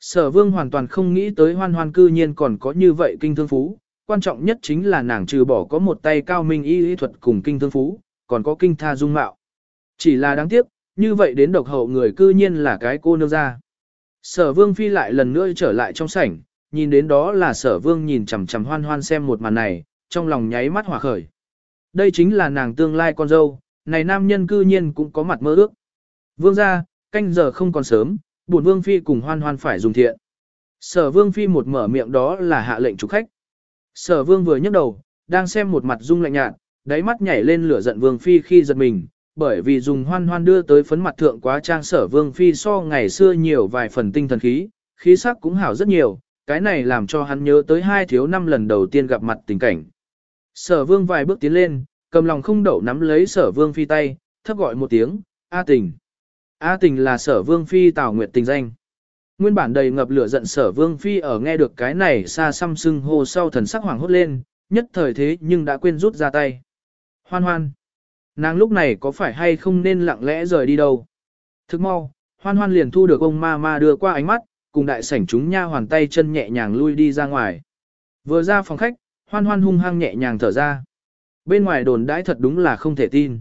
Sở vương hoàn toàn không nghĩ tới hoan hoan cư nhiên còn có như vậy kinh thương phú, quan trọng nhất chính là nàng trừ bỏ có một tay cao minh y y thuật cùng kinh thương phú, còn có kinh tha dung mạo. Chỉ là đáng tiếc, như vậy đến độc hậu người cư nhiên là cái cô nương ra. Sở vương phi lại lần nữa trở lại trong sảnh, nhìn đến đó là sở vương nhìn chằm chằm hoan hoan xem một màn này, trong lòng nháy mắt hỏa khởi. Đây chính là nàng tương lai con dâu, này nam nhân cư nhiên cũng có mặt mơ ước. Vương ra, canh giờ không còn sớm, buồn vương phi cùng hoan hoan phải dùng thiện. Sở vương phi một mở miệng đó là hạ lệnh chủ khách. Sở vương vừa nhấc đầu, đang xem một mặt dung lạnh nhạt, đáy mắt nhảy lên lửa giận vương phi khi giật mình, bởi vì dùng hoan hoan đưa tới phấn mặt thượng quá trang sở vương phi so ngày xưa nhiều vài phần tinh thần khí, khí sắc cũng hảo rất nhiều, cái này làm cho hắn nhớ tới hai thiếu năm lần đầu tiên gặp mặt tình cảnh. Sở vương vài bước tiến lên, cầm lòng không đậu nắm lấy sở vương phi tay, thấp gọi một tiếng, A tình. A tình là sở vương phi tào nguyệt tình danh. Nguyên bản đầy ngập lửa giận sở vương phi ở nghe được cái này xa xăm sưng hô sau thần sắc hoàng hốt lên, nhất thời thế nhưng đã quên rút ra tay. Hoan hoan. Nàng lúc này có phải hay không nên lặng lẽ rời đi đâu? Thức mau, hoan hoan liền thu được ông ma ma đưa qua ánh mắt, cùng đại sảnh chúng nha hoàn tay chân nhẹ nhàng lui đi ra ngoài. Vừa ra phòng khách, hoan hoan hung hăng nhẹ nhàng thở ra. Bên ngoài đồn đãi thật đúng là không thể tin.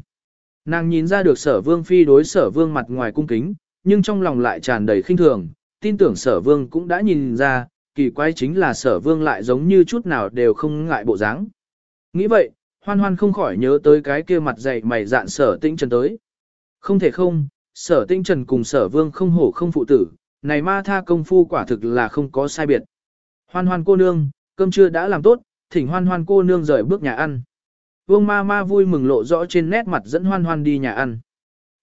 Nàng nhìn ra được sở vương phi đối sở vương mặt ngoài cung kính, nhưng trong lòng lại tràn đầy khinh thường, tin tưởng sở vương cũng đã nhìn ra, kỳ quái chính là sở vương lại giống như chút nào đều không ngại bộ dáng. Nghĩ vậy, hoan hoan không khỏi nhớ tới cái kia mặt dày mày dạn sở tinh trần tới. Không thể không, sở tinh trần cùng sở vương không hổ không phụ tử, này ma tha công phu quả thực là không có sai biệt. Hoan hoan cô nương, cơm trưa đã làm tốt, thỉnh hoan hoan cô nương rời bước nhà ăn. Vương ma ma vui mừng lộ rõ trên nét mặt dẫn hoan hoan đi nhà ăn.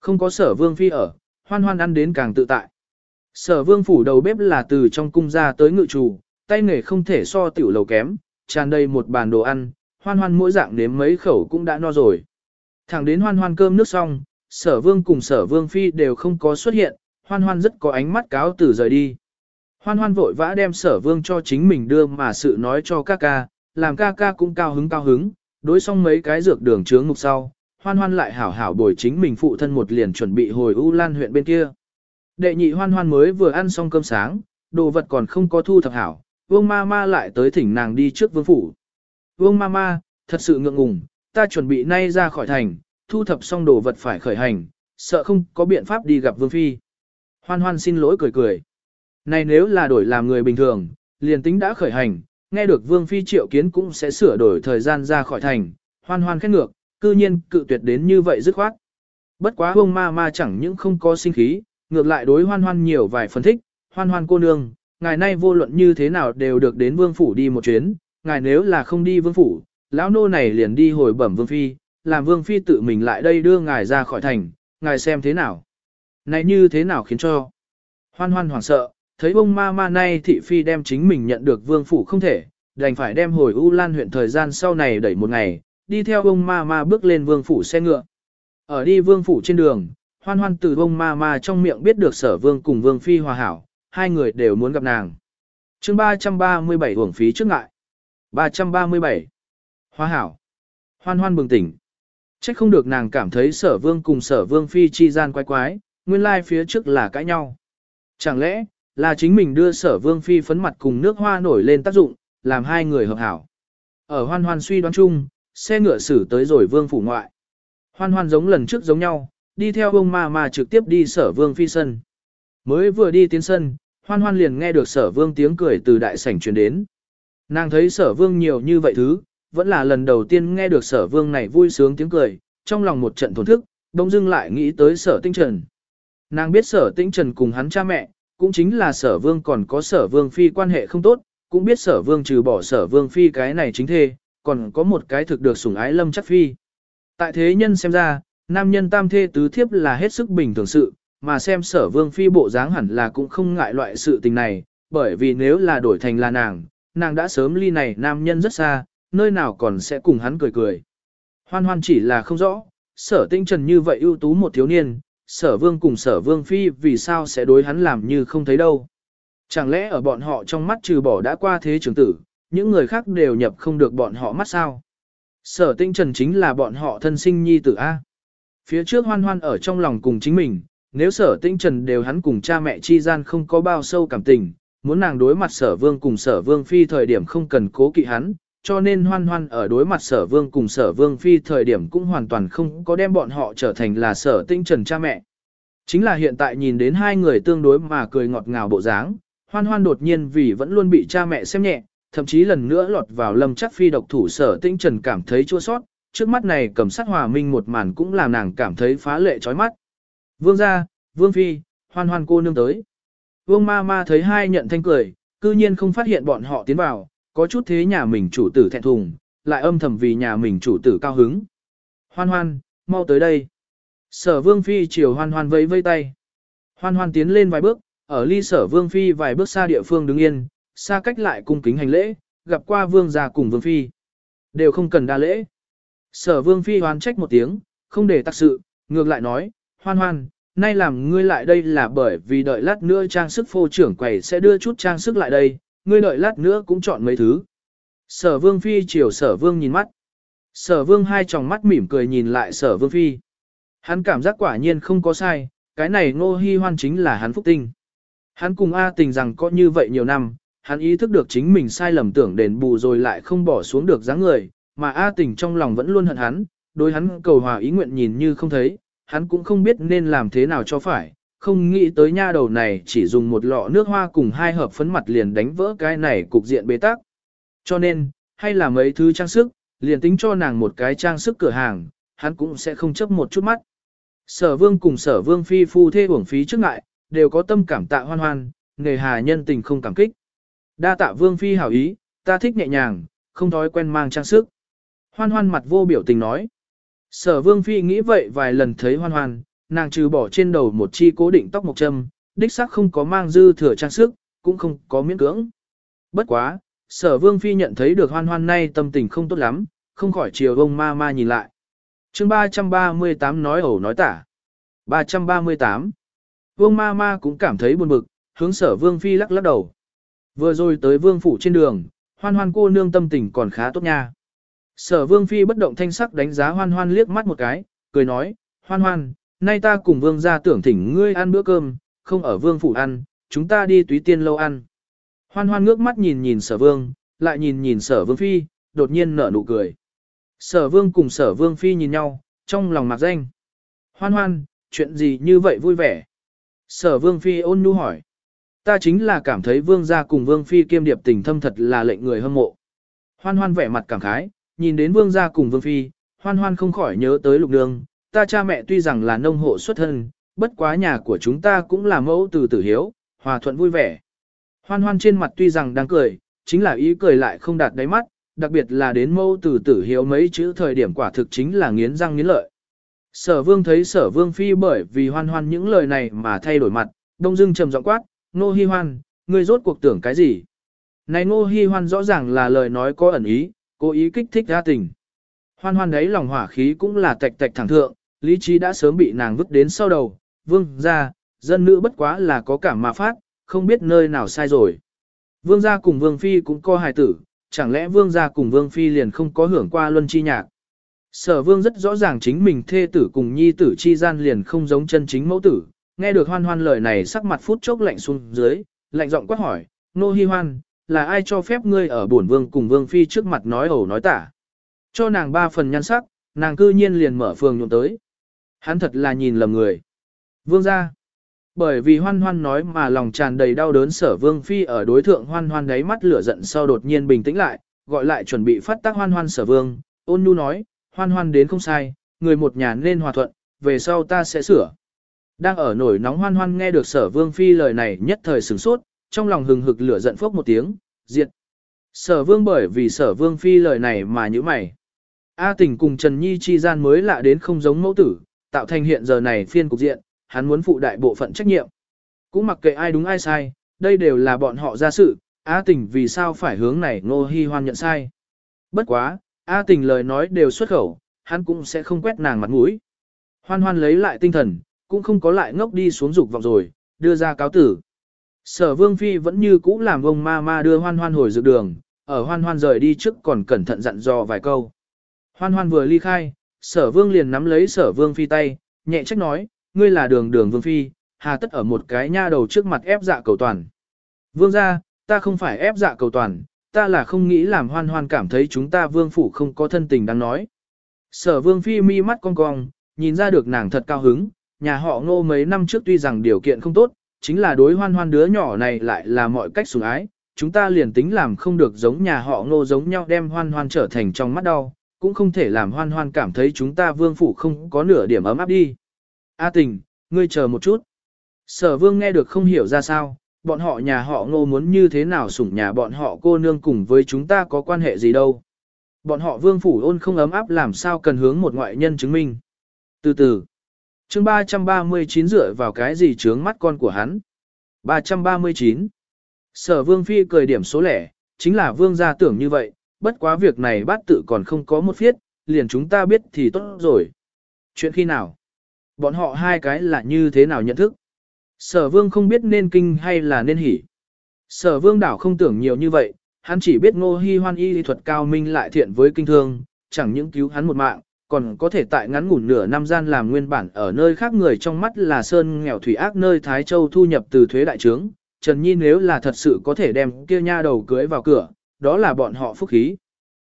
Không có sở vương phi ở, hoan hoan ăn đến càng tự tại. Sở vương phủ đầu bếp là từ trong cung ra tới ngự chủ, tay nghề không thể so tiểu lầu kém, tràn đầy một bàn đồ ăn, hoan hoan mỗi dạng nếm mấy khẩu cũng đã no rồi. Thẳng đến hoan hoan cơm nước xong, sở vương cùng sở vương phi đều không có xuất hiện, hoan hoan rất có ánh mắt cáo từ rời đi. Hoan hoan vội vã đem sở vương cho chính mình đưa mà sự nói cho ca ca, làm ca ca cũng cao hứng cao hứng, đối xong mấy cái dược đường chướng ngục sau, hoan hoan lại hảo hảo bồi chính mình phụ thân một liền chuẩn bị hồi U Lan huyện bên kia. Đệ nhị hoan hoan mới vừa ăn xong cơm sáng, đồ vật còn không có thu thập hảo, vương ma ma lại tới thỉnh nàng đi trước vương phủ. Vương ma ma, thật sự ngượng ngùng, ta chuẩn bị nay ra khỏi thành, thu thập xong đồ vật phải khởi hành, sợ không có biện pháp đi gặp vương phi. Hoan hoan xin lỗi cười cười. Này nếu là đổi làm người bình thường, liền tính đã khởi hành, nghe được vương phi triệu kiến cũng sẽ sửa đổi thời gian ra khỏi thành, hoan hoan khét ngược, cư nhiên cự tuyệt đến như vậy dứt khoát. Bất quá vương ma ma chẳng những không có sinh khí, ngược lại đối hoan hoan nhiều vài phân thích, hoan hoan cô nương, ngày nay vô luận như thế nào đều được đến vương phủ đi một chuyến, ngài nếu là không đi vương phủ, lão nô này liền đi hồi bẩm vương phi, làm vương phi tự mình lại đây đưa ngài ra khỏi thành, ngài xem thế nào. Này như thế nào khiến cho hoan hoan hoảng sợ, thấy bông ma ma nay thị phi đem chính mình nhận được vương phủ không thể, đành phải đem hồi U Lan huyện thời gian sau này đẩy một ngày, đi theo bông ma ma bước lên vương phủ xe ngựa. Ở đi vương phủ trên đường, hoan hoan từ bông ma ma trong miệng biết được sở vương cùng vương phi hòa hảo, hai người đều muốn gặp nàng. chương 337 hưởng phí trước ngại. 337. Hòa hảo. Hoan hoan bừng tỉnh. Trách không được nàng cảm thấy sở vương cùng sở vương phi chi gian quái quái, nguyên lai phía trước là cãi nhau. Chẳng lẽ, là chính mình đưa sở vương phi phấn mặt cùng nước hoa nổi lên tác dụng, làm hai người hợp hảo. Ở hoan hoan suy đoán chung, xe ngựa xử tới rồi vương phủ ngoại. Hoan hoan giống lần trước giống nhau, đi theo ông ma ma trực tiếp đi sở vương phi sân. Mới vừa đi tiến sân, hoan hoan liền nghe được sở vương tiếng cười từ đại sảnh truyền đến. Nàng thấy sở vương nhiều như vậy thứ, vẫn là lần đầu tiên nghe được sở vương này vui sướng tiếng cười, trong lòng một trận thổn thức, đông dưng lại nghĩ tới sở tinh trần. Nàng biết sở tinh trần cùng hắn cha mẹ, cũng chính là sở vương còn có sở vương phi quan hệ không tốt, cũng biết sở vương trừ bỏ sở vương phi cái này chính thê, còn có một cái thực được sủng ái lâm chắc phi. Tại thế nhân xem ra, nam nhân tam thê tứ thiếp là hết sức bình thường sự, mà xem sở vương phi bộ dáng hẳn là cũng không ngại loại sự tình này, bởi vì nếu là đổi thành là nàng, nàng đã sớm ly này nam nhân rất xa, nơi nào còn sẽ cùng hắn cười cười. Hoan hoan chỉ là không rõ, sở tinh trần như vậy ưu tú một thiếu niên, sở vương cùng sở vương phi vì sao sẽ đối hắn làm như không thấy đâu. Chẳng lẽ ở bọn họ trong mắt trừ bỏ đã qua thế trưởng tử, những người khác đều nhập không được bọn họ mắt sao. Sở tinh trần chính là bọn họ thân sinh nhi tử A. Phía trước hoan hoan ở trong lòng cùng chính mình, nếu sở tinh trần đều hắn cùng cha mẹ chi gian không có bao sâu cảm tình, muốn nàng đối mặt sở vương cùng sở vương phi thời điểm không cần cố kỵ hắn, cho nên hoan hoan ở đối mặt sở vương cùng sở vương phi thời điểm cũng hoàn toàn không có đem bọn họ trở thành là sở tinh trần cha mẹ. Chính là hiện tại nhìn đến hai người tương đối mà cười ngọt ngào bộ dáng, hoan hoan đột nhiên vì vẫn luôn bị cha mẹ xem nhẹ, thậm chí lần nữa lọt vào lâm chắc phi độc thủ sở tinh trần cảm thấy chua sót, trước mắt này cầm sát hòa minh một màn cũng làm nàng cảm thấy phá lệ chói mắt. Vương gia, vương phi, hoan hoan cô nương tới. Vương ma ma thấy hai nhận thanh cười, cư nhiên không phát hiện bọn họ tiến vào, có chút thế nhà mình chủ tử thẹn thùng, lại âm thầm vì nhà mình chủ tử cao hứng. Hoan hoan, mau tới đây. Sở vương phi chiều hoan hoan vẫy vây tay. Hoan hoan tiến lên vài bước, ở ly sở vương phi vài bước xa địa phương đứng yên, xa cách lại cung kính hành lễ, gặp qua vương gia cùng vương phi. Đều không cần đa lễ. Sở vương phi hoan trách một tiếng, không để tác sự, ngược lại nói, hoan hoan, nay làm ngươi lại đây là bởi vì đợi lát nữa trang sức phô trưởng quầy sẽ đưa chút trang sức lại đây, ngươi đợi lát nữa cũng chọn mấy thứ. Sở vương phi chiều sở vương nhìn mắt. Sở vương hai tròng mắt mỉm cười nhìn lại sở vương phi. Hắn cảm giác quả nhiên không có sai, cái này ngô hy hoan chính là hắn phúc tinh. Hắn cùng A tình rằng có như vậy nhiều năm, hắn ý thức được chính mình sai lầm tưởng đền bù rồi lại không bỏ xuống được dáng người, mà A tình trong lòng vẫn luôn hận hắn, đối hắn cầu hòa ý nguyện nhìn như không thấy, hắn cũng không biết nên làm thế nào cho phải, không nghĩ tới nha đầu này chỉ dùng một lọ nước hoa cùng hai hộp phấn mặt liền đánh vỡ cái này cục diện bế tắc. Cho nên, hay là mấy thứ trang sức, liền tính cho nàng một cái trang sức cửa hàng, hắn cũng sẽ không chấp một chút mắt. Sở vương cùng sở vương phi phu thê uổng phí trước ngại, đều có tâm cảm tạ hoan hoan, nghề hà nhân tình không cảm kích. Đa tạ vương phi hảo ý, ta thích nhẹ nhàng, không thói quen mang trang sức. Hoan hoan mặt vô biểu tình nói. Sở vương phi nghĩ vậy vài lần thấy hoan hoan, nàng trừ bỏ trên đầu một chi cố định tóc mộc châm, đích xác không có mang dư thừa trang sức, cũng không có miễn cưỡng. Bất quá, sở vương phi nhận thấy được hoan hoan nay tâm tình không tốt lắm, không khỏi chiều ông ma ma nhìn lại. chương 338 nói ẩu nói tả. 338. Vương ma ma cũng cảm thấy buồn bực, hướng sở vương phi lắc lắc đầu. Vừa rồi tới vương phủ trên đường, hoan hoan cô nương tâm tình còn khá tốt nha. Sở vương phi bất động thanh sắc đánh giá hoan hoan liếc mắt một cái, cười nói, hoan hoan, nay ta cùng vương gia tưởng thỉnh ngươi ăn bữa cơm, không ở vương phủ ăn, chúng ta đi túy tiên lâu ăn. Hoan hoan ngước mắt nhìn nhìn sở vương, lại nhìn nhìn sở vương phi, đột nhiên nở nụ cười. Sở vương cùng sở vương phi nhìn nhau, trong lòng mặc danh. Hoan hoan, chuyện gì như vậy vui vẻ? Sở vương phi ôn nhu hỏi. Ta chính là cảm thấy vương gia cùng vương phi kiêm điệp tình thâm thật là lệnh người hâm mộ. Hoan hoan vẻ mặt cảm khái, nhìn đến vương gia cùng vương phi, hoan hoan không khỏi nhớ tới lục đường, ta cha mẹ tuy rằng là nông hộ xuất thân, bất quá nhà của chúng ta cũng là mẫu từ tử hiếu, hòa thuận vui vẻ. Hoan hoan trên mặt tuy rằng đang cười, chính là ý cười lại không đạt đáy mắt, đặc biệt là đến mẫu từ tử hiếu mấy chữ thời điểm quả thực chính là nghiến răng nghiến lợi. Sở vương thấy sở vương phi bởi vì hoan hoan những lời này mà thay đổi mặt, đông dưng trầm giọng quát, nô hi hoan, ngươi rốt cuộc tưởng cái gì? Này nô hi hoan rõ ràng là lời nói có ẩn ý, cố ý kích thích ra tình. Hoan hoan đấy lòng hỏa khí cũng là tạch tạch thẳng thượng, lý trí đã sớm bị nàng vứt đến sau đầu, vương ra, dân nữ bất quá là có cảm mà phát, không biết nơi nào sai rồi. Vương gia cùng vương phi cũng có hài tử, chẳng lẽ vương gia cùng vương phi liền không có hưởng qua luân chi nhạc. Sở vương rất rõ ràng chính mình thê tử cùng nhi tử chi gian liền không giống chân chính mẫu tử, nghe được hoan hoan lời này sắc mặt phút chốc lạnh xuống dưới, lạnh giọng quát hỏi, nô hi hoan, là ai cho phép ngươi ở bổn vương cùng vương phi trước mặt nói ẩu nói tả. Cho nàng ba phần nhan sắc, nàng cư nhiên liền mở phường nhuộm tới. Hắn thật là nhìn lầm người. Vương ra. Bởi vì hoan hoan nói mà lòng tràn đầy đau đớn sở vương phi ở đối thượng hoan hoan đáy mắt lửa giận sau đột nhiên bình tĩnh lại, gọi lại chuẩn bị phát tác hoan hoan sở vương, ôn nhu nói, hoan hoan đến không sai, người một nhà nên hòa thuận, về sau ta sẽ sửa. Đang ở nổi nóng hoan hoan nghe được sở vương phi lời này nhất thời sửng sốt, trong lòng hừng hực lửa giận phốc một tiếng, diệt. Sở vương bởi vì sở vương phi lời này mà như mày. A tình cùng Trần Nhi chi gian mới lạ đến không giống mẫu tử, tạo thành hiện giờ này phiên cục diện, hắn muốn phụ đại bộ phận trách nhiệm. Cũng mặc kệ ai đúng ai sai, đây đều là bọn họ ra sự, A tình vì sao phải hướng này ngô hi hoan nhận sai. Bất quá, A tình lời nói đều xuất khẩu, hắn cũng sẽ không quét nàng mặt mũi. Hoan hoan lấy lại tinh thần, cũng không có lại ngốc đi xuống dục vọng rồi, đưa ra cáo tử. Sở vương phi vẫn như cũ làm ông ma ma đưa hoan hoan hồi dược đường, ở hoan hoan rời đi trước còn cẩn thận dặn dò vài câu. Hoan hoan vừa ly khai, sở vương liền nắm lấy sở vương phi tay, nhẹ trách nói, ngươi là đường đường vương phi, hà tất ở một cái nha đầu trước mặt ép dạ cầu toàn. Vương gia, ta không phải ép dạ cầu toàn, ta là không nghĩ làm hoan hoan cảm thấy chúng ta vương phủ không có thân tình đáng nói. Sở vương phi mi mắt cong cong, nhìn ra được nàng thật cao hứng, nhà họ ngô mấy năm trước tuy rằng điều kiện không tốt, chính là đối hoan hoan đứa nhỏ này lại là mọi cách sủng ái, chúng ta liền tính làm không được giống nhà họ ngô giống nhau đem hoan hoan trở thành trong mắt đau, cũng không thể làm hoan hoan cảm thấy chúng ta vương phủ không có nửa điểm ấm áp đi. A tình, ngươi chờ một chút. Sở vương nghe được không hiểu ra sao, bọn họ nhà họ ngô muốn như thế nào sủng nhà bọn họ cô nương cùng với chúng ta có quan hệ gì đâu. Bọn họ vương phủ ôn không ấm áp làm sao cần hướng một ngoại nhân chứng minh. Từ từ, chương 339 dựa vào cái gì trướng mắt con của hắn. 339. Sở vương phi cười điểm số lẻ, chính là vương gia tưởng như vậy, bất quá việc này bát tự còn không có một phiết, liền chúng ta biết thì tốt rồi. Chuyện khi nào? Bọn họ hai cái là như thế nào nhận thức? Sở vương không biết nên kinh hay là nên hỉ. Sở vương đảo không tưởng nhiều như vậy, hắn chỉ biết ngô hy hoan y thuật cao minh lại thiện với kinh thương, chẳng những cứu hắn một mạng, còn có thể tại ngắn ngủn nửa năm gian làm nguyên bản ở nơi khác người trong mắt là sơn nghèo thủy ác nơi Thái Châu thu nhập từ thuế đại trướng. Trần Nhi nếu là thật sự có thể đem kia nha đầu cưới vào cửa, đó là bọn họ phúc khí.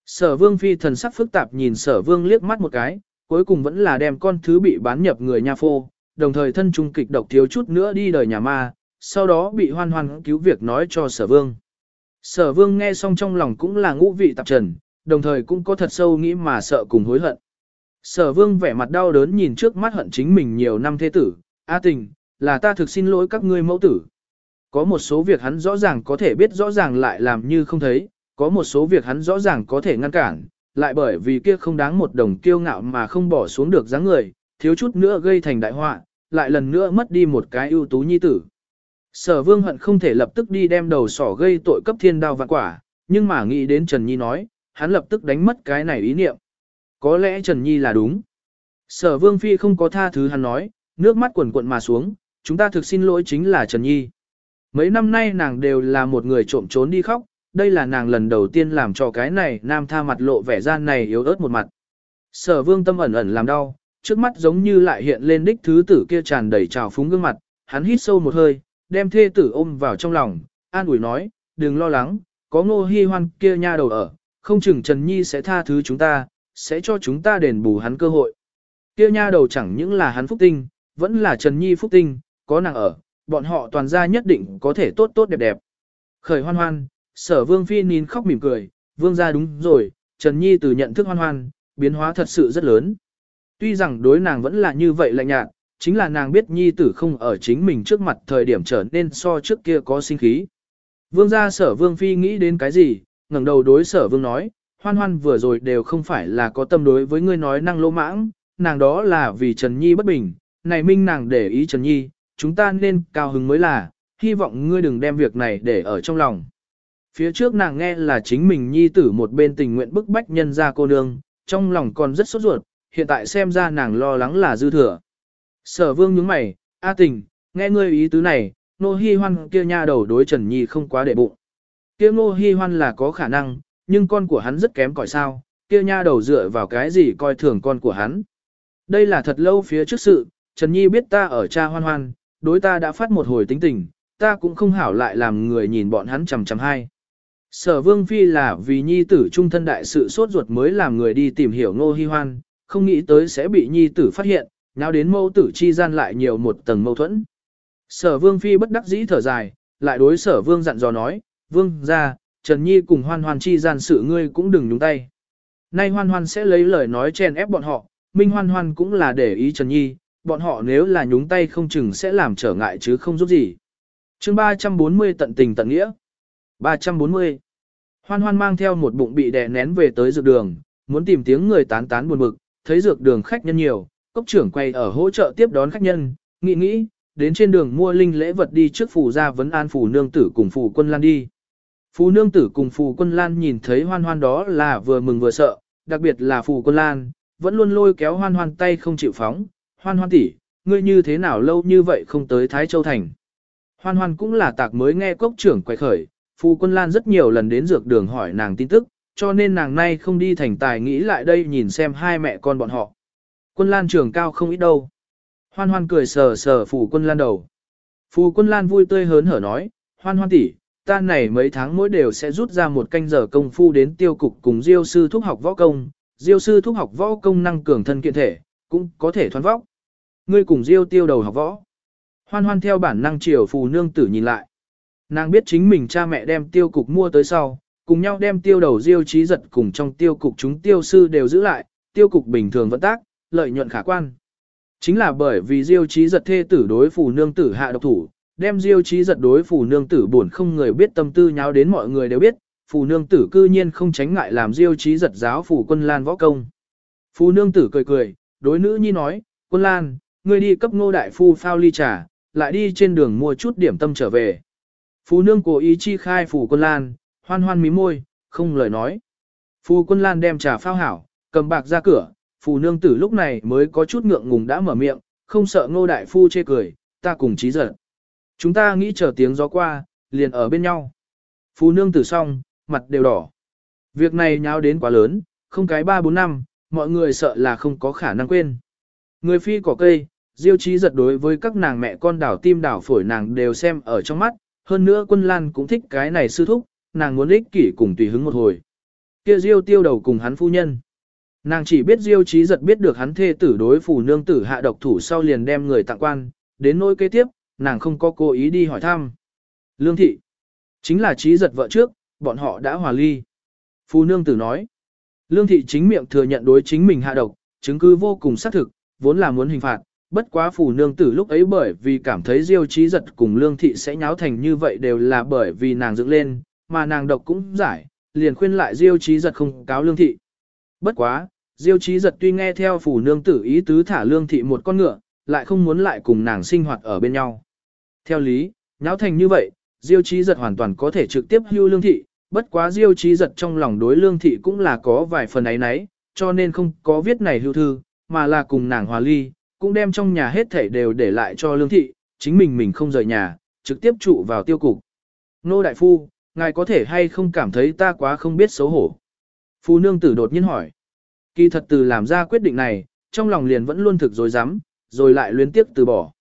Sở vương phi thần sắc phức tạp nhìn sở vương liếc mắt một cái, cuối cùng vẫn là đem con thứ bị bán nhập người nha phô, đồng thời thân trung kịch độc thiếu chút nữa đi đời nhà ma, sau đó bị hoan hoan cứu việc nói cho sở vương. Sở vương nghe xong trong lòng cũng là ngũ vị tạp trần, đồng thời cũng có thật sâu nghĩ mà sợ cùng hối hận. Sở vương vẻ mặt đau đớn nhìn trước mắt hận chính mình nhiều năm thế tử, A tình, là ta thực xin lỗi các ngươi mẫu tử. Có một số việc hắn rõ ràng có thể biết rõ ràng lại làm như không thấy, có một số việc hắn rõ ràng có thể ngăn cản, lại bởi vì kia không đáng một đồng kiêu ngạo mà không bỏ xuống được dáng người, thiếu chút nữa gây thành đại họa, lại lần nữa mất đi một cái ưu tú nhi tử. Sở vương hận không thể lập tức đi đem đầu sỏ gây tội cấp thiên đao vạn quả, nhưng mà nghĩ đến Trần Nhi nói, hắn lập tức đánh mất cái này ý niệm. Có lẽ Trần Nhi là đúng. Sở vương phi không có tha thứ hắn nói, nước mắt quần quận mà xuống, chúng ta thực xin lỗi chính là Trần Nhi. Mấy năm nay nàng đều là một người trộm trốn đi khóc, đây là nàng lần đầu tiên làm cho cái này nam tha mặt lộ vẻ gian này yếu ớt một mặt. Sở vương tâm ẩn ẩn làm đau, trước mắt giống như lại hiện lên đích thứ tử kia tràn đầy trào phúng gương mặt, hắn hít sâu một hơi, đem thê tử ôm vào trong lòng, an ủi nói, đừng lo lắng, có ngô hy hoan kia nha đầu ở, không chừng Trần Nhi sẽ tha thứ chúng ta, sẽ cho chúng ta đền bù hắn cơ hội. Kia nha đầu chẳng những là hắn phúc tinh, vẫn là Trần Nhi phúc tinh, có nàng ở, bọn họ toàn gia nhất định có thể tốt tốt đẹp đẹp. Khởi hoan hoan, sở vương phi nín khóc mỉm cười, vương gia đúng rồi, Trần Nhi từ nhận thức hoan hoan, biến hóa thật sự rất lớn. Tuy rằng đối nàng vẫn là như vậy lạnh nhạt, chính là nàng biết nhi tử không ở chính mình trước mặt thời điểm trở nên so trước kia có sinh khí. Vương gia sở vương phi nghĩ đến cái gì, ngẩng đầu đối sở vương nói, hoan hoan vừa rồi đều không phải là có tâm đối với ngươi nói năng lỗ mãng, nàng đó là vì Trần Nhi bất bình, này minh nàng để ý Trần Nhi, chúng ta nên cao hứng mới là, hy vọng ngươi đừng đem việc này để ở trong lòng. Phía trước nàng nghe là chính mình Nhi tử một bên tình nguyện bức bách nhân ra cô nương, trong lòng còn rất sốt ruột, hiện tại xem ra nàng lo lắng là dư thừa. Sở vương nhướng mày, A tình, nghe ngươi ý tứ này, nô hi hoan kia nha đầu đối Trần Nhi không quá để bụng. Kia nô hi hoan là có khả năng, nhưng con của hắn rất kém cỏi sao, kia nha đầu dựa vào cái gì coi thường con của hắn. Đây là thật lâu phía trước sự, Trần Nhi biết ta ở cha hoan hoan, đối ta đã phát một hồi tính tình, ta cũng không hảo lại làm người nhìn bọn hắn chằm chằm hai. Sở vương phi là vì nhi tử trung thân đại sự sốt ruột mới làm người đi tìm hiểu ngô hi hoan, không nghĩ tới sẽ bị nhi tử phát hiện, nào đến mâu tử chi gian lại nhiều một tầng mâu thuẫn. Sở vương phi bất đắc dĩ thở dài, lại đối sở vương dặn dò nói, vương ra, Trần Nhi cùng hoan hoan chi gian sự ngươi cũng đừng nhúng tay. Nay hoan hoan sẽ lấy lời nói chen ép bọn họ, minh hoan hoan cũng là để ý Trần Nhi, bọn họ nếu là nhúng tay không chừng sẽ làm trở ngại chứ không giúp gì. chương 340 tận tình tận nghĩa. 340. Hoan hoan mang theo một bụng bị đè nén về tới dược đường, muốn tìm tiếng người tán tán buồn bực, thấy dược đường khách nhân nhiều, cốc trưởng quay ở hỗ trợ tiếp đón khách nhân, nghĩ nghĩ, đến trên đường mua linh lễ vật đi trước phủ ra vấn an phủ nương tử cùng phủ quân lan đi. Phù nương tử cùng phù quân lan nhìn thấy hoan hoan đó là vừa mừng vừa sợ, đặc biệt là phù quân lan, vẫn luôn lôi kéo hoan hoan tay không chịu phóng. Hoan hoan tỷ, ngươi như thế nào lâu như vậy không tới Thái Châu Thành. Hoan hoan cũng là tạc mới nghe cốc trưởng quay khởi, phù quân lan rất nhiều lần đến dược đường hỏi nàng tin tức, cho nên nàng nay không đi thành tài nghĩ lại đây nhìn xem hai mẹ con bọn họ. Quân lan trường cao không ít đâu. Hoan hoan cười sờ sờ phù quân lan đầu. Phù quân lan vui tươi hớn hở nói, hoan hoan tỷ, ta này mấy tháng mỗi đều sẽ rút ra một canh giờ công phu đến tiêu cục cùng diêu sư thúc học võ công, diêu sư thúc học võ công năng cường thân kiện thể, cũng có thể thoán võ. Ngươi cùng diêu tiêu đầu học võ. Hoan hoan theo bản năng chiều phù nương tử nhìn lại. Nàng biết chính mình cha mẹ đem tiêu cục mua tới sau, cùng nhau đem tiêu đầu diêu trí giật cùng trong tiêu cục chúng tiêu sư đều giữ lại, tiêu cục bình thường vận tác, lợi nhuận khả quan. Chính là bởi vì diêu trí giật thê tử đối phủ nương tử hạ độc thủ, đem diêu trí giật đối phủ nương tử buồn không người biết tâm tư nháo đến mọi người đều biết, phủ nương tử cư nhiên không tránh ngại làm diêu trí giật giáo phủ quân lan võ công. Phủ nương tử cười cười, đối nữ nhi nói, quân lan, ngươi đi cấp ngô đại phu phao ly trà, lại đi trên đường mua chút điểm tâm trở về. Phú nương cố ý chi khai phù quân lan, hoan hoan mí môi, không lời nói. Phù quân lan đem trà phao hảo, cầm bạc ra cửa, phù nương tử lúc này mới có chút ngượng ngùng đã mở miệng, không sợ ngô đại phu chê cười, ta cùng trí giật. Chúng ta nghĩ chờ tiếng gió qua, liền ở bên nhau. Phù nương tử xong, mặt đều đỏ. Việc này nháo đến quá lớn, không cái 3-4 năm, mọi người sợ là không có khả năng quên. Người phi cỏ cây, diêu trí giật đối với các nàng mẹ con đảo tim đảo phổi nàng đều xem ở trong mắt, hơn nữa quân lan cũng thích cái này sư thúc, nàng muốn ích kỷ cùng tùy hứng một hồi. Kia diêu tiêu đầu cùng hắn phu nhân. Nàng chỉ biết diêu trí giật biết được hắn thê tử đối phủ nương tử hạ độc thủ sau liền đem người tặng quan, đến nỗi kế tiếp, nàng không có cố ý đi hỏi thăm. Lương thị, chính là trí giật vợ trước, bọn họ đã hòa ly. Phu nương tử nói, lương thị chính miệng thừa nhận đối chính mình hạ độc, chứng cứ vô cùng xác thực, vốn là muốn hình phạt, bất quá phủ nương tử lúc ấy bởi vì cảm thấy diêu trí giật cùng lương thị sẽ nháo thành như vậy đều là bởi vì nàng dựng lên, mà nàng độc cũng giải, liền khuyên lại diêu trí giật không cáo lương thị. Bất quá, diêu trí giật tuy nghe theo phủ nương tử ý tứ thả lương thị một con ngựa, lại không muốn lại cùng nàng sinh hoạt ở bên nhau. Theo lý, nháo thành như vậy, diêu trí giật hoàn toàn có thể trực tiếp hưu lương thị, bất quá diêu trí giật trong lòng đối lương thị cũng là có vài phần ấy nấy, cho nên không có viết này hưu thư, mà là cùng nàng hòa ly, cũng đem trong nhà hết thảy đều để lại cho lương thị, chính mình mình không rời nhà, trực tiếp trụ vào tiêu cục. Nô đại phu, ngài có thể hay không cảm thấy ta quá không biết xấu hổ? Phu nương tử đột nhiên hỏi. Kỳ thật từ làm ra quyết định này, trong lòng liền vẫn luôn thực dối rắm rồi lại luyến tiếp từ bỏ.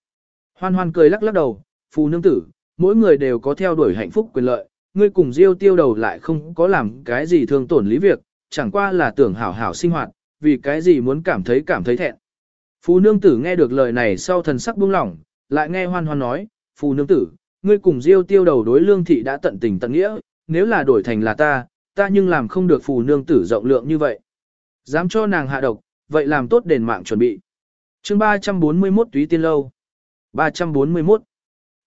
Hoan hoan cười lắc lắc đầu, phu nương tử, mỗi người đều có theo đuổi hạnh phúc quyền lợi, ngươi cùng Diêu tiêu đầu lại không có làm cái gì thương tổn lý việc, chẳng qua là tưởng hảo hảo sinh hoạt, vì cái gì muốn cảm thấy cảm thấy thẹn. Phù nương tử nghe được lời này sau thần sắc buông lỏng, lại nghe hoan hoan nói, phù nương tử, ngươi cùng Diêu tiêu đầu đối lương thị đã tận tình tận nghĩa, nếu là đổi thành là ta, ta nhưng làm không được phù nương tử rộng lượng như vậy. Dám cho nàng hạ độc, vậy làm tốt đền mạng chuẩn bị. chương 341 túy tiên lâu. 341.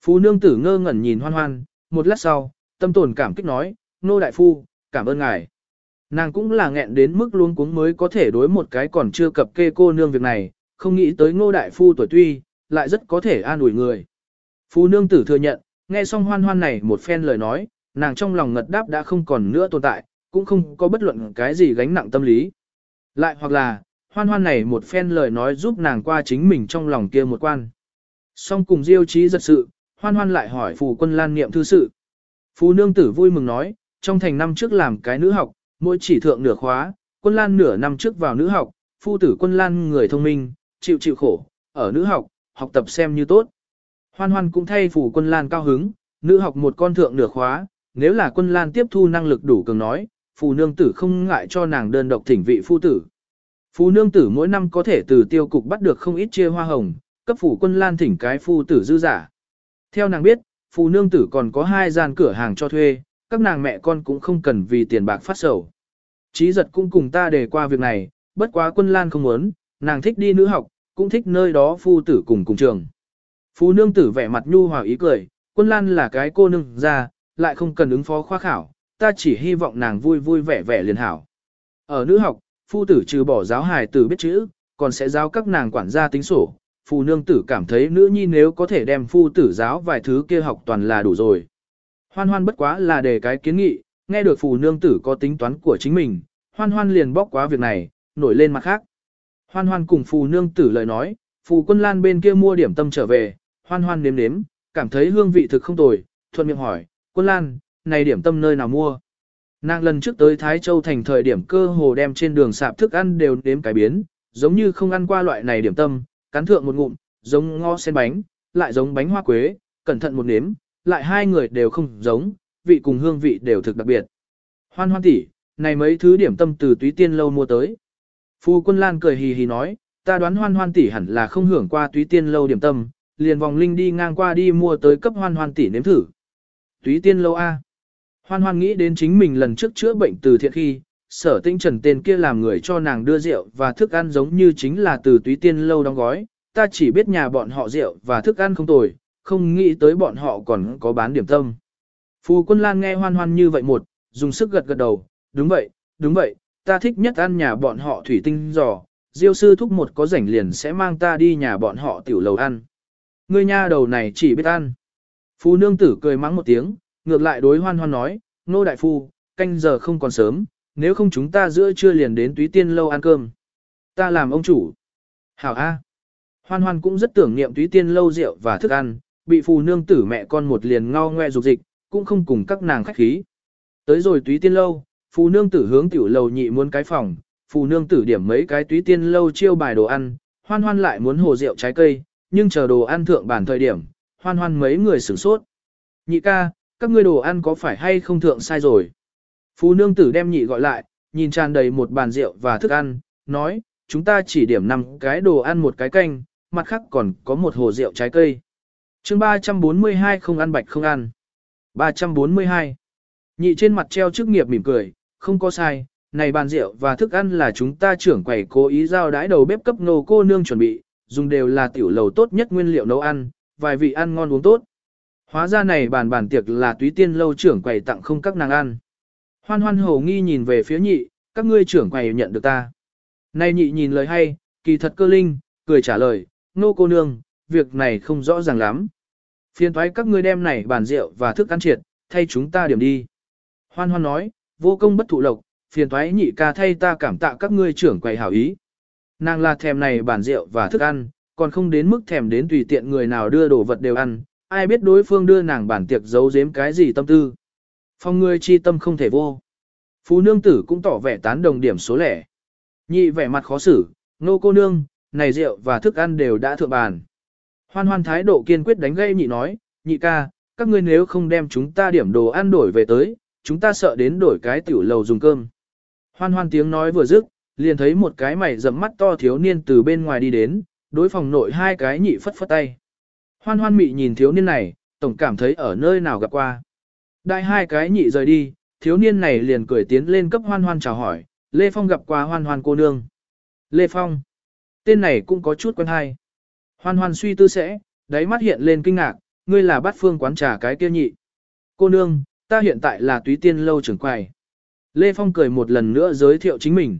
Phù nương tử ngơ ngẩn nhìn hoan hoan, một lát sau, tâm tồn cảm kích nói, nô đại phu, cảm ơn ngài. Nàng cũng là nghẹn đến mức luôn cuống mới có thể đối một cái còn chưa cập kê cô nương việc này, không nghĩ tới ngô đại phu tuổi tuy, lại rất có thể an ủi người. Phu nương tử thừa nhận, nghe xong hoan hoan này một phen lời nói, nàng trong lòng ngật đáp đã không còn nữa tồn tại, cũng không có bất luận cái gì gánh nặng tâm lý. Lại hoặc là, hoan hoan này một phen lời nói giúp nàng qua chính mình trong lòng kia một quan. Xong cùng diêu trí giật sự, hoan hoan lại hỏi phù quân lan niệm thư sự. Phù nương tử vui mừng nói, trong thành năm trước làm cái nữ học, mỗi chỉ thượng nửa khóa, quân lan nửa năm trước vào nữ học, phu tử quân lan người thông minh, chịu chịu khổ, ở nữ học, học tập xem như tốt. Hoan hoan cũng thay phủ quân lan cao hứng, nữ học một con thượng nửa khóa, nếu là quân lan tiếp thu năng lực đủ cường nói, phù nương tử không ngại cho nàng đơn độc thỉnh vị phu tử. Phù nương tử mỗi năm có thể từ tiêu cục bắt được không ít chia hoa hồng, cấp phủ quân lan thỉnh cái phu tử dư giả. Theo nàng biết, phù nương tử còn có hai gian cửa hàng cho thuê, các nàng mẹ con cũng không cần vì tiền bạc phát sầu. Chí giật cũng cùng ta để qua việc này, bất quá quân lan không muốn, nàng thích đi nữ học, cũng thích nơi đó phu tử cùng cùng trường. Phu nương tử vẻ mặt nhu hòa ý cười, quân lan là cái cô nương ra, lại không cần ứng phó khoa khảo, ta chỉ hy vọng nàng vui vui vẻ vẻ liền hảo. Ở nữ học, phu tử trừ bỏ giáo hài tử biết chữ, còn sẽ giáo các nàng quản gia tính sổ. Phu nương tử cảm thấy nữ nhi nếu có thể đem phu tử giáo vài thứ kia học toàn là đủ rồi. Hoan hoan bất quá là để cái kiến nghị, nghe được phù nương tử có tính toán của chính mình, hoan hoan liền bóc quá việc này, nổi lên mặt khác. Hoan hoan cùng phù nương tử lời nói, phù quân lan bên kia mua điểm tâm trở về, hoan hoan nếm nếm, cảm thấy hương vị thực không tồi, thuận miệng hỏi, quân lan, này điểm tâm nơi nào mua? Nàng lần trước tới Thái Châu thành thời điểm cơ hồ đem trên đường sạp thức ăn đều nếm cái biến, giống như không ăn qua loại này điểm tâm, cắn thượng một ngụm, giống ngó sen bánh, lại giống bánh hoa quế, cẩn thận một nếm, lại hai người đều không giống, vị cùng hương vị đều thực đặc biệt. Hoan hoan tỷ, này mấy thứ điểm tâm từ túy tiên lâu mua tới. Phu quân Lan cười hì hì nói, ta đoán hoan hoan tỷ hẳn là không hưởng qua túy tiên lâu điểm tâm, liền vòng linh đi ngang qua đi mua tới cấp hoan hoan tỷ nếm thử. Túy tiên lâu A. Hoan hoan nghĩ đến chính mình lần trước chữa bệnh từ thiện khi, sở tinh trần tên kia làm người cho nàng đưa rượu và thức ăn giống như chính là từ túy tiên lâu đóng gói, ta chỉ biết nhà bọn họ rượu và thức ăn không tồi, không nghĩ tới bọn họ còn có bán điểm tâm. Phu quân lan nghe hoan hoan như vậy một, dùng sức gật gật đầu, đúng vậy, đúng vậy, ta thích nhất ăn nhà bọn họ thủy tinh giò, diêu sư thúc một có rảnh liền sẽ mang ta đi nhà bọn họ tiểu lầu ăn. Ngươi nha đầu này chỉ biết ăn. Phu nương tử cười mắng một tiếng, ngược lại đối hoan hoan nói, nô đại phu, canh giờ không còn sớm, nếu không chúng ta giữa trưa liền đến túy tiên lâu ăn cơm. Ta làm ông chủ. Hảo A. Hoan hoan cũng rất tưởng niệm túy tiên lâu rượu và thức ăn, bị phù nương tử mẹ con một liền ngao ngoe dục dịch, cũng không cùng các nàng khách khí. Tới rồi túy tiên lâu, phù nương tử hướng tiểu lầu nhị muốn cái phòng, phù nương tử điểm mấy cái túy tiên lâu chiêu bài đồ ăn, hoan hoan lại muốn hồ rượu trái cây, nhưng chờ đồ ăn thượng bản thời điểm, hoan hoan mấy người sửng sốt. Nhị ca, các ngươi đồ ăn có phải hay không thượng sai rồi? Phù nương tử đem nhị gọi lại, nhìn tràn đầy một bàn rượu và thức ăn, nói, chúng ta chỉ điểm năm cái đồ ăn một cái canh, mặt khác còn có một hồ rượu trái cây. chương 342 không ăn bạch không ăn. 342. Nhị trên mặt treo chức nghiệp mỉm cười, không có sai, này bàn rượu và thức ăn là chúng ta trưởng quầy cố ý giao đái đầu bếp cấp nô cô nương chuẩn bị, dùng đều là tiểu lầu tốt nhất nguyên liệu nấu ăn, vài vị ăn ngon uống tốt. Hóa ra này bàn bàn tiệc là túy tiên lâu trưởng quầy tặng không các nàng ăn. Hoan hoan hồ nghi nhìn về phía nhị, các ngươi trưởng quầy nhận được ta. Này nhị nhìn lời hay, kỳ thật cơ linh, cười trả lời, nô cô nương, việc này không rõ ràng lắm. Phiên thoái các ngươi đem này bàn rượu và thức ăn triệt, thay chúng ta điểm đi. Hoan hoan nói, vô công bất thụ lộc, phiền thoái nhị ca thay ta cảm tạ các ngươi trưởng quầy hảo ý. Nàng là thèm này bản rượu và thức ăn, còn không đến mức thèm đến tùy tiện người nào đưa đồ vật đều ăn, ai biết đối phương đưa nàng bản tiệc giấu giếm cái gì tâm tư. Phong ngươi chi tâm không thể vô. Phú nương tử cũng tỏ vẻ tán đồng điểm số lẻ. Nhị vẻ mặt khó xử, nô cô nương, này rượu và thức ăn đều đã thượng bàn. Hoan hoan thái độ kiên quyết đánh gây nhị nói, nhị ca, các ngươi nếu không đem chúng ta điểm đồ ăn đổi về tới, chúng ta sợ đến đổi cái tiểu lầu dùng cơm. Hoan hoan tiếng nói vừa dứt, liền thấy một cái mày rậm mắt to thiếu niên từ bên ngoài đi đến, đối phòng nội hai cái nhị phất phất tay. Hoan hoan mị nhìn thiếu niên này, tổng cảm thấy ở nơi nào gặp qua. Đại hai cái nhị rời đi, thiếu niên này liền cười tiến lên cấp hoan hoan chào hỏi, Lê Phong gặp qua hoan hoan cô nương. Lê Phong. Tên này cũng có chút quen hay. Hoan hoan suy tư sẽ, đáy mắt hiện lên kinh ngạc, ngươi là bát phương quán trà cái kia nhị. Cô nương, ta hiện tại là túy tiên lâu trưởng quầy. Lê Phong cười một lần nữa giới thiệu chính mình.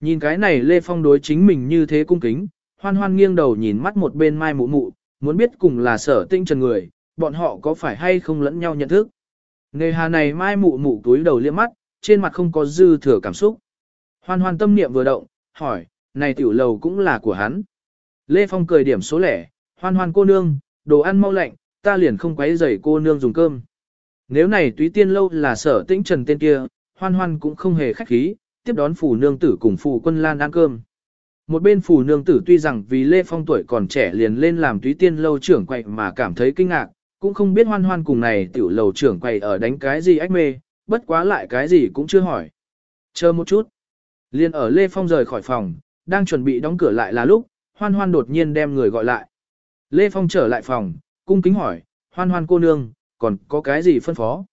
Nhìn cái này Lê Phong đối chính mình như thế cung kính, hoan hoan nghiêng đầu nhìn mắt một bên mai mụ mụ, muốn biết cùng là sở tinh trần người, bọn họ có phải hay không lẫn nhau nhận thức. Nghề hà này mai mụ mụ túi đầu liếc mắt, trên mặt không có dư thừa cảm xúc. Hoan hoan tâm niệm vừa động, hỏi, này tiểu lầu cũng là của hắn. Lê Phong cười điểm số lẻ, hoan hoan cô nương, đồ ăn mau lạnh, ta liền không quấy rầy cô nương dùng cơm. Nếu này túy tiên lâu là sở tĩnh trần tên kia, hoan hoan cũng không hề khách khí, tiếp đón phủ nương tử cùng phủ quân lan ăn cơm. Một bên phủ nương tử tuy rằng vì Lê Phong tuổi còn trẻ liền lên làm túy tiên lâu trưởng quậy mà cảm thấy kinh ngạc, cũng không biết hoan hoan cùng này tiểu lầu trưởng quậy ở đánh cái gì ách mê, bất quá lại cái gì cũng chưa hỏi. Chờ một chút. Liên ở Lê Phong rời khỏi phòng, đang chuẩn bị đóng cửa lại là lúc, hoan hoan đột nhiên đem người gọi lại. Lê Phong trở lại phòng, cung kính hỏi, hoan hoan cô nương, còn có cái gì phân phó?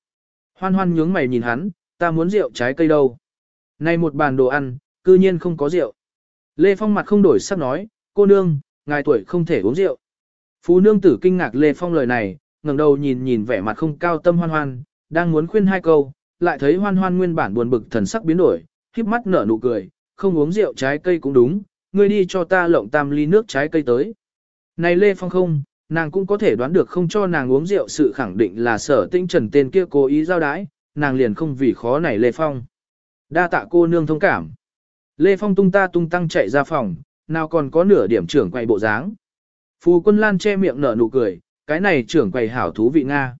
Hoan hoan nhướng mày nhìn hắn, ta muốn rượu trái cây đâu? Này một bàn đồ ăn, cư nhiên không có rượu. Lê Phong mặt không đổi sắc nói, cô nương, ngài tuổi không thể uống rượu. Phú nương tử kinh ngạc Lê Phong lời này, ngẩng đầu nhìn nhìn vẻ mặt không cao tâm hoan hoan, đang muốn khuyên hai câu, lại thấy hoan hoan nguyên bản buồn bực thần sắc biến đổi, khiếp mắt nở nụ cười, không uống rượu trái cây cũng đúng, ngươi đi cho ta lộng tam ly nước trái cây tới. Này Lê Phong không, nàng cũng có thể đoán được không cho nàng uống rượu sự khẳng định là sở tinh trần tên kia cố ý giao đái, nàng liền không vì khó này Lê Phong. Đa tạ cô nương thông cảm. Lê Phong tung ta tung tăng chạy ra phòng, nào còn có nửa điểm trưởng quay bộ dáng. Phù quân lan che miệng nở nụ cười, cái này trưởng quầy hảo thú vị Nga.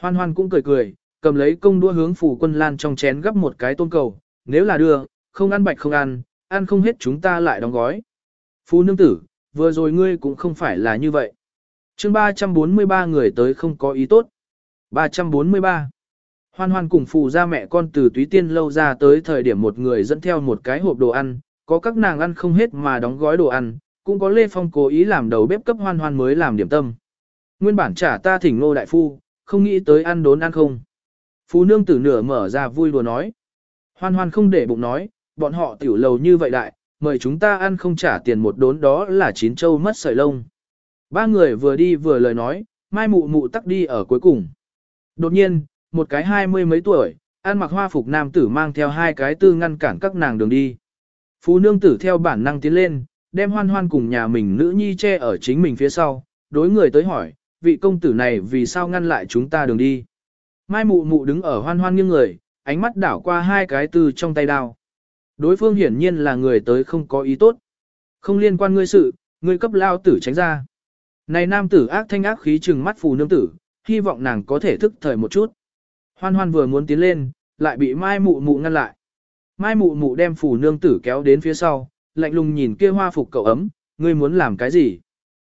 Hoan hoan cũng cười cười, cầm lấy công đũa hướng phù quân lan trong chén gấp một cái tôn cầu, nếu là đưa, không ăn bạch không ăn, ăn không hết chúng ta lại đóng gói. Phù nương tử, vừa rồi ngươi cũng không phải là như vậy chương 343 người tới không có ý tốt. 343. Hoan hoan cùng phù ra mẹ con từ túy tiên lâu ra tới thời điểm một người dẫn theo một cái hộp đồ ăn, có các nàng ăn không hết mà đóng gói đồ ăn, cũng có Lê Phong cố ý làm đầu bếp cấp hoan hoan mới làm điểm tâm. Nguyên bản trả ta thỉnh ngô đại phu, không nghĩ tới ăn đốn ăn không. Phú nương tử nửa mở ra vui đùa nói. Hoan hoan không để bụng nói, bọn họ tiểu lầu như vậy đại, mời chúng ta ăn không trả tiền một đốn đó là chín châu mất sợi lông. Ba người vừa đi vừa lời nói, mai mụ mụ tắc đi ở cuối cùng. Đột nhiên, một cái hai mươi mấy tuổi, ăn mặc hoa phục nam tử mang theo hai cái tư ngăn cản các nàng đường đi. Phú nương tử theo bản năng tiến lên, đem hoan hoan cùng nhà mình nữ nhi che ở chính mình phía sau, đối người tới hỏi, vị công tử này vì sao ngăn lại chúng ta đường đi. Mai mụ mụ đứng ở hoan hoan nghiêng người, ánh mắt đảo qua hai cái tư trong tay đao. Đối phương hiển nhiên là người tới không có ý tốt. Không liên quan ngươi sự, ngươi cấp lao tử tránh ra. Này nam tử ác thanh ác khí trừng mắt phù nương tử, hy vọng nàng có thể thức thời một chút. Hoan hoan vừa muốn tiến lên, lại bị mai mụ mụ ngăn lại. Mai mụ mụ đem phù nương tử kéo đến phía sau, lạnh lùng nhìn kia hoa phục cậu ấm, ngươi muốn làm cái gì?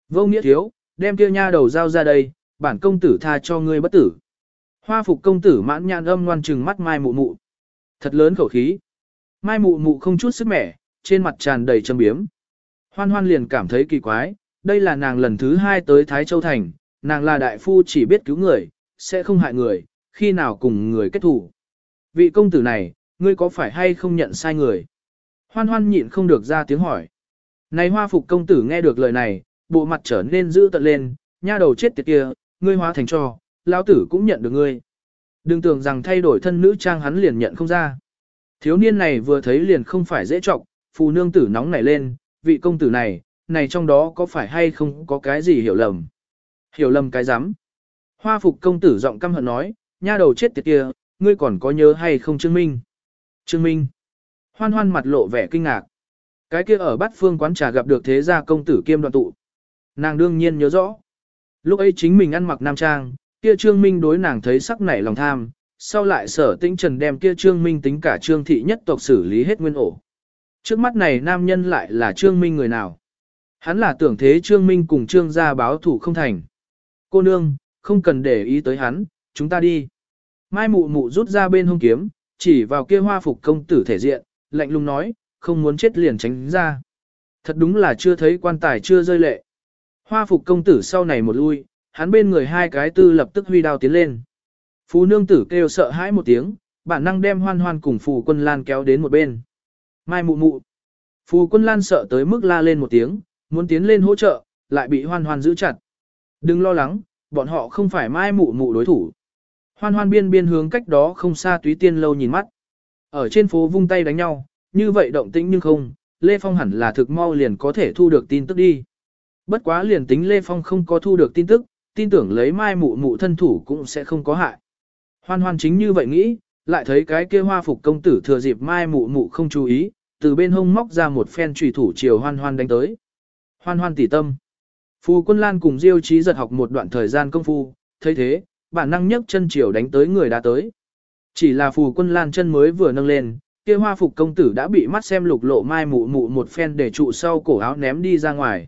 Vô nghĩa thiếu, đem kia nha đầu giao ra đây, bản công tử tha cho ngươi bất tử. Hoa phục công tử mãn nhãn âm ngoan trừng mắt mai mụ mụ. Thật lớn khẩu khí. Mai mụ mụ không chút sức mẻ, trên mặt tràn đầy châm biếm. Hoan hoan liền cảm thấy kỳ quái, đây là nàng lần thứ hai tới Thái Châu Thành, nàng là đại phu chỉ biết cứu người, sẽ không hại người, khi nào cùng người kết thủ. Vị công tử này, ngươi có phải hay không nhận sai người? Hoan hoan nhịn không được ra tiếng hỏi. Này hoa phục công tử nghe được lời này, bộ mặt trở nên dữ tận lên, nha đầu chết tiệt kia, ngươi hóa thành cho, lão tử cũng nhận được ngươi. Đừng tưởng rằng thay đổi thân nữ trang hắn liền nhận không ra. Thiếu niên này vừa thấy liền không phải dễ trọng, phù nương tử nóng nảy lên, vị công tử này, này trong đó có phải hay không có cái gì hiểu lầm. Hiểu lầm cái rắm Hoa phục công tử giọng căm hận nói, nha đầu chết tiệt kia, ngươi còn có nhớ hay không Trương Minh? Trương Minh. Hoan hoan mặt lộ vẻ kinh ngạc. Cái kia ở bát phương quán trà gặp được thế gia công tử kiêm đoàn tụ. Nàng đương nhiên nhớ rõ. Lúc ấy chính mình ăn mặc nam trang, kia Trương Minh đối nàng thấy sắc nảy lòng tham, sau lại sở tĩnh trần đem kia Trương Minh tính cả Trương thị nhất tộc xử lý hết nguyên ổ. Trước mắt này nam nhân lại là Trương Minh người nào? Hắn là tưởng thế Trương Minh cùng Trương gia báo thủ không thành. Cô nương, không cần để ý tới hắn, chúng ta đi. Mai mụ mụ rút ra bên hông kiếm, chỉ vào kia hoa phục công tử thể diện, lạnh lùng nói, không muốn chết liền tránh ra. Thật đúng là chưa thấy quan tài chưa rơi lệ. Hoa phục công tử sau này một lui, hắn bên người hai cái tư lập tức huy đao tiến lên. Phú nương tử kêu sợ hãi một tiếng, bản năng đem hoan hoan cùng phù quân lan kéo đến một bên. Mai mụ mụ. Phù quân lan sợ tới mức la lên một tiếng, muốn tiến lên hỗ trợ, lại bị hoan hoan giữ chặt. Đừng lo lắng, bọn họ không phải mai mụ mụ đối thủ. Hoan hoan biên biên hướng cách đó không xa túy tiên lâu nhìn mắt. Ở trên phố vung tay đánh nhau, như vậy động tĩnh nhưng không, Lê Phong hẳn là thực mau liền có thể thu được tin tức đi. Bất quá liền tính Lê Phong không có thu được tin tức, tin tưởng lấy mai mụ mụ thân thủ cũng sẽ không có hại. Hoan hoan chính như vậy nghĩ, lại thấy cái kia hoa phục công tử thừa dịp mai mụ mụ không chú ý, từ bên hông móc ra một phen trùy thủ chiều hoan hoan đánh tới. Hoan hoan tỉ tâm. Phù quân lan cùng diêu trí giật học một đoạn thời gian công phu, thấy thế, bản năng nhấc chân chiều đánh tới người đã tới. Chỉ là phù quân lan chân mới vừa nâng lên, kia hoa phục công tử đã bị mắt xem lục lộ mai mụ mụ một phen để trụ sau cổ áo ném đi ra ngoài.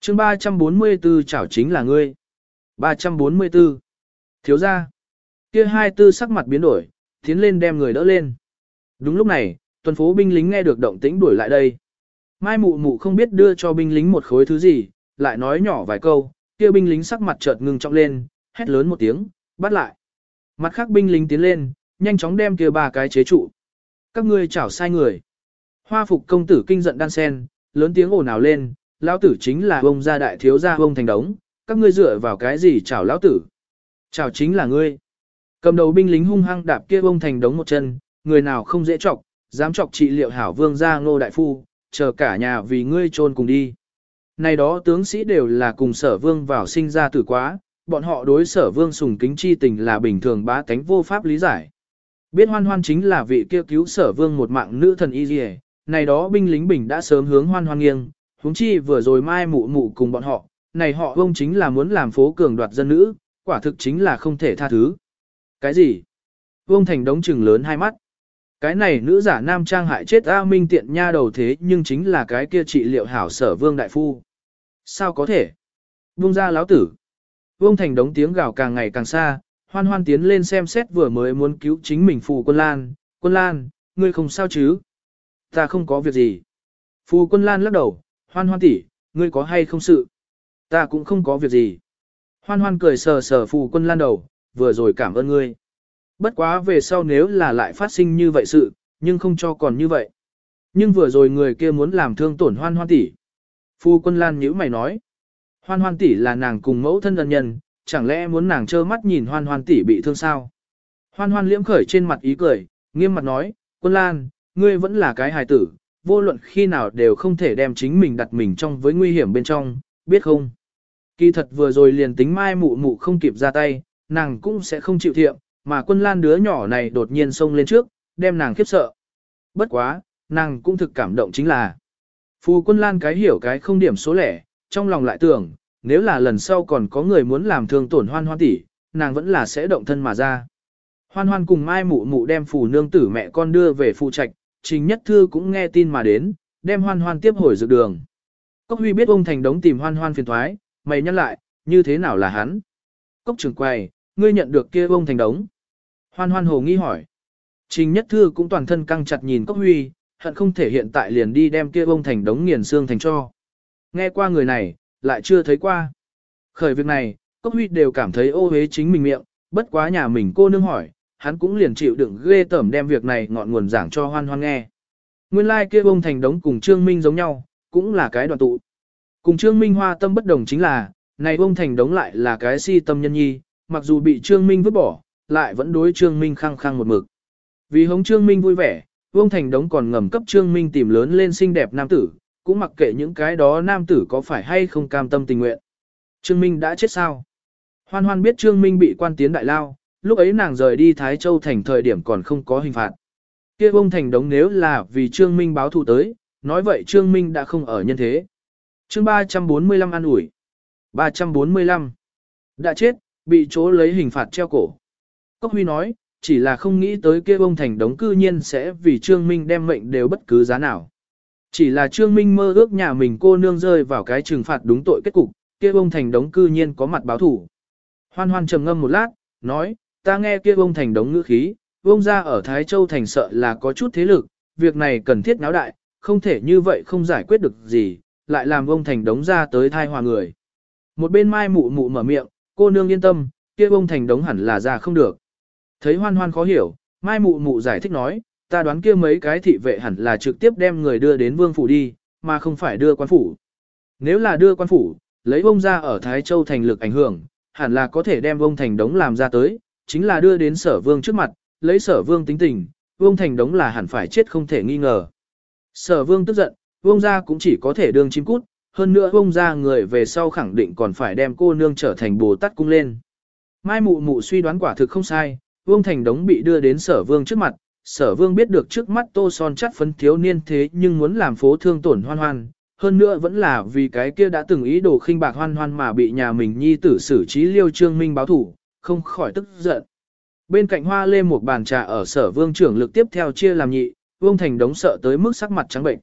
chương 344 chảo chính là ngươi. 344. Thiếu gia Kia hai tư sắc mặt biến đổi, tiến lên đem người đỡ lên. Đúng lúc này, tuần phố binh lính nghe được động tĩnh đuổi lại đây. Mai mụ mụ không biết đưa cho binh lính một khối thứ gì, lại nói nhỏ vài câu, kia binh lính sắc mặt chợt ngưng trọng lên, hét lớn một tiếng, bắt lại. Mặt khác binh lính tiến lên, nhanh chóng đem kia ba cái chế trụ. Các ngươi chảo sai người. Hoa phục công tử kinh giận đan sen, lớn tiếng ồn ào lên, lão tử chính là ông gia đại thiếu gia ông thành đống, các ngươi dựa vào cái gì chảo lão tử? Chảo chính là ngươi. Cầm đầu binh lính hung hăng đạp kia ông thành đống một chân, người nào không dễ chọc, dám chọc trị liệu hảo vương gia ngô đại phu, chờ cả nhà vì ngươi trôn cùng đi. Này đó tướng sĩ đều là cùng sở vương vào sinh ra tử quá, bọn họ đối sở vương sùng kính chi tình là bình thường bá tánh vô pháp lý giải. Biết hoan hoan chính là vị kia cứu sở vương một mạng nữ thần y dì này đó binh lính bình đã sớm hướng hoan hoan nghiêng, huống chi vừa rồi mai mụ mụ cùng bọn họ, này họ ông chính là muốn làm phố cường đoạt dân nữ, quả thực chính là không thể tha thứ. Cái gì? Vương Thành đống trừng lớn hai mắt. Cái này nữ giả nam trang hại chết A Minh tiện nha đầu thế nhưng chính là cái kia trị liệu hảo sở vương đại phu. Sao có thể? Vương ra láo tử. Vương Thành đống tiếng gào càng ngày càng xa, hoan hoan tiến lên xem xét vừa mới muốn cứu chính mình phù quân lan, quân lan, ngươi không sao chứ? Ta không có việc gì. Phù quân lan lắc đầu, hoan hoan tỷ, ngươi có hay không sự? Ta cũng không có việc gì. Hoan hoan cười sờ sờ phù quân lan đầu, vừa rồi cảm ơn ngươi. Bất quá về sau nếu là lại phát sinh như vậy sự, nhưng không cho còn như vậy. Nhưng vừa rồi người kia muốn làm thương tổn hoan hoan tỷ. Phu quân lan nhữ mày nói. Hoan hoan tỷ là nàng cùng mẫu thân ân nhân, chẳng lẽ muốn nàng trơ mắt nhìn hoan hoan tỷ bị thương sao? Hoan hoan liễm khởi trên mặt ý cười, nghiêm mặt nói, quân lan, ngươi vẫn là cái hài tử, vô luận khi nào đều không thể đem chính mình đặt mình trong với nguy hiểm bên trong, biết không? Kỳ thật vừa rồi liền tính mai mụ mụ không kịp ra tay, nàng cũng sẽ không chịu thiệm, mà quân lan đứa nhỏ này đột nhiên xông lên trước, đem nàng khiếp sợ. Bất quá, nàng cũng thực cảm động chính là. Phù quân lan cái hiểu cái không điểm số lẻ, trong lòng lại tưởng, nếu là lần sau còn có người muốn làm thương tổn hoan hoan tỷ, nàng vẫn là sẽ động thân mà ra. Hoan hoan cùng mai mụ mụ đem phù nương tử mẹ con đưa về phụ trạch, trình nhất thư cũng nghe tin mà đến, đem hoan hoan tiếp hồi dược đường. Cốc huy biết ông thành đống tìm hoan hoan phiền thoái, mày nhắc lại, như thế nào là hắn? Cốc trưởng quầy, ngươi nhận được kia ông thành đống. Hoan hoan hồ nghi hỏi. Trình nhất thư cũng toàn thân căng chặt nhìn Cốc huy, hận không thể hiện tại liền đi đem kia bông thành đống nghiền xương thành cho. Nghe qua người này, lại chưa thấy qua. Khởi việc này, Cốc huy đều cảm thấy ô hế chính mình miệng, bất quá nhà mình cô nương hỏi, hắn cũng liền chịu đựng ghê tởm đem việc này ngọn nguồn giảng cho hoan hoan nghe. Nguyên lai like kia bông thành đống cùng Trương Minh giống nhau, cũng là cái đoàn tụ. Cùng Trương Minh hoa tâm bất đồng chính là, này bông thành đống lại là cái si tâm nhân nhi, mặc dù bị Trương Minh vứt bỏ, lại vẫn đối Trương Minh khăng khăng một mực. Vì hống Trương Minh vui vẻ, Vương Thành Đống còn ngầm cấp Trương Minh tìm lớn lên xinh đẹp nam tử, cũng mặc kệ những cái đó nam tử có phải hay không cam tâm tình nguyện. Trương Minh đã chết sao? Hoan hoan biết Trương Minh bị quan tiến đại lao, lúc ấy nàng rời đi Thái Châu thành thời điểm còn không có hình phạt. Kia Vương Thành Đống nếu là vì Trương Minh báo thù tới, nói vậy Trương Minh đã không ở nhân thế. Chương 345 an ủi. 345. Đã chết, bị chỗ lấy hình phạt treo cổ. Cốc Huy nói, chỉ là không nghĩ tới kia ông thành đống cư nhiên sẽ vì Trương Minh đem mệnh đều bất cứ giá nào. Chỉ là Trương Minh mơ ước nhà mình cô nương rơi vào cái trừng phạt đúng tội kết cục, kia ông thành đống cư nhiên có mặt báo thủ. Hoan hoan trầm ngâm một lát, nói, ta nghe kia ông thành đống ngữ khí, ông ra ở Thái Châu thành sợ là có chút thế lực, việc này cần thiết náo đại, không thể như vậy không giải quyết được gì, lại làm ông thành đống ra tới thai hòa người. Một bên mai mụ mụ mở miệng, cô nương yên tâm, kia ông thành đống hẳn là ra không được. Thấy hoan hoan khó hiểu, mai mụ mụ giải thích nói, ta đoán kia mấy cái thị vệ hẳn là trực tiếp đem người đưa đến vương phủ đi, mà không phải đưa quan phủ. Nếu là đưa quan phủ, lấy ông ra ở Thái Châu thành lực ảnh hưởng, hẳn là có thể đem ông thành đống làm ra tới, chính là đưa đến sở vương trước mặt, lấy sở vương tính tình, vương thành đống là hẳn phải chết không thể nghi ngờ. Sở vương tức giận, vương ra cũng chỉ có thể đương chim cút, hơn nữa vương ra người về sau khẳng định còn phải đem cô nương trở thành bồ tát cung lên. Mai mụ mụ suy đoán quả thực không sai, Vương Thành Đống bị đưa đến sở vương trước mặt, sở vương biết được trước mắt tô son chắt phấn thiếu niên thế nhưng muốn làm phố thương tổn hoan hoan, hơn nữa vẫn là vì cái kia đã từng ý đồ khinh bạc hoan hoan mà bị nhà mình nhi tử xử trí liêu trương minh báo thủ, không khỏi tức giận. Bên cạnh hoa lê một bàn trà ở sở vương trưởng lực tiếp theo chia làm nhị, Vương Thành Đống sợ tới mức sắc mặt trắng bệnh.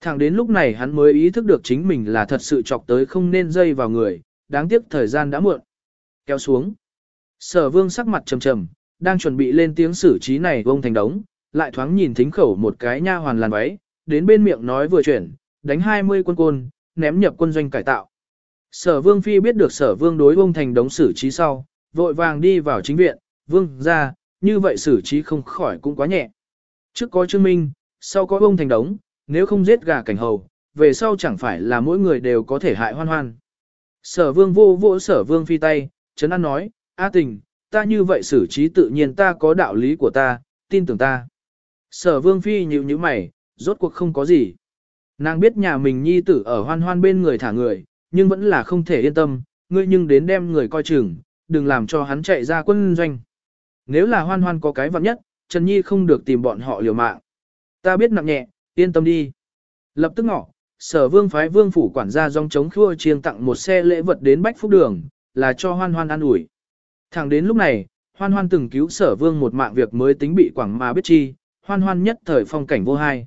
Thẳng đến lúc này hắn mới ý thức được chính mình là thật sự chọc tới không nên dây vào người, đáng tiếc thời gian đã muộn. Kéo xuống. Sở vương sắc mặt trầm trầm, đang chuẩn bị lên tiếng xử trí này vông thành đống, lại thoáng nhìn thính khẩu một cái nha hoàn làn váy, đến bên miệng nói vừa chuyển, đánh 20 quân côn, ném nhập quân doanh cải tạo. Sở vương phi biết được sở vương đối vông thành đống xử trí sau, vội vàng đi vào chính viện, vương ra, như vậy xử trí không khỏi cũng quá nhẹ. Trước có chứng minh, sau có vông thành đống, nếu không giết gà cảnh hầu, về sau chẳng phải là mỗi người đều có thể hại hoan hoan. Sở vương vô vỗ sở vương phi tay, chấn an nói, A tình, ta như vậy xử trí tự nhiên ta có đạo lý của ta, tin tưởng ta. Sở vương phi nhíu nhíu mày, rốt cuộc không có gì. Nàng biết nhà mình nhi tử ở hoan hoan bên người thả người, nhưng vẫn là không thể yên tâm, ngươi nhưng đến đem người coi chừng, đừng làm cho hắn chạy ra quân doanh. Nếu là hoan hoan có cái vặn nhất, Trần Nhi không được tìm bọn họ liều mạng. Ta biết nặng nhẹ, yên tâm đi. Lập tức ngỏ, sở vương phái vương phủ quản gia dòng chống khua chiêng tặng một xe lễ vật đến Bách Phúc Đường, là cho hoan hoan ăn ủi. Thẳng đến lúc này, hoan hoan từng cứu sở vương một mạng việc mới tính bị quảng mà biết chi, hoan hoan nhất thời phong cảnh vô hai.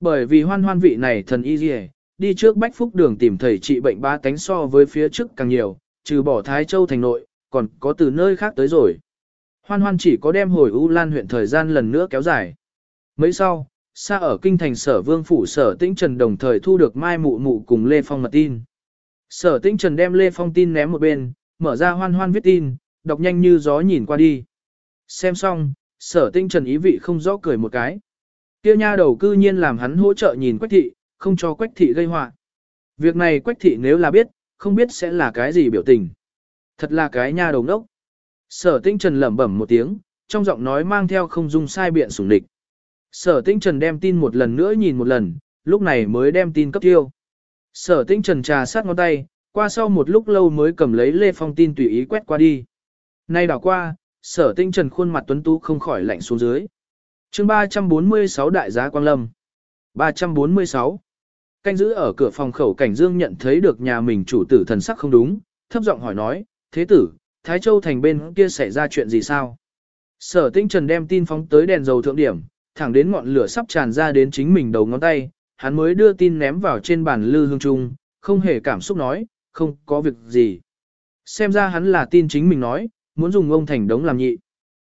Bởi vì hoan hoan vị này thần y dì đi trước bách phúc đường tìm thầy trị bệnh ba tánh so với phía trước càng nhiều, trừ bỏ Thái Châu thành nội, còn có từ nơi khác tới rồi. Hoan hoan chỉ có đem hồi U Lan huyện thời gian lần nữa kéo dài. Mấy sau, xa ở kinh thành sở vương phủ sở tĩnh trần đồng thời thu được mai mụ mụ cùng Lê Phong mật tin. Sở tĩnh trần đem Lê Phong tin ném một bên, mở ra hoan hoan viết tin, đọc nhanh như gió nhìn qua đi. Xem xong, sở Tinh trần ý vị không rõ cười một cái. Tiêu nha đầu cư nhiên làm hắn hỗ trợ nhìn quách thị, không cho quách thị gây họa. Việc này quách thị nếu là biết, không biết sẽ là cái gì biểu tình. Thật là cái nha đầu đốc. Sở tinh trần lẩm bẩm một tiếng, trong giọng nói mang theo không dung sai biện sủng địch. Sở tinh trần đem tin một lần nữa nhìn một lần, lúc này mới đem tin cấp tiêu. Sở tinh trần trà sát ngón tay, qua sau một lúc lâu mới cầm lấy Lê Phong tin tùy ý quét qua đi. Nay đảo qua, sở tinh trần khuôn mặt tuấn tú không khỏi lạnh xuống dưới. chương 346 đại giá Quang Lâm. 346. Canh giữ ở cửa phòng khẩu cảnh dương nhận thấy được nhà mình chủ tử thần sắc không đúng, thấp giọng hỏi nói, thế tử, Thái Châu thành bên kia xảy ra chuyện gì sao? Sở tinh trần đem tin phóng tới đèn dầu thượng điểm, thẳng đến ngọn lửa sắp tràn ra đến chính mình đầu ngón tay, hắn mới đưa tin ném vào trên bàn lư hương trung, không hề cảm xúc nói, không có việc gì. Xem ra hắn là tin chính mình nói, muốn dùng ông thành đống làm nhị.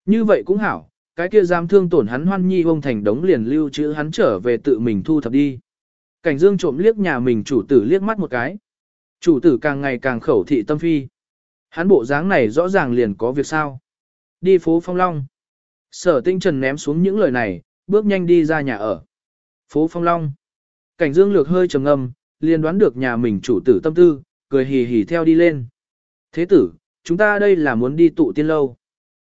Như vậy cũng hảo, cái kia dám thương tổn hắn hoan nhi ông thành đống liền lưu trữ hắn trở về tự mình thu thập đi. Cảnh dương trộm liếc nhà mình chủ tử liếc mắt một cái. Chủ tử càng ngày càng khẩu thị tâm phi. Hắn bộ dáng này rõ ràng liền có việc sao. Đi phố Phong Long. Sở tinh trần ném xuống những lời này, bước nhanh đi ra nhà ở. Phố Phong Long. Cảnh dương lược hơi trầm ngâm, liền đoán được nhà mình chủ tử tâm tư, cười hì hì theo đi lên. Thế tử, chúng ta đây là muốn đi tụ tiên lâu.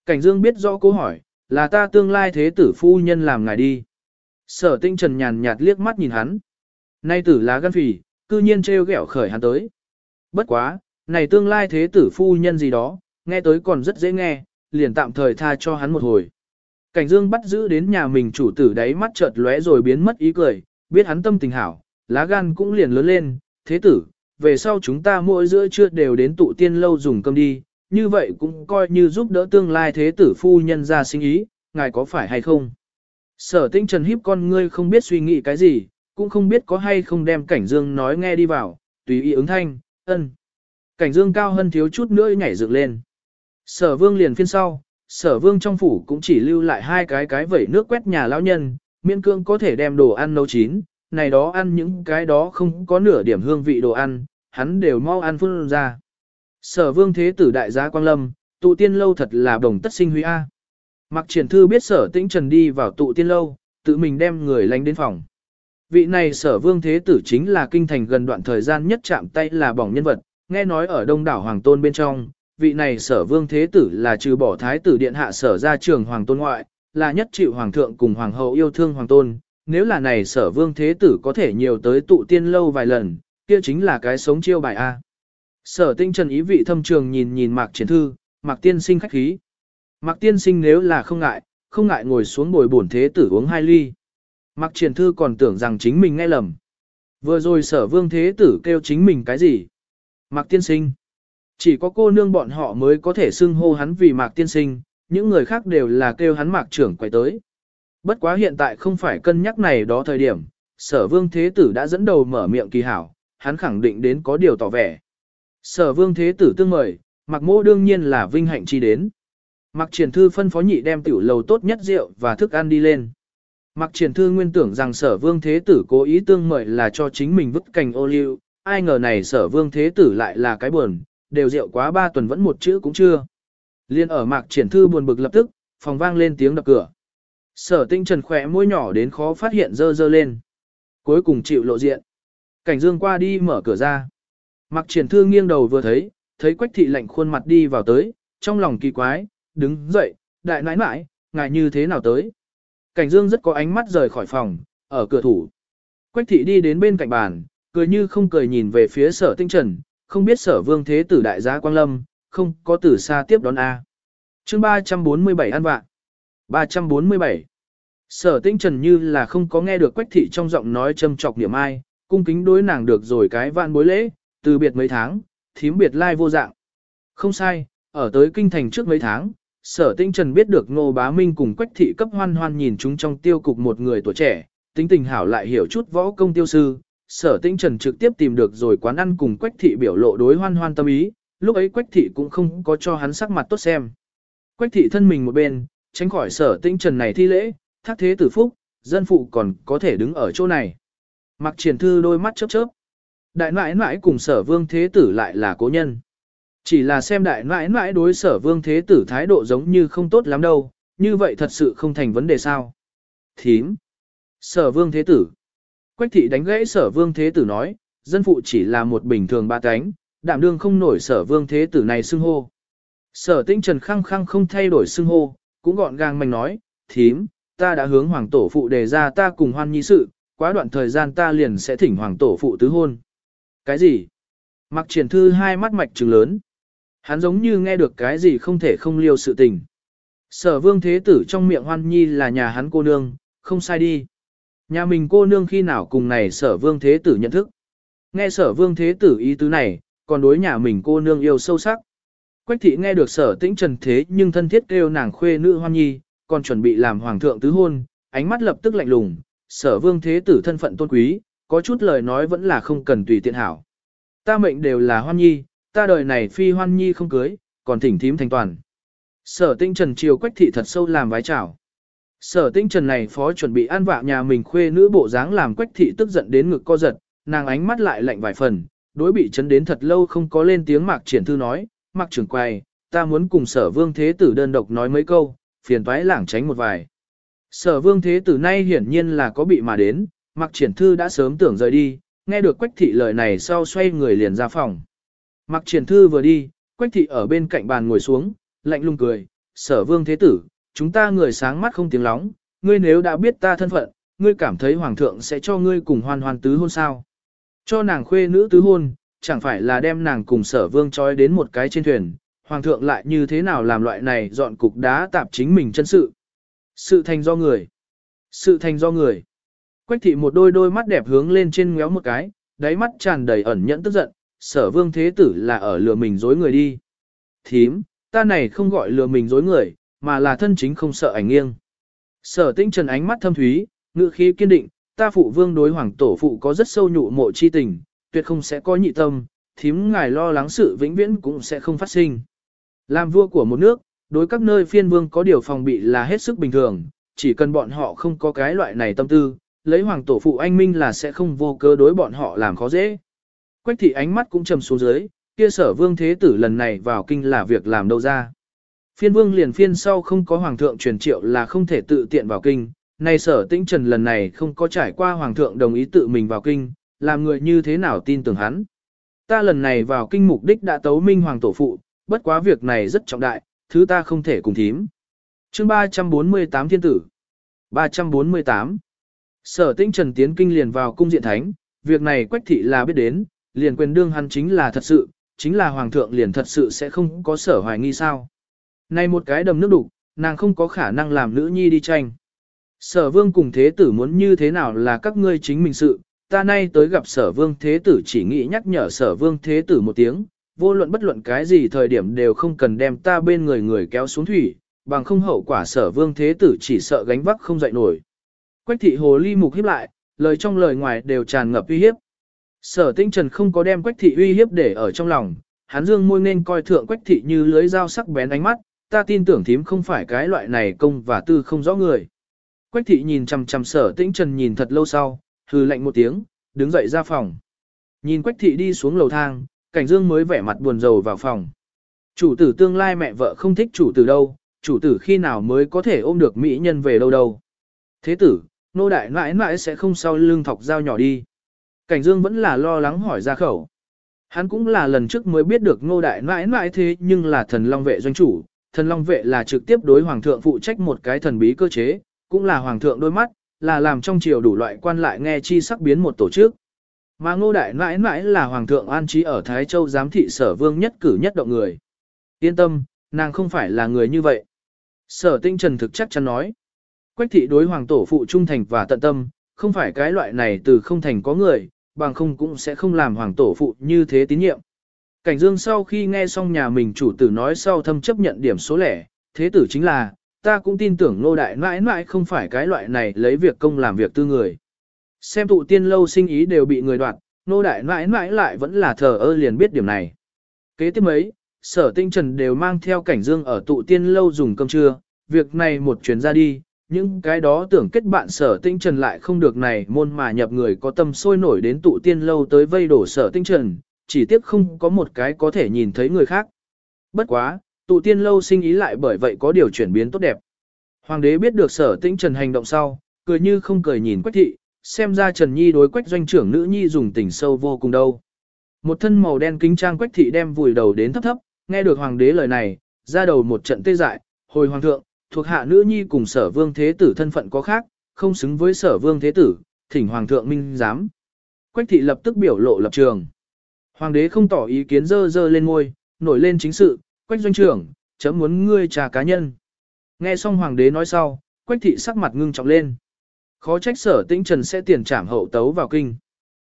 Cảnh dương biết rõ câu hỏi, là ta tương lai thế tử phu nhân làm ngài đi. Sở tinh trần nhàn nhạt liếc mắt nhìn hắn. Nay tử lá gan phì, cư nhiên trêu ghẹo khởi hắn tới. Bất quá, này tương lai thế tử phu nhân gì đó, nghe tới còn rất dễ nghe, liền tạm thời tha cho hắn một hồi. Cảnh dương bắt giữ đến nhà mình chủ tử đáy mắt chợt lóe rồi biến mất ý cười, biết hắn tâm tình hảo, lá gan cũng liền lớn lên, thế tử, về sau chúng ta mỗi giữa trưa đều đến tụ tiên lâu dùng cơm đi, như vậy cũng coi như giúp đỡ tương lai thế tử phu nhân ra sinh ý, ngài có phải hay không? Sở tinh trần hiếp con ngươi không biết suy nghĩ cái gì, cũng không biết có hay không đem cảnh dương nói nghe đi vào, tùy ý ứng thanh, ân. Cảnh dương cao hơn thiếu chút nữa nhảy dựng lên. Sở vương liền phiên sau, sở vương trong phủ cũng chỉ lưu lại hai cái cái vẩy nước quét nhà lão nhân, miễn cương có thể đem đồ ăn nấu chín, này đó ăn những cái đó không có nửa điểm hương vị đồ ăn, hắn đều mau ăn phương ra. Sở vương thế tử đại gia Quang Lâm, tụ tiên lâu thật là đồng tất sinh huy A. Mặc triển thư biết sở tĩnh trần đi vào tụ tiên lâu, tự mình đem người lánh đến phòng. Vị này sở vương thế tử chính là kinh thành gần đoạn thời gian nhất chạm tay là bỏng nhân vật, nghe nói ở đông đảo Hoàng Tôn bên trong, vị này sở vương thế tử là trừ bỏ thái tử điện hạ sở ra trường Hoàng Tôn ngoại, là nhất chịu Hoàng thượng cùng Hoàng hậu yêu thương Hoàng Tôn. Nếu là này sở vương thế tử có thể nhiều tới tụ tiên lâu vài lần, kia chính là cái sống chiêu bài A. Sở tinh trần ý vị thâm trường nhìn nhìn mạc triển thư, mạc tiên sinh khách khí. Mạc tiên sinh nếu là không ngại, không ngại ngồi xuống bồi bổn thế tử uống hai ly. Mạc triển thư còn tưởng rằng chính mình nghe lầm. Vừa rồi sở vương thế tử kêu chính mình cái gì? Mạc tiên sinh. Chỉ có cô nương bọn họ mới có thể xưng hô hắn vì mạc tiên sinh, những người khác đều là kêu hắn mạc trưởng quay tới. Bất quá hiện tại không phải cân nhắc này đó thời điểm, sở vương thế tử đã dẫn đầu mở miệng kỳ hảo, hắn khẳng định đến có điều tỏ vẻ. Sở vương thế tử tương mời, mặc mô đương nhiên là vinh hạnh chi đến. Mặc triển thư phân phó nhị đem tiểu lầu tốt nhất rượu và thức ăn đi lên. Mặc triển thư nguyên tưởng rằng sở vương thế tử cố ý tương mời là cho chính mình vứt cành ô liu, ai ngờ này sở vương thế tử lại là cái buồn, đều rượu quá ba tuần vẫn một chữ cũng chưa. Liên ở mạc triển thư buồn bực lập tức, phòng vang lên tiếng đập cửa. Sở tinh trần khỏe môi nhỏ đến khó phát hiện dơ dơ lên. Cuối cùng chịu lộ diện. Cảnh dương qua đi mở cửa ra. Mặc triển thư nghiêng đầu vừa thấy, thấy quách thị lạnh khuôn mặt đi vào tới, trong lòng kỳ quái, đứng dậy, đại nãi nãi, ngài như thế nào tới. Cảnh dương rất có ánh mắt rời khỏi phòng, ở cửa thủ. Quách thị đi đến bên cạnh bàn, cười như không cười nhìn về phía sở tinh trần, không biết sở vương thế tử đại gia Quang Lâm, không có tử xa tiếp đón A. chương 347 ăn vạn. 347. Sở tinh trần như là không có nghe được quách thị trong giọng nói châm trọc niệm ai, cung kính đối nàng được rồi cái vạn bối lễ, từ biệt mấy tháng, thím biệt lai vô dạng. Không sai, ở tới kinh thành trước mấy tháng, sở tinh trần biết được ngô bá minh cùng quách thị cấp hoan hoan nhìn chúng trong tiêu cục một người tuổi trẻ, tính tình hảo lại hiểu chút võ công tiêu sư, sở tĩnh trần trực tiếp tìm được rồi quán ăn cùng quách thị biểu lộ đối hoan hoan tâm ý, lúc ấy quách thị cũng không có cho hắn sắc mặt tốt xem. Quách thị thân mình một bên, tránh khỏi sở tĩnh trần này thi lễ, thác thế tử phúc, dân phụ còn có thể đứng ở chỗ này. Mặc triển thư đôi mắt chớp chớp. Đại nãi nãi cùng sở vương thế tử lại là cố nhân. Chỉ là xem đại nãi nãi đối sở vương thế tử thái độ giống như không tốt lắm đâu, như vậy thật sự không thành vấn đề sao. Thím. Sở vương thế tử. Quách thị đánh gãy sở vương thế tử nói, dân phụ chỉ là một bình thường ba cánh, đảm đương không nổi sở vương thế tử này xưng hô. Sở tinh trần khăng khăng không thay đổi xưng hô, cũng gọn gàng mạnh nói, thím, ta đã hướng hoàng tổ phụ đề ra ta cùng hoan nhi sự, quá đoạn thời gian ta liền sẽ thỉnh hoàng tổ phụ tứ hôn. Cái gì? Mặc triển thư hai mắt mạch trừng lớn. Hắn giống như nghe được cái gì không thể không liêu sự tình. Sở vương thế tử trong miệng hoan nhi là nhà hắn cô nương, không sai đi. Nhà mình cô nương khi nào cùng này sở vương thế tử nhận thức. Nghe sở vương thế tử ý tứ này, còn đối nhà mình cô nương yêu sâu sắc. Quách thị nghe được sở tĩnh trần thế nhưng thân thiết kêu nàng khuê nữ hoan nhi, còn chuẩn bị làm hoàng thượng tứ hôn, ánh mắt lập tức lạnh lùng, sở vương thế tử thân phận tôn quý, có chút lời nói vẫn là không cần tùy tiện hảo. Ta mệnh đều là hoan nhi, ta đời này phi hoan nhi không cưới, còn thỉnh thím thành toàn. Sở tinh trần chiều quách thị thật sâu làm vái chào. Sở tinh trần này phó chuẩn bị an vạ nhà mình khuê nữ bộ dáng làm quách thị tức giận đến ngực co giật, nàng ánh mắt lại lạnh vài phần, đối bị chấn đến thật lâu không có lên tiếng mạc triển thư nói, mạc trưởng quay, ta muốn cùng sở vương thế tử đơn độc nói mấy câu, phiền toái lảng tránh một vài. Sở vương thế tử nay hiển nhiên là có bị mà đến, mạc triển thư đã sớm tưởng rời đi, nghe được quách thị lời này sau xoay người liền ra phòng. Mạc triển thư vừa đi, quách thị ở bên cạnh bàn ngồi xuống, lạnh lùng cười, sở vương thế tử, chúng ta người sáng mắt không tiếng lóng, ngươi nếu đã biết ta thân phận, ngươi cảm thấy hoàng thượng sẽ cho ngươi cùng hoan hoan tứ hôn sao. Cho nàng khuê nữ tứ hôn, chẳng phải là đem nàng cùng sở vương trói đến một cái trên thuyền, hoàng thượng lại như thế nào làm loại này dọn cục đá tạp chính mình chân sự. Sự thành do người. Sự thành do người. Quách thị một đôi đôi mắt đẹp hướng lên trên ngéo một cái, đáy mắt tràn đầy ẩn nhẫn tức giận, sở vương thế tử là ở lừa mình dối người đi. Thím, ta này không gọi lừa mình dối người, mà là thân chính không sợ ảnh nghiêng. Sở tinh trần ánh mắt thâm thúy, ngự khí kiên định, ta phụ vương đối hoàng tổ phụ có rất sâu nhụ mộ chi tình, tuyệt không sẽ có nhị tâm, thím ngài lo lắng sự vĩnh viễn cũng sẽ không phát sinh. Làm vua của một nước, đối các nơi phiên vương có điều phòng bị là hết sức bình thường, chỉ cần bọn họ không có cái loại này tâm tư, lấy hoàng tổ phụ anh minh là sẽ không vô cớ đối bọn họ làm khó dễ. Quách thị ánh mắt cũng trầm xuống dưới, kia sở vương thế tử lần này vào kinh là việc làm đâu ra. Phiên vương liền phiên sau không có hoàng thượng truyền triệu là không thể tự tiện vào kinh, này sở tĩnh trần lần này không có trải qua hoàng thượng đồng ý tự mình vào kinh, làm người như thế nào tin tưởng hắn. Ta lần này vào kinh mục đích đã tấu minh hoàng tổ phụ, bất quá việc này rất trọng đại, thứ ta không thể cùng thím. chương 348 thiên tử 348 Sở Tinh trần tiến kinh liền vào cung diện thánh, việc này quách thị là biết đến, liền quyền đương hắn chính là thật sự, chính là hoàng thượng liền thật sự sẽ không có sở hoài nghi sao. Này một cái đầm nước đục, nàng không có khả năng làm nữ nhi đi tranh. Sở vương cùng thế tử muốn như thế nào là các ngươi chính mình sự, ta nay tới gặp sở vương thế tử chỉ nghĩ nhắc nhở sở vương thế tử một tiếng, vô luận bất luận cái gì thời điểm đều không cần đem ta bên người người kéo xuống thủy, bằng không hậu quả sở vương thế tử chỉ sợ gánh vác không dậy nổi. Quách thị hồ ly mục hiếp lại, lời trong lời ngoài đều tràn ngập uy hiếp. Sở tinh trần không có đem quách thị uy hiếp để ở trong lòng, hắn dương môi nên coi thượng quách thị như lưới dao sắc bén ánh mắt, ta tin tưởng thím không phải cái loại này công và tư không rõ người. Quách thị nhìn chằm chằm sở tĩnh trần nhìn thật lâu sau, hừ lạnh một tiếng, đứng dậy ra phòng. Nhìn quách thị đi xuống lầu thang, cảnh dương mới vẻ mặt buồn rầu vào phòng. Chủ tử tương lai mẹ vợ không thích chủ tử đâu, chủ tử khi nào mới có thể ôm được mỹ nhân về đâu đâu. Thế tử, nô đại mãi mãi sẽ không sau lưng thọc dao nhỏ đi. Cảnh dương vẫn là lo lắng hỏi ra khẩu. Hắn cũng là lần trước mới biết được ngô đại mãi mãi thế nhưng là thần long vệ doanh chủ. Thần long vệ là trực tiếp đối hoàng thượng phụ trách một cái thần bí cơ chế, cũng là hoàng thượng đôi mắt, là làm trong triều đủ loại quan lại nghe chi sắc biến một tổ chức. Mà ngô đại mãi mãi là hoàng thượng an trí ở Thái Châu giám thị sở vương nhất cử nhất động người. Yên tâm, nàng không phải là người như vậy. Sở tinh trần thực chắc chắn nói. Quách thị đối hoàng tổ phụ trung thành và tận tâm, không phải cái loại này từ không thành có người, bằng không cũng sẽ không làm hoàng tổ phụ như thế tín nhiệm. Cảnh dương sau khi nghe xong nhà mình chủ tử nói sau thâm chấp nhận điểm số lẻ, thế tử chính là, ta cũng tin tưởng nô đại mãi mãi không phải cái loại này lấy việc công làm việc tư người. Xem tụ tiên lâu sinh ý đều bị người đoạt, nô đại mãi mãi lại vẫn là thờ ơ liền biết điểm này. Kế tiếp ấy, sở tinh trần đều mang theo cảnh dương ở tụ tiên lâu dùng cơm trưa, việc này một chuyến ra đi, những cái đó tưởng kết bạn sở tinh trần lại không được này môn mà nhập người có tâm sôi nổi đến tụ tiên lâu tới vây đổ sở tinh trần, chỉ tiếc không có một cái có thể nhìn thấy người khác. Bất quá, tụ tiên lâu sinh ý lại bởi vậy có điều chuyển biến tốt đẹp. Hoàng đế biết được sở tinh trần hành động sau, cười như không cười nhìn quách thị, xem ra Trần Nhi đối quách doanh trưởng nữ nhi dùng tình sâu vô cùng đâu. Một thân màu đen kính trang quách thị đem vùi đầu đến thấp thấp, nghe được hoàng đế lời này, ra đầu một trận tê dại, hồi hoàng thượng, thuộc hạ nữ nhi cùng sở vương thế tử thân phận có khác, không xứng với sở vương thế tử, thỉnh hoàng thượng minh giám. Quách thị lập tức biểu lộ lập trường. Hoàng đế không tỏ ý kiến dơ dơ lên ngôi, nổi lên chính sự, quách doanh trưởng, chấm muốn ngươi trà cá nhân. Nghe xong hoàng đế nói sau, quách thị sắc mặt ngưng trọng lên. Khó trách sở tĩnh trần sẽ tiền trảm hậu tấu vào kinh.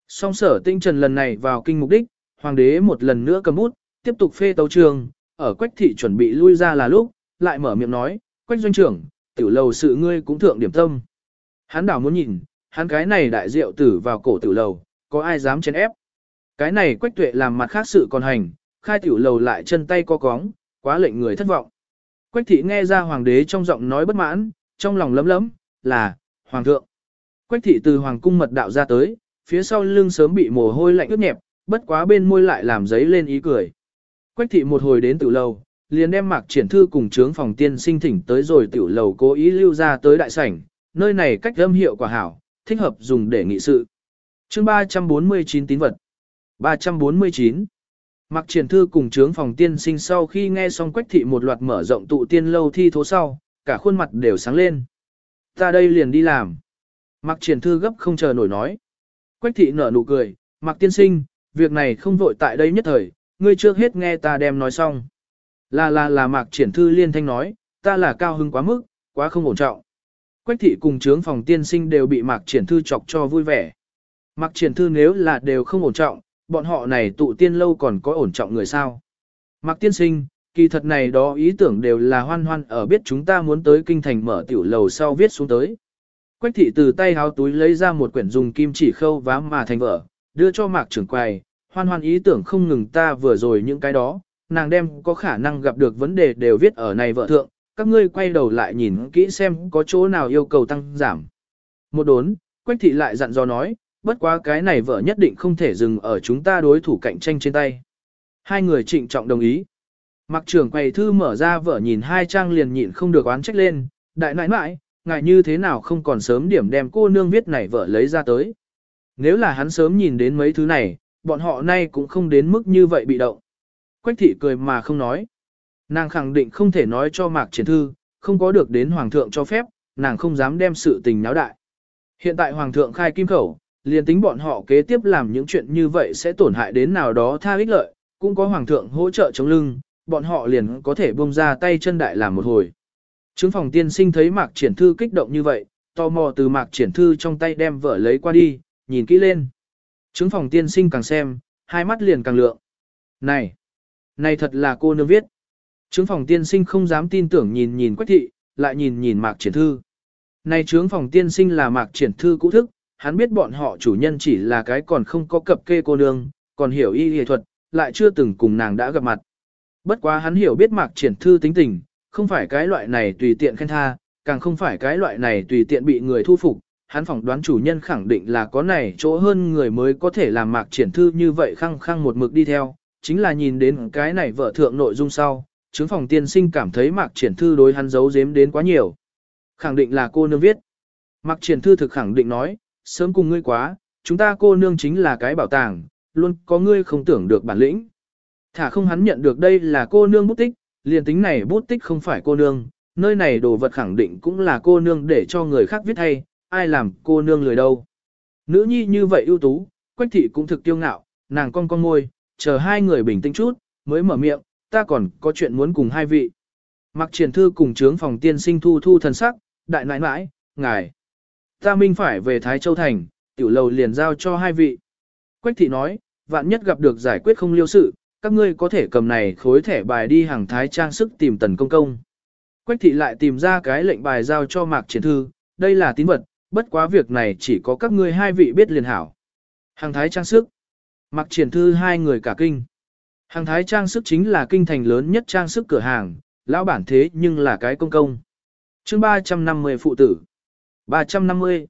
Song sở tĩnh trần lần này vào kinh mục đích, hoàng đế một lần nữa cầm bút, tiếp tục phê tấu trường, ở quách thị chuẩn bị lui ra là lúc, lại mở miệng nói, quách doanh trưởng, tiểu lầu sự ngươi cũng thượng điểm tâm. Hắn đảo muốn nhìn, hắn cái này đại diệu tử vào cổ tiểu lầu, có ai dám chén ép. Cái này quách tuệ làm mặt khác sự còn hành, khai tiểu lầu lại chân tay co cóng, quá lệnh người thất vọng. Quách thị nghe ra hoàng đế trong giọng nói bất mãn, trong lòng lấm lấm, là, hoàng thượng. Quách thị từ hoàng cung mật đạo ra tới, phía sau lưng sớm bị mồ hôi lạnh ướt nhẹp, bất quá bên môi lại làm giấy lên ý cười. Quách thị một hồi đến tiểu lầu, liền đem mạc triển thư cùng trướng phòng tiên sinh thỉnh tới rồi tiểu lầu cố ý lưu ra tới đại sảnh, nơi này cách âm hiệu quả hảo, thích hợp dùng để nghị sự. chương 349 tín vật. 349. Mạc triển thư cùng trướng phòng tiên sinh sau khi nghe xong quách thị một loạt mở rộng tụ tiên lâu thi thố sau, cả khuôn mặt đều sáng lên. Ta đây liền đi làm. Mạc triển thư gấp không chờ nổi nói. Quách thị nở nụ cười, Mạc tiên sinh, việc này không vội tại đây nhất thời, ngươi trước hết nghe ta đem nói xong. Là là là mạc triển thư liên thanh nói, ta là cao hứng quá mức, quá không ổn trọng. Quách thị cùng trướng phòng tiên sinh đều bị mạc triển thư chọc cho vui vẻ. Mạc triển thư nếu là đều không ổn trọng, bọn họ này tụ tiên lâu còn có ổn trọng người sao. Mạc tiên sinh, kỳ thật này đó ý tưởng đều là hoan hoan ở biết chúng ta muốn tới kinh thành mở tiểu lầu sau viết xuống tới. Quách thị từ tay háo túi lấy ra một quyển dùng kim chỉ khâu vá mà thành vở, đưa cho mạc trưởng quầy, hoan hoan ý tưởng không ngừng ta vừa rồi những cái đó, nàng đem có khả năng gặp được vấn đề đều viết ở này vợ thượng, các ngươi quay đầu lại nhìn kỹ xem có chỗ nào yêu cầu tăng giảm. Một đốn, Quách thị lại dặn dò nói, bất quá cái này vợ nhất định không thể dừng ở chúng ta đối thủ cạnh tranh trên tay. Hai người trịnh trọng đồng ý. Mặc trưởng quầy thư mở ra vợ nhìn hai trang liền nhịn không được oán trách lên, đại nãi nãi, ngại như thế nào không còn sớm điểm đem cô nương viết này vợ lấy ra tới. Nếu là hắn sớm nhìn đến mấy thứ này, bọn họ nay cũng không đến mức như vậy bị động. Quách thị cười mà không nói. Nàng khẳng định không thể nói cho Mạc Triển Thư, không có được đến Hoàng thượng cho phép, nàng không dám đem sự tình náo đại. Hiện tại Hoàng thượng khai kim khẩu, liền tính bọn họ kế tiếp làm những chuyện như vậy sẽ tổn hại đến nào đó tha ích lợi, cũng có Hoàng thượng hỗ trợ chống lưng, bọn họ liền có thể buông ra tay chân đại làm một hồi. Trướng phòng tiên sinh thấy Mạc Triển Thư kích động như vậy, tò mò từ Mạc Triển Thư trong tay đem vợ lấy qua đi, nhìn kỹ lên. Trướng phòng tiên sinh càng xem, hai mắt liền càng lượng. Này! Này thật là cô nương viết. Trướng phòng tiên sinh không dám tin tưởng nhìn nhìn quách thị, lại nhìn nhìn mạc triển thư. Này trướng phòng tiên sinh là mạc triển thư cũ thức, hắn biết bọn họ chủ nhân chỉ là cái còn không có cập kê cô nương, còn hiểu y y thuật, lại chưa từng cùng nàng đã gặp mặt. Bất quá hắn hiểu biết mạc triển thư tính tình, không phải cái loại này tùy tiện khen tha, càng không phải cái loại này tùy tiện bị người thu phục. Hắn phỏng đoán chủ nhân khẳng định là có này chỗ hơn người mới có thể làm mạc triển thư như vậy khăng khăng một mực đi theo, chính là nhìn đến cái này vợ thượng nội dung sau, chứng phòng tiên sinh cảm thấy mạc triển thư đối hắn giấu giếm đến quá nhiều. Khẳng định là cô nương viết. Mạc triển thư thực khẳng định nói, sớm cùng ngươi quá, chúng ta cô nương chính là cái bảo tàng, luôn có ngươi không tưởng được bản lĩnh. Thả không hắn nhận được đây là cô nương bút tích, liền tính này bút tích không phải cô nương, nơi này đồ vật khẳng định cũng là cô nương để cho người khác viết hay, ai làm cô nương lười đâu. Nữ nhi như vậy ưu tú, quách thị cũng thực tiêu ngạo, nàng con con môi, chờ hai người bình tĩnh chút, mới mở miệng, ta còn có chuyện muốn cùng hai vị. Mặc triển thư cùng trướng phòng tiên sinh thu thu thần sắc, đại nãi nãi, ngài. Ta minh phải về Thái Châu Thành, tiểu lầu liền giao cho hai vị. Quách thị nói, vạn nhất gặp được giải quyết không liêu sự, các ngươi có thể cầm này khối thẻ bài đi hàng thái trang sức tìm tần công công. Quách thị lại tìm ra cái lệnh bài giao cho mạc triển thư, đây là tín vật, bất quá việc này chỉ có các ngươi hai vị biết liền hảo. Hàng thái trang sức. Mặc triển thư hai người cả kinh. Hàng thái trang sức chính là kinh thành lớn nhất trang sức cửa hàng, lão bản thế nhưng là cái công công. chương 350 phụ tử. 350.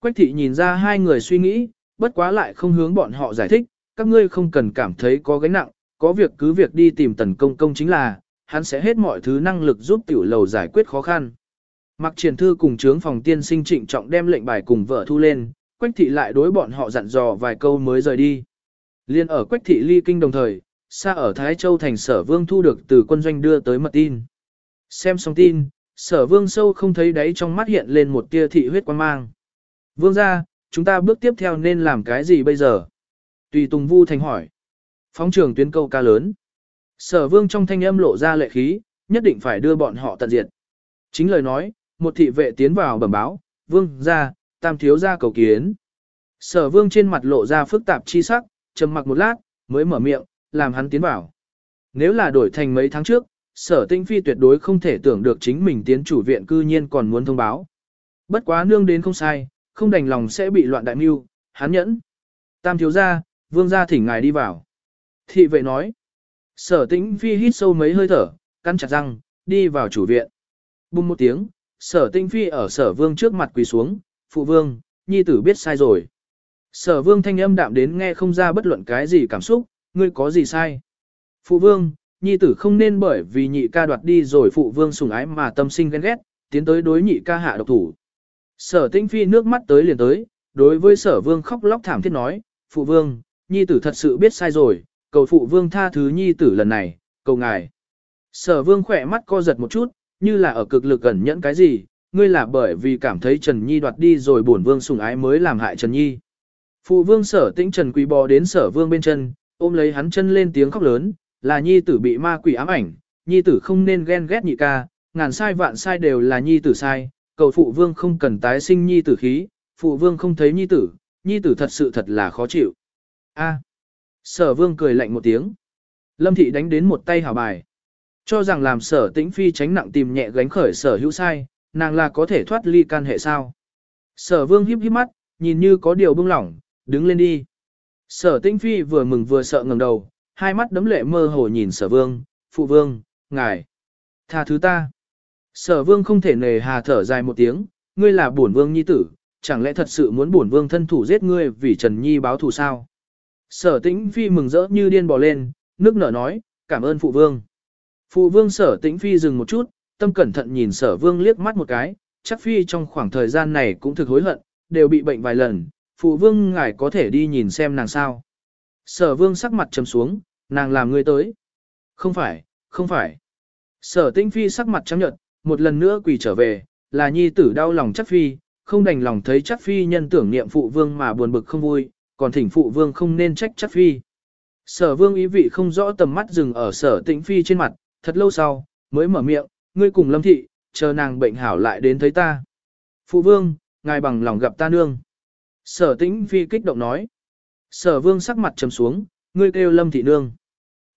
Quách thị nhìn ra hai người suy nghĩ, bất quá lại không hướng bọn họ giải thích, các ngươi không cần cảm thấy có gánh nặng, có việc cứ việc đi tìm tần công công chính là, hắn sẽ hết mọi thứ năng lực giúp tiểu lầu giải quyết khó khăn. Mặc triển thư cùng trướng phòng tiên sinh trịnh trọng đem lệnh bài cùng vợ thu lên, quách thị lại đối bọn họ dặn dò vài câu mới rời đi. Liên ở quách thị ly kinh đồng thời, xa ở Thái Châu thành sở vương thu được từ quân doanh đưa tới mật tin. Xem xong tin, sở vương sâu không thấy đáy trong mắt hiện lên một tia thị huyết quan mang. Vương ra, chúng ta bước tiếp theo nên làm cái gì bây giờ? Tùy Tùng Vu Thành hỏi. Phóng trường tuyến câu ca lớn. Sở vương trong thanh âm lộ ra lệ khí, nhất định phải đưa bọn họ tận diệt. Chính lời nói, một thị vệ tiến vào bẩm báo, vương ra, tam thiếu ra cầu kiến. Sở vương trên mặt lộ ra phức tạp chi sắc, trầm mặc một lát, mới mở miệng, làm hắn tiến vào. Nếu là đổi thành mấy tháng trước, sở tinh phi tuyệt đối không thể tưởng được chính mình tiến chủ viện cư nhiên còn muốn thông báo. Bất quá nương đến không sai, không đành lòng sẽ bị loạn đại mưu, hắn nhẫn. Tam thiếu gia, vương gia thỉnh ngài đi vào. Thị vệ nói. Sở tĩnh phi hít sâu mấy hơi thở, căn chặt răng, đi vào chủ viện. Bùng một tiếng, sở tĩnh phi ở sở vương trước mặt quỳ xuống, phụ vương, nhi tử biết sai rồi. Sở vương thanh âm đạm đến nghe không ra bất luận cái gì cảm xúc, ngươi có gì sai. Phụ vương, nhi tử không nên bởi vì nhị ca đoạt đi rồi phụ vương sủng ái mà tâm sinh ghen ghét, tiến tới đối nhị ca hạ độc thủ. Sở tinh phi nước mắt tới liền tới, đối với sở vương khóc lóc thảm thiết nói, phụ vương, nhi tử thật sự biết sai rồi, cầu phụ vương tha thứ nhi tử lần này, cầu ngài. Sở vương khỏe mắt co giật một chút, như là ở cực lực gần nhẫn cái gì, ngươi là bởi vì cảm thấy Trần Nhi đoạt đi rồi bổn vương sủng ái mới làm hại Trần Nhi. Phụ vương sở tĩnh Trần Quý bò đến sở vương bên chân, ôm lấy hắn chân lên tiếng khóc lớn, là Nhi tử bị ma quỷ ám ảnh, Nhi tử không nên ghen ghét nhị ca, ngàn sai vạn sai đều là Nhi tử sai, cầu phụ vương không cần tái sinh Nhi tử khí, phụ vương không thấy Nhi tử, Nhi tử thật sự thật là khó chịu. A. Sở vương cười lạnh một tiếng. Lâm thị đánh đến một tay hảo bài. Cho rằng làm sở tĩnh phi tránh nặng tìm nhẹ gánh khởi sở hữu sai, nàng là có thể thoát ly can hệ sao. Sở vương híp híp mắt, nhìn như có điều bưng lỏng, đứng lên đi. Sở tĩnh phi vừa mừng vừa sợ ngẩng đầu, hai mắt đấm lệ mơ hồ nhìn sở vương, phụ vương, ngài, tha thứ ta. Sở vương không thể nề hà thở dài một tiếng, ngươi là bổn vương nhi tử, chẳng lẽ thật sự muốn bổn vương thân thủ giết ngươi vì Trần Nhi báo thù sao? Sở tĩnh phi mừng rỡ như điên bò lên, nước nở nói, cảm ơn phụ vương. Phụ vương sở tĩnh phi dừng một chút, tâm cẩn thận nhìn sở vương liếc mắt một cái, chắc phi trong khoảng thời gian này cũng thực hối hận, đều bị bệnh vài lần, phụ vương ngài có thể đi nhìn xem nàng sao. Sở vương sắc mặt trầm xuống, nàng làm ngươi tới. Không phải, không phải. Sở tĩnh phi sắc mặt trắng nhợt, một lần nữa quỳ trở về, là nhi tử đau lòng chắc phi, không đành lòng thấy chắc phi nhân tưởng niệm phụ vương mà buồn bực không vui, còn thỉnh phụ vương không nên trách chắc phi. Sở vương ý vị không rõ tầm mắt dừng ở sở tĩnh phi trên mặt, thật lâu sau, mới mở miệng, ngươi cùng lâm thị, chờ nàng bệnh hảo lại đến thấy ta. Phụ vương, ngài bằng lòng gặp ta nương. Sở tĩnh phi kích động nói. Sở vương sắc mặt trầm xuống, ngươi kêu lâm thị nương.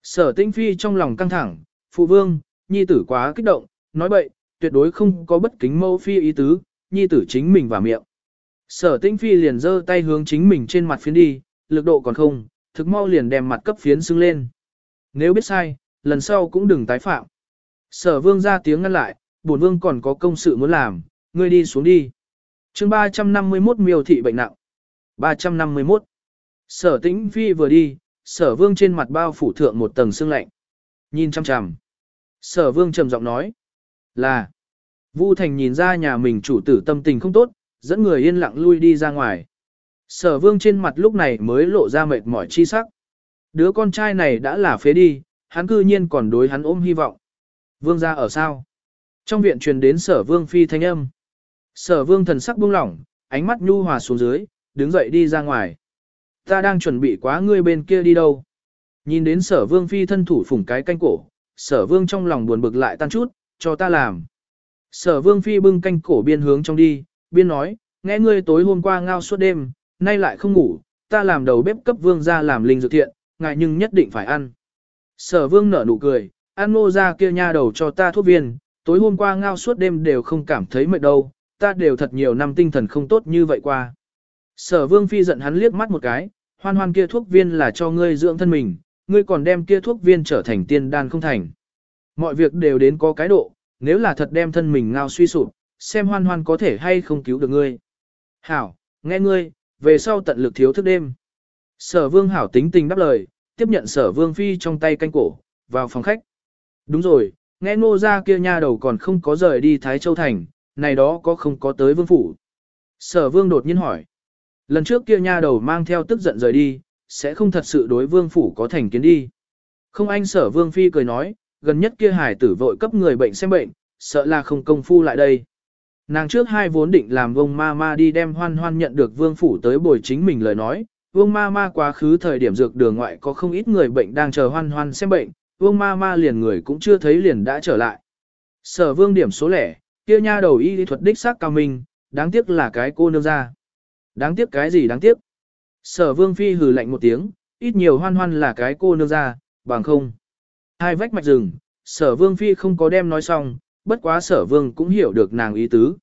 Sở Tinh phi trong lòng căng thẳng, phụ vương, nhi tử quá kích động, nói bậy, tuyệt đối không có bất kính mâu phi ý tứ, nhi tử chính mình và miệng. Sở Tinh phi liền giơ tay hướng chính mình trên mặt phiến đi, lực độ còn không, thực mau liền đem mặt cấp phiến xưng lên. Nếu biết sai, lần sau cũng đừng tái phạm. Sở vương ra tiếng ngăn lại, bổn vương còn có công sự muốn làm, ngươi đi xuống đi. chương 351 miêu thị bệnh nặng. 351. Sở tĩnh phi vừa đi, sở vương trên mặt bao phủ thượng một tầng sương lạnh. Nhìn chăm chằm. Sở vương trầm giọng nói. Là. Vu Thành nhìn ra nhà mình chủ tử tâm tình không tốt, dẫn người yên lặng lui đi ra ngoài. Sở vương trên mặt lúc này mới lộ ra mệt mỏi chi sắc. Đứa con trai này đã là phế đi, hắn cư nhiên còn đối hắn ôm hy vọng. Vương ra ở sao? Trong viện truyền đến sở vương phi thanh âm. Sở vương thần sắc buông lỏng, ánh mắt nhu hòa xuống dưới, đứng dậy đi ra ngoài. Ta đang chuẩn bị quá ngươi bên kia đi đâu? Nhìn đến sở vương phi thân thủ phủng cái canh cổ, sở vương trong lòng buồn bực lại tan chút, cho ta làm. Sở vương phi bưng canh cổ biên hướng trong đi, biên nói, nghe ngươi tối hôm qua ngao suốt đêm, nay lại không ngủ, ta làm đầu bếp cấp vương ra làm linh dược thiện, ngài nhưng nhất định phải ăn. Sở vương nở nụ cười, ăn ngô ra kia nha đầu cho ta thuốc viên, tối hôm qua ngao suốt đêm đều không cảm thấy mệt đâu, ta đều thật nhiều năm tinh thần không tốt như vậy qua. Sở vương phi giận hắn liếc mắt một cái, hoan hoan kia thuốc viên là cho ngươi dưỡng thân mình, ngươi còn đem kia thuốc viên trở thành tiên đan không thành. Mọi việc đều đến có cái độ, nếu là thật đem thân mình ngao suy sụp, xem hoan hoan có thể hay không cứu được ngươi. Hảo, nghe ngươi, về sau tận lực thiếu thức đêm. Sở vương hảo tính tình đáp lời, tiếp nhận sở vương phi trong tay canh cổ, vào phòng khách. Đúng rồi, nghe ngô ra kia nha đầu còn không có rời đi Thái Châu Thành, này đó có không có tới vương phủ. Sở vương đột nhiên hỏi. Lần trước kia nha đầu mang theo tức giận rời đi, sẽ không thật sự đối vương phủ có thành kiến đi. Không anh sở vương phi cười nói, gần nhất kia hải tử vội cấp người bệnh xem bệnh, sợ là không công phu lại đây. Nàng trước hai vốn định làm vông ma ma đi đem hoan hoan nhận được vương phủ tới bồi chính mình lời nói, vương ma ma quá khứ thời điểm dược đường ngoại có không ít người bệnh đang chờ hoan hoan xem bệnh, vương ma ma liền người cũng chưa thấy liền đã trở lại. Sở vương điểm số lẻ, kia nha đầu y lý thuật đích xác cao minh, đáng tiếc là cái cô nương ra. Đáng tiếc cái gì đáng tiếc? Sở vương phi hừ lạnh một tiếng, ít nhiều hoan hoan là cái cô nương ra, bằng không. Hai vách mạch rừng, sở vương phi không có đem nói xong, bất quá sở vương cũng hiểu được nàng ý tứ.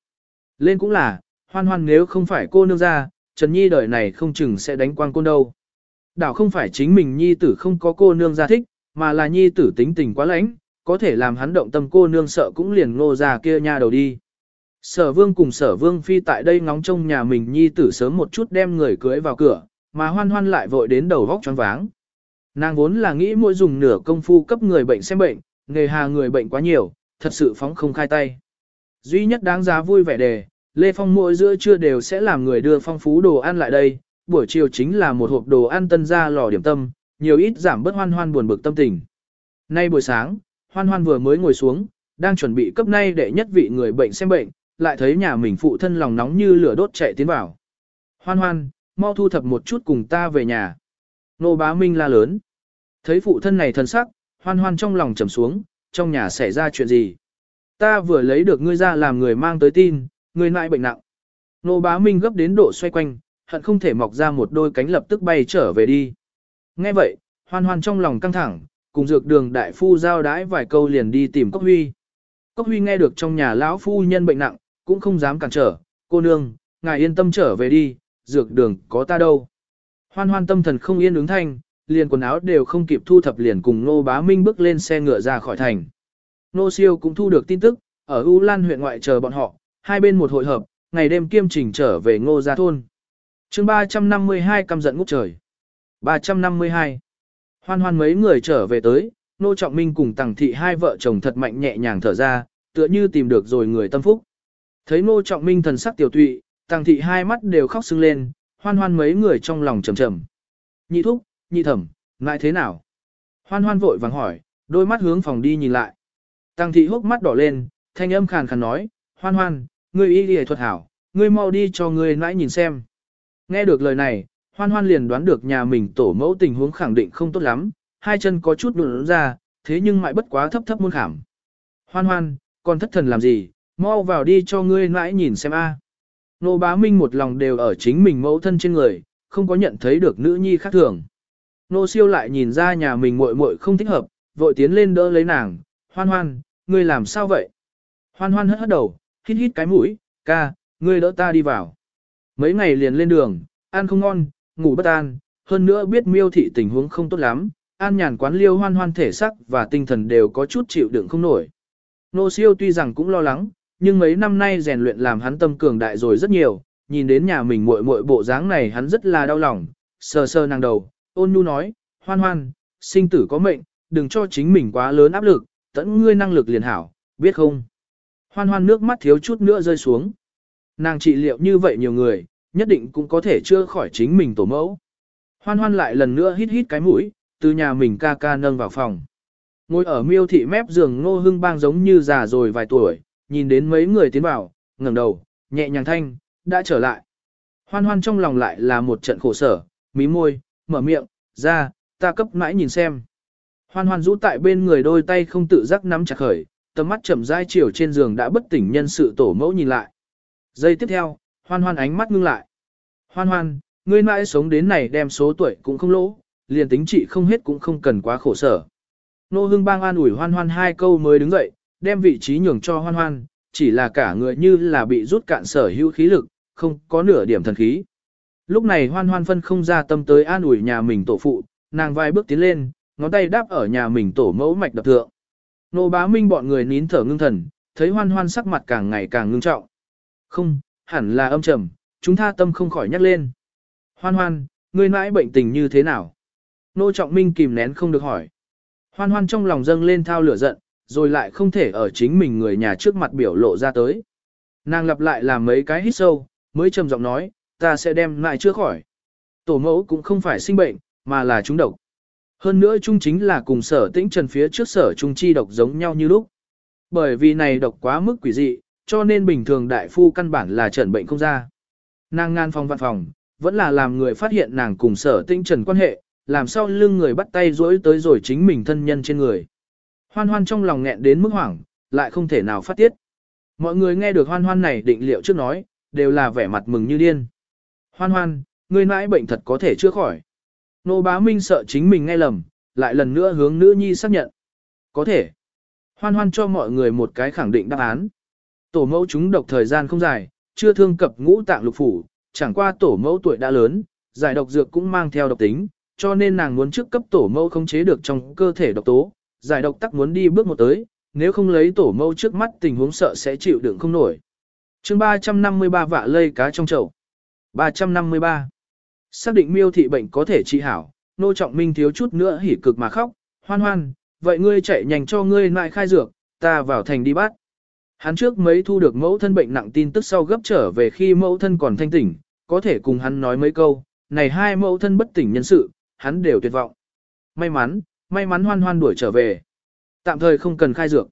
Lên cũng là, hoan hoan nếu không phải cô nương ra, Trần Nhi đời này không chừng sẽ đánh quang côn đâu. Đảo không phải chính mình Nhi tử không có cô nương ra thích, mà là Nhi tử tính tình quá lãnh, có thể làm hắn động tâm cô nương sợ cũng liền ngô ra kia nha đầu đi. Sở vương cùng sở vương phi tại đây ngóng trông nhà mình Nhi tử sớm một chút đem người cưới vào cửa, mà hoan hoan lại vội đến đầu vóc choáng váng. Nàng vốn là nghĩ mỗi dùng nửa công phu cấp người bệnh xem bệnh, nghề hà người bệnh quá nhiều, thật sự phóng không khai tay. Duy nhất đáng giá vui vẻ đề, Lê Phong mỗi giữa trưa đều sẽ làm người đưa phong phú đồ ăn lại đây, buổi chiều chính là một hộp đồ ăn tân ra lò điểm tâm, nhiều ít giảm bớt hoan hoan buồn bực tâm tình. Nay buổi sáng, hoan hoan vừa mới ngồi xuống, đang chuẩn bị cấp nay để nhất vị người bệnh xem bệnh, lại thấy nhà mình phụ thân lòng nóng như lửa đốt chạy tiến vào. Hoan hoan, mau thu thập một chút cùng ta về nhà. Nô bá Minh la lớn. Thấy phụ thân này thân sắc, hoan hoan trong lòng trầm xuống, trong nhà xảy ra chuyện gì. Ta vừa lấy được ngươi ra làm người mang tới tin, ngươi nại bệnh nặng. Nô bá Minh gấp đến độ xoay quanh, hận không thể mọc ra một đôi cánh lập tức bay trở về đi. Nghe vậy, hoan hoan trong lòng căng thẳng, cùng dược đường đại phu giao đái vài câu liền đi tìm Cốc Huy. Cốc Huy nghe được trong nhà lão phu nhân bệnh nặng, cũng không dám cản trở, cô nương, ngài yên tâm trở về đi, dược đường có ta đâu. Hoan hoan tâm thần không yên ứng thanh, liền quần áo đều không kịp thu thập liền cùng Nô Bá Minh bước lên xe ngựa ra khỏi thành. Nô Siêu cũng thu được tin tức, ở U Lan huyện ngoại chờ bọn họ, hai bên một hội hợp, ngày đêm kiêm trình trở về Ngô Gia Thôn. chương 352 căm giận ngút trời. 352. Hoan hoan mấy người trở về tới, Nô Trọng Minh cùng Tằng Thị hai vợ chồng thật mạnh nhẹ nhàng thở ra, tựa như tìm được rồi người tâm phúc. Thấy Nô Trọng Minh thần sắc tiểu tụy, Tàng Thị hai mắt đều khóc sưng lên, hoan hoan mấy người trong lòng trầm trầm. Nhị thúc, nhị thẩm, ngại thế nào? Hoan hoan vội vàng hỏi, đôi mắt hướng phòng đi nhìn lại. Tăng thị hốc mắt đỏ lên, thanh âm khàn khàn nói, hoan hoan, ngươi y đi thuật hảo, ngươi mau đi cho ngươi nãi nhìn xem. Nghe được lời này, hoan hoan liền đoán được nhà mình tổ mẫu tình huống khẳng định không tốt lắm, hai chân có chút đụng ra, thế nhưng mãi bất quá thấp thấp muôn khảm. Hoan hoan, còn thất thần làm gì, mau vào đi cho ngươi nãi nhìn xem a. Nô bá minh một lòng đều ở chính mình mẫu thân trên người, không có nhận thấy được nữ nhi khác thường. Nô siêu lại nhìn ra nhà mình muội muội không thích hợp, vội tiến lên đỡ lấy nàng, hoan hoan, ngươi làm sao vậy? Hoan hoan hất hất đầu, hít hít cái mũi, ca, ngươi đỡ ta đi vào. Mấy ngày liền lên đường, ăn không ngon, ngủ bất an, hơn nữa biết miêu thị tình huống không tốt lắm, an nhàn quán liêu hoan hoan thể sắc và tinh thần đều có chút chịu đựng không nổi. Nô siêu tuy rằng cũng lo lắng, nhưng mấy năm nay rèn luyện làm hắn tâm cường đại rồi rất nhiều, nhìn đến nhà mình muội muội bộ dáng này hắn rất là đau lòng, sờ sờ nàng đầu, ôn nhu nói, hoan hoan, sinh tử có mệnh, đừng cho chính mình quá lớn áp lực, tận ngươi năng lực liền hảo, biết không? Hoan hoan nước mắt thiếu chút nữa rơi xuống. Nàng trị liệu như vậy nhiều người, nhất định cũng có thể chưa khỏi chính mình tổ mẫu. Hoan hoan lại lần nữa hít hít cái mũi, từ nhà mình ca ca nâng vào phòng. Ngồi ở miêu thị mép giường ngô hưng bang giống như già rồi vài tuổi, nhìn đến mấy người tiến vào, ngẩng đầu, nhẹ nhàng thanh, đã trở lại. Hoan hoan trong lòng lại là một trận khổ sở, mí môi, mở miệng, ra, ta cấp mãi nhìn xem. Hoan hoan rũ tại bên người đôi tay không tự giác nắm chặt khởi, tầm mắt chậm rãi chiều trên giường đã bất tỉnh nhân sự tổ mẫu nhìn lại. Giây tiếp theo, hoan hoan ánh mắt ngưng lại. Hoan hoan, ngươi mãi sống đến này đem số tuổi cũng không lỗ, liền tính trị không hết cũng không cần quá khổ sở. Nô hương bang an ủi hoan hoan hai câu mới đứng dậy, đem vị trí nhường cho hoan hoan, chỉ là cả người như là bị rút cạn sở hữu khí lực, không có nửa điểm thần khí. Lúc này hoan hoan phân không ra tâm tới an ủi nhà mình tổ phụ, nàng vài bước tiến lên, ngón tay đáp ở nhà mình tổ mẫu mạch đập thượng. Nô bá minh bọn người nín thở ngưng thần, thấy hoan hoan sắc mặt càng ngày càng ngưng trọng. Không, hẳn là âm trầm, chúng tha tâm không khỏi nhắc lên. Hoan hoan, ngươi mãi bệnh tình như thế nào? Nô trọng minh kìm nén không được hỏi. Hoan hoan trong lòng dâng lên thao lửa giận, rồi lại không thể ở chính mình người nhà trước mặt biểu lộ ra tới. Nàng lặp lại làm mấy cái hít sâu, mới trầm giọng nói, ta sẽ đem lại chưa khỏi. Tổ mẫu cũng không phải sinh bệnh, mà là trúng độc. Hơn nữa chung chính là cùng sở tĩnh trần phía trước sở trung chi độc giống nhau như lúc. Bởi vì này độc quá mức quỷ dị, cho nên bình thường đại phu căn bản là trần bệnh không ra. Nàng ngan phòng văn phòng, vẫn là làm người phát hiện nàng cùng sở tĩnh trần quan hệ, làm sao lưng người bắt tay rỗi tới rồi chính mình thân nhân trên người. Hoan hoan trong lòng nghẹn đến mức hoảng, lại không thể nào phát tiết. Mọi người nghe được hoan hoan này định liệu trước nói, đều là vẻ mặt mừng như điên. Hoan hoan, người mãi bệnh thật có thể chữa khỏi. Nô bá minh sợ chính mình nghe lầm, lại lần nữa hướng nữ nhi xác nhận. Có thể. Hoan hoan cho mọi người một cái khẳng định đáp án. Tổ mẫu chúng độc thời gian không dài, chưa thương cập ngũ tạng lục phủ, chẳng qua tổ mẫu tuổi đã lớn, giải độc dược cũng mang theo độc tính, cho nên nàng muốn trước cấp tổ mẫu khống chế được trong cơ thể độc tố, giải độc tắc muốn đi bước một tới, nếu không lấy tổ mẫu trước mắt tình huống sợ sẽ chịu đựng không nổi. chương 353 vạ lây cá trong chậu. 353. Xác định miêu thị bệnh có thể trị hảo, nô trọng minh thiếu chút nữa hỉ cực mà khóc, hoan hoan, vậy ngươi chạy nhanh cho ngươi lại khai dược, ta vào thành đi bắt. Hắn trước mấy thu được mẫu thân bệnh nặng tin tức sau gấp trở về khi mẫu thân còn thanh tỉnh, có thể cùng hắn nói mấy câu, này hai mẫu thân bất tỉnh nhân sự, hắn đều tuyệt vọng. May mắn, may mắn hoan hoan đuổi trở về. Tạm thời không cần khai dược.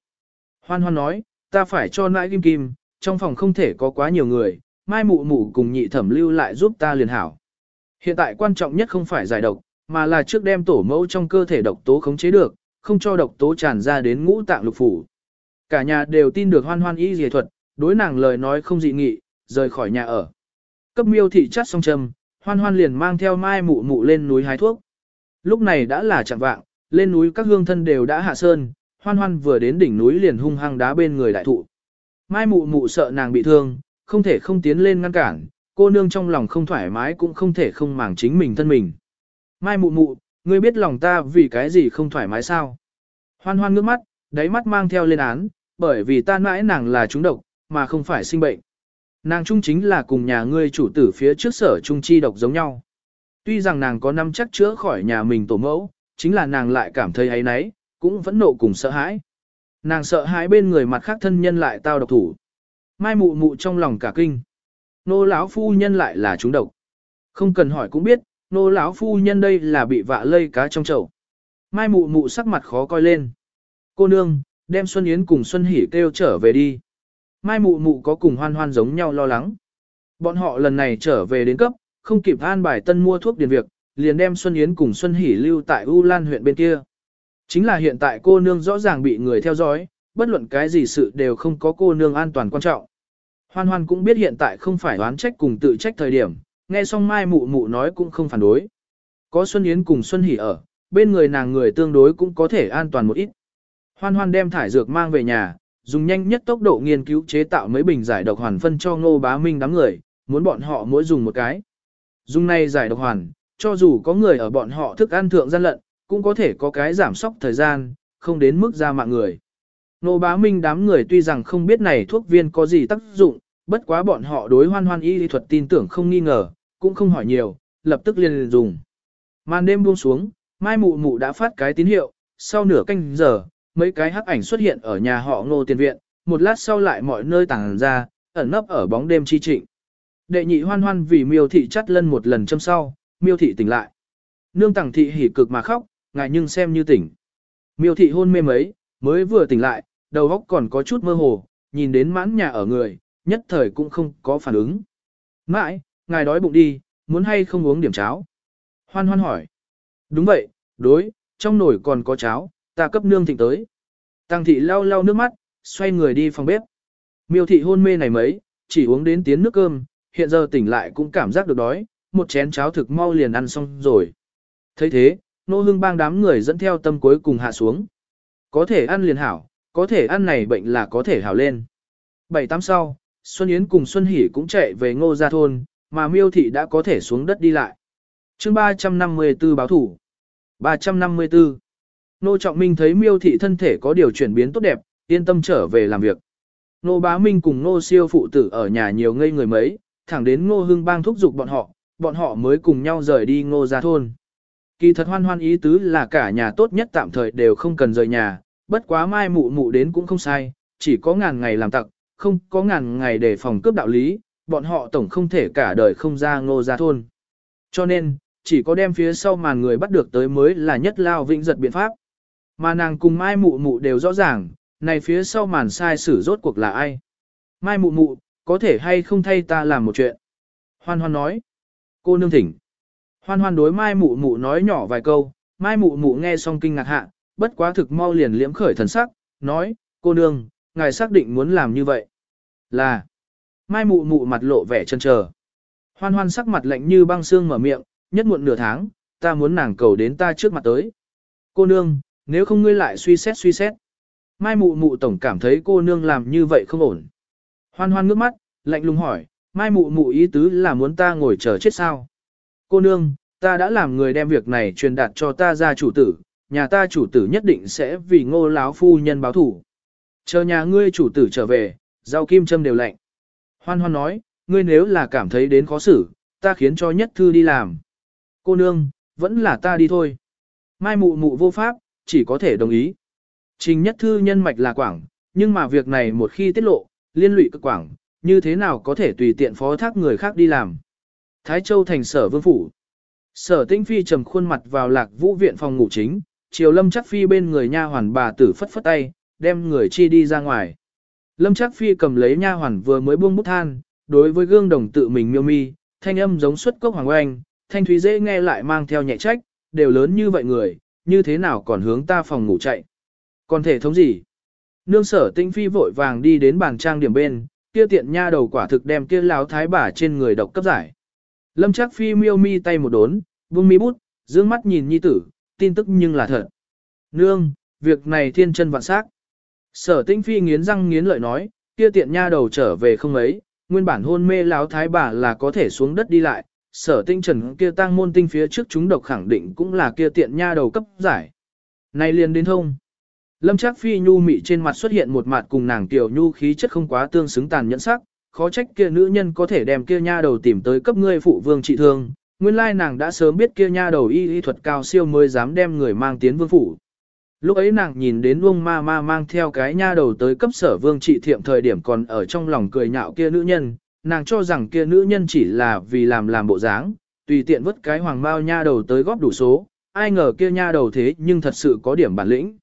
Hoan hoan nói, ta phải cho nãi kim kim, trong phòng không thể có quá nhiều người, mai mụ mụ cùng nhị thẩm lưu lại giúp ta liền hảo. Hiện tại quan trọng nhất không phải giải độc, mà là trước đem tổ mẫu trong cơ thể độc tố khống chế được, không cho độc tố tràn ra đến ngũ tạng lục phủ. Cả nhà đều tin được hoan hoan y dề thuật, đối nàng lời nói không dị nghị, rời khỏi nhà ở. Cấp miêu thị chắt xong châm, hoan hoan liền mang theo mai mụ mụ lên núi hái thuốc. Lúc này đã là chẳng vạng, lên núi các hương thân đều đã hạ sơn, hoan hoan vừa đến đỉnh núi liền hung hăng đá bên người đại thụ. Mai mụ mụ sợ nàng bị thương, không thể không tiến lên ngăn cản, cô nương trong lòng không thoải mái cũng không thể không màng chính mình thân mình. Mai mụ mụ, ngươi biết lòng ta vì cái gì không thoải mái sao? Hoan hoan ngước mắt, đáy mắt mang theo lên án, bởi vì ta mãi nàng là trúng độc, mà không phải sinh bệnh. Nàng trung chính là cùng nhà ngươi chủ tử phía trước sở trung chi độc giống nhau. Tuy rằng nàng có năm chắc chữa khỏi nhà mình tổ mẫu, chính là nàng lại cảm thấy ấy nấy, cũng vẫn nộ cùng sợ hãi. Nàng sợ hãi bên người mặt khác thân nhân lại tao độc thủ. Mai mụ mụ trong lòng cả kinh. Nô lão phu nhân lại là chúng độc. Không cần hỏi cũng biết, nô lão phu nhân đây là bị vạ lây cá trong chậu. Mai mụ mụ sắc mặt khó coi lên. Cô nương, đem Xuân Yến cùng Xuân Hỷ kêu trở về đi. Mai mụ mụ có cùng hoan hoan giống nhau lo lắng. Bọn họ lần này trở về đến cấp, không kịp an bài tân mua thuốc điền việc, liền đem Xuân Yến cùng Xuân Hỷ lưu tại U Lan huyện bên kia. Chính là hiện tại cô nương rõ ràng bị người theo dõi, bất luận cái gì sự đều không có cô nương an toàn quan trọng. Hoan hoan cũng biết hiện tại không phải đoán trách cùng tự trách thời điểm, nghe xong mai mụ mụ nói cũng không phản đối. Có Xuân Yến cùng Xuân Hỷ ở, bên người nàng người tương đối cũng có thể an toàn một ít. Hoan hoan đem thải dược mang về nhà, dùng nhanh nhất tốc độ nghiên cứu chế tạo mấy bình giải độc hoàn phân cho ngô bá minh đám người, muốn bọn họ mỗi dùng một cái. Dùng này giải độc hoàn, cho dù có người ở bọn họ thức ăn thượng gian lận, cũng có thể có cái giảm sóc thời gian, không đến mức ra mạng người. Nô bá minh đám người tuy rằng không biết này thuốc viên có gì tác dụng, bất quá bọn họ đối hoan hoan y lý thuật tin tưởng không nghi ngờ, cũng không hỏi nhiều, lập tức liền dùng. Màn đêm buông xuống, mai mụ mụ đã phát cái tín hiệu, sau nửa canh giờ, mấy cái hắc ảnh xuất hiện ở nhà họ ngô tiền viện, một lát sau lại mọi nơi tàng ra, ẩn nấp ở bóng đêm chi trịnh. Đệ nhị hoan hoan vì miêu thị chắt lân một lần châm sau, miêu thị tỉnh lại. Nương tẳng thị hỉ cực mà khóc, ngại nhưng xem như tỉnh. Miêu thị hôn mê mấy, mới vừa tỉnh lại, đầu óc còn có chút mơ hồ, nhìn đến mãn nhà ở người, nhất thời cũng không có phản ứng. Mãi, ngài đói bụng đi, muốn hay không uống điểm cháo? Hoan hoan hỏi. Đúng vậy, đối, trong nồi còn có cháo, ta cấp nương thịnh tới. Tăng thị lau lau nước mắt, xoay người đi phòng bếp. Miêu thị hôn mê này mấy, chỉ uống đến tiến nước cơm, hiện giờ tỉnh lại cũng cảm giác được đói, một chén cháo thực mau liền ăn xong rồi. thấy thế, nô hương bang đám người dẫn theo tâm cuối cùng hạ xuống. Có thể ăn liền hảo, có thể ăn này bệnh là có thể hảo lên. Bảy tám sau, Xuân Yến cùng Xuân Hỷ cũng chạy về ngô gia thôn, mà miêu thị đã có thể xuống đất đi lại. chương 354 báo thủ. 354. Nô Trọng Minh thấy miêu thị thân thể có điều chuyển biến tốt đẹp, yên tâm trở về làm việc. Nô Bá Minh cùng Nô Siêu phụ tử ở nhà nhiều ngây người mấy, thẳng đến Ngô Hưng bang thúc giục bọn họ, bọn họ mới cùng nhau rời đi Ngô gia thôn. Kỳ thật hoan hoan ý tứ là cả nhà tốt nhất tạm thời đều không cần rời nhà, bất quá mai mụ mụ đến cũng không sai, chỉ có ngàn ngày làm tặc, không có ngàn ngày để phòng cướp đạo lý, bọn họ tổng không thể cả đời không ra ngô gia thôn. Cho nên, chỉ có đem phía sau màn người bắt được tới mới là nhất lao vĩnh giật biện pháp. Mà nàng cùng mai mụ mụ đều rõ ràng, này phía sau màn sai sử rốt cuộc là ai. Mai mụ mụ, có thể hay không thay ta làm một chuyện. Hoan hoan nói. Cô nương thỉnh. Hoan hoan đối mai mụ mụ nói nhỏ vài câu, mai mụ mụ nghe xong kinh ngạc hạ, bất quá thực mau liền liễm khởi thần sắc, nói, cô nương, ngài xác định muốn làm như vậy. Là, mai mụ mụ mặt lộ vẻ chân chờ. Hoan hoan sắc mặt lạnh như băng xương mở miệng, nhất muộn nửa tháng, ta muốn nàng cầu đến ta trước mặt tới. Cô nương, nếu không ngươi lại suy xét suy xét. Mai mụ mụ tổng cảm thấy cô nương làm như vậy không ổn. Hoan hoan ngước mắt, lạnh lùng hỏi, mai mụ mụ ý tứ là muốn ta ngồi chờ chết sao? Cô nương, ta đã làm người đem việc này truyền đạt cho ta ra chủ tử, nhà ta chủ tử nhất định sẽ vì ngô láo phu nhân báo thủ. Chờ nhà ngươi chủ tử trở về, rau kim châm đều lạnh. Hoan hoan nói, ngươi nếu là cảm thấy đến khó xử, ta khiến cho nhất thư đi làm. Cô nương, vẫn là ta đi thôi. Mai mụ mụ vô pháp, chỉ có thể đồng ý. Trình nhất thư nhân mạch là quảng, nhưng mà việc này một khi tiết lộ, liên lụy cực quảng, như thế nào có thể tùy tiện phó thác người khác đi làm. Thái Châu thành sở vương phủ. Sở Tĩnh Phi trầm khuôn mặt vào lạc vũ viện phòng ngủ chính, Triều Lâm Chắc Phi bên người nha hoàn bà tử phất phất tay, đem người chi đi ra ngoài. Lâm Chắc Phi cầm lấy nha hoàn vừa mới buông bút than, đối với gương đồng tự mình miêu mi, thanh âm giống xuất cốc hoàng oanh, thanh thúy dễ nghe lại mang theo nhẹ trách, đều lớn như vậy người, như thế nào còn hướng ta phòng ngủ chạy. Còn thể thống gì? Nương sở Tĩnh Phi vội vàng đi đến bàn trang điểm bên, kia tiện nha đầu quả thực đem kia láo thái bà trên người độc cấp giải. Lâm Trác Phi miêu mi tay một đốn, vung mi bút, dương mắt nhìn nhi tử, tin tức nhưng là thật. Nương, việc này thiên chân vạn sắc. Sở Tĩnh Phi nghiến răng nghiến lợi nói, kia tiện nha đầu trở về không ấy, nguyên bản hôn mê láo thái bà là có thể xuống đất đi lại, sở tinh trần kia Tang môn tinh phía trước chúng độc khẳng định cũng là kia tiện nha đầu cấp giải. Này liền đến thông. Lâm Trác Phi nhu mị trên mặt xuất hiện một mặt cùng nàng tiểu nhu khí chất không quá tương xứng tàn nhẫn sắc, khó trách kia nữ nhân có thể đem kia nha đầu tìm tới cấp ngươi phụ vương trị thương, nguyên lai nàng đã sớm biết kia nha đầu y y thuật cao siêu mới dám đem người mang tiến vương phủ. Lúc ấy nàng nhìn đến Uông ma ma mang theo cái nha đầu tới cấp sở vương trị thiệm thời điểm còn ở trong lòng cười nhạo kia nữ nhân, nàng cho rằng kia nữ nhân chỉ là vì làm làm bộ dáng, tùy tiện vứt cái hoàng bao nha đầu tới góp đủ số, ai ngờ kia nha đầu thế nhưng thật sự có điểm bản lĩnh.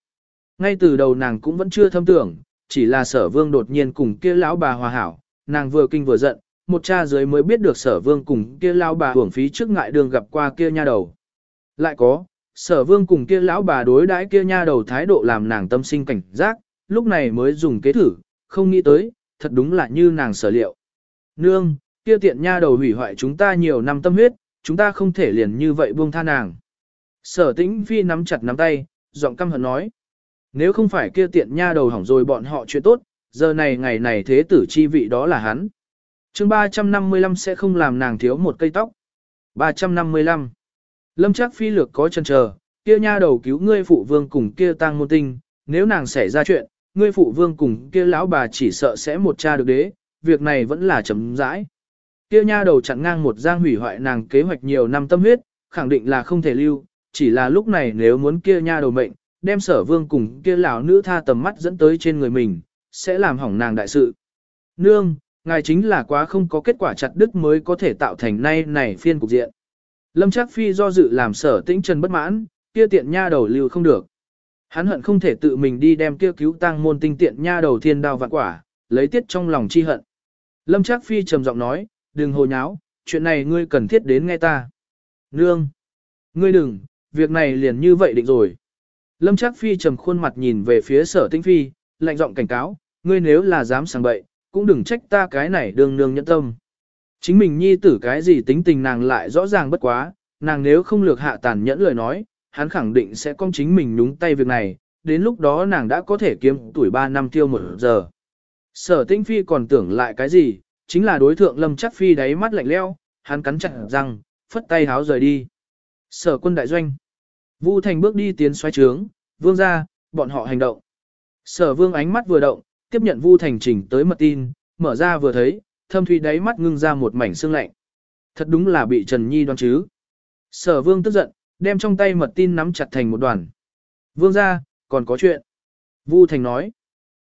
Ngay từ đầu nàng cũng vẫn chưa thâm tưởng, chỉ là sở vương đột nhiên cùng kia lão bà hòa hảo, nàng vừa kinh vừa giận, một cha dưới mới biết được sở vương cùng kia lão bà hưởng phí trước ngại đường gặp qua kia nha đầu. Lại có, sở vương cùng kia lão bà đối đãi kia nha đầu thái độ làm nàng tâm sinh cảnh giác, lúc này mới dùng kế thử, không nghĩ tới, thật đúng là như nàng sở liệu. Nương, kia tiện nha đầu hủy hoại chúng ta nhiều năm tâm huyết, chúng ta không thể liền như vậy buông tha nàng. Sở tĩnh phi nắm chặt nắm tay, giọng căm hận nói. Nếu không phải kia tiện nha đầu hỏng rồi bọn họ chuyện tốt, giờ này ngày này thế tử chi vị đó là hắn. chương 355 sẽ không làm nàng thiếu một cây tóc. 355. Lâm chắc phi lược có chân chờ, kia nha đầu cứu ngươi phụ vương cùng kia tang môn tinh, nếu nàng xảy ra chuyện, ngươi phụ vương cùng kia lão bà chỉ sợ sẽ một cha được đế, việc này vẫn là chấm dãi. Kia nha đầu chặn ngang một giang hủy hoại nàng kế hoạch nhiều năm tâm huyết, khẳng định là không thể lưu, chỉ là lúc này nếu muốn kia nha đầu mệnh, đem sở vương cùng kia lão nữ tha tầm mắt dẫn tới trên người mình, sẽ làm hỏng nàng đại sự. Nương, ngài chính là quá không có kết quả chặt đức mới có thể tạo thành nay này phiên cục diện. Lâm Trác Phi do dự làm sở tĩnh trần bất mãn, kia tiện nha đầu lưu không được. Hắn hận không thể tự mình đi đem kia cứu tăng môn tinh tiện nha đầu thiên đao vạn quả, lấy tiết trong lòng chi hận. Lâm Trác Phi trầm giọng nói, đừng hồ nháo, chuyện này ngươi cần thiết đến nghe ta. Nương! Ngươi đừng, việc này liền như vậy định rồi. Lâm Trác Phi trầm khuôn mặt nhìn về phía sở tĩnh phi, lạnh giọng cảnh cáo, ngươi nếu là dám sang bậy, cũng đừng trách ta cái này đường nương nhẫn tâm. Chính mình nhi tử cái gì tính tình nàng lại rõ ràng bất quá, nàng nếu không lược hạ tàn nhẫn lời nói, hắn khẳng định sẽ con chính mình nhúng tay việc này, đến lúc đó nàng đã có thể kiếm tuổi 3 năm tiêu một giờ. Sở tinh phi còn tưởng lại cái gì, chính là đối thượng lâm Trác phi đáy mắt lạnh lẽo, hắn cắn chặt răng, phất tay háo rời đi. Sở quân đại doanh. Vu Thành bước đi tiến xoay trướng, vương ra, bọn họ hành động. Sở vương ánh mắt vừa động, tiếp nhận Vu Thành Trình tới mật tin, mở ra vừa thấy, thâm thủy đáy mắt ngưng ra một mảnh xương lạnh. Thật đúng là bị Trần Nhi đoán chứ. Sở vương tức giận, đem trong tay mật tin nắm chặt thành một đoàn. Vương ra, còn có chuyện. Vu Thành nói.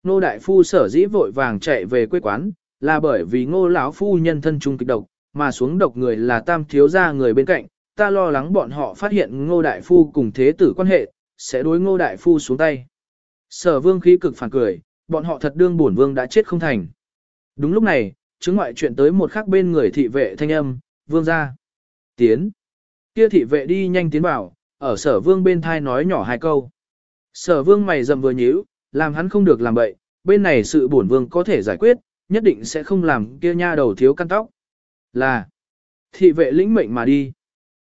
Nô Đại Phu sở dĩ vội vàng chạy về quê quán, là bởi vì ngô lão phu nhân thân trung kịch độc, mà xuống độc người là tam thiếu gia người bên cạnh, ta lo lắng bọn họ phát hiện ngô đại phu cùng thế tử quan hệ, sẽ đối ngô đại phu xuống tay. Sở vương khí cực phản cười, bọn họ thật đương bổn vương đã chết không thành. Đúng lúc này, chứng ngoại chuyện tới một khắc bên người thị vệ thanh âm, vương ra. Tiến. Kia thị vệ đi nhanh tiến vào, ở sở vương bên thai nói nhỏ hai câu. Sở vương mày rầm vừa nhíu, làm hắn không được làm bậy, bên này sự bổn vương có thể giải quyết, nhất định sẽ không làm kia nha đầu thiếu căn tóc. Là, thị vệ lĩnh mệnh mà đi.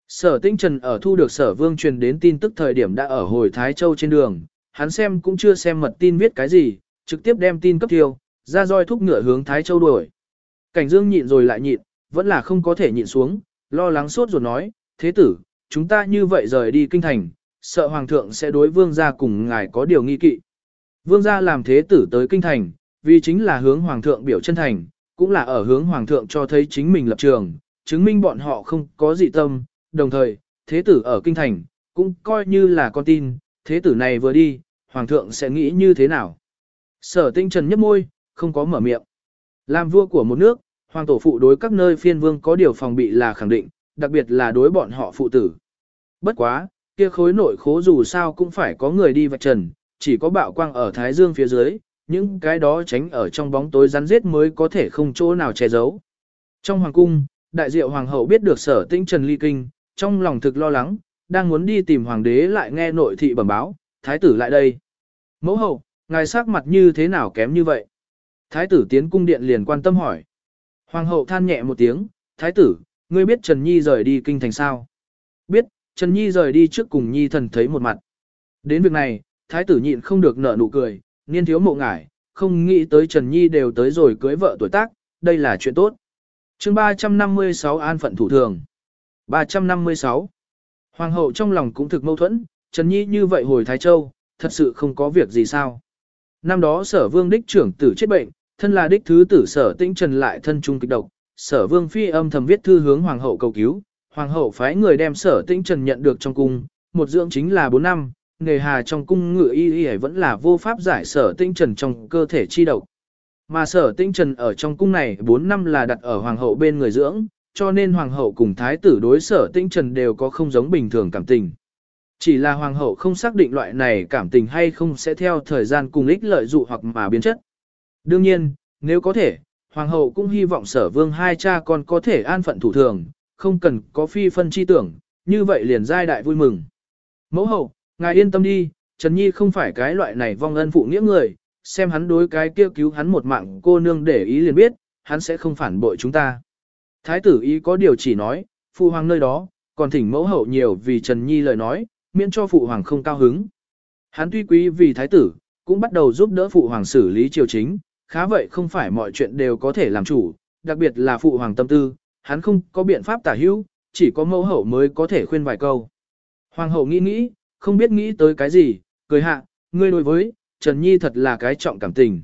Sở tinh trần ở thu được sở vương truyền đến tin tức thời điểm đã ở hồi Thái Châu trên đường, hắn xem cũng chưa xem mật tin viết cái gì, trực tiếp đem tin cấp tiêu, ra roi thúc ngựa hướng Thái Châu đuổi. Cảnh dương nhịn rồi lại nhịn, vẫn là không có thể nhịn xuống, lo lắng suốt rồi nói, thế tử, chúng ta như vậy rời đi kinh thành, sợ hoàng thượng sẽ đối vương gia cùng ngài có điều nghi kỵ. Vương gia làm thế tử tới kinh thành, vì chính là hướng hoàng thượng biểu chân thành, cũng là ở hướng hoàng thượng cho thấy chính mình lập trường, chứng minh bọn họ không có dị tâm, đồng thời, thế tử ở kinh thành, cũng coi như là con tin, thế tử này vừa đi, hoàng thượng sẽ nghĩ như thế nào. Sở tinh trần nhấp môi, không có mở miệng. Làm vua của một nước, hoàng tổ phụ đối các nơi phiên vương có điều phòng bị là khẳng định, đặc biệt là đối bọn họ phụ tử. Bất quá, kia khối nội khố dù sao cũng phải có người đi vạch trần, chỉ có bạo quang ở Thái Dương phía dưới, những cái đó tránh ở trong bóng tối rắn giết mới có thể không chỗ nào che giấu. Trong hoàng cung, đại diệu hoàng hậu biết được sở tinh trần ly kinh, trong lòng thực lo lắng, đang muốn đi tìm hoàng đế lại nghe nội thị bẩm báo, thái tử lại đây. Mẫu hậu, ngài sắc mặt như thế nào kém như vậy? Thái tử tiến cung điện liền quan tâm hỏi. Hoàng hậu than nhẹ một tiếng, thái tử, ngươi biết Trần Nhi rời đi kinh thành sao? Biết, Trần Nhi rời đi trước cùng Nhi thần thấy một mặt. Đến việc này, thái tử nhịn không được nở nụ cười, niên thiếu mộ ngải, không nghĩ tới Trần Nhi đều tới rồi cưới vợ tuổi tác, đây là chuyện tốt. chương 356 an phận thủ thường. 356. Hoàng hậu trong lòng cũng thực mâu thuẫn, Trần Nhi như vậy hồi Thái Châu, thật sự không có việc gì sao. Năm đó sở vương đích trưởng tử chết bệnh, thân là đích thứ tử sở tĩnh trần lại thân trung kịch độc, sở vương phi âm thầm viết thư hướng hoàng hậu cầu cứu, hoàng hậu phái người đem sở tĩnh trần nhận được trong cung, một dưỡng chính là 4 năm, nghề hà trong cung ngự y y vẫn là vô pháp giải sở tĩnh trần trong cơ thể chi độc. Mà sở tĩnh trần ở trong cung này 4 năm là đặt ở hoàng hậu bên người dưỡng, cho nên hoàng hậu cùng thái tử đối sở tĩnh trần đều có không giống bình thường cảm tình. Chỉ là hoàng hậu không xác định loại này cảm tình hay không sẽ theo thời gian cùng ích lợi dụ hoặc mà biến chất. Đương nhiên, nếu có thể, hoàng hậu cũng hy vọng sở vương hai cha con có thể an phận thủ thường, không cần có phi phân chi tưởng, như vậy liền giai đại vui mừng. Mẫu hậu, ngài yên tâm đi, Trần Nhi không phải cái loại này vong ân phụ nghĩa người, xem hắn đối cái kia cứu hắn một mạng cô nương để ý liền biết, hắn sẽ không phản bội chúng ta. Thái tử ý có điều chỉ nói, phụ hoàng nơi đó, còn thỉnh mẫu hậu nhiều vì Trần Nhi lời nói, miễn cho phụ hoàng không cao hứng. Hắn tuy quý vì thái tử, cũng bắt đầu giúp đỡ phụ hoàng xử lý triều chính, khá vậy không phải mọi chuyện đều có thể làm chủ, đặc biệt là phụ hoàng tâm tư, hắn không có biện pháp tả hữu, chỉ có mẫu hậu mới có thể khuyên vài câu. Hoàng hậu nghĩ nghĩ, không biết nghĩ tới cái gì, cười hạ, ngươi đối với, Trần Nhi thật là cái trọng cảm tình.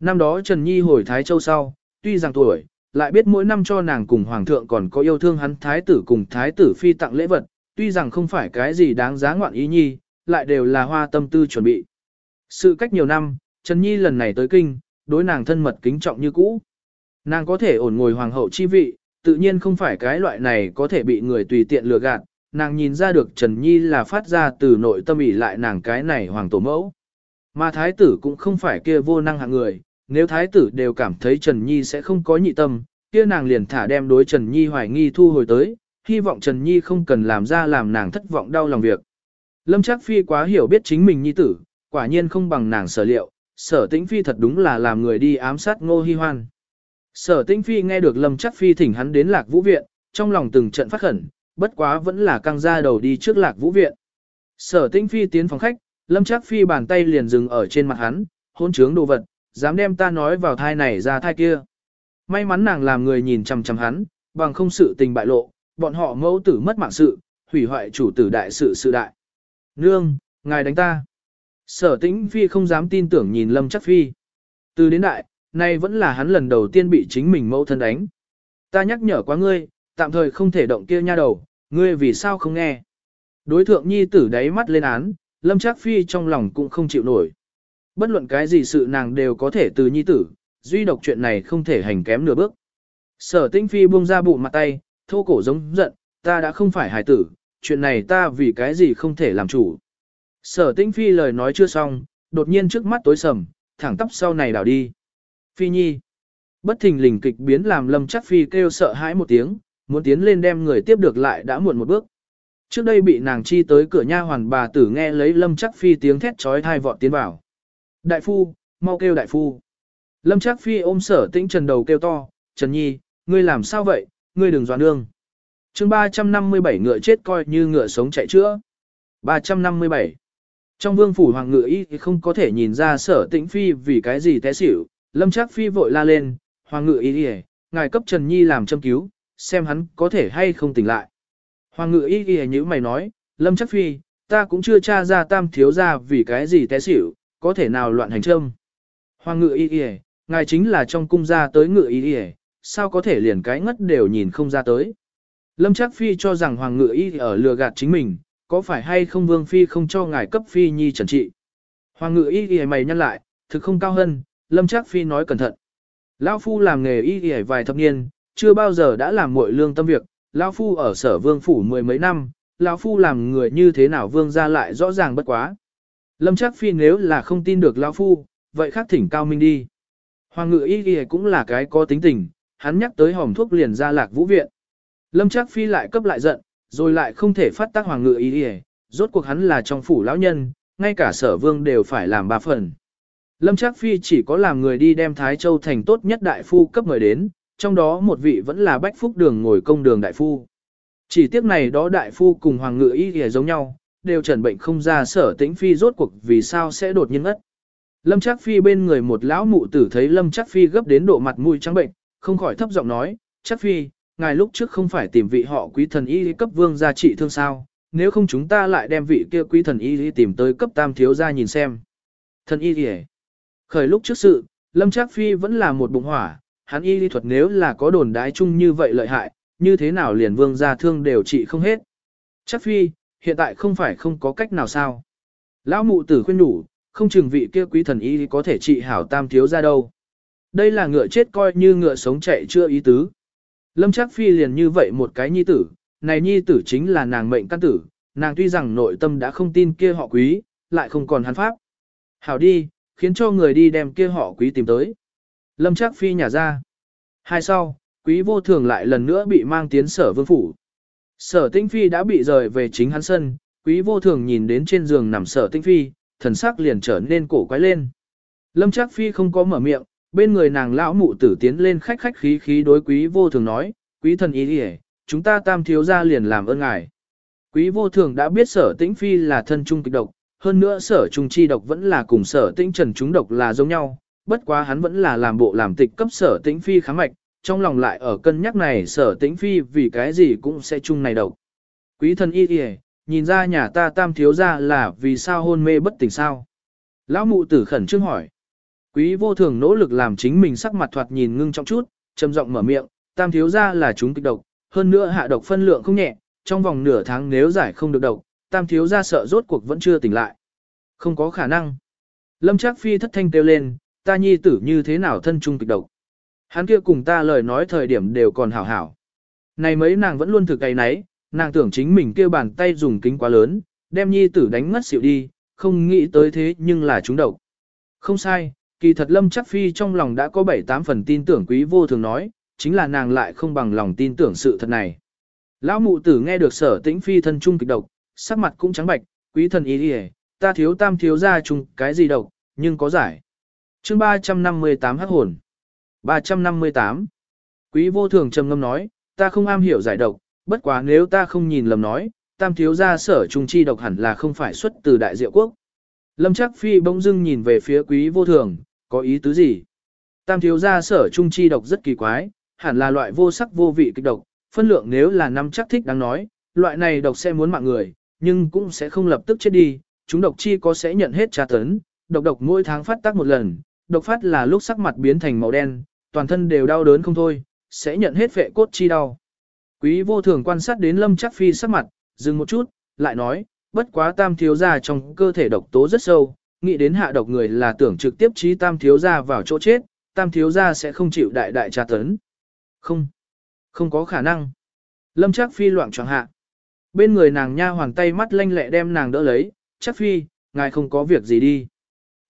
Năm đó Trần Nhi hồi Thái Châu sau, tuy rằng tuổi, lại biết mỗi năm cho nàng cùng Hoàng thượng còn có yêu thương hắn Thái tử cùng Thái tử phi tặng lễ vật, tuy rằng không phải cái gì đáng giá ngoạn ý nhi, lại đều là hoa tâm tư chuẩn bị. Sự cách nhiều năm, Trần Nhi lần này tới kinh, đối nàng thân mật kính trọng như cũ. Nàng có thể ổn ngồi hoàng hậu chi vị, tự nhiên không phải cái loại này có thể bị người tùy tiện lừa gạt, nàng nhìn ra được Trần Nhi là phát ra từ nội tâm ỉ lại nàng cái này hoàng tổ mẫu. Mà thái tử cũng không phải kia vô năng hạng người, nếu thái tử đều cảm thấy Trần Nhi sẽ không có nhị tâm, kia nàng liền thả đem đối Trần Nhi hoài nghi thu hồi tới, hy vọng Trần Nhi không cần làm ra làm nàng thất vọng đau lòng việc. Lâm Trác Phi quá hiểu biết chính mình nhi tử, quả nhiên không bằng nàng sở liệu, sở tĩnh Phi thật đúng là làm người đi ám sát ngô hy hoan. Sở tĩnh Phi nghe được Lâm Trác Phi thỉnh hắn đến lạc vũ viện, trong lòng từng trận phát khẩn, bất quá vẫn là căng ra đầu đi trước lạc vũ viện. Sở tĩnh Phi tiến phòng khách, Lâm Trác Phi bàn tay liền dừng ở trên mặt hắn, hôn trướng đồ vật, dám đem ta nói vào thai này ra thai kia. May mắn nàng làm người nhìn chằm chằm hắn, bằng không sự tình bại lộ, bọn họ mẫu tử mất mạng sự, hủy hoại chủ tử đại sự sự đại. Nương, ngài đánh ta. Sở tĩnh phi không dám tin tưởng nhìn lâm chắc phi. Từ đến đại, nay vẫn là hắn lần đầu tiên bị chính mình mẫu thân đánh. Ta nhắc nhở quá ngươi, tạm thời không thể động kia nha đầu, ngươi vì sao không nghe. Đối thượng nhi tử đáy mắt lên án, lâm chắc phi trong lòng cũng không chịu nổi. Bất luận cái gì sự nàng đều có thể từ nhi tử, duy độc chuyện này không thể hành kém nửa bước. Sở tinh phi buông ra bụ mặt tay, thô cổ giống giận, ta đã không phải hài tử, chuyện này ta vì cái gì không thể làm chủ. Sở tinh phi lời nói chưa xong, đột nhiên trước mắt tối sầm, thẳng tắp sau này đảo đi. Phi nhi. Bất thình lình kịch biến làm lâm chắc phi kêu sợ hãi một tiếng, muốn tiến lên đem người tiếp được lại đã muộn một bước. Trước đây bị nàng chi tới cửa nha hoàn bà tử nghe lấy lâm chắc phi tiếng thét trói thai vọt tiến vào. Đại phu, mau kêu đại phu. Lâm Trác phi ôm sở tĩnh trần đầu kêu to, Trần Nhi, ngươi làm sao vậy, ngươi đừng doan nương. chương 357 ngựa chết coi như ngựa sống chạy chữa. 357. Trong vương phủ hoàng ngựa y thì không có thể nhìn ra sở tĩnh phi vì cái gì té xỉu, lâm Trác phi vội la lên, hoàng ngựa y thì ngài cấp Trần Nhi làm châm cứu, xem hắn có thể hay không tỉnh lại. Hoàng ngựa y y như mày nói, lâm Trác phi, ta cũng chưa tra ra tam thiếu ra vì cái gì té xỉu, có thể nào loạn hành trâm. Hoàng ngự y y, ngài chính là trong cung gia tới ngự y y, sao có thể liền cái ngất đều nhìn không ra tới. Lâm trác phi cho rằng hoàng ngự y ở lừa gạt chính mình, có phải hay không vương phi không cho ngài cấp phi nhi trần trị. Hoàng ngự y y mày nhăn lại, thực không cao hơn, lâm trác phi nói cẩn thận. Lão phu làm nghề y y vài thập niên, chưa bao giờ đã làm muội lương tâm việc, lão phu ở sở vương phủ mười mấy năm, lão phu làm người như thế nào vương ra lại rõ ràng bất quá. Lâm Trác phi nếu là không tin được lão phu, vậy khác thỉnh cao minh đi. Hoàng ngự y y cũng là cái có tính tình, hắn nhắc tới hòm thuốc liền ra lạc vũ viện. Lâm Trác phi lại cấp lại giận, rồi lại không thể phát tác hoàng ngự y y, rốt cuộc hắn là trong phủ lão nhân, ngay cả sở vương đều phải làm ba phần. Lâm Trác Phi chỉ có làm người đi đem Thái Châu thành tốt nhất đại phu cấp người đến, trong đó một vị vẫn là Bách Phúc Đường ngồi công đường đại phu. Chỉ tiếc này đó đại phu cùng Hoàng Ngự Y y giống nhau, đều trần bệnh không ra sở tĩnh phi rốt cuộc vì sao sẽ đột nhiên ngất. Lâm Trác Phi bên người một lão mụ tử thấy Lâm Trác Phi gấp đến độ mặt mũi trắng bệnh, không khỏi thấp giọng nói, Trác Phi, ngài lúc trước không phải tìm vị họ quý thần y cấp vương gia trị thương sao, nếu không chúng ta lại đem vị kia quý thần y tìm tới cấp tam thiếu gia nhìn xem. Thần y kìa. Khởi lúc trước sự, Lâm Trác Phi vẫn là một bụng hỏa, hắn y lý thuật nếu là có đồn đái chung như vậy lợi hại, như thế nào liền vương gia thương đều trị không hết. Trác Phi, hiện tại không phải không có cách nào sao. Lão mụ tử khuyên đủ, không chừng vị kia quý thần y có thể trị hảo tam thiếu ra đâu. Đây là ngựa chết coi như ngựa sống chạy chưa ý tứ. Lâm Trác Phi liền như vậy một cái nhi tử, này nhi tử chính là nàng mệnh căn tử, nàng tuy rằng nội tâm đã không tin kia họ quý, lại không còn hắn pháp. Hảo đi, khiến cho người đi đem kia họ quý tìm tới. Lâm Trác Phi nhả ra. Hai sau, quý vô thường lại lần nữa bị mang tiến sở vương phủ. Sở tinh phi đã bị rời về chính hắn sân, quý vô thường nhìn đến trên giường nằm sở tinh phi, thần sắc liền trở nên cổ quái lên. Lâm Trác Phi không có mở miệng, bên người nàng lão mụ tử tiến lên khách khách khí khí đối quý vô thường nói, quý thần ý đi chúng ta tam thiếu ra liền làm ơn ngài. Quý vô thường đã biết sở tĩnh phi là thân trung kịch độc, hơn nữa sở trung chi độc vẫn là cùng sở tĩnh trần chúng độc là giống nhau, bất quá hắn vẫn là làm bộ làm tịch cấp sở tĩnh phi kháng mạch, trong lòng lại ở cân nhắc này sở tĩnh phi vì cái gì cũng sẽ chung này độc. Quý thần y kìa, nhìn ra nhà ta tam thiếu ra là vì sao hôn mê bất tỉnh sao. Lão mụ tử khẩn trương hỏi. Quý vô thường nỗ lực làm chính mình sắc mặt thoạt nhìn ngưng trọng chút, trầm giọng mở miệng, tam thiếu ra là chúng kịch độc, hơn nữa hạ độc phân lượng không nhẹ, trong vòng nửa tháng nếu giải không được độc, tam thiếu ra sợ rốt cuộc vẫn chưa tỉnh lại. Không có khả năng. Lâm Trác Phi thất thanh kêu lên, ta nhi tử như thế nào thân trung kịch độc. Hắn kia cùng ta lời nói thời điểm đều còn hảo hảo. Này mấy nàng vẫn luôn thực cái nấy, nàng tưởng chính mình kia bàn tay dùng kính quá lớn, đem nhi tử đánh ngất xỉu đi, không nghĩ tới thế nhưng là chúng độc. Không sai, kỳ thật lâm chắc phi trong lòng đã có 7-8 phần tin tưởng quý vô thường nói, chính là nàng lại không bằng lòng tin tưởng sự thật này. Lão mụ tử nghe được sở tĩnh phi thân trung kịch độc, sắc mặt cũng trắng bạch, quý thần ý đi ta thiếu tam thiếu ra chung cái gì độc, nhưng có giải. chương 358 hắc hồn. 358. Quý vô thường trầm ngâm nói, ta không am hiểu giải độc, bất quá nếu ta không nhìn lầm nói, tam thiếu gia sở trung chi độc hẳn là không phải xuất từ đại diệu quốc. Lâm chắc phi bỗng dưng nhìn về phía quý vô thường, có ý tứ gì? Tam thiếu gia sở trung chi độc rất kỳ quái, hẳn là loại vô sắc vô vị kịch độc, phân lượng nếu là năm chắc thích đáng nói, loại này độc sẽ muốn mạng người, nhưng cũng sẽ không lập tức chết đi, chúng độc chi có sẽ nhận hết tra tấn, độc độc mỗi tháng phát tác một lần, độc phát là lúc sắc mặt biến thành màu đen, toàn thân đều đau đớn không thôi, sẽ nhận hết vệ cốt chi đau. Quý vô thường quan sát đến lâm chắc phi sắc mặt, dừng một chút, lại nói, bất quá tam thiếu gia trong cơ thể độc tố rất sâu, nghĩ đến hạ độc người là tưởng trực tiếp trí tam thiếu gia vào chỗ chết, tam thiếu gia sẽ không chịu đại đại tra tấn. Không, không có khả năng. Lâm chắc phi loạn choạng hạ. Bên người nàng nha hoàng tay mắt lanh lẹ đem nàng đỡ lấy, chắc phi, ngài không có việc gì đi.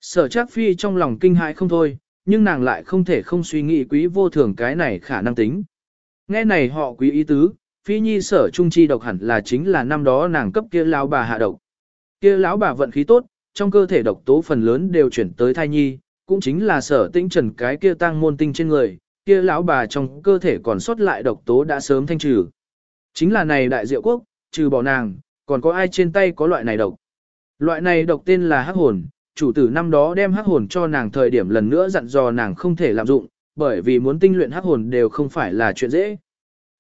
Sở chắc phi trong lòng kinh hãi không thôi, nhưng nàng lại không thể không suy nghĩ quý vô thường cái này khả năng tính. Nghe này họ quý ý tứ, phi nhi sở trung chi độc hẳn là chính là năm đó nàng cấp kia lão bà hạ độc. Kia lão bà vận khí tốt, trong cơ thể độc tố phần lớn đều chuyển tới thai nhi, cũng chính là sở tĩnh trần cái kia tăng môn tinh trên người, kia lão bà trong cơ thể còn sót lại độc tố đã sớm thanh trừ. Chính là này đại diệu quốc, trừ bỏ nàng, còn có ai trên tay có loại này độc. Loại này độc tên là hắc hồn, chủ tử năm đó đem hắc hồn cho nàng thời điểm lần nữa dặn dò nàng không thể lạm dụng, bởi vì muốn tinh luyện hắc hồn đều không phải là chuyện dễ.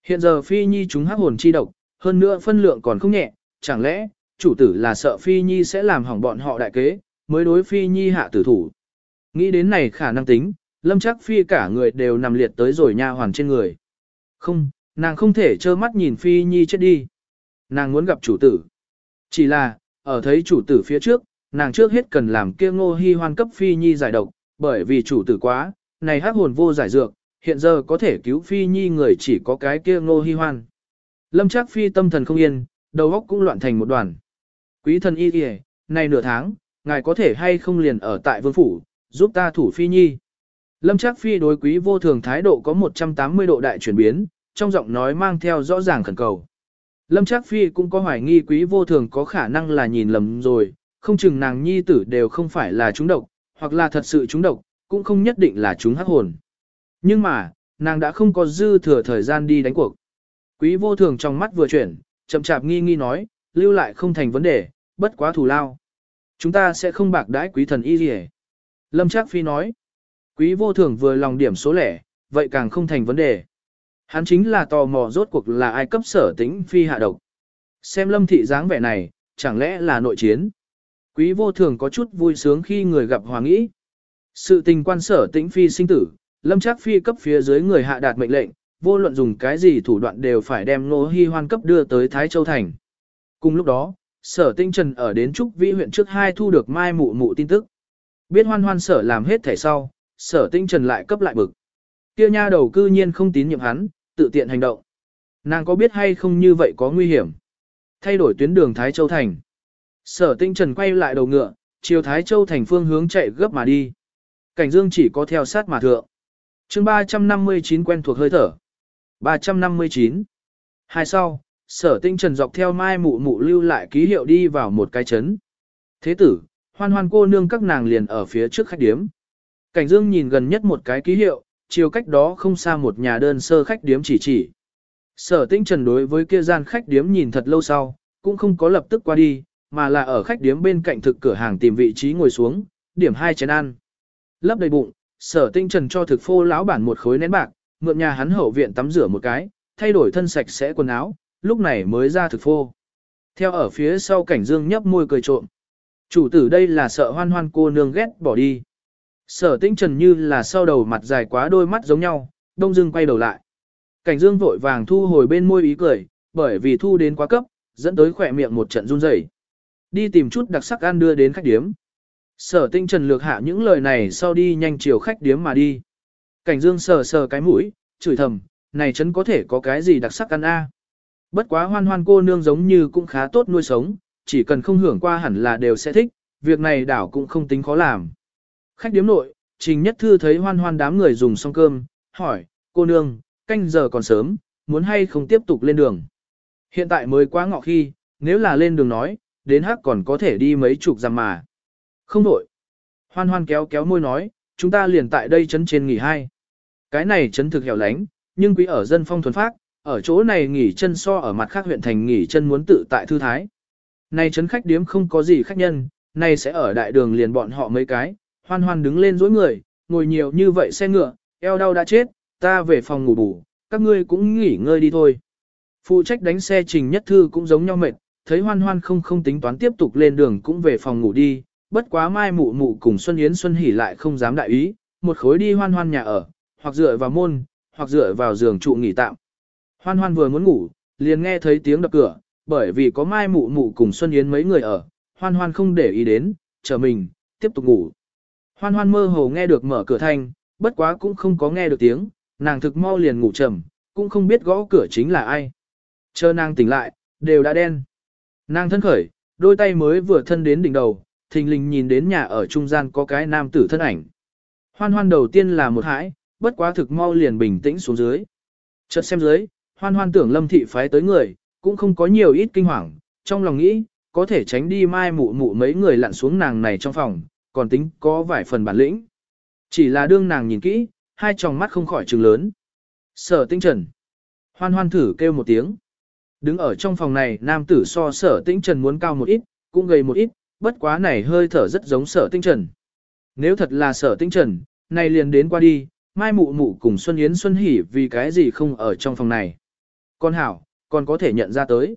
Hiện giờ Phi Nhi chúng hắc hồn chi độc, hơn nữa phân lượng còn không nhẹ, chẳng lẽ, chủ tử là sợ Phi Nhi sẽ làm hỏng bọn họ đại kế, mới đối Phi Nhi hạ tử thủ. Nghĩ đến này khả năng tính, lâm chắc Phi cả người đều nằm liệt tới rồi nha hoàn trên người. Không, nàng không thể trơ mắt nhìn Phi Nhi chết đi. Nàng muốn gặp chủ tử. Chỉ là, ở thấy chủ tử phía trước, nàng trước hết cần làm kia ngô hy hoan cấp Phi Nhi giải độc, bởi vì chủ tử quá, này hắc hồn vô giải dược, hiện giờ có thể cứu Phi Nhi người chỉ có cái kia ngô hy hoan. Lâm Trác Phi tâm thần không yên, đầu óc cũng loạn thành một đoàn. Quý thần y kìa, này nửa tháng, ngài có thể hay không liền ở tại vương phủ, giúp ta thủ Phi Nhi. Lâm Trác Phi đối quý vô thường thái độ có 180 độ đại chuyển biến, trong giọng nói mang theo rõ ràng khẩn cầu. Lâm Trác Phi cũng có hoài nghi quý vô thường có khả năng là nhìn lầm rồi, không chừng nàng nhi tử đều không phải là chúng độc, hoặc là thật sự chúng độc, cũng không nhất định là chúng hắc hồn. Nhưng mà, nàng đã không có dư thừa thời gian đi đánh cuộc. Quý vô thường trong mắt vừa chuyển, chậm chạp nghi nghi nói, lưu lại không thành vấn đề, bất quá thù lao. Chúng ta sẽ không bạc đãi quý thần y gì Lâm Trác Phi nói, quý vô thường vừa lòng điểm số lẻ, vậy càng không thành vấn đề. Hắn chính là tò mò rốt cuộc là ai cấp sở tĩnh phi hạ độc. Xem lâm thị dáng vẻ này, chẳng lẽ là nội chiến. Quý vô thường có chút vui sướng khi người gặp hoàng nghĩ. Sự tình quan sở tĩnh phi sinh tử, lâm trác phi cấp phía dưới người hạ đạt mệnh lệnh, vô luận dùng cái gì thủ đoạn đều phải đem nô hy hoan cấp đưa tới Thái Châu Thành. Cùng lúc đó, sở tinh trần ở đến Trúc Vĩ huyện trước hai thu được mai mụ mụ tin tức. Biết hoan hoan sở làm hết thẻ sau, sở tinh trần lại cấp lại bực. Kia nha đầu cư nhiên không tín nhiệm hắn, tự tiện hành động. Nàng có biết hay không như vậy có nguy hiểm. Thay đổi tuyến đường Thái Châu Thành. Sở tinh trần quay lại đầu ngựa, chiều Thái Châu Thành phương hướng chạy gấp mà đi. Cảnh dương chỉ có theo sát mà thượng. chương 359 quen thuộc hơi thở. 359. Hai sau, sở tinh trần dọc theo mai mụ mụ lưu lại ký hiệu đi vào một cái chấn. Thế tử, hoan hoan cô nương các nàng liền ở phía trước khách điếm. Cảnh dương nhìn gần nhất một cái ký hiệu, chiều cách đó không xa một nhà đơn sơ khách điếm chỉ chỉ. Sở tinh trần đối với kia gian khách điếm nhìn thật lâu sau, cũng không có lập tức qua đi, mà là ở khách điếm bên cạnh thực cửa hàng tìm vị trí ngồi xuống, điểm hai chén ăn. Lấp đầy bụng, sở tinh trần cho thực phô lão bản một khối nén bạc, mượn nhà hắn hậu viện tắm rửa một cái, thay đổi thân sạch sẽ quần áo, lúc này mới ra thực phô. Theo ở phía sau cảnh dương nhấp môi cười trộm. Chủ tử đây là sợ hoan hoan cô nương ghét bỏ đi. Sở tinh trần như là sau đầu mặt dài quá đôi mắt giống nhau, đông dương quay đầu lại. Cảnh dương vội vàng thu hồi bên môi ý cười, bởi vì thu đến quá cấp, dẫn tới khỏe miệng một trận run rẩy. Đi tìm chút đặc sắc ăn đưa đến khách điếm. Sở tinh trần lược hạ những lời này sau đi nhanh chiều khách điếm mà đi. Cảnh dương sờ sờ cái mũi, chửi thầm, này chấn có thể có cái gì đặc sắc ăn a? Bất quá hoan hoan cô nương giống như cũng khá tốt nuôi sống, chỉ cần không hưởng qua hẳn là đều sẽ thích, việc này đảo cũng không tính khó làm. Khách điếm nội, Trình Nhất Thư thấy hoan hoan đám người dùng xong cơm, hỏi, cô nương, canh giờ còn sớm, muốn hay không tiếp tục lên đường. Hiện tại mới quá ngọ khi, nếu là lên đường nói, đến hát còn có thể đi mấy chục dặm mà. Không đổi. Hoan hoan kéo kéo môi nói, chúng ta liền tại đây chấn trên nghỉ hai. Cái này chấn thực hẻo lánh, nhưng quý ở dân phong thuần phát, ở chỗ này nghỉ chân so ở mặt khác huyện thành nghỉ chân muốn tự tại thư thái. Này chấn khách điếm không có gì khách nhân, này sẽ ở đại đường liền bọn họ mấy cái, hoan hoan đứng lên dối người, ngồi nhiều như vậy xe ngựa, eo đau đã chết, ta về phòng ngủ bù, các ngươi cũng nghỉ ngơi đi thôi. Phụ trách đánh xe trình nhất thư cũng giống nhau mệt, thấy hoan hoan không không tính toán tiếp tục lên đường cũng về phòng ngủ đi, bất quá mai mụ mụ cùng Xuân Yến Xuân Hỉ lại không dám đại ý, một khối đi hoan hoan nhà ở, hoặc dựa vào môn, hoặc dựa vào giường trụ nghỉ tạm. Hoan hoan vừa muốn ngủ, liền nghe thấy tiếng đập cửa, bởi vì có mai mụ mụ cùng Xuân Yến mấy người ở, hoan hoan không để ý đến, chờ mình, tiếp tục ngủ. Hoan hoan mơ hồ nghe được mở cửa thanh, bất quá cũng không có nghe được tiếng, nàng thực mau liền ngủ trầm, cũng không biết gõ cửa chính là ai. Chờ nàng tỉnh lại, đều đã đen. Nàng thân khởi, đôi tay mới vừa thân đến đỉnh đầu, thình lình nhìn đến nhà ở trung gian có cái nam tử thân ảnh. Hoan hoan đầu tiên là một hãi, bất quá thực mau liền bình tĩnh xuống dưới. Chợt xem dưới, hoan hoan tưởng lâm thị phái tới người, cũng không có nhiều ít kinh hoàng, trong lòng nghĩ, có thể tránh đi mai mụ mụ mấy người lặn xuống nàng này trong phòng, còn tính có vài phần bản lĩnh. Chỉ là đương nàng nhìn kỹ, hai tròng mắt không khỏi trừng lớn. Sở tinh trần. Hoan hoan thử kêu một tiếng. Đứng ở trong phòng này, nam tử so sở tinh trần muốn cao một ít, cũng gầy một ít, bất quá này hơi thở rất giống sở tinh trần. Nếu thật là sở tinh trần, này liền đến qua đi, mai mụ mụ cùng Xuân Yến Xuân Hỉ vì cái gì không ở trong phòng này. Con hảo, còn có thể nhận ra tới.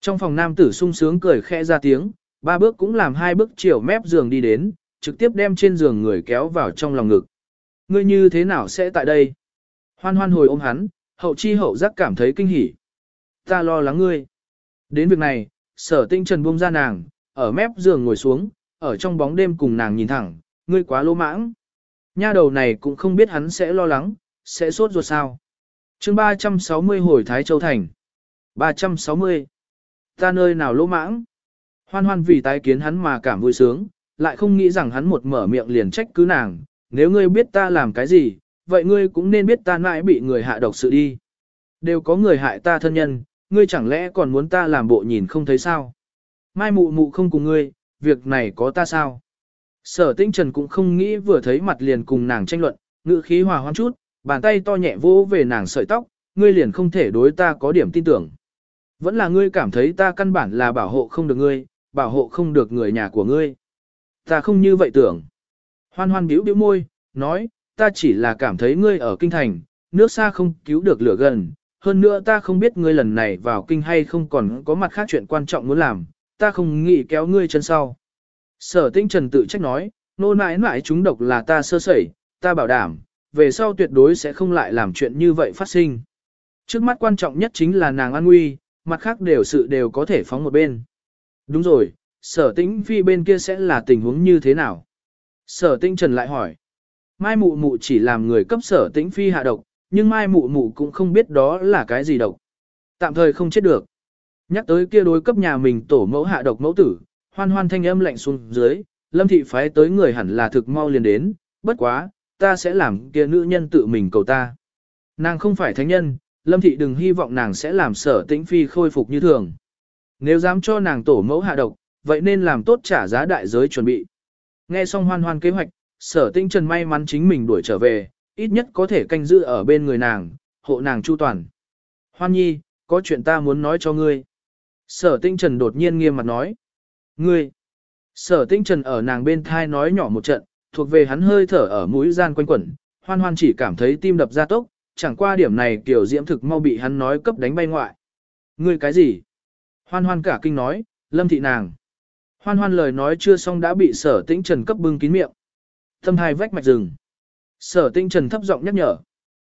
Trong phòng nam tử sung sướng cười khẽ ra tiếng, ba bước cũng làm hai bước chiều mép giường đi đến, trực tiếp đem trên giường người kéo vào trong lòng ngực. Ngươi như thế nào sẽ tại đây? Hoan hoan hồi ôm hắn, hậu chi hậu giác cảm thấy kinh hỉ. Ta lo lắng ngươi. Đến việc này, sở tinh trần buông ra nàng, ở mép giường ngồi xuống, ở trong bóng đêm cùng nàng nhìn thẳng, ngươi quá lô mãng. Nha đầu này cũng không biết hắn sẽ lo lắng, sẽ sốt ruột sao. chương 360 hồi Thái Châu Thành. 360. Ta nơi nào lỗ mãng? Hoan hoan vì tái kiến hắn mà cảm vui sướng, lại không nghĩ rằng hắn một mở miệng liền trách cứ nàng. Nếu ngươi biết ta làm cái gì, vậy ngươi cũng nên biết ta mãi bị người hạ độc sự đi. Đều có người hại ta thân nhân, ngươi chẳng lẽ còn muốn ta làm bộ nhìn không thấy sao? Mai mụ mụ không cùng ngươi, việc này có ta sao? Sở tinh trần cũng không nghĩ vừa thấy mặt liền cùng nàng tranh luận, ngữ khí hòa hoãn chút, bàn tay to nhẹ vỗ về nàng sợi tóc, ngươi liền không thể đối ta có điểm tin tưởng. Vẫn là ngươi cảm thấy ta căn bản là bảo hộ không được ngươi, bảo hộ không được người nhà của ngươi. Ta không như vậy tưởng. Hoan hoan biểu biểu môi, nói, ta chỉ là cảm thấy ngươi ở kinh thành, nước xa không cứu được lửa gần. Hơn nữa ta không biết ngươi lần này vào kinh hay không còn có mặt khác chuyện quan trọng muốn làm, ta không nghĩ kéo ngươi chân sau. Sở tinh trần tự trách nói, nô nãi nãi chúng độc là ta sơ sẩy, ta bảo đảm, về sau tuyệt đối sẽ không lại làm chuyện như vậy phát sinh. Trước mắt quan trọng nhất chính là nàng an nguy, mặt khác đều sự đều có thể phóng một bên. Đúng rồi, sở tĩnh phi bên kia sẽ là tình huống như thế nào? Sở tinh trần lại hỏi. Mai mụ mụ chỉ làm người cấp sở tĩnh phi hạ độc, nhưng mai mụ mụ cũng không biết đó là cái gì độc. Tạm thời không chết được. Nhắc tới kia đối cấp nhà mình tổ mẫu hạ độc mẫu tử, hoan hoan thanh âm lạnh xuống dưới, lâm thị phái tới người hẳn là thực mau liền đến, bất quá, ta sẽ làm kia nữ nhân tự mình cầu ta. Nàng không phải thánh nhân, lâm thị đừng hy vọng nàng sẽ làm sở tĩnh phi khôi phục như thường. Nếu dám cho nàng tổ mẫu hạ độc, vậy nên làm tốt trả giá đại giới chuẩn bị. Nghe xong hoan hoan kế hoạch, sở tĩnh trần may mắn chính mình đuổi trở về, ít nhất có thể canh giữ ở bên người nàng, hộ nàng chu toàn. Hoan nhi, có chuyện ta muốn nói cho ngươi. Sở tinh trần đột nhiên nghiêm mặt nói. Ngươi! Sở tinh trần ở nàng bên thai nói nhỏ một trận, thuộc về hắn hơi thở ở mũi gian quanh quẩn, hoan hoan chỉ cảm thấy tim đập ra tốc, chẳng qua điểm này kiểu diễm thực mau bị hắn nói cấp đánh bay ngoại. Ngươi cái gì? Hoan hoan cả kinh nói, lâm thị nàng. Hoan hoan lời nói chưa xong đã bị sở tĩnh trần cấp bưng kín miệng. Thâm hai vách mạch rừng. Sở Tinh trần thấp giọng nhắc nhở.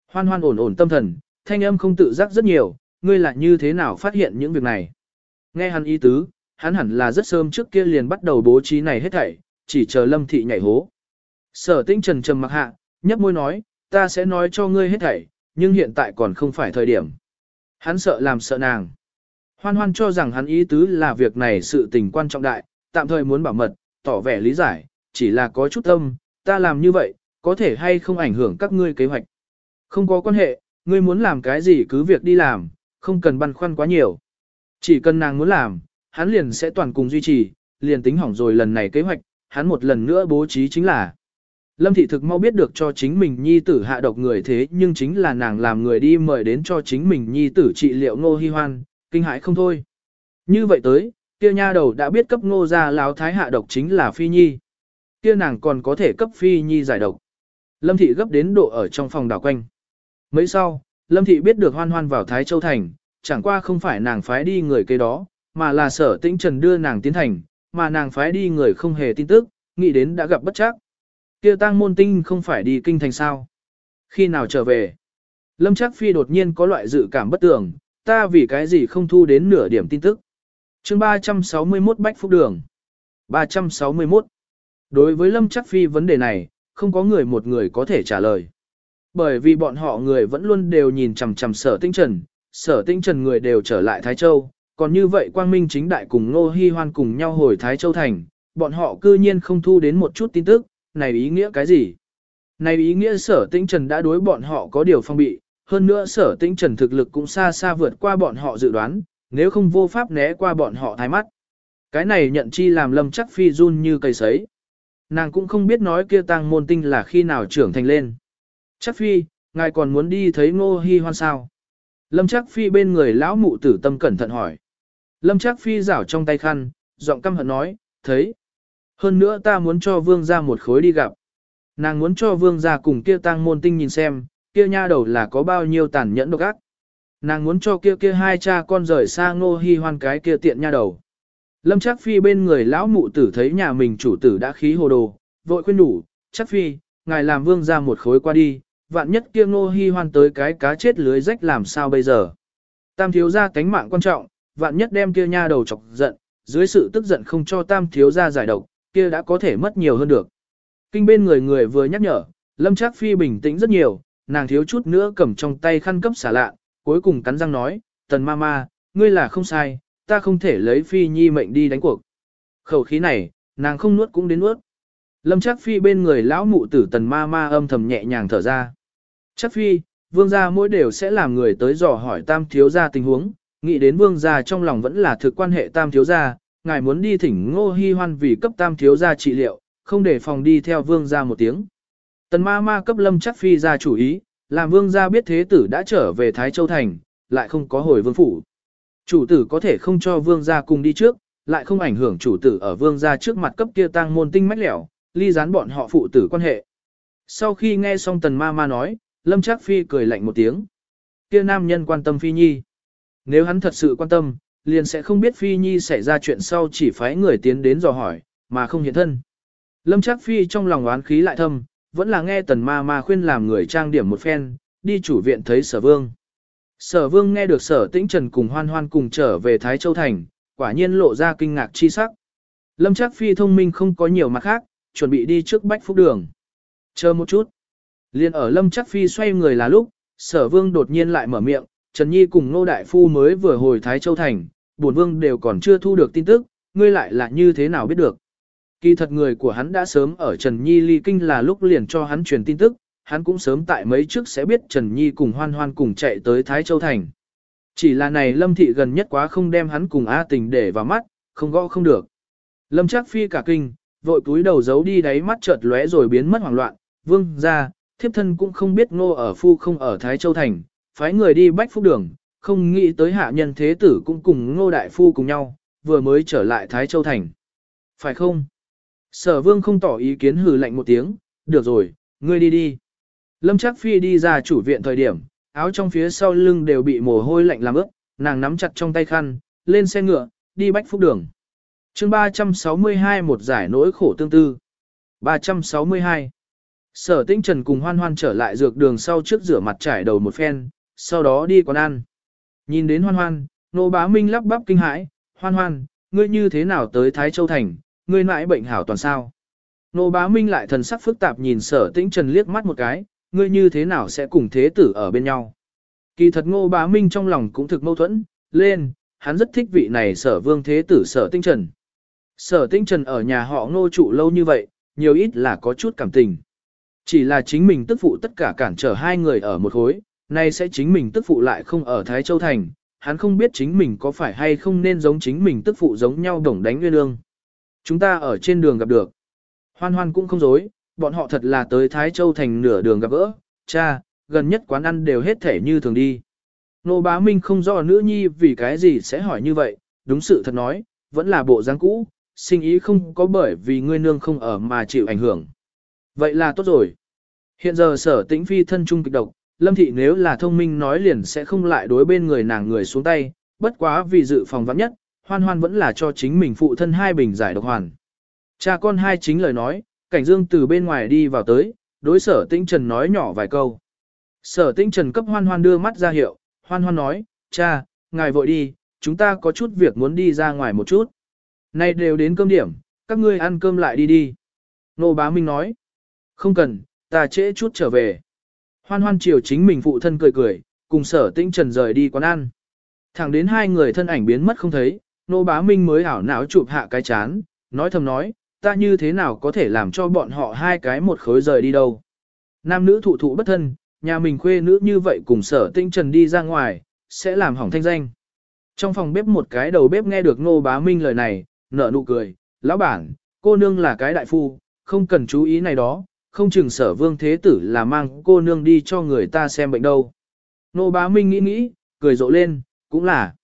Hoan hoan ổn ổn tâm thần, thanh âm không tự giác rất nhiều, ngươi là như thế nào phát hiện những việc này. Nghe hắn ý tứ, hắn hẳn là rất sớm trước kia liền bắt đầu bố trí này hết thảy, chỉ chờ lâm thị nhảy hố. Sở Tinh trần trầm mặc hạ, nhấp môi nói, ta sẽ nói cho ngươi hết thảy, nhưng hiện tại còn không phải thời điểm. Hắn sợ làm sợ nàng. Hoan hoan cho rằng hắn ý tứ là việc này sự tình quan trọng đại, tạm thời muốn bảo mật, tỏ vẻ lý giải, chỉ là có chút tâm, ta làm như vậy, có thể hay không ảnh hưởng các ngươi kế hoạch. Không có quan hệ, ngươi muốn làm cái gì cứ việc đi làm, không cần băn khoăn quá nhiều. Chỉ cần nàng muốn làm, hắn liền sẽ toàn cùng duy trì, liền tính hỏng rồi lần này kế hoạch, hắn một lần nữa bố trí chính là. Lâm thị thực mau biết được cho chính mình nhi tử hạ độc người thế nhưng chính là nàng làm người đi mời đến cho chính mình nhi tử trị liệu ngô hy hoan, kinh hãi không thôi. Như vậy tới, kia nha đầu đã biết cấp ngô ra láo thái hạ độc chính là phi nhi. Kia nàng còn có thể cấp phi nhi giải độc. Lâm thị gấp đến độ ở trong phòng đảo quanh. Mấy sau, Lâm thị biết được hoan hoan vào Thái Châu Thành, chẳng qua không phải nàng phái đi người kế đó, mà là sở tĩnh trần đưa nàng tiến thành, mà nàng phái đi người không hề tin tức, nghĩ đến đã gặp bất chắc. kia tang môn tinh không phải đi kinh thành sao. Khi nào trở về? Lâm Trác Phi đột nhiên có loại dự cảm bất tường, ta vì cái gì không thu đến nửa điểm tin tức. chương 361 Bách Phúc Đường 361 Đối với Lâm Trác Phi vấn đề này, không có người một người có thể trả lời. Bởi vì bọn họ người vẫn luôn đều nhìn chằm chằm sở tinh trần, sở tinh trần người đều trở lại Thái Châu, còn như vậy Quang Minh chính đại cùng Ngô Hi Hoan cùng nhau hồi Thái Châu Thành, bọn họ cư nhiên không thu đến một chút tin tức, này ý nghĩa cái gì? Này ý nghĩa sở tinh trần đã đối bọn họ có điều phong bị, hơn nữa sở tinh trần thực lực cũng xa xa vượt qua bọn họ dự đoán, nếu không vô pháp né qua bọn họ thái mắt. Cái này nhận chi làm lâm chắc phi run như cây sấy. Nàng cũng không biết nói kia tăng môn tinh là khi nào trưởng thành lên. Chắc phi, ngài còn muốn đi thấy ngô hy hoan sao? Lâm chắc phi bên người lão mụ tử tâm cẩn thận hỏi. Lâm chắc phi rảo trong tay khăn, giọng căm hận nói, thấy. Hơn nữa ta muốn cho vương ra một khối đi gặp. Nàng muốn cho vương ra cùng kia tăng môn tinh nhìn xem, kia nha đầu là có bao nhiêu tàn nhẫn độc ác. Nàng muốn cho kia kia hai cha con rời xa ngô hy hoan cái kia tiện nha đầu. Lâm Trác phi bên người lão mụ tử thấy nhà mình chủ tử đã khí hồ đồ, vội khuyên đủ, Trác phi, ngài làm vương ra một khối qua đi, vạn nhất kia ngô hy hoan tới cái cá chết lưới rách làm sao bây giờ. Tam thiếu ra cánh mạng quan trọng, vạn nhất đem kia nha đầu chọc giận, dưới sự tức giận không cho tam thiếu ra giải độc, kia đã có thể mất nhiều hơn được. Kinh bên người người vừa nhắc nhở, lâm Trác phi bình tĩnh rất nhiều, nàng thiếu chút nữa cầm trong tay khăn cấp xả lạ, cuối cùng cắn răng nói, tần ma ma, ngươi là không sai, ta không thể lấy phi nhi mệnh đi đánh cuộc. Khẩu khí này, nàng không nuốt cũng đến nuốt. Lâm chắc phi bên người lão mụ tử tần ma ma âm thầm nhẹ nhàng thở ra. Chắc phi, vương gia mỗi đều sẽ làm người tới dò hỏi tam thiếu gia tình huống, nghĩ đến vương gia trong lòng vẫn là thực quan hệ tam thiếu gia, ngài muốn đi thỉnh ngô hy hoan vì cấp tam thiếu gia trị liệu, không để phòng đi theo vương gia một tiếng. Tần ma ma cấp lâm chắc phi ra chủ ý, làm vương gia biết thế tử đã trở về Thái Châu Thành, lại không có hồi vương phủ. Chủ tử có thể không cho vương gia cùng đi trước, lại không ảnh hưởng chủ tử ở vương gia trước mặt cấp kia tăng môn tinh mách lẻo, ly gián bọn họ phụ tử quan hệ. Sau khi nghe xong tần ma ma nói, lâm Trác phi cười lạnh một tiếng. Kia nam nhân quan tâm phi nhi. Nếu hắn thật sự quan tâm, liền sẽ không biết phi nhi xảy ra chuyện sau chỉ phái người tiến đến dò hỏi, mà không hiện thân. Lâm Trác phi trong lòng oán khí lại thâm, vẫn là nghe tần ma ma khuyên làm người trang điểm một phen, đi chủ viện thấy sở vương. Sở vương nghe được sở tĩnh trần cùng hoan hoan cùng trở về Thái Châu Thành, quả nhiên lộ ra kinh ngạc chi sắc. Lâm chắc phi thông minh không có nhiều mặt khác, chuẩn bị đi trước bách phúc đường. Chờ một chút. Liên ở lâm chắc phi xoay người là lúc, sở vương đột nhiên lại mở miệng, Trần Nhi cùng Ngô Đại Phu mới vừa hồi Thái Châu Thành, bổn vương đều còn chưa thu được tin tức, ngươi lại là như thế nào biết được. Kỳ thật người của hắn đã sớm ở Trần Nhi ly kinh là lúc liền cho hắn truyền tin tức, hắn cũng sớm tại mấy trước sẽ biết Trần Nhi cùng hoan hoan cùng chạy tới Thái Châu Thành. Chỉ là này Lâm Thị gần nhất quá không đem hắn cùng A tình để vào mắt, không gõ không được. Lâm Trác phi cả kinh, vội túi đầu giấu đi đáy mắt chợt lóe rồi biến mất hoảng loạn, vương ra, thiếp thân cũng không biết ngô ở phu không ở Thái Châu Thành, phái người đi bách phúc đường, không nghĩ tới hạ nhân thế tử cũng cùng ngô đại phu cùng nhau, vừa mới trở lại Thái Châu Thành. Phải không? Sở vương không tỏ ý kiến hừ lạnh một tiếng, được rồi, ngươi đi đi. Lâm Trác Phi đi ra chủ viện thời điểm, áo trong phía sau lưng đều bị mồ hôi lạnh làm ướt, nàng nắm chặt trong tay khăn, lên xe ngựa, đi bách phúc đường. chương 362 một giải nỗi khổ tương tư. 362. Sở Tĩnh Trần cùng hoan hoan trở lại dược đường sau trước rửa mặt trải đầu một phen, sau đó đi quán ăn. Nhìn đến hoan hoan, nô bá minh lắp bắp kinh hãi, hoan hoan, ngươi như thế nào tới Thái Châu Thành, ngươi mãi bệnh hảo toàn sao. Nô bá minh lại thần sắc phức tạp nhìn sở tĩnh trần liếc mắt một cái, ngươi như thế nào sẽ cùng thế tử ở bên nhau. Kỳ thật ngô bá minh trong lòng cũng thực mâu thuẫn, lên, hắn rất thích vị này sở vương thế tử sở tinh trần. Sở tinh trần ở nhà họ ngô trụ lâu như vậy, nhiều ít là có chút cảm tình. Chỉ là chính mình tức phụ tất cả cản trở hai người ở một khối, nay sẽ chính mình tức phụ lại không ở Thái Châu Thành, hắn không biết chính mình có phải hay không nên giống chính mình tức phụ giống nhau đồng đánh nguyên ương. Chúng ta ở trên đường gặp được. Hoan hoan cũng không dối, bọn họ thật là tới Thái Châu thành nửa đường gặp gỡ, cha, gần nhất quán ăn đều hết thể như thường đi. Nô bá minh không rõ nữ nhi vì cái gì sẽ hỏi như vậy, đúng sự thật nói, vẫn là bộ dáng cũ, sinh ý không có bởi vì ngươi nương không ở mà chịu ảnh hưởng. Vậy là tốt rồi. Hiện giờ sở tĩnh phi thân trung kịch độc, lâm thị nếu là thông minh nói liền sẽ không lại đối bên người nàng người xuống tay, bất quá vì dự phòng vắng nhất, hoan hoan vẫn là cho chính mình phụ thân hai bình giải độc hoàn. Cha con hai chính lời nói, cảnh dương từ bên ngoài đi vào tới, đối sở tinh trần nói nhỏ vài câu. Sở tinh trần cấp hoan hoan đưa mắt ra hiệu, hoan hoan nói, cha, ngài vội đi, chúng ta có chút việc muốn đi ra ngoài một chút. Nay đều đến cơm điểm, các ngươi ăn cơm lại đi đi. Nô bá Minh nói, không cần, ta trễ chút trở về. Hoan hoan chiều chính mình phụ thân cười cười, cùng sở tinh trần rời đi quán ăn. Thẳng đến hai người thân ảnh biến mất không thấy, nô bá Minh mới ảo não chụp hạ cái chán, nói thầm nói, ta như thế nào có thể làm cho bọn họ hai cái một khối rời đi đâu. Nam nữ thụ thụ bất thân, nhà mình khuê nữ như vậy cùng sở tinh trần đi ra ngoài, sẽ làm hỏng thanh danh. Trong phòng bếp một cái đầu bếp nghe được Ngô Bá Minh lời này, nở nụ cười, lão bản, cô nương là cái đại phu, không cần chú ý này đó, không chừng sở vương thế tử là mang cô nương đi cho người ta xem bệnh đâu. Ngô Bá Minh nghĩ nghĩ, cười rộ lên, cũng là.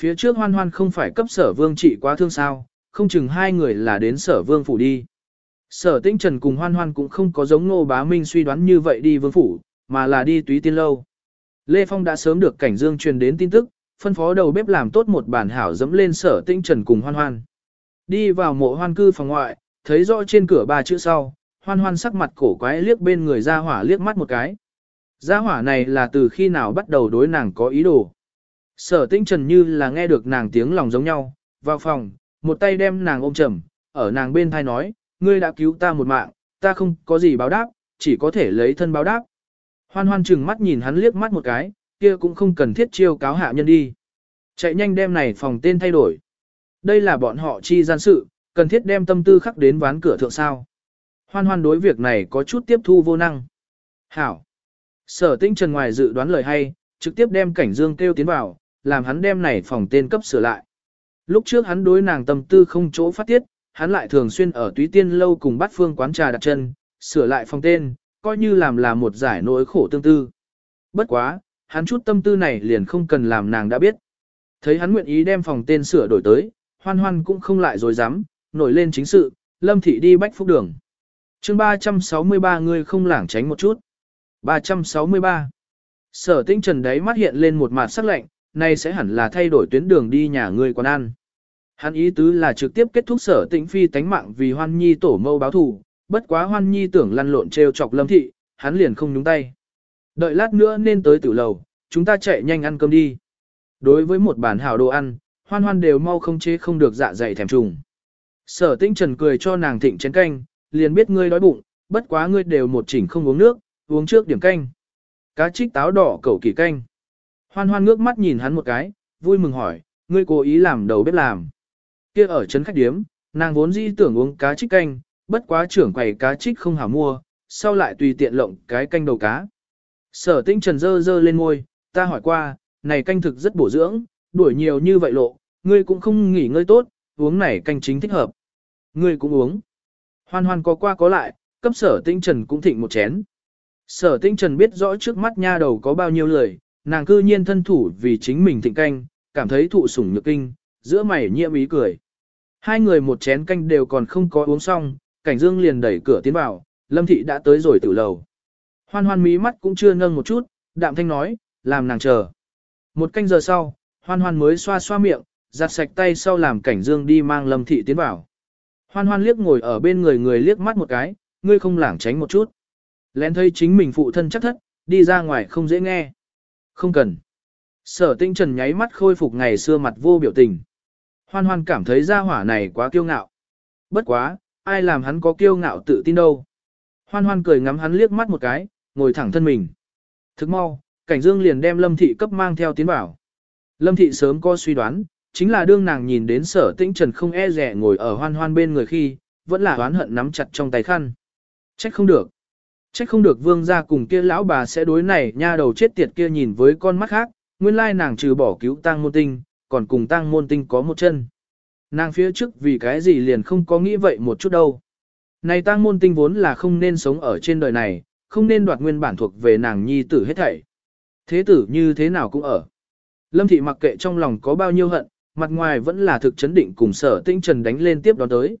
Phía trước hoan hoan không phải cấp sở vương trị quá thương sao, không chừng hai người là đến sở vương phủ đi. Sở tinh trần cùng hoan hoan cũng không có giống Ngô Bá Minh suy đoán như vậy đi vương phủ, mà là đi túy tiên lâu. Lê Phong đã sớm được cảnh dương truyền đến tin tức, phân phó đầu bếp làm tốt một bản hảo dẫm lên sở tinh trần cùng hoan hoan. Đi vào mộ hoan cư phòng ngoại, thấy rõ trên cửa ba chữ sau, hoan hoan sắc mặt cổ quái liếc bên người gia hỏa liếc mắt một cái. Gia hỏa này là từ khi nào bắt đầu đối nàng có ý đồ. Sở tinh trần như là nghe được nàng tiếng lòng giống nhau, vào phòng, một tay đem nàng ôm chầm, ở nàng bên thai nói, ngươi đã cứu ta một mạng, ta không có gì báo đáp, chỉ có thể lấy thân báo đáp. Hoan hoan chừng mắt nhìn hắn liếc mắt một cái, kia cũng không cần thiết chiêu cáo hạ nhân đi. Chạy nhanh đem này phòng tên thay đổi. Đây là bọn họ chi gian sự, cần thiết đem tâm tư khắc đến ván cửa thượng sao. Hoan hoan đối việc này có chút tiếp thu vô năng. Hảo. Sở tinh trần ngoài dự đoán lời hay, trực tiếp đem cảnh dương kêu tiến vào, làm hắn đem này phòng tên cấp sửa lại. Lúc trước hắn đối nàng tâm tư không chỗ phát tiết, hắn lại thường xuyên ở túy tiên lâu cùng bắt phương quán trà đặt chân, sửa lại phòng tên, coi như làm là một giải nỗi khổ tương tư. Bất quá, hắn chút tâm tư này liền không cần làm nàng đã biết. Thấy hắn nguyện ý đem phòng tên sửa đổi tới, hoan hoan cũng không lại dối dám, nổi lên chính sự, lâm thị đi bách phúc đường. chương 363 người không lảng tránh một chút. 363. Sở tinh trần đấy mắt hiện lên một mặt sắc lạnh, nay sẽ hẳn là thay đổi tuyến đường đi nhà người quán ăn. Hắn ý tứ là trực tiếp kết thúc sở tĩnh phi tánh mạng vì hoan nhi tổ mâu báo thù, bất quá hoan nhi tưởng lăn lộn trêu chọc lâm thị, hắn liền không nhúng tay. Đợi lát nữa nên tới tử lầu, chúng ta chạy nhanh ăn cơm đi. Đối với một bản hảo đồ ăn, hoan hoan đều mau không chế không được dạ dày thèm trùng. Sở tĩnh trần cười cho nàng thịnh chén canh, liền biết ngươi đói bụng, bất quá ngươi đều một chỉnh không uống nước, uống trước điểm canh. Cá trích táo đỏ cẩu kỳ canh. Hoan hoan ngước mắt nhìn hắn một cái, vui mừng hỏi, ngươi cố ý làm đầu bếp làm. Kia ở trấn khách điếm, nàng vốn dĩ tưởng uống cá trích canh, bất quá trưởng quầy cá trích không hảo mua, sau lại tùy tiện lộng cái canh đầu cá. Sở tinh trần dơ dơ lên ngôi, ta hỏi qua, này canh thực rất bổ dưỡng, đuổi nhiều như vậy lộ, ngươi cũng không nghỉ ngơi tốt, uống này canh chính thích hợp. Ngươi cũng uống. Hoan hoan có qua có lại, cấp sở tinh trần cũng thịnh một chén. Sở tinh trần biết rõ trước mắt nha đầu có bao nhiêu lời, nàng cư nhiên thân thủ vì chính mình thịnh canh, cảm thấy thụ sủng nhược kinh, giữa mày nhiễm ý cười. Hai người một chén canh đều còn không có uống xong, cảnh dương liền đẩy cửa tiến vào, lâm thị đã tới rồi tử lầu. Hoan hoan mí mắt cũng chưa nâng một chút, đạm thanh nói, làm nàng chờ. Một canh giờ sau, hoan hoan mới xoa xoa miệng, giặt sạch tay sau làm cảnh dương đi mang lâm thị tiến vào. Hoan hoan liếc ngồi ở bên người người liếc mắt một cái, ngươi không lảng tránh một chút. Lén thấy chính mình phụ thân chắc thất, đi ra ngoài không dễ nghe. Không cần. Sở tinh trần nháy mắt khôi phục ngày xưa mặt vô biểu tình. Hoan hoan cảm thấy gia hỏa này quá kiêu ngạo. Bất quá, ai làm hắn có kiêu ngạo tự tin đâu. Hoan hoan cười ngắm hắn liếc mắt một cái, ngồi thẳng thân mình. Thức mau, cảnh dương liền đem lâm thị cấp mang theo tiến bảo. Lâm thị sớm có suy đoán, chính là đương nàng nhìn đến sở tĩnh trần không e rẻ ngồi ở hoan hoan bên người khi, vẫn là oán hận nắm chặt trong tay khăn. Trách không được. Trách không được vương gia cùng kia lão bà sẽ đối này nha đầu chết tiệt kia nhìn với con mắt khác, nguyên lai nàng trừ bỏ cứu tang môn tinh, còn cùng tang môn tinh có một chân. Nàng phía trước vì cái gì liền không có nghĩ vậy một chút đâu. Này tang môn tinh vốn là không nên sống ở trên đời này, không nên đoạt nguyên bản thuộc về nàng nhi tử hết thảy. Thế tử như thế nào cũng ở. Lâm thị mặc kệ trong lòng có bao nhiêu hận, mặt ngoài vẫn là thực chấn định cùng sở tinh trần đánh lên tiếp đó tới.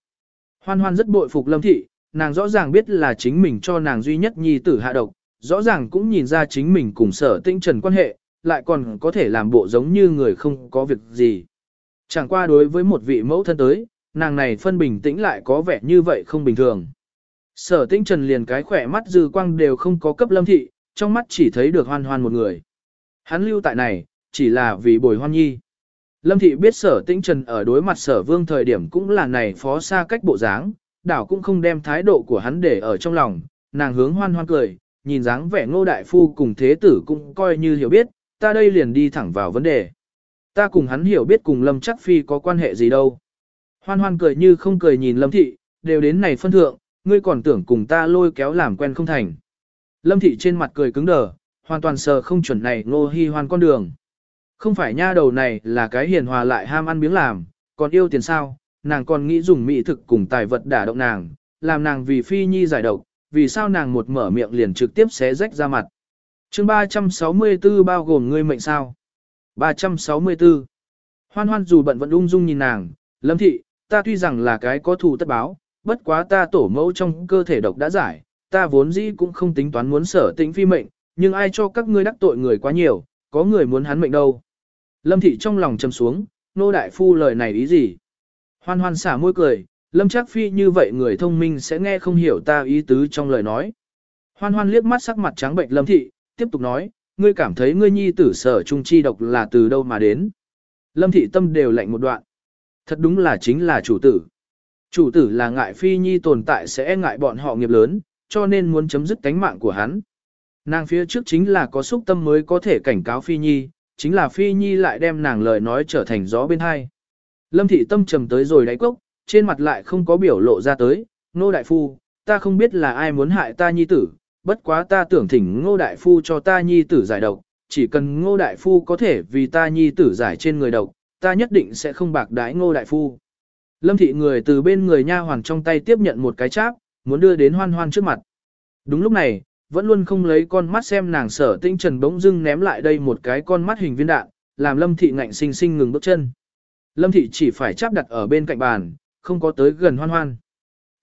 Hoan hoan rất bội phục lâm thị, nàng rõ ràng biết là chính mình cho nàng duy nhất nhi tử hạ độc, rõ ràng cũng nhìn ra chính mình cùng sở tinh trần quan hệ, lại còn có thể làm bộ giống như người không có việc gì. Chẳng qua đối với một vị mẫu thân tới, nàng này phân bình tĩnh lại có vẻ như vậy không bình thường. Sở tĩnh trần liền cái khỏe mắt dư quang đều không có cấp lâm thị, trong mắt chỉ thấy được hoan hoan một người. Hắn lưu tại này, chỉ là vì bồi hoan nhi. Lâm thị biết sở tĩnh trần ở đối mặt sở vương thời điểm cũng là này phó xa cách bộ dáng, đảo cũng không đem thái độ của hắn để ở trong lòng, nàng hướng hoan hoan cười, nhìn dáng vẻ ngô đại phu cùng thế tử cũng coi như hiểu biết, ta đây liền đi thẳng vào vấn đề. Ta cùng hắn hiểu biết cùng lâm chắc phi có quan hệ gì đâu. Hoan hoan cười như không cười nhìn lâm thị, đều đến này phân thượng, ngươi còn tưởng cùng ta lôi kéo làm quen không thành. Lâm thị trên mặt cười cứng đờ, hoàn toàn sờ không chuẩn này ngô hi hoan con đường. Không phải nha đầu này là cái hiền hòa lại ham ăn miếng làm, còn yêu tiền sao, nàng còn nghĩ dùng mỹ thực cùng tài vật đả động nàng, làm nàng vì phi nhi giải độc, vì sao nàng một mở miệng liền trực tiếp xé rách ra mặt chương 364 bao gồm ngươi mệnh sao? 364. Hoan hoan dù bận vẫn ung dung nhìn nàng, lâm thị, ta tuy rằng là cái có thù tất báo, bất quá ta tổ mẫu trong cơ thể độc đã giải, ta vốn dĩ cũng không tính toán muốn sở tĩnh phi mệnh, nhưng ai cho các ngươi đắc tội người quá nhiều, có người muốn hắn mệnh đâu. Lâm thị trong lòng trầm xuống, nô đại phu lời này ý gì? Hoan hoan xả môi cười, lâm chắc phi như vậy người thông minh sẽ nghe không hiểu ta ý tứ trong lời nói. Hoan hoan liếc mắt sắc mặt trắng bệnh lâm thị, tiếp tục nói, ngươi cảm thấy ngươi nhi tử sở trung chi độc là từ đâu mà đến. Lâm thị tâm đều lạnh một đoạn. Thật đúng là chính là chủ tử. Chủ tử là ngại phi nhi tồn tại sẽ ngại bọn họ nghiệp lớn, cho nên muốn chấm dứt cánh mạng của hắn. Nàng phía trước chính là có xúc tâm mới có thể cảnh cáo phi nhi, chính là phi nhi lại đem nàng lời nói trở thành gió bên hai. Lâm thị tâm trầm tới rồi đáy cốc, trên mặt lại không có biểu lộ ra tới, nô đại phu, ta không biết là ai muốn hại ta nhi tử, bất quá ta tưởng thỉnh ngô đại phu cho ta nhi tử giải độc, chỉ cần ngô đại phu có thể vì ta nhi tử giải trên người độc, ta nhất định sẽ không bạc đái ngô đại phu. Lâm thị người từ bên người nha hoàng trong tay tiếp nhận một cái cháp, muốn đưa đến hoan hoan trước mặt. Đúng lúc này, vẫn luôn không lấy con mắt xem nàng sở tinh trần bỗng dưng ném lại đây một cái con mắt hình viên đạn, làm lâm thị ngạnh sinh sinh ngừng bước chân. Lâm thị chỉ phải chắp đặt ở bên cạnh bàn, không có tới gần hoan hoan.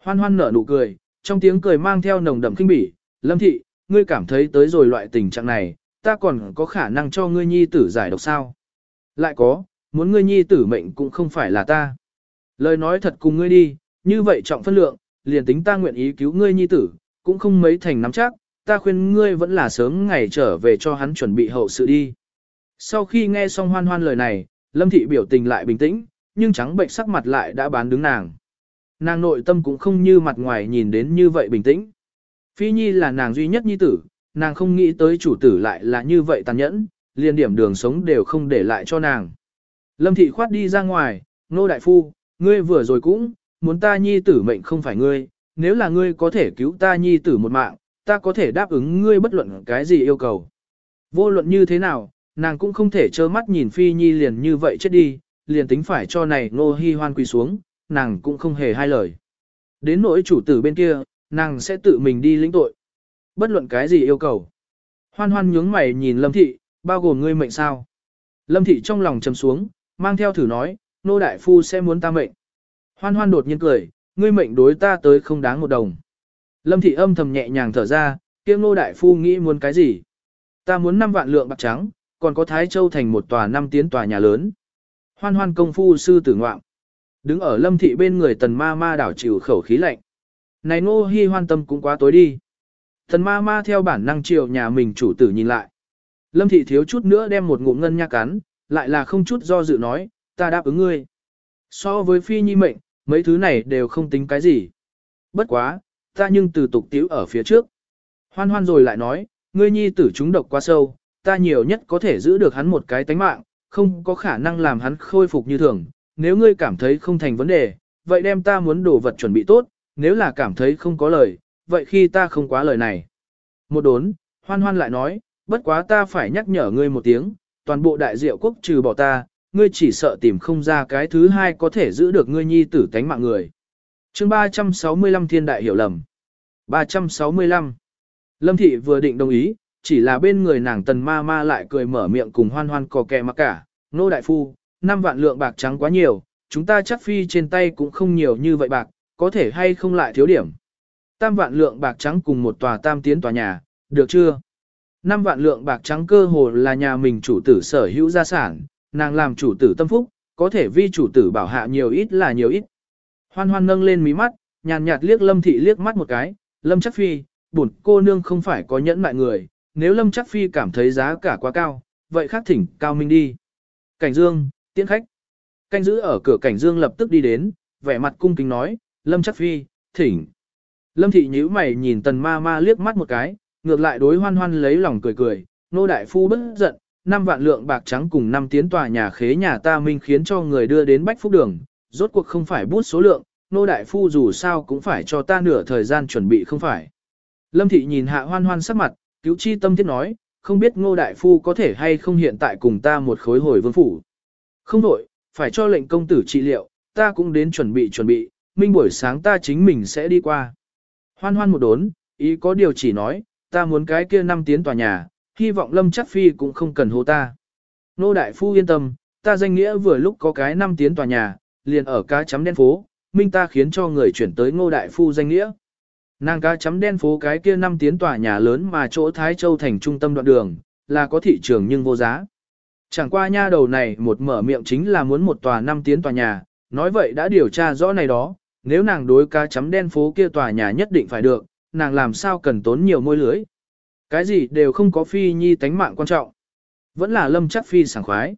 Hoan hoan nở nụ cười, trong tiếng cười mang theo nồng đậm kinh bỉ, lâm thị, ngươi cảm thấy tới rồi loại tình trạng này, ta còn có khả năng cho ngươi nhi tử giải độc sao? Lại có, muốn ngươi nhi tử mệnh cũng không phải là ta. Lời nói thật cùng ngươi đi, như vậy trọng phân lượng, liền tính ta nguyện ý cứu ngươi nhi tử, cũng không mấy thành nắm chắc, ta khuyên ngươi vẫn là sớm ngày trở về cho hắn chuẩn bị hậu sự đi. Sau khi nghe xong hoan hoan lời này, lâm thị biểu tình lại bình tĩnh, nhưng trắng bệnh sắc mặt lại đã bán đứng nàng. Nàng nội tâm cũng không như mặt ngoài nhìn đến như vậy bình tĩnh. Phi Nhi là nàng duy nhất nhi tử, nàng không nghĩ tới chủ tử lại là như vậy tàn nhẫn, liền điểm đường sống đều không để lại cho nàng. Lâm thị khoát đi ra ngoài, nô đại phu, ngươi vừa rồi cũng, muốn ta nhi tử mệnh không phải ngươi, nếu là ngươi có thể cứu ta nhi tử một mạng, ta có thể đáp ứng ngươi bất luận cái gì yêu cầu. Vô luận như thế nào, nàng cũng không thể trơ mắt nhìn Phi Nhi liền như vậy chết đi, liền tính phải cho này Ngô Hi Hoan quỳ xuống, nàng cũng không hề hai lời. Đến nỗi chủ tử bên kia, nàng sẽ tự mình đi lĩnh tội. Bất luận cái gì yêu cầu. Hoan hoan nhướng mày nhìn Lâm Thị, bao gồm ngươi mệnh sao. Lâm Thị trong lòng trầm xuống, mang theo thử nói, nô đại phu sẽ muốn ta mệnh. Hoan hoan đột nhiên cười, ngươi mệnh đối ta tới không đáng một đồng. Lâm thị âm thầm nhẹ nhàng thở ra, kia nô đại phu nghĩ muốn cái gì? Ta muốn 5 vạn lượng bạc trắng, còn có Thái Châu thành một tòa năm tiến tòa nhà lớn. Hoan hoan công phu sư tử ngoạm. Đứng ở lâm thị bên người tần ma ma đảo chịu khẩu khí lạnh. Này ngô hy hoan tâm cũng quá tối đi. thần ma ma theo bản năng chiều nhà mình chủ tử nhìn lại. Lâm thị thiếu chút nữa đem một ngụm ngân nha cắn, lại là không chút do dự nói, ta đáp ứng ngươi. So với phi nhi mệnh, mấy thứ này đều không tính cái gì. Bất quá, ta nhưng từ tục tiếu ở phía trước. Hoan hoan rồi lại nói, ngươi nhi tử chúng độc quá sâu, ta nhiều nhất có thể giữ được hắn một cái tánh mạng, không có khả năng làm hắn khôi phục như thường. Nếu ngươi cảm thấy không thành vấn đề, vậy đem ta muốn đồ vật chuẩn bị tốt, nếu là cảm thấy không có lời, vậy khi ta không quá lời này. Một đốn, hoan hoan lại nói, bất quá ta phải nhắc nhở ngươi một tiếng, toàn bộ đại diệu quốc trừ bỏ ta, ngươi chỉ sợ tìm không ra cái thứ hai có thể giữ được ngươi nhi tử tánh mạng người. chương 365 thiên đại hiểu lầm. 365. Lâm thị vừa định đồng ý, chỉ là bên người nàng tần ma ma lại cười mở miệng cùng hoan hoan cò kẹ mặc cả. Nô đại phu, năm vạn lượng bạc trắng quá nhiều, chúng ta chắc phi trên tay cũng không nhiều như vậy bạc, có thể hay không lại thiếu điểm. Tam vạn lượng bạc trắng cùng một tòa tam tiến tòa nhà, được chưa? Năm vạn lượng bạc trắng cơ hồ là nhà mình chủ tử sở hữu gia sản, nàng làm chủ tử tâm phúc, có thể vi chủ tử bảo hạ nhiều ít là nhiều ít. Hoan hoan nâng lên mí mắt, nhàn nhạt liếc lâm thị liếc mắt một cái, lâm chắc phi, bổn cô nương không phải có nhẫn mại người, nếu lâm chắc phi cảm thấy giá cả quá cao, vậy khác thỉnh cao minh đi. Cảnh dương, tiễn khách. Canh giữ ở cửa cảnh dương lập tức đi đến, vẻ mặt cung kính nói, lâm chắc phi, thỉnh. Lâm thị nhíu mày nhìn tần ma ma liếc mắt một cái, ngược lại đối hoan hoan lấy lòng cười cười, nô đại phu bất giận, năm vạn lượng bạc trắng cùng năm tiến tòa nhà khế nhà ta minh khiến cho người đưa đến bách phúc đường, rốt cuộc không phải bút số lượng, nô đại phu dù sao cũng phải cho ta nửa thời gian chuẩn bị không phải. Lâm thị nhìn hạ hoan hoan sắc mặt, cứu chi tâm thiết nói, không biết ngô đại phu có thể hay không hiện tại cùng ta một khối hồi vương phủ. Không đổi, phải cho lệnh công tử trị liệu, ta cũng đến chuẩn bị chuẩn bị, minh buổi sáng ta chính mình sẽ đi qua. Hoan hoan một đốn, ý có điều chỉ nói, ta muốn cái kia năm tiến tòa nhà, hy vọng lâm chắc phi cũng không cần hô ta. Nô đại phu yên tâm, ta danh nghĩa vừa lúc có cái năm tiến tòa nhà, liền ở cá chấm đen phố, minh ta khiến cho người chuyển tới ngô đại phu danh nghĩa. Nàng cá chấm đen phố cái kia năm tiến tòa nhà lớn mà chỗ Thái Châu thành trung tâm đoạn đường, là có thị trường nhưng vô giá. Chẳng qua nha đầu này một mở miệng chính là muốn một tòa năm tiến tòa nhà, nói vậy đã điều tra rõ này đó, nếu nàng đối cá chấm đen phố kia tòa nhà nhất định phải được, nàng làm sao cần tốn nhiều môi lưới. Cái gì đều không có phi nhi tánh mạng quan trọng. Vẫn là lâm chắc phi sảng khoái.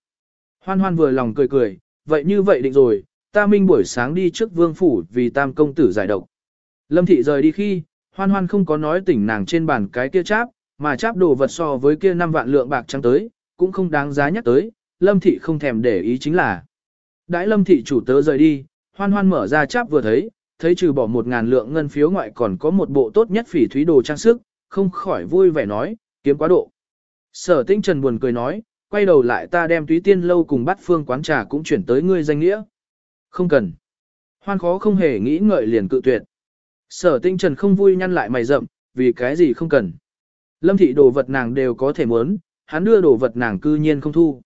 Hoan hoan vừa lòng cười cười, vậy như vậy định rồi, ta minh buổi sáng đi trước vương phủ vì tam công tử giải độc. Lâm thị rời đi khi, hoan hoan không có nói tỉnh nàng trên bàn cái kia cháp, mà cháp đồ vật so với kia 5 vạn lượng bạc trắng tới, cũng không đáng giá nhắc tới, lâm thị không thèm để ý chính là. Đãi lâm thị chủ tớ rời đi, hoan hoan mở ra cháp vừa thấy, thấy trừ bỏ một ngàn lượng ngân phiếu ngoại còn có một bộ tốt nhất phỉ thúy đồ trang sức, không khỏi vui vẻ nói, kiếm quá độ. Sở tinh trần buồn cười nói, quay đầu lại ta đem túy tiên lâu cùng bắt phương quán trà cũng chuyển tới ngươi danh nghĩa. Không cần. Hoan khó không hề nghĩ ngợi liền cự tuyệt. Sở tinh trần không vui nhăn lại mày rậm, vì cái gì không cần. Lâm thị đồ vật nàng đều có thể muốn, hắn đưa đồ vật nàng cư nhiên không thu.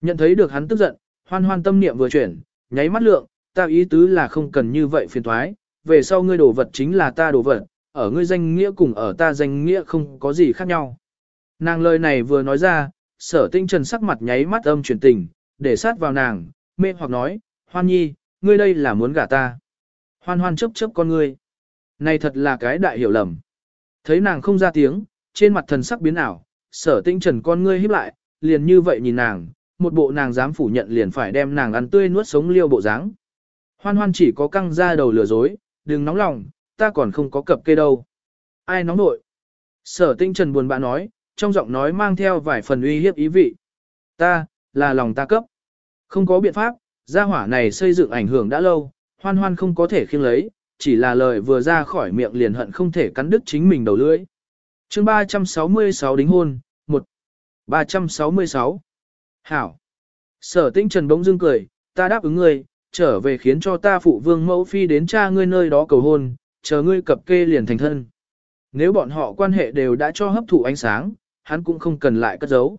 Nhận thấy được hắn tức giận, hoan hoan tâm niệm vừa chuyển, nháy mắt lượng, ta ý tứ là không cần như vậy phiền thoái, về sau ngươi đồ vật chính là ta đồ vật, ở ngươi danh nghĩa cùng ở ta danh nghĩa không có gì khác nhau. Nàng lời này vừa nói ra, sở tinh trần sắc mặt nháy mắt âm chuyển tình, để sát vào nàng, mê hoặc nói, hoan nhi, ngươi đây là muốn gả ta. Hoan hoan chấp chấp con ngươi. Này thật là cái đại hiểu lầm. Thấy nàng không ra tiếng, trên mặt thần sắc biến ảo, sở tinh trần con ngươi híp lại, liền như vậy nhìn nàng, một bộ nàng dám phủ nhận liền phải đem nàng ăn tươi nuốt sống liêu bộ dáng. Hoan hoan chỉ có căng ra đầu lừa dối, đừng nóng lòng, ta còn không có cập kê đâu. Ai nóng nội? Sở tinh trần buồn bã nói, trong giọng nói mang theo vài phần uy hiếp ý vị. Ta, là lòng ta cấp. Không có biện pháp, gia hỏa này xây dựng ảnh hưởng đã lâu, hoan hoan không có thể khiêng lấy, chỉ là lời vừa ra khỏi miệng liền hận không thể cắn đứt chính mình đầu lưỡi. chương 366 đính hôn, 1. 366. Hảo. Sở tinh trần bỗng dưng cười, ta đáp ứng ngươi, trở về khiến cho ta phụ vương mẫu phi đến cha ngươi nơi đó cầu hôn, chờ ngươi cập kê liền thành thân. Nếu bọn họ quan hệ đều đã cho hấp thụ ánh sáng, hắn cũng không cần lại cất giấu.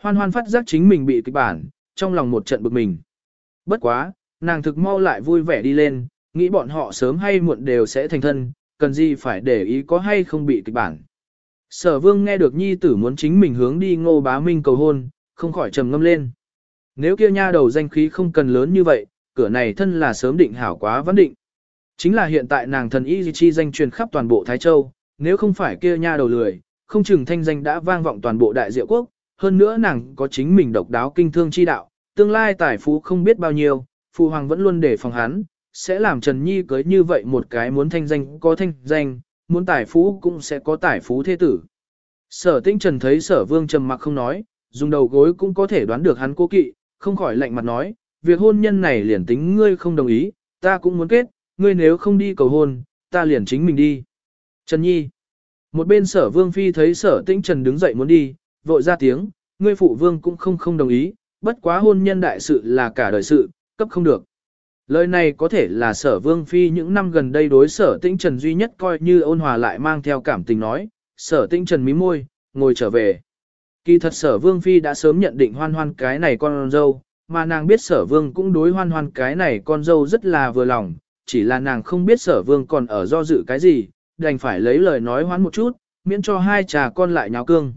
Hoan hoan phát giác chính mình bị kịch bản, trong lòng một trận bực mình. Bất quá, nàng thực mau lại vui vẻ đi lên, nghĩ bọn họ sớm hay muộn đều sẽ thành thân, cần gì phải để ý có hay không bị kịch bản. Sở vương nghe được nhi tử muốn chính mình hướng đi ngô bá minh cầu hôn, không khỏi trầm ngâm lên. Nếu kia nha đầu danh khí không cần lớn như vậy, cửa này thân là sớm định hảo quá vấn định. Chính là hiện tại nàng thần y chi danh truyền khắp toàn bộ Thái Châu, nếu không phải kia nha đầu lười, không chừng thanh danh đã vang vọng toàn bộ đại diệu quốc, hơn nữa nàng có chính mình độc đáo kinh thương chi đạo, tương lai tài phú không biết bao nhiêu, phụ hoàng vẫn luôn để phòng hắn, sẽ làm Trần Nhi cưới như vậy một cái muốn thanh danh có thanh danh, muốn tài phú cũng sẽ có tài phú thế tử. Sở tinh trần thấy sở vương trầm mặc không nói, dùng đầu gối cũng có thể đoán được hắn cố kỵ, không khỏi lạnh mặt nói, việc hôn nhân này liền tính ngươi không đồng ý, ta cũng muốn kết, ngươi nếu không đi cầu hôn, ta liền chính mình đi. Trần Nhi. Một bên sở vương phi thấy sở tĩnh Trần đứng dậy muốn đi, vội ra tiếng, ngươi phụ vương cũng không không đồng ý, bất quá hôn nhân đại sự là cả đời sự, cấp không được. Lời này có thể là sở vương phi những năm gần đây đối sở tĩnh Trần duy nhất coi như ôn hòa lại mang theo cảm tình nói, sở tĩnh Trần mí môi, ngồi trở về. Kỳ thật sở vương phi đã sớm nhận định hoan hoan cái này con dâu, mà nàng biết sở vương cũng đối hoan hoan cái này con dâu rất là vừa lòng, chỉ là nàng không biết sở vương còn ở do dự cái gì, đành phải lấy lời nói hoán một chút, miễn cho hai trà con lại nháo cương.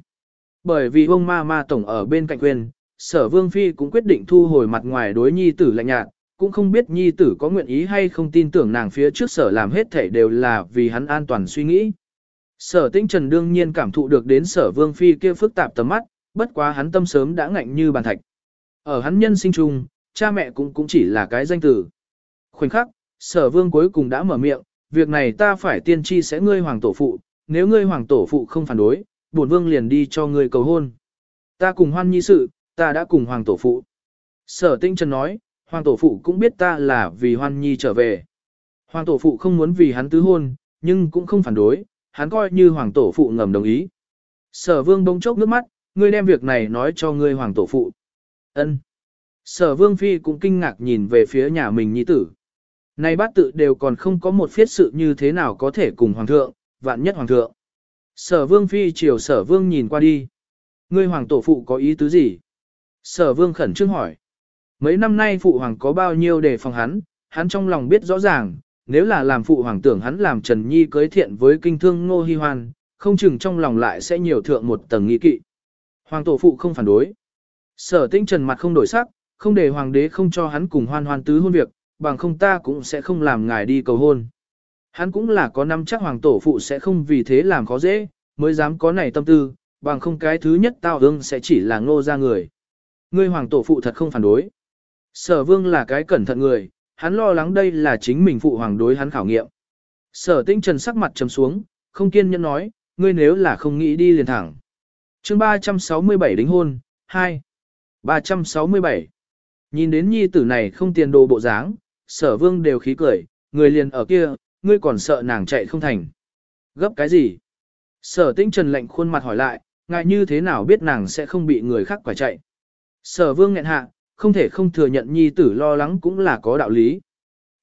Bởi vì ông ma ma tổng ở bên cạnh quyền, sở vương phi cũng quyết định thu hồi mặt ngoài đối nhi tử lạnh nhạt, cũng không biết nhi tử có nguyện ý hay không tin tưởng nàng phía trước sở làm hết thể đều là vì hắn an toàn suy nghĩ. Sở tinh trần đương nhiên cảm thụ được đến sở vương phi kia phức tạp tầm mắt, bất quá hắn tâm sớm đã ngạnh như bàn thạch. Ở hắn nhân sinh chung, cha mẹ cũng cũng chỉ là cái danh từ. Khoảnh khắc, sở vương cuối cùng đã mở miệng, việc này ta phải tiên tri sẽ ngươi hoàng tổ phụ, nếu ngươi hoàng tổ phụ không phản đối, bổn vương liền đi cho ngươi cầu hôn. Ta cùng hoan nhi sự, ta đã cùng hoàng tổ phụ. Sở tinh trần nói, hoàng tổ phụ cũng biết ta là vì hoan nhi trở về. Hoàng tổ phụ không muốn vì hắn tứ hôn, nhưng cũng không phản đối, hắn coi như hoàng tổ phụ ngầm đồng ý. Sở vương bông chốc nước mắt, ngươi đem việc này nói cho ngươi hoàng tổ phụ. Ân. Sở vương phi cũng kinh ngạc nhìn về phía nhà mình nhi tử. Này bát tự đều còn không có một phiết sự như thế nào có thể cùng hoàng thượng, vạn nhất hoàng thượng. Sở vương phi chiều sở vương nhìn qua đi. Ngươi hoàng tổ phụ có ý tứ gì? Sở vương khẩn trương hỏi. Mấy năm nay phụ hoàng có bao nhiêu đề phòng hắn, hắn trong lòng biết rõ ràng, nếu là làm phụ hoàng tưởng hắn làm Trần Nhi cưới thiện với kinh thương Ngô Hi Hoan, không chừng trong lòng lại sẽ nhiều thượng một tầng nghi kỵ. Hoàng tổ phụ không phản đối. Sở tinh trần mặt không đổi sắc, không để hoàng đế không cho hắn cùng hoan hoan tứ hôn việc, bằng không ta cũng sẽ không làm ngài đi cầu hôn. Hắn cũng là có năm chắc hoàng tổ phụ sẽ không vì thế làm khó dễ, mới dám có này tâm tư, bằng không cái thứ nhất tao ương sẽ chỉ là ngô ra người. Ngươi hoàng tổ phụ thật không phản đối. Sở vương là cái cẩn thận người, hắn lo lắng đây là chính mình phụ hoàng đối hắn khảo nghiệm. Sở tinh trần sắc mặt trầm xuống, không kiên nhẫn nói, ngươi nếu là không nghĩ đi liền thẳng. chương 367 đính hôn, 2. 367. Nhìn đến nhi tử này không tiền đồ bộ dáng, sở vương đều khí cười, người liền ở kia, ngươi còn sợ nàng chạy không thành. Gấp cái gì? Sở Tĩnh trần lệnh khuôn mặt hỏi lại, ngại như thế nào biết nàng sẽ không bị người khác quả chạy. Sở vương nghẹn hạ, không thể không thừa nhận nhi tử lo lắng cũng là có đạo lý.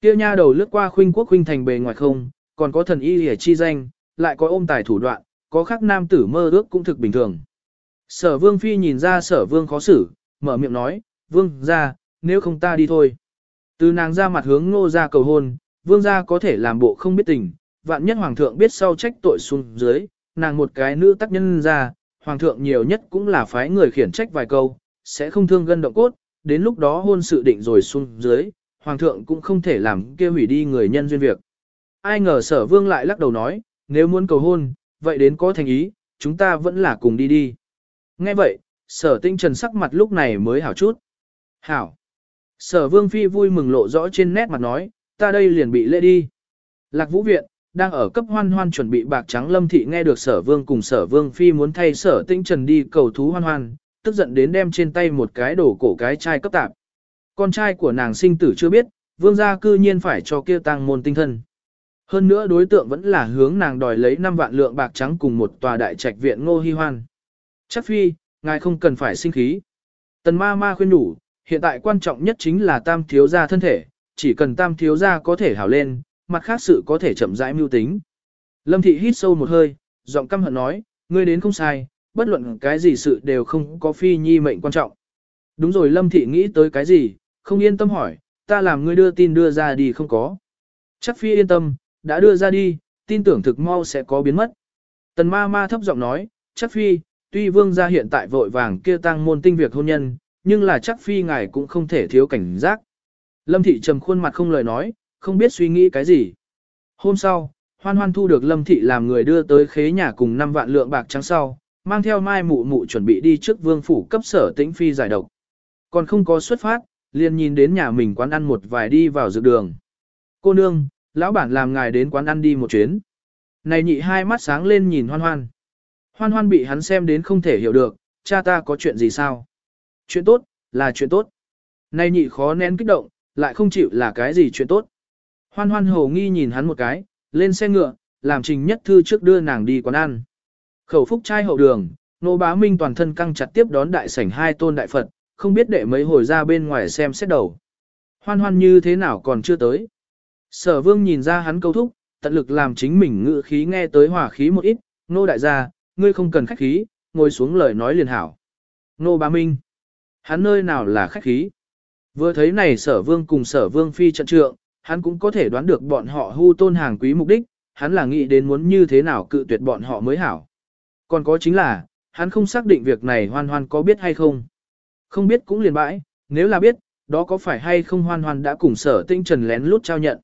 Kia nha đầu lướt qua khuynh quốc khuynh thành bề ngoài không, còn có thần y hề chi danh, lại có ôm tài thủ đoạn, có khác nam tử mơ ước cũng thực bình thường. Sở vương phi nhìn ra sở vương khó xử, mở miệng nói, vương ra, nếu không ta đi thôi. Từ nàng ra mặt hướng ngô ra cầu hôn, vương gia có thể làm bộ không biết tình, vạn nhất hoàng thượng biết sau trách tội xuống dưới, nàng một cái nữ tác nhân ra, hoàng thượng nhiều nhất cũng là phái người khiển trách vài câu, sẽ không thương gân động cốt, đến lúc đó hôn sự định rồi xuống dưới, hoàng thượng cũng không thể làm kia hủy đi người nhân duyên việc. Ai ngờ sở vương lại lắc đầu nói, nếu muốn cầu hôn, vậy đến có thành ý, chúng ta vẫn là cùng đi đi. Nghe vậy, sở tinh trần sắc mặt lúc này mới hảo chút. Hảo. Sở vương phi vui mừng lộ rõ trên nét mặt nói, ta đây liền bị lễ đi. Lạc vũ viện, đang ở cấp hoan hoan chuẩn bị bạc trắng lâm thị nghe được sở vương cùng sở vương phi muốn thay sở tinh trần đi cầu thú hoan hoan, tức giận đến đem trên tay một cái đổ cổ cái chai cấp tạp. Con trai của nàng sinh tử chưa biết, vương gia cư nhiên phải cho kia tăng môn tinh thân. Hơn nữa đối tượng vẫn là hướng nàng đòi lấy 5 vạn lượng bạc trắng cùng một tòa đại trạch viện ngô hy hoan. Chắc phi, ngài không cần phải sinh khí. Tần ma ma khuyên đủ, hiện tại quan trọng nhất chính là tam thiếu gia thân thể, chỉ cần tam thiếu gia có thể hảo lên, mặt khác sự có thể chậm rãi mưu tính. Lâm thị hít sâu một hơi, giọng căm hận nói, ngươi đến không sai, bất luận cái gì sự đều không có phi nhi mệnh quan trọng. Đúng rồi Lâm Thị nghĩ tới cái gì, không yên tâm hỏi, ta làm ngươi đưa tin đưa ra đi không có. Chắc phi yên tâm, đã đưa ra đi, tin tưởng thực mau sẽ có biến mất. Tần ma ma thấp giọng nói, chắc phi, tuy vương gia hiện tại vội vàng kia tăng môn tinh việc hôn nhân, nhưng là chắc phi ngài cũng không thể thiếu cảnh giác. Lâm thị trầm khuôn mặt không lời nói, không biết suy nghĩ cái gì. Hôm sau, hoan hoan thu được lâm thị làm người đưa tới khế nhà cùng 5 vạn lượng bạc trắng sau, mang theo mai mụ mụ chuẩn bị đi trước vương phủ cấp sở tĩnh phi giải độc. Còn không có xuất phát, liền nhìn đến nhà mình quán ăn một vài đi vào dược đường. Cô nương, lão bản làm ngài đến quán ăn đi một chuyến. Này nhị hai mắt sáng lên nhìn hoan hoan. Hoan hoan bị hắn xem đến không thể hiểu được, cha ta có chuyện gì sao? Chuyện tốt, là chuyện tốt. Này nhị khó nén kích động, lại không chịu là cái gì chuyện tốt. Hoan hoan hồ nghi nhìn hắn một cái, lên xe ngựa, làm trình nhất thư trước đưa nàng đi quán ăn. Khẩu phúc trai hậu đường, nô bá minh toàn thân căng chặt tiếp đón đại sảnh hai tôn đại Phật, không biết đệ mấy hồi ra bên ngoài xem xét đầu. Hoan hoan như thế nào còn chưa tới. Sở vương nhìn ra hắn câu thúc, tận lực làm chính mình ngự khí nghe tới hòa khí một ít, nô đại gia, ngươi không cần khách khí, ngồi xuống lời nói liền hảo. Nô bá minh, hắn nơi nào là khách khí. Vừa thấy này sở vương cùng sở vương phi trận trượng, hắn cũng có thể đoán được bọn họ hưu tôn hàng quý mục đích, hắn là nghĩ đến muốn như thế nào cự tuyệt bọn họ mới hảo. Còn có chính là, hắn không xác định việc này hoan hoan có biết hay không. Không biết cũng liền bãi, nếu là biết, đó có phải hay không hoan hoan đã cùng sở tinh trần lén lút trao nhận.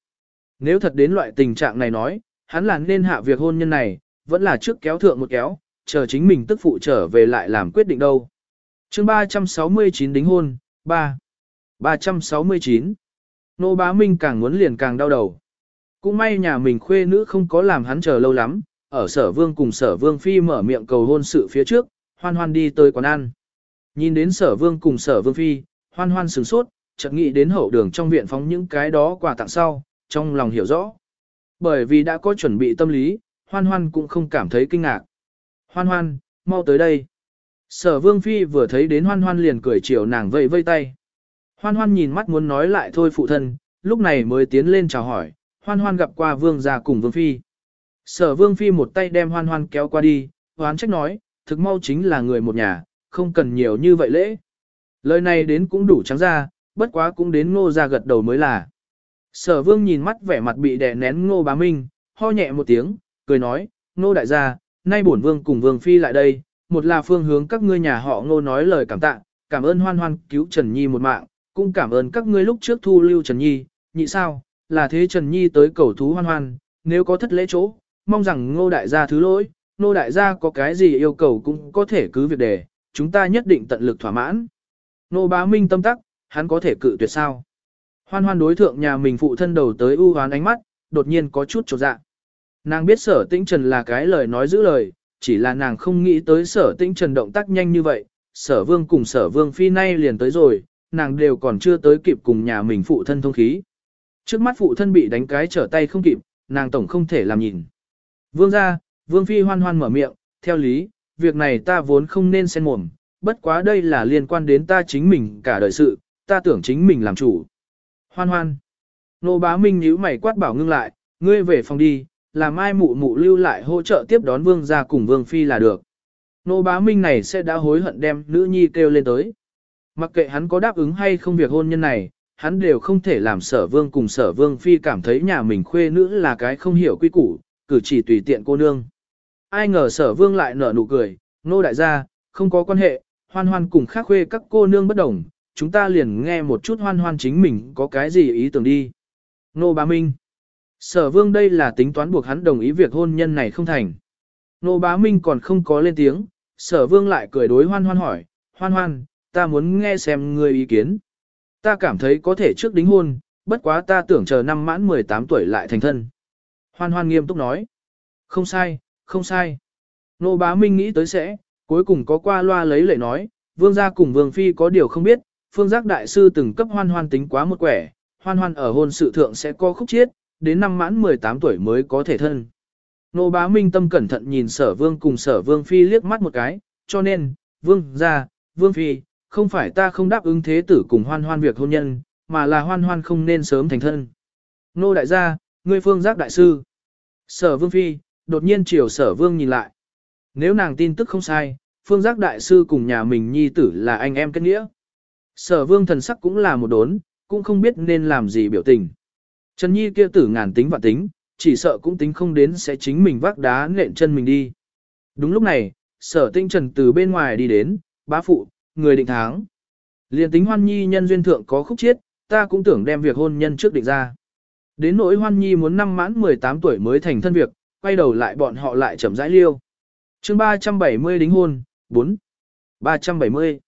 Nếu thật đến loại tình trạng này nói, hắn là nên hạ việc hôn nhân này, vẫn là trước kéo thượng một kéo, chờ chính mình tức phụ trở về lại làm quyết định đâu. chương 369 đính hôn, 3. 369. Nô bá Minh càng muốn liền càng đau đầu. Cũng may nhà mình khuê nữ không có làm hắn chờ lâu lắm, ở sở vương cùng sở vương phi mở miệng cầu hôn sự phía trước, hoan hoan đi tới quán ăn. Nhìn đến sở vương cùng sở vương phi, hoan hoan sửng sốt, chợt nghĩ đến hậu đường trong viện phóng những cái đó quà tặng sau, trong lòng hiểu rõ. Bởi vì đã có chuẩn bị tâm lý, hoan hoan cũng không cảm thấy kinh ngạc. Hoan hoan, mau tới đây. Sở vương phi vừa thấy đến hoan hoan liền cười chiều nàng vẫy vây tay. Hoan hoan nhìn mắt muốn nói lại thôi phụ thân, lúc này mới tiến lên chào hỏi, hoan hoan gặp qua vương gia cùng vương phi. Sở vương phi một tay đem hoan hoan kéo qua đi, hoán trách nói, thực mau chính là người một nhà, không cần nhiều như vậy lễ. Lời này đến cũng đủ trắng ra, bất quá cũng đến ngô ra gật đầu mới là. Sở vương nhìn mắt vẻ mặt bị đè nén ngô bá minh, ho nhẹ một tiếng, cười nói, ngô đại gia, nay bổn vương cùng vương phi lại đây, một là phương hướng các ngươi nhà họ ngô nói lời cảm tạ, cảm ơn hoan hoan cứu Trần Nhi một mạng, cũng cảm ơn các ngươi lúc trước thu lưu Trần Nhi, nhị sao, là thế Trần Nhi tới cầu thú hoan hoan, nếu có thất lễ chỗ, mong rằng ngô đại gia thứ lỗi, ngô đại gia có cái gì yêu cầu cũng có thể cứ việc đề, chúng ta nhất định tận lực thỏa mãn. Ngô bá minh tâm tắc, hắn có thể cự tuyệt sao. Hoan hoan đối thượng nhà mình phụ thân đầu tới ưu hoán ánh mắt, đột nhiên có chút trột dạ. Nàng biết sở tĩnh trần là cái lời nói giữ lời, chỉ là nàng không nghĩ tới sở tĩnh trần động tác nhanh như vậy, sở vương cùng sở vương phi nay liền tới rồi, nàng đều còn chưa tới kịp cùng nhà mình phụ thân thông khí. Trước mắt phụ thân bị đánh cái trở tay không kịp, nàng tổng không thể làm nhìn. Vương ra, vương phi hoan hoan mở miệng, theo lý, việc này ta vốn không nên xen mồm, bất quá đây là liên quan đến ta chính mình cả đời sự, ta tưởng chính mình làm chủ. Hoan hoan. Nô bá minh nhíu mày quát bảo ngưng lại, ngươi về phòng đi, là mai mụ mụ lưu lại hỗ trợ tiếp đón vương gia cùng vương phi là được. Nô bá minh này sẽ đã hối hận đem nữ nhi kêu lên tới. Mặc kệ hắn có đáp ứng hay không việc hôn nhân này, hắn đều không thể làm sở vương cùng sở vương phi cảm thấy nhà mình khuê nữ là cái không hiểu quy củ, cử chỉ tùy tiện cô nương. Ai ngờ sở vương lại nở nụ cười, nô đại gia, không có quan hệ, hoan hoan cùng khác khuê các cô nương bất đồng, chúng ta liền nghe một chút hoan hoan chính mình có cái gì ý tưởng đi. Nô bá minh. Sở vương đây là tính toán buộc hắn đồng ý việc hôn nhân này không thành. Nô bá minh còn không có lên tiếng, sở vương lại cười đối hoan hoan hỏi, hoan hoan, ta muốn nghe xem ngươi ý kiến. Ta cảm thấy có thể trước đính hôn, bất quá ta tưởng chờ năm mãn 18 tuổi lại thành thân. Hoan hoan nghiêm túc nói. Không sai, không sai. Nô bá minh nghĩ tới sẽ, cuối cùng có qua loa lấy lệ nói, vương gia cùng vương phi có điều không biết, phương giác đại sư từng cấp hoan hoan tính quá một quẻ, hoan hoan ở hôn sự thượng sẽ có khúc chiết, đến năm mãn 18 tuổi mới có thể thân. Nô bá minh tâm cẩn thận nhìn sở vương cùng sở vương phi liếc mắt một cái, cho nên, vương gia, vương phi, không phải ta không đáp ứng thế tử cùng hoan hoan việc hôn nhân, mà là hoan hoan không nên sớm thành thân. Nô đại gia, ngươi phương giác đại sư. Sở vương phi, đột nhiên chiều sở vương nhìn lại. Nếu nàng tin tức không sai, phương giác đại sư cùng nhà mình nhi tử là anh em kết nghĩa. Sở vương thần sắc cũng là một đốn, cũng không biết nên làm gì biểu tình. Trần Nhi kia tử ngàn tính và tính, chỉ sợ cũng tính không đến sẽ chính mình vác đá nện chân mình đi. Đúng lúc này, sở tinh trần từ bên ngoài đi đến, bá phụ, người định tháng. Liên tính hoan nhi nhân duyên thượng có khúc chiết, ta cũng tưởng đem việc hôn nhân trước định ra. Đến nỗi hoan nhi muốn năm mãn 18 tuổi mới thành thân việc, quay đầu lại bọn họ lại chậm rãi liêu. chương 370 đính hôn, 4. 370.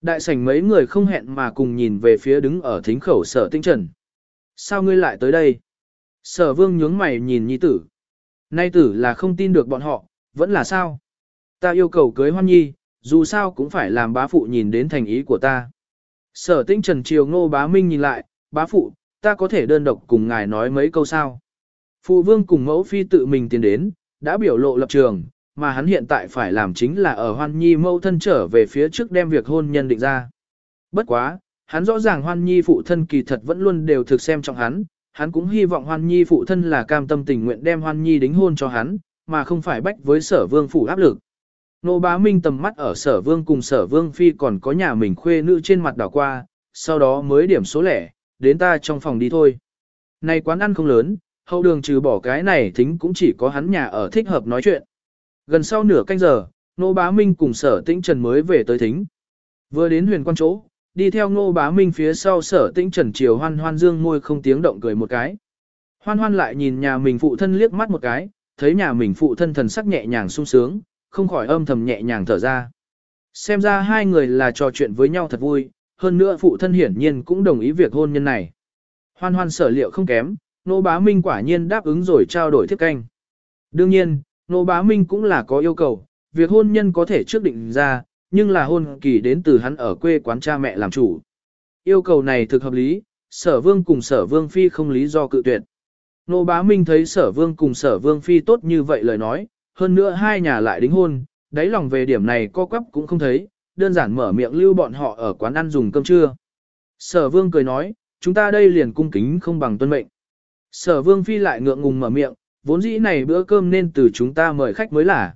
Đại sảnh mấy người không hẹn mà cùng nhìn về phía đứng ở thính khẩu sở tinh trần. Sao ngươi lại tới đây? Sở vương nhướng mày nhìn nhi tử. Nay tử là không tin được bọn họ, vẫn là sao? Ta yêu cầu cưới hoan nhi, dù sao cũng phải làm bá phụ nhìn đến thành ý của ta. Sở tinh trần triều ngô bá minh nhìn lại, bá phụ, ta có thể đơn độc cùng ngài nói mấy câu sao. Phụ vương cùng mẫu phi tự mình tiến đến, đã biểu lộ lập trường, mà hắn hiện tại phải làm chính là ở hoan nhi mẫu thân trở về phía trước đem việc hôn nhân định ra. Bất quá, hắn rõ ràng hoan nhi phụ thân kỳ thật vẫn luôn đều thực xem trọng hắn, hắn cũng hy vọng hoan nhi phụ thân là cam tâm tình nguyện đem hoan nhi đính hôn cho hắn, mà không phải bách với sở vương phủ áp lực. Nô bá minh tầm mắt ở sở vương cùng sở vương phi còn có nhà mình khuê nữ trên mặt đảo qua, sau đó mới điểm số lẻ, đến ta trong phòng đi thôi. Này quán ăn không lớn, hậu đường trừ bỏ cái này thính cũng chỉ có hắn nhà ở thích hợp nói chuyện. Gần sau nửa canh giờ, nô bá minh cùng sở tĩnh trần mới về tới thính. Vừa đến huyền quan chỗ, đi theo ngô bá minh phía sau sở tĩnh trần triều hoan hoan dương môi không tiếng động cười một cái. Hoan hoan lại nhìn nhà mình phụ thân liếc mắt một cái, thấy nhà mình phụ thân thần sắc nhẹ nhàng sung sướng, không khỏi âm thầm nhẹ nhàng thở ra. Xem ra hai người là trò chuyện với nhau thật vui, hơn nữa phụ thân hiển nhiên cũng đồng ý việc hôn nhân này. Hoan hoan sở liệu không kém, nô bá minh quả nhiên đáp ứng rồi trao đổi thiết canh. Đương nhiên, nô bá minh cũng là có yêu cầu, việc hôn nhân có thể trước định ra, nhưng là hôn kỳ đến từ hắn ở quê quán cha mẹ làm chủ. Yêu cầu này thực hợp lý, sở vương cùng sở vương phi không lý do cự tuyệt. Nô bá minh thấy sở vương cùng sở vương phi tốt như vậy lời nói, hơn nữa hai nhà lại đính hôn, đáy lòng về điểm này co quắp cũng không thấy, đơn giản mở miệng lưu bọn họ ở quán ăn dùng cơm trưa. Sở vương cười nói, chúng ta đây liền cung kính không bằng tuân mệnh. Sở vương phi lại ngượng ngùng mở miệng, vốn dĩ này bữa cơm nên từ chúng ta mời khách mới là.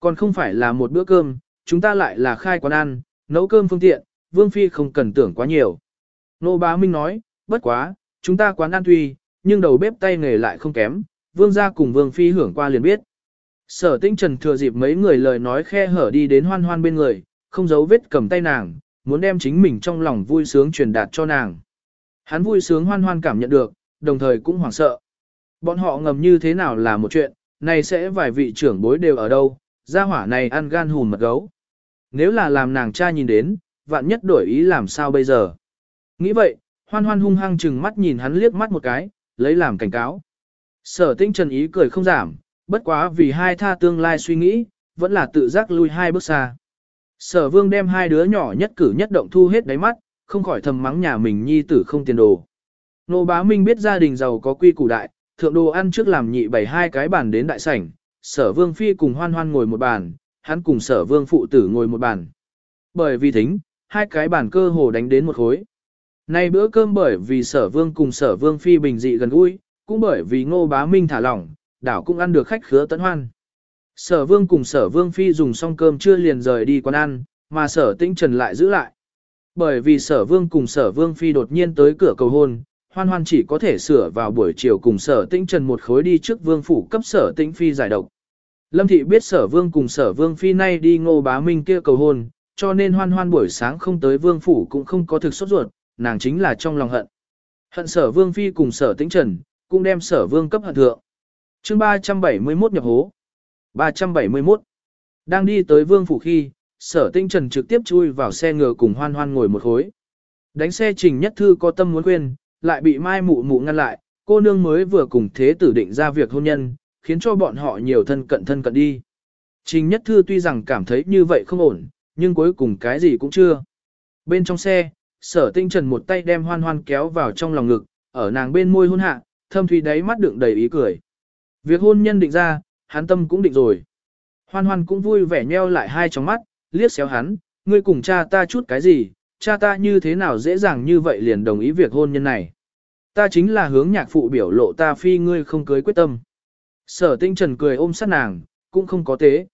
Còn không phải là một bữa cơm, chúng ta lại là khai quán ăn, nấu cơm phương tiện, vương phi không cần tưởng quá nhiều. Nô bá Minh nói, bất quá, chúng ta quán ăn tuy, nhưng đầu bếp tay nghề lại không kém, vương gia cùng vương phi hưởng qua liền biết. Sở tinh trần thừa dịp mấy người lời nói khe hở đi đến hoan hoan bên người, không giấu vết cầm tay nàng, muốn đem chính mình trong lòng vui sướng truyền đạt cho nàng. Hắn vui sướng hoan hoan cảm nhận được, đồng thời cũng hoảng sợ. Bọn họ ngầm như thế nào là một chuyện, này sẽ vài vị trưởng bối đều ở đâu, gia hỏa này ăn gan hùn mật gấu. Nếu là làm nàng cha nhìn đến, vạn nhất đổi ý làm sao bây giờ. Nghĩ vậy, hoan hoan hung hăng chừng mắt nhìn hắn liếc mắt một cái, lấy làm cảnh cáo. Sở tinh trần ý cười không giảm, bất quá vì hai tha tương lai suy nghĩ, vẫn là tự giác lui hai bước xa. Sở vương đem hai đứa nhỏ nhất cử nhất động thu hết đáy mắt, không khỏi thầm mắng nhà mình nhi tử không tiền đồ. Nô bá minh biết gia đình giàu có quy củ đại, thượng đồ ăn trước làm nhị bảy hai cái bàn đến đại sảnh, sở vương phi cùng hoan hoan ngồi một bàn, hắn cùng sở vương phụ tử ngồi một bàn. Bởi vì thính, hai cái bàn cơ hồ đánh đến một khối. Nay bữa cơm bởi vì sở vương cùng sở vương phi bình dị gần gũi, cũng bởi vì ngô bá minh thả lỏng, đảo cũng ăn được khách khứa tận hoan. Sở vương cùng sở vương phi dùng xong cơm chưa liền rời đi quán ăn, mà sở tĩnh trần lại giữ lại. Bởi vì sở vương cùng sở vương phi đột nhiên tới cửa cầu hôn, hoan hoan chỉ có thể sửa vào buổi chiều cùng sở tĩnh trần một khối đi trước vương phủ cấp sở tĩnh phi giải độc. Lâm thị biết sở vương cùng sở vương phi nay đi ngô bá minh kia cầu hôn, cho nên hoan hoan buổi sáng không tới vương phủ cũng không có thực sốt ruột, nàng chính là trong lòng hận. Hận sở vương phi cùng sở tĩnh trần, cũng đem sở vương cấp hận thượng. chương 371 nhập hố. 371. Đang đi tới vương phủ khi, sở tĩnh trần trực tiếp chui vào xe ngựa cùng hoan hoan ngồi một khối. Đánh xe trình nhất thư có tâm muốn quên, lại bị mai mụ mụ ngăn lại, cô nương mới vừa cùng thế tử định ra việc hôn nhân, khiến cho bọn họ nhiều thân cận thân cận đi. Trình nhất thư tuy rằng cảm thấy như vậy không ổn, nhưng cuối cùng cái gì cũng chưa. Bên trong xe, sở tinh trần một tay đem hoan hoan kéo vào trong lòng ngực, ở nàng bên môi hôn hạ, thâm thủy đáy mắt đựng đầy ý cười. Việc hôn nhân định ra, hắn tâm cũng định rồi. Hoan hoan cũng vui vẻ nheo lại hai tròng mắt, liếc xéo hắn, ngươi cùng cha ta chút cái gì, cha ta như thế nào dễ dàng như vậy liền đồng ý việc hôn nhân này. Ta chính là hướng nhạc phụ biểu lộ ta phi ngươi không cưới quyết tâm. Sở tinh trần cười ôm sát nàng, cũng không có thế.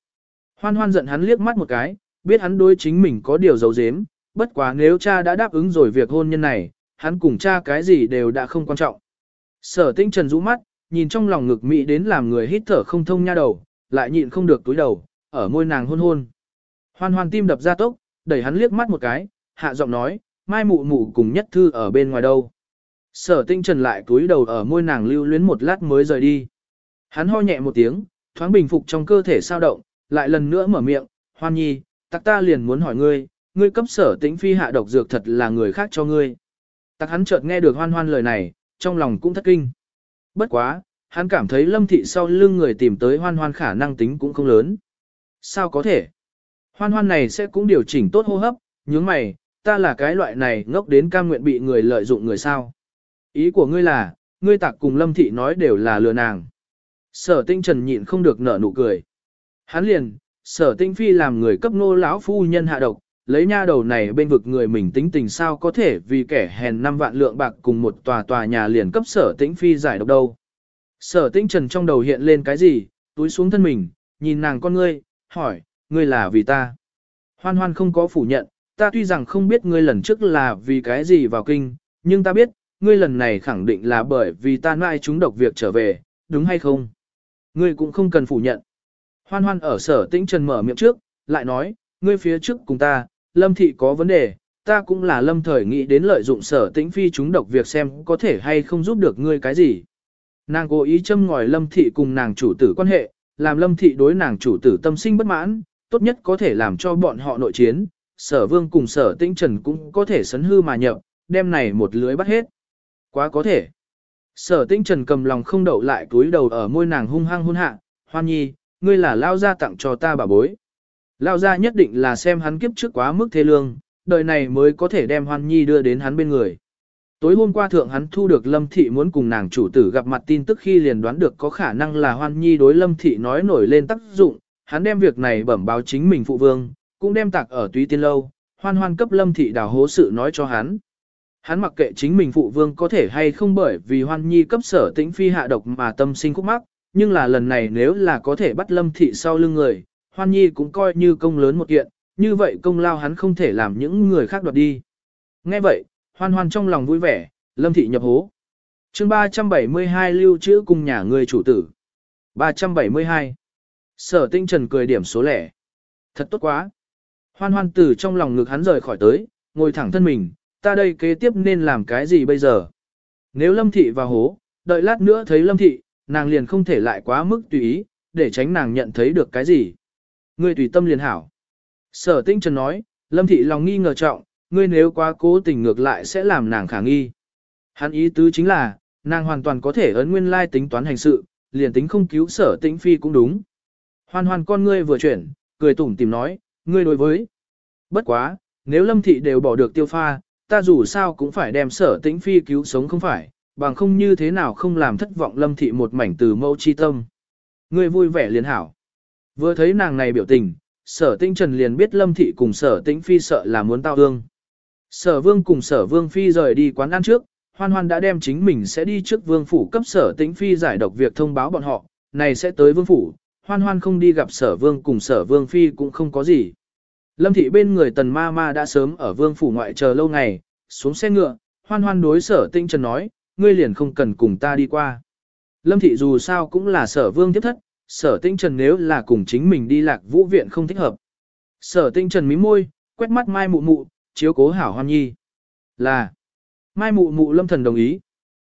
Hoan hoan giận hắn liếc mắt một cái, biết hắn đối chính mình có điều giấu giếm, bất quá nếu cha đã đáp ứng rồi việc hôn nhân này, hắn cùng cha cái gì đều đã không quan trọng. Sở tinh trần rũ mắt, nhìn trong lòng ngực mị đến làm người hít thở không thông nha đầu, lại nhịn không được túi đầu, ở môi nàng hôn hôn. Hoan hoan tim đập ra tốc, đẩy hắn liếc mắt một cái, hạ giọng nói, mai mụ mụ cùng nhất thư ở bên ngoài đâu. Sở tinh trần lại túi đầu ở môi nàng lưu luyến một lát mới rời đi. Hắn ho nhẹ một tiếng, thoáng bình phục trong cơ thể sao động, lại lần nữa mở miệng, hoan nhi, tặc ta liền muốn hỏi ngươi, ngươi cấp sở tĩnh phi hạ độc dược thật là người khác cho ngươi. Tặc hắn chợt nghe được hoan hoan lời này, trong lòng cũng thất kinh. Bất quá, hắn cảm thấy lâm thị sau lưng người tìm tới hoan hoan khả năng tính cũng không lớn. Sao có thể? Hoan hoan này sẽ cũng điều chỉnh tốt hô hấp, nhướng mày, ta là cái loại này ngốc đến cam nguyện bị người lợi dụng người sao. Ý của ngươi là, ngươi tạc cùng lâm thị nói đều là lừa nàng. Sở tinh trần nhịn không được nở nụ cười. Hắn liền, sở tinh phi làm người cấp nô lão phu nhân hạ độc, lấy nha đầu này bên vực người mình tính tình sao có thể vì kẻ hèn năm vạn lượng bạc cùng một tòa tòa nhà liền cấp sở tinh phi giải độc đâu. Sở tinh trần trong đầu hiện lên cái gì, túi xuống thân mình, nhìn nàng con ngươi, hỏi, ngươi là vì ta. Hoan hoan không có phủ nhận, ta tuy rằng không biết ngươi lần trước là vì cái gì vào kinh, nhưng ta biết, ngươi lần này khẳng định là bởi vì ta nại chúng độc việc trở về, đúng hay không? Ngươi cũng không cần phủ nhận. Hoan hoan ở sở tĩnh trần mở miệng trước, lại nói, ngươi phía trước cùng ta, lâm thị có vấn đề, ta cũng là lâm thời nghĩ đến lợi dụng sở tĩnh phi chúng độc việc xem có thể hay không giúp được ngươi cái gì. Nàng cố ý châm ngòi lâm thị cùng nàng chủ tử quan hệ, làm lâm thị đối nàng chủ tử tâm sinh bất mãn, tốt nhất có thể làm cho bọn họ nội chiến, sở vương cùng sở tĩnh trần cũng có thể sấn hư mà nhập, đem này một lưới bắt hết. Quá có thể. Sở tĩnh trần cầm lòng không đậu lại túi đầu ở môi nàng hung hăng hôn hạ, hoan nhi, ngươi là lao gia tặng cho ta bà bối. Lao gia nhất định là xem hắn kiếp trước quá mức thế lương, đời này mới có thể đem hoan nhi đưa đến hắn bên người. Tối hôm qua thượng hắn thu được Lâm Thị muốn cùng nàng chủ tử gặp mặt tin tức khi liền đoán được có khả năng là hoan nhi đối Lâm Thị nói nổi lên tác dụng, hắn đem việc này bẩm báo chính mình phụ vương, cũng đem tạc ở túy tiên lâu, hoan hoan cấp Lâm Thị đào hố sự nói cho hắn. Hắn mặc kệ chính mình phụ vương có thể hay không bởi vì hoan nhi cấp sở tĩnh phi hạ độc mà tâm sinh khúc mắc, nhưng là lần này nếu là có thể bắt lâm thị sau lưng người, hoan nhi cũng coi như công lớn một kiện, như vậy công lao hắn không thể làm những người khác đoạt đi. Nghe vậy, hoan hoan trong lòng vui vẻ, lâm thị nhập hố. chương 372 lưu trữ cùng nhà người chủ tử. 372. Sở tinh trần cười điểm số lẻ. Thật tốt quá. Hoan hoan từ trong lòng ngực hắn rời khỏi tới, ngồi thẳng thân mình, ta đây kế tiếp nên làm cái gì bây giờ? Nếu lâm thị vào hố, đợi lát nữa thấy lâm thị, nàng liền không thể lại quá mức tùy ý, để tránh nàng nhận thấy được cái gì. Ngươi tùy tâm liền hảo. Sở tinh trần nói, lâm thị lòng nghi ngờ trọng, ngươi nếu quá cố tình ngược lại sẽ làm nàng khả nghi. Hắn ý tứ chính là, nàng hoàn toàn có thể ấn nguyên lai tính toán hành sự, liền tính không cứu sở tĩnh phi cũng đúng. Hoan hoan con ngươi vừa chuyển, cười tủm tìm nói, ngươi đối với. Bất quá, nếu lâm thị đều bỏ được tiêu pha, ta dù sao cũng phải đem sở tĩnh phi cứu sống không phải, bằng không như thế nào không làm thất vọng lâm thị một mảnh từ mẫu chi tâm. Ngươi vui vẻ liền hảo. Vừa thấy nàng này biểu tình, sở tĩnh trần liền biết lâm thị cùng sở tĩnh phi sợ là muốn tao hương. Sở vương cùng sở vương phi rời đi quán ăn trước, hoan hoan đã đem chính mình sẽ đi trước vương phủ cấp sở tĩnh phi giải độc việc thông báo bọn họ, này sẽ tới vương phủ, hoan hoan không đi gặp sở vương cùng sở vương phi cũng không có gì. Lâm thị bên người tần ma ma đã sớm ở vương phủ ngoại chờ lâu ngày, xuống xe ngựa, hoan hoan đối sở Tinh trần nói, ngươi liền không cần cùng ta đi qua. Lâm thị dù sao cũng là sở vương tiếp thất, sở Tinh trần nếu là cùng chính mình đi lạc vũ viện không thích hợp. Sở Tinh trần mí môi, quét mắt mai mụ mụ, chiếu cố hảo hoan nhi. Là, mai mụ mụ lâm thần đồng ý.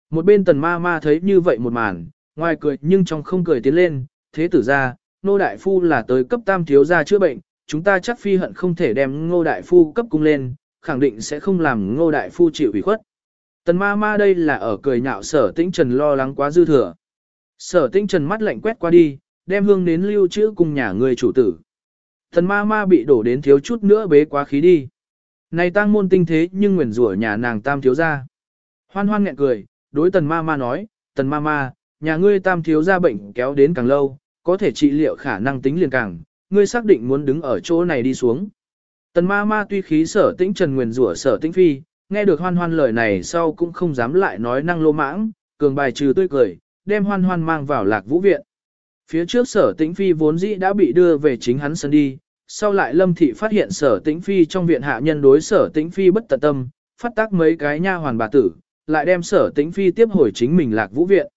Một bên tần ma ma thấy như vậy một màn, ngoài cười nhưng trong không cười tiến lên, thế tử ra, nô đại phu là tới cấp tam thiếu gia chữa bệnh, chúng ta chắc phi hận không thể đem ngô đại phu cấp cung lên, khẳng định sẽ không làm ngô đại phu chịu ủy khuất. Tần ma ma đây là ở cười nhạo sở tĩnh trần lo lắng quá dư thừa. Sở tĩnh trần mắt lạnh quét qua đi, đem hương đến lưu trữ cùng nhà người chủ tử. Tần ma ma bị đổ đến thiếu chút nữa bế quá khí đi. Này tăng môn tinh thế nhưng nguyền rủa nhà nàng tam thiếu ra. Hoan hoan nghẹn cười, đối tần ma ma nói, tần ma ma, nhà ngươi tam thiếu ra bệnh kéo đến càng lâu, có thể trị liệu khả năng tính liền càng, ngươi xác định muốn đứng ở chỗ này đi xuống. Tần ma ma tuy khí sở tĩnh trần nguyền rủa sở tĩnh phi, nghe được hoan hoan lời này sau cũng không dám lại nói năng lô mãng, cường bài trừ tươi cười, đem hoan hoan mang vào lạc vũ viện. Phía trước sở tĩnh phi vốn dĩ đã bị đưa về chính hắn sân đi, sau lại lâm thị phát hiện sở tĩnh phi trong viện hạ nhân đối sở tĩnh phi bất tận tâm, phát tác mấy cái nha hoàn bà tử, lại đem sở tĩnh phi tiếp hồi chính mình lạc vũ viện.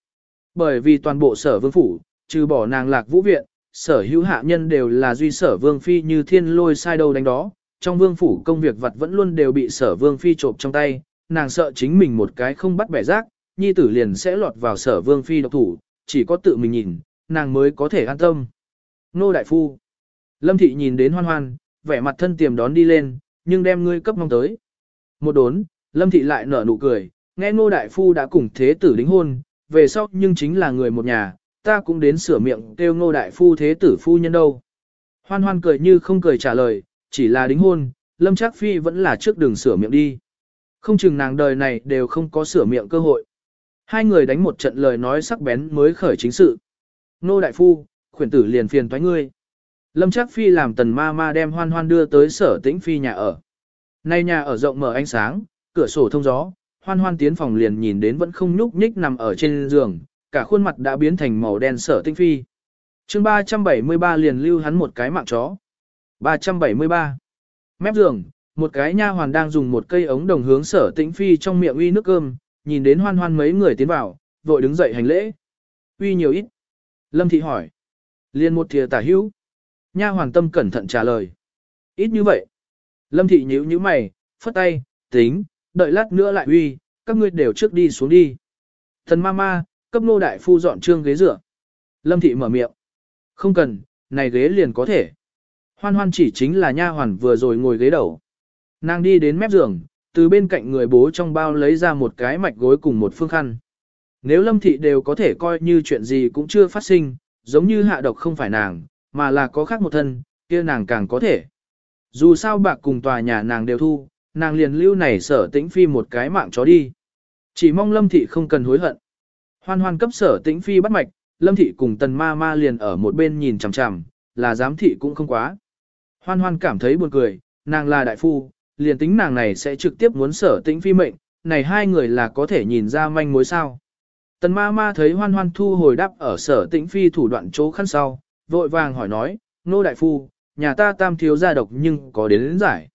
Bởi vì toàn bộ sở vương phủ, trừ bỏ nàng lạc vũ viện, sở hữu hạ nhân đều là duy sở vương phi như thiên lôi sai đầu đánh đó, trong vương phủ công việc vật vẫn luôn đều bị sở vương phi trộm trong tay, nàng sợ chính mình một cái không bắt bẻ rác, nhi tử liền sẽ lọt vào sở vương phi độc thủ, chỉ có tự mình nhìn, nàng mới có thể an tâm. Nô đại phu. Lâm thị nhìn đến hoan hoan, vẻ mặt thân tiềm đón đi lên, nhưng đem ngươi cấp mong tới. Một đốn, lâm thị lại nở nụ cười, nghe nô đại phu đã cùng thế tử đính hôn, về sau nhưng chính là người một nhà, ta cũng đến sửa miệng kêu ngô đại phu thế tử phu nhân đâu. Hoan hoan cười như không cười trả lời, chỉ là đính hôn, lâm chắc phi vẫn là trước đường sửa miệng đi. Không chừng nàng đời này đều không có sửa miệng cơ hội. Hai người đánh một trận lời nói sắc bén mới khởi chính sự. Nô đại phu, khuyển tử liền phiền toái ngươi. Lâm chắc phi làm tần ma ma đem hoan hoan đưa tới sở tĩnh phi nhà ở. Nay nhà ở rộng mở ánh sáng, cửa sổ thông gió, hoan hoan tiến phòng liền nhìn đến vẫn không nhúc nhích nằm ở trên giường, cả khuôn mặt đã biến thành màu đen sở tinh phi. chương 373 liền lưu hắn một cái mạng chó. 373. Mép giường, một cái nha hoàn đang dùng một cây ống đồng hướng sở tĩnh phi trong miệng uy nước cơm, nhìn đến hoan hoan mấy người tiến vào, vội đứng dậy hành lễ. Uy nhiều ít. Lâm thị hỏi. liền một thìa tả hữu. Nha hoàn tâm cẩn thận trả lời. Ít như vậy. Lâm thị nhíu nhíu mày, phất tay, tính, đợi lát nữa lại uy, các ngươi đều trước đi xuống đi. Thần ma ma, cấp nô đại phu dọn trương ghế dựa. Lâm thị mở miệng. Không cần, này ghế liền có thể. Hoan hoan chỉ chính là nha hoàn vừa rồi ngồi ghế đầu. Nàng đi đến mép giường, từ bên cạnh người bố trong bao lấy ra một cái mạch gối cùng một phương khăn. Nếu lâm thị đều có thể coi như chuyện gì cũng chưa phát sinh, giống như hạ độc không phải nàng, mà là có khác một thân, kia nàng càng có thể. Dù sao bạc cùng tòa nhà nàng đều thu, nàng liền lưu này sở tĩnh phi một cái mạng chó đi. Chỉ mong lâm thị không cần hối hận. Hoan hoan cấp sở tĩnh phi bắt mạch, lâm thị cùng tần ma ma liền ở một bên nhìn chằm chằm, là giám thị cũng không quá. Hoan hoan cảm thấy buồn cười, nàng là đại phu, liền tính nàng này sẽ trực tiếp muốn sở tĩnh phi mệnh, này hai người là có thể nhìn ra manh mối sao. Tần ma ma thấy hoan hoan thu hồi đáp ở sở tĩnh phi thủ đoạn chỗ khăn sau, vội vàng hỏi nói, nô đại phu, nhà ta tam thiếu gia độc nhưng có đến đến giải.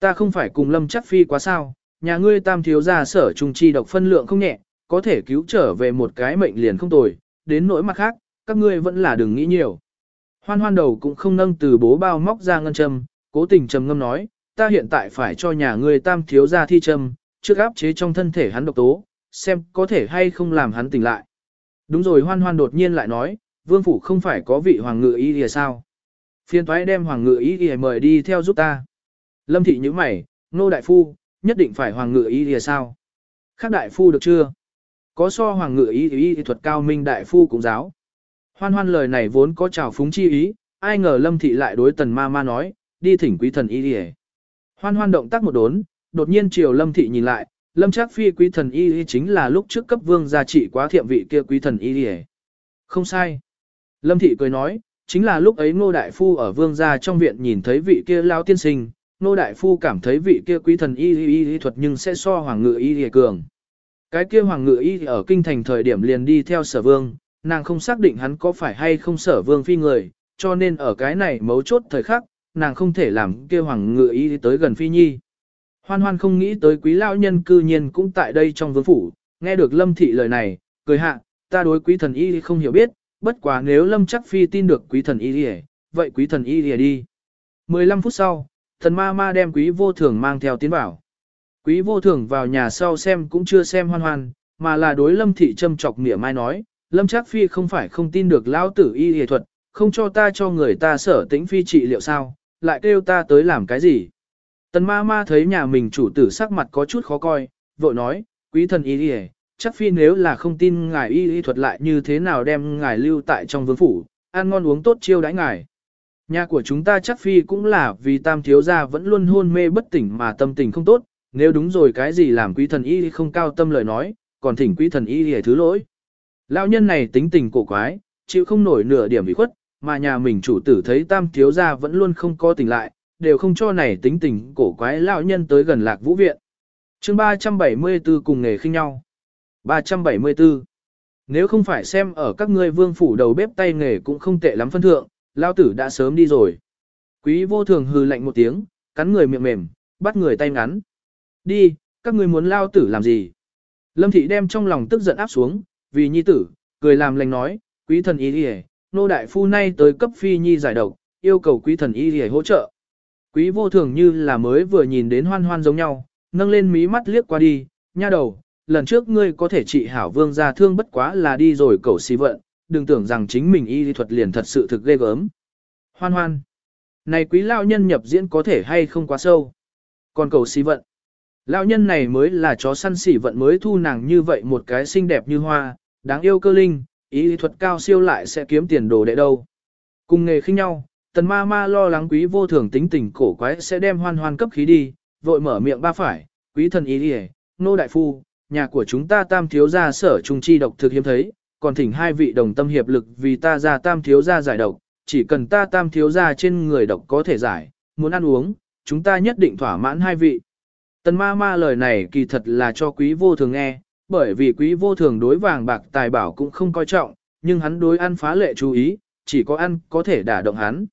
Ta không phải cùng lâm chắc phi quá sao, nhà ngươi tam thiếu gia sở trùng chi độc phân lượng không nhẹ, có thể cứu trở về một cái mệnh liền không tồi, đến nỗi mặt khác, các ngươi vẫn là đừng nghĩ nhiều. Hoan hoan đầu cũng không nâng từ bố bao móc ra ngân châm, cố tình trầm ngâm nói, ta hiện tại phải cho nhà ngươi tam thiếu gia thi châm, trước áp chế trong thân thể hắn độc tố, xem có thể hay không làm hắn tỉnh lại. Đúng rồi hoan hoan đột nhiên lại nói, vương phủ không phải có vị hoàng ngự y thì sao? Phiên thoái đem hoàng ngự y thì mời đi theo giúp ta. Lâm thị như mày, nô đại phu, nhất định phải hoàng ngự y thì sao? Khác đại phu được chưa? Có so hoàng ngự y ý thuật cao minh đại phu cũng giáo. Hoan hoan lời này vốn có trào phúng chi ý, ai ngờ lâm thị lại đối tần ma ma nói, đi thỉnh quý thần y đi Hoan hoan động tác một đốn, đột nhiên chiều lâm thị nhìn lại, lâm chắc phi quý thần y chính là lúc trước cấp vương gia trị quá thiệm vị kia quý thần y Không sai. Lâm thị cười nói, chính là lúc ấy ngô đại phu ở vương gia trong viện nhìn thấy vị kia lao tiên sinh, ngô đại phu cảm thấy vị kia quý thần y y y thuật nhưng sẽ so hoàng ngự y y cường. Cái kia hoàng ngự y ở kinh thành thời điểm liền đi theo sở vương, nàng không xác định hắn có phải hay không sở vương phi người, cho nên ở cái này mấu chốt thời khắc, nàng không thể làm kia hoàng ngự y tới gần phi nhi. Hoan hoan không nghĩ tới quý lão nhân cư nhiên cũng tại đây trong vương phủ, nghe được lâm thị lời này, cười hạ, ta đối quý thần y không hiểu biết, bất quá nếu lâm chắc phi tin được quý thần y lìa, vậy quý thần y đi. 15 phút sau, thần ma ma đem quý vô thường mang theo tiến bảo. Quý vô thường vào nhà sau xem cũng chưa xem hoan hoan, mà là đối lâm thị châm chọc mỉa mai nói, lâm chắc phi không phải không tin được lão tử y y thuật, không cho ta cho người ta sở tĩnh phi trị liệu sao, lại kêu ta tới làm cái gì. Tần ma ma thấy nhà mình chủ tử sắc mặt có chút khó coi, vội nói, quý thần y y, chắc phi nếu là không tin ngài y y thuật lại như thế nào đem ngài lưu tại trong vương phủ, ăn ngon uống tốt chiêu đãi ngài. Nhà của chúng ta chắc phi cũng là vì tam thiếu gia vẫn luôn hôn mê bất tỉnh mà tâm tình không tốt, nếu đúng rồi cái gì làm quý thần y không cao tâm lời nói, còn thỉnh quý thần y hề thứ lỗi. Lão nhân này tính tình cổ quái, chịu không nổi nửa điểm bị khuất, mà nhà mình chủ tử thấy tam thiếu gia vẫn luôn không có tỉnh lại, đều không cho này tính tình cổ quái lão nhân tới gần lạc vũ viện. chương 374 cùng nghề khinh nhau. 374. Nếu không phải xem ở các ngươi vương phủ đầu bếp tay nghề cũng không tệ lắm phân thượng, lão tử đã sớm đi rồi. Quý vô thường hừ lạnh một tiếng, cắn người miệng mềm, bắt người tay ngắn. Đi, các ngươi muốn lao tử làm gì? Lâm thị đem trong lòng tức giận áp xuống, vì nhi tử, cười làm lành nói, quý thần y đi nô đại phu nay tới cấp phi nhi giải độc, yêu cầu quý thần y đi hỗ trợ. Quý vô thường như là mới vừa nhìn đến hoan hoan giống nhau, nâng lên mí mắt liếc qua đi, nha đầu, lần trước ngươi có thể trị hảo vương gia thương bất quá là đi rồi cầu xì vận, đừng tưởng rằng chính mình y thuật liền thật sự thực ghê gớm. Hoan hoan. Này quý lao nhân nhập diễn có thể hay không quá sâu. Còn cầu xì vận. Lão nhân này mới là chó săn sỉ vận mới thu nàng như vậy một cái xinh đẹp như hoa, đáng yêu cơ linh, ý thuật cao siêu lại sẽ kiếm tiền đồ đệ đâu. Cùng nghề khinh nhau, tần ma ma lo lắng quý vô thường tính tình cổ quái sẽ đem hoan hoan cấp khí đi, vội mở miệng ba phải, quý thần ý đi nô đại phu, nhà của chúng ta tam thiếu gia sở trung chi độc thực hiếm thấy, còn thỉnh hai vị đồng tâm hiệp lực vì ta ra tam thiếu gia giải độc, chỉ cần ta tam thiếu gia trên người độc có thể giải, muốn ăn uống, chúng ta nhất định thỏa mãn hai vị. Tần ma ma lời này kỳ thật là cho quý vô thường nghe, bởi vì quý vô thường đối vàng bạc tài bảo cũng không coi trọng, nhưng hắn đối ăn phá lệ chú ý, chỉ có ăn có thể đả động hắn.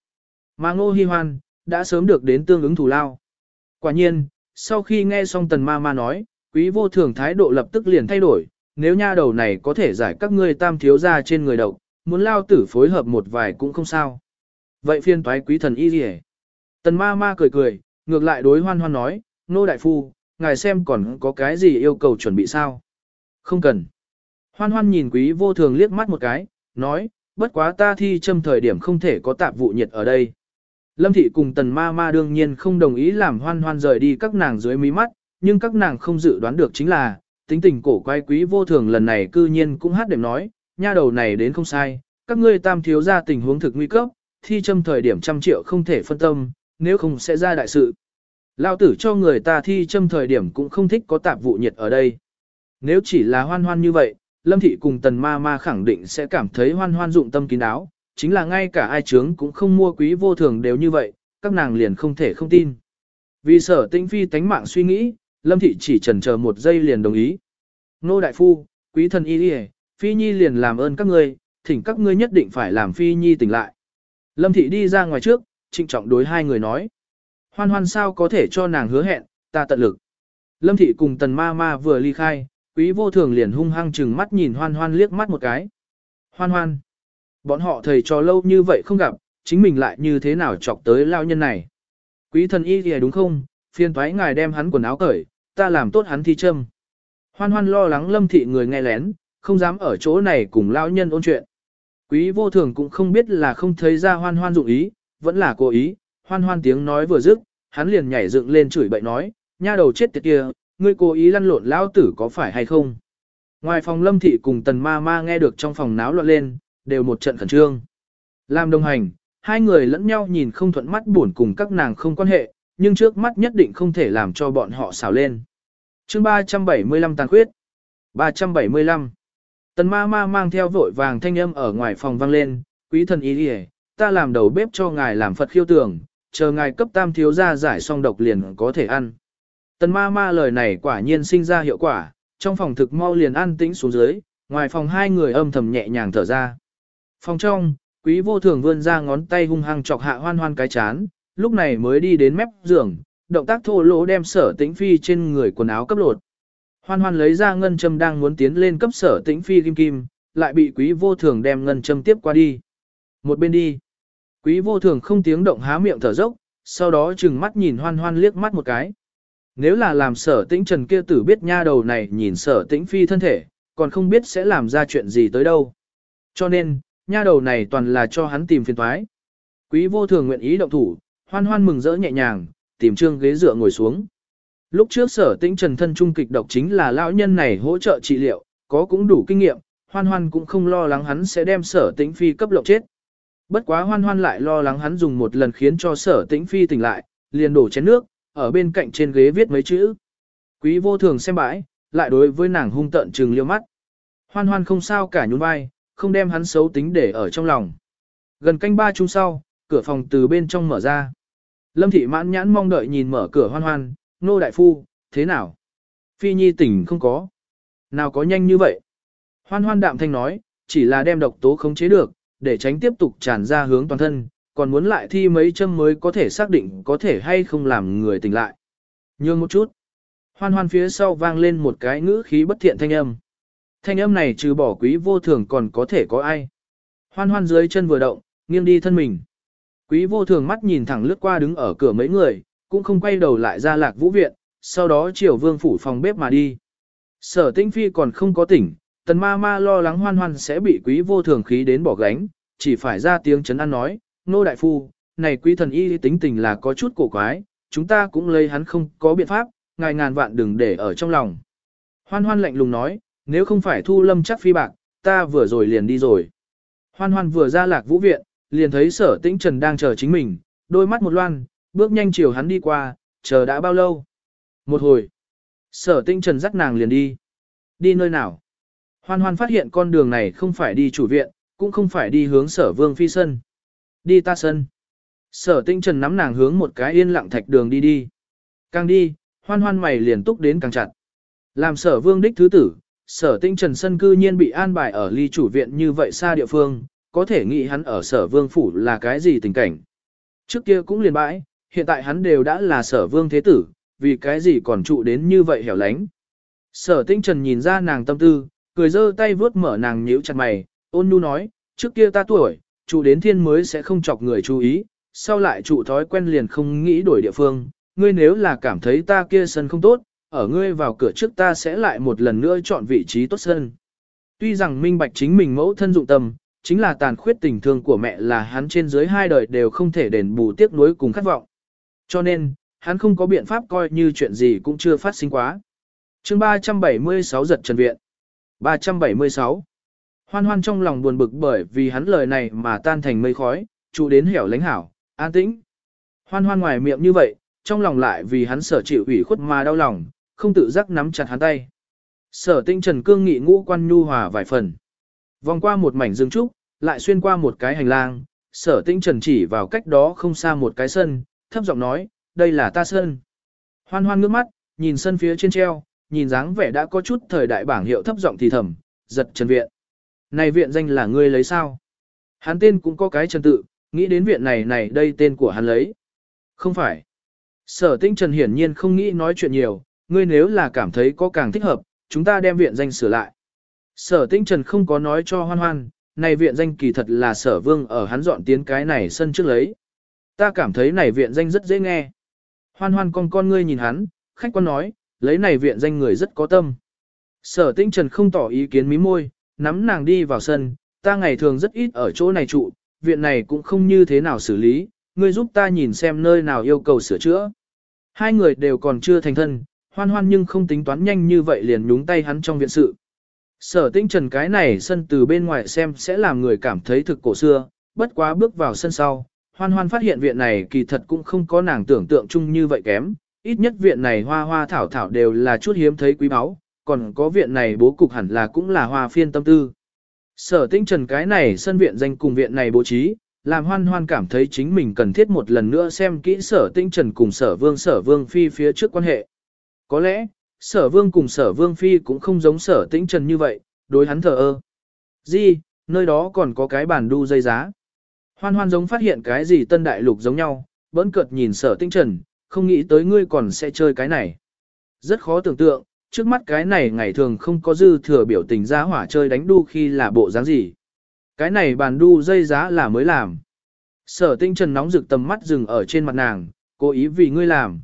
Mà ngô hi hoan, đã sớm được đến tương ứng thù lao. Quả nhiên, sau khi nghe xong tần ma ma nói, quý vô thường thái độ lập tức liền thay đổi, nếu nha đầu này có thể giải các ngươi tam thiếu ra trên người độc, muốn lao tử phối hợp một vài cũng không sao. Vậy phiên toái quý thần y gì Tần ma ma cười cười, ngược lại đối hoan hoan nói, nô đại phu, ngài xem còn có cái gì yêu cầu chuẩn bị sao? Không cần. Hoan hoan nhìn quý vô thường liếc mắt một cái, nói, bất quá ta thi châm thời điểm không thể có tạp vụ nhiệt ở đây. Lâm thị cùng tần ma ma đương nhiên không đồng ý làm hoan hoan rời đi các nàng dưới mí mắt, nhưng các nàng không dự đoán được chính là, tính tình cổ quái quý vô thường lần này cư nhiên cũng hát đệm nói, nha đầu này đến không sai, các ngươi tam thiếu ra tình huống thực nguy cấp, thi châm thời điểm trăm triệu không thể phân tâm, nếu không sẽ ra đại sự. Lao tử cho người ta thi châm thời điểm cũng không thích có tạp vụ nhiệt ở đây. Nếu chỉ là hoan hoan như vậy, Lâm Thị cùng Tần Ma Ma khẳng định sẽ cảm thấy hoan hoan dụng tâm kín đáo, chính là ngay cả ai trướng cũng không mua quý vô thường đều như vậy, các nàng liền không thể không tin. Vì sở tinh phi tánh mạng suy nghĩ, Lâm Thị chỉ chần chờ một giây liền đồng ý. Nô Đại Phu, quý thần y đi Phi Nhi liền làm ơn các ngươi, thỉnh các ngươi nhất định phải làm Phi Nhi tỉnh lại. Lâm Thị đi ra ngoài trước, trịnh trọng đối hai người nói. Hoan hoan sao có thể cho nàng hứa hẹn, ta tận lực. Lâm Thị cùng Tần Ma Ma vừa ly khai, quý vô thường liền hung hăng chừng mắt nhìn hoan hoan liếc mắt một cái. Hoan hoan. Bọn họ thầy trò lâu như vậy không gặp, chính mình lại như thế nào chọc tới lao nhân này. Quý thần y thì đúng không, phiên thoái ngài đem hắn quần áo cởi, ta làm tốt hắn thi châm. Hoan hoan lo lắng lâm thị người nghe lén, không dám ở chỗ này cùng lao nhân ôn chuyện. Quý vô thường cũng không biết là không thấy ra hoan hoan dụng ý, vẫn là cố ý, hoan hoan tiếng nói vừa dứt, hắn liền nhảy dựng lên chửi bậy nói, nha đầu chết tiệt kia, ngươi cố ý lăn lộn lao tử có phải hay không? Ngoài phòng lâm thị cùng tần ma ma nghe được trong phòng náo loạn lên, đều một trận khẩn trương. Làm đồng hành, hai người lẫn nhau nhìn không thuận mắt buồn cùng các nàng không quan hệ, nhưng trước mắt nhất định không thể làm cho bọn họ xào lên. chương 375 tàn khuyết. 375. Tần ma ma mang theo vội vàng thanh âm ở ngoài phòng vang lên, quý thần ý đi ta làm đầu bếp cho ngài làm Phật khiêu tưởng, chờ ngài cấp tam thiếu ra giải xong độc liền có thể ăn. Tần ma ma lời này quả nhiên sinh ra hiệu quả, trong phòng thực mau liền ăn tĩnh xuống dưới, ngoài phòng hai người âm thầm nhẹ nhàng thở ra. Phòng trong, quý vô thường vươn ra ngón tay hung hăng chọc hạ hoan hoan cái chán, lúc này mới đi đến mép giường, động tác thô lỗ đem sở tĩnh phi trên người quần áo cấp lột. Hoan hoan lấy ra ngân châm đang muốn tiến lên cấp sở tĩnh phi kim kim, lại bị quý vô thường đem ngân châm tiếp qua đi. Một bên đi. Quý vô thường không tiếng động há miệng thở dốc, sau đó chừng mắt nhìn hoan hoan liếc mắt một cái. Nếu là làm sở tĩnh trần kia tử biết nha đầu này nhìn sở tĩnh phi thân thể, còn không biết sẽ làm ra chuyện gì tới đâu. Cho nên, nha đầu này toàn là cho hắn tìm phiền toái. Quý vô thường nguyện ý động thủ, hoan hoan mừng rỡ nhẹ nhàng, tìm trương ghế dựa ngồi xuống. Lúc trước sở tĩnh trần thân trung kịch độc chính là lão nhân này hỗ trợ trị liệu, có cũng đủ kinh nghiệm, hoan hoan cũng không lo lắng hắn sẽ đem sở tĩnh phi cấp lộng chết. Bất quá hoan hoan lại lo lắng hắn dùng một lần khiến cho sở tĩnh phi tỉnh lại, liền đổ chén nước, ở bên cạnh trên ghế viết mấy chữ. Quý vô thường xem bãi, lại đối với nàng hung tận trừng liêu mắt. Hoan hoan không sao cả nhún vai, không đem hắn xấu tính để ở trong lòng. Gần canh ba chung sau, cửa phòng từ bên trong mở ra. Lâm thị mãn nhãn mong đợi nhìn mở cửa hoan hoan, nô đại phu, thế nào? Phi nhi tỉnh không có. Nào có nhanh như vậy? Hoan hoan đạm thanh nói, chỉ là đem độc tố khống chế được, để tránh tiếp tục tràn ra hướng toàn thân, còn muốn lại thi mấy châm mới có thể xác định có thể hay không làm người tỉnh lại. Nhường một chút. Hoan hoan phía sau vang lên một cái ngữ khí bất thiện thanh âm. Thanh âm này trừ bỏ quý vô thường còn có thể có ai. Hoan hoan dưới chân vừa động, nghiêng đi thân mình. Quý vô thường mắt nhìn thẳng lướt qua đứng ở cửa mấy người, cũng không quay đầu lại ra lạc vũ viện, sau đó chiều vương phủ phòng bếp mà đi. Sở tinh phi còn không có tỉnh, tần ma ma lo lắng hoan hoan sẽ bị quý vô thường khí đến bỏ gánh, chỉ phải ra tiếng chấn an nói, nô đại phu, này quý thần y tính tình là có chút cổ quái, chúng ta cũng lấy hắn không có biện pháp, ngài ngàn vạn đừng để ở trong lòng. Hoan hoan lạnh lùng nói, nếu không phải thu lâm chắc phi bạc, ta vừa rồi liền đi rồi. Hoan hoan vừa ra lạc vũ viện, liền thấy sở tĩnh trần đang chờ chính mình, đôi mắt một loan, bước nhanh chiều hắn đi qua, chờ đã bao lâu. Một hồi, sở tĩnh trần dắt nàng liền đi. Đi nơi nào? Hoan hoan phát hiện con đường này không phải đi chủ viện, cũng không phải đi hướng sở vương phi sân. Đi ta sân. Sở tinh trần nắm nàng hướng một cái yên lặng thạch đường đi đi. Càng đi, hoan hoan mày liền túc đến càng chặt. Làm sở vương đích thứ tử, sở tinh trần sân cư nhiên bị an bài ở ly chủ viện như vậy xa địa phương, có thể nghĩ hắn ở sở vương phủ là cái gì tình cảnh. Trước kia cũng liền bãi, hiện tại hắn đều đã là sở vương thế tử, vì cái gì còn trụ đến như vậy hẻo lánh. Sở tinh trần nhìn ra nàng tâm tư, cười giơ tay vướt mở nàng nhíu chặt mày, ôn nhu nói, trước kia ta tuổi, trụ đến thiên mới sẽ không chọc người chú ý, sau lại trụ thói quen liền không nghĩ đổi địa phương, ngươi nếu là cảm thấy ta kia sân không tốt, ở ngươi vào cửa trước ta sẽ lại một lần nữa chọn vị trí tốt sân. Tuy rằng minh bạch chính mình mẫu thân dụng tâm, chính là tàn khuyết tình thương của mẹ là hắn trên dưới hai đời đều không thể đền bù tiếc nuối cùng khát vọng. Cho nên, hắn không có biện pháp coi như chuyện gì cũng chưa phát sinh quá. chương 376 giật trần viện. 376. Hoan hoan trong lòng buồn bực bởi vì hắn lời này mà tan thành mây khói, trụ đến hẻo lánh hảo, an tĩnh. Hoan hoan ngoài miệng như vậy, trong lòng lại vì hắn sở chịu ủy khuất mà đau lòng, không tự giác nắm chặt hắn tay. Sở tinh trần cương nghị ngũ quan nhu hòa vài phần. Vòng qua một mảnh rừng trúc, lại xuyên qua một cái hành lang, sở tinh trần chỉ vào cách đó không xa một cái sân, thấp giọng nói, đây là ta sân. Hoan hoan ngước mắt, nhìn sân phía trên treo, nhìn dáng vẻ đã có chút thời đại bảng hiệu thấp giọng thì thầm, giật trần viện. Này viện danh là ngươi lấy sao? Hắn tên cũng có cái trần tự, nghĩ đến viện này này đây tên của hắn lấy. Không phải. Sở tinh trần hiển nhiên không nghĩ nói chuyện nhiều, ngươi nếu là cảm thấy có càng thích hợp, chúng ta đem viện danh sửa lại. Sở tinh trần không có nói cho hoan hoan, này viện danh kỳ thật là sở vương ở hắn dọn tiến cái này sân trước lấy. Ta cảm thấy này viện danh rất dễ nghe. Hoan hoan con con ngươi nhìn hắn, khách quan nói, lấy này viện danh người rất có tâm. Sở tinh trần không tỏ ý kiến mí môi, nắm nàng đi vào sân, ta ngày thường rất ít ở chỗ này trụ, viện này cũng không như thế nào xử lý, ngươi giúp ta nhìn xem nơi nào yêu cầu sửa chữa. Hai người đều còn chưa thành thân, hoan hoan nhưng không tính toán nhanh như vậy liền nhúng tay hắn trong viện sự. Sở tinh trần cái này sân từ bên ngoài xem sẽ làm người cảm thấy thực cổ xưa, bất quá bước vào sân sau, hoan hoan phát hiện viện này kỳ thật cũng không có nàng tưởng tượng chung như vậy kém, ít nhất viện này hoa hoa thảo thảo đều là chút hiếm thấy quý báu, còn có viện này bố cục hẳn là cũng là hoa phiên tâm tư. Sở tinh trần cái này sân viện danh cùng viện này bố trí, làm hoan hoan cảm thấy chính mình cần thiết một lần nữa xem kỹ sở tinh trần cùng sở vương sở vương phi phía trước quan hệ. Có lẽ, sở vương cùng sở vương phi cũng không giống sở tinh trần như vậy, đối hắn thờ ơ. Di, nơi đó còn có cái bàn đu dây giá. Hoan hoan giống phát hiện cái gì tân đại lục giống nhau, bỡn cợt nhìn sở tinh trần, không nghĩ tới ngươi còn sẽ chơi cái này. Rất khó tưởng tượng, trước mắt cái này ngày thường không có dư thừa biểu tình ra hỏa chơi đánh đu khi là bộ dáng gì. Cái này bàn đu dây giá là mới làm. Sở tinh trần nóng rực tầm mắt dừng ở trên mặt nàng, cố ý vì ngươi làm.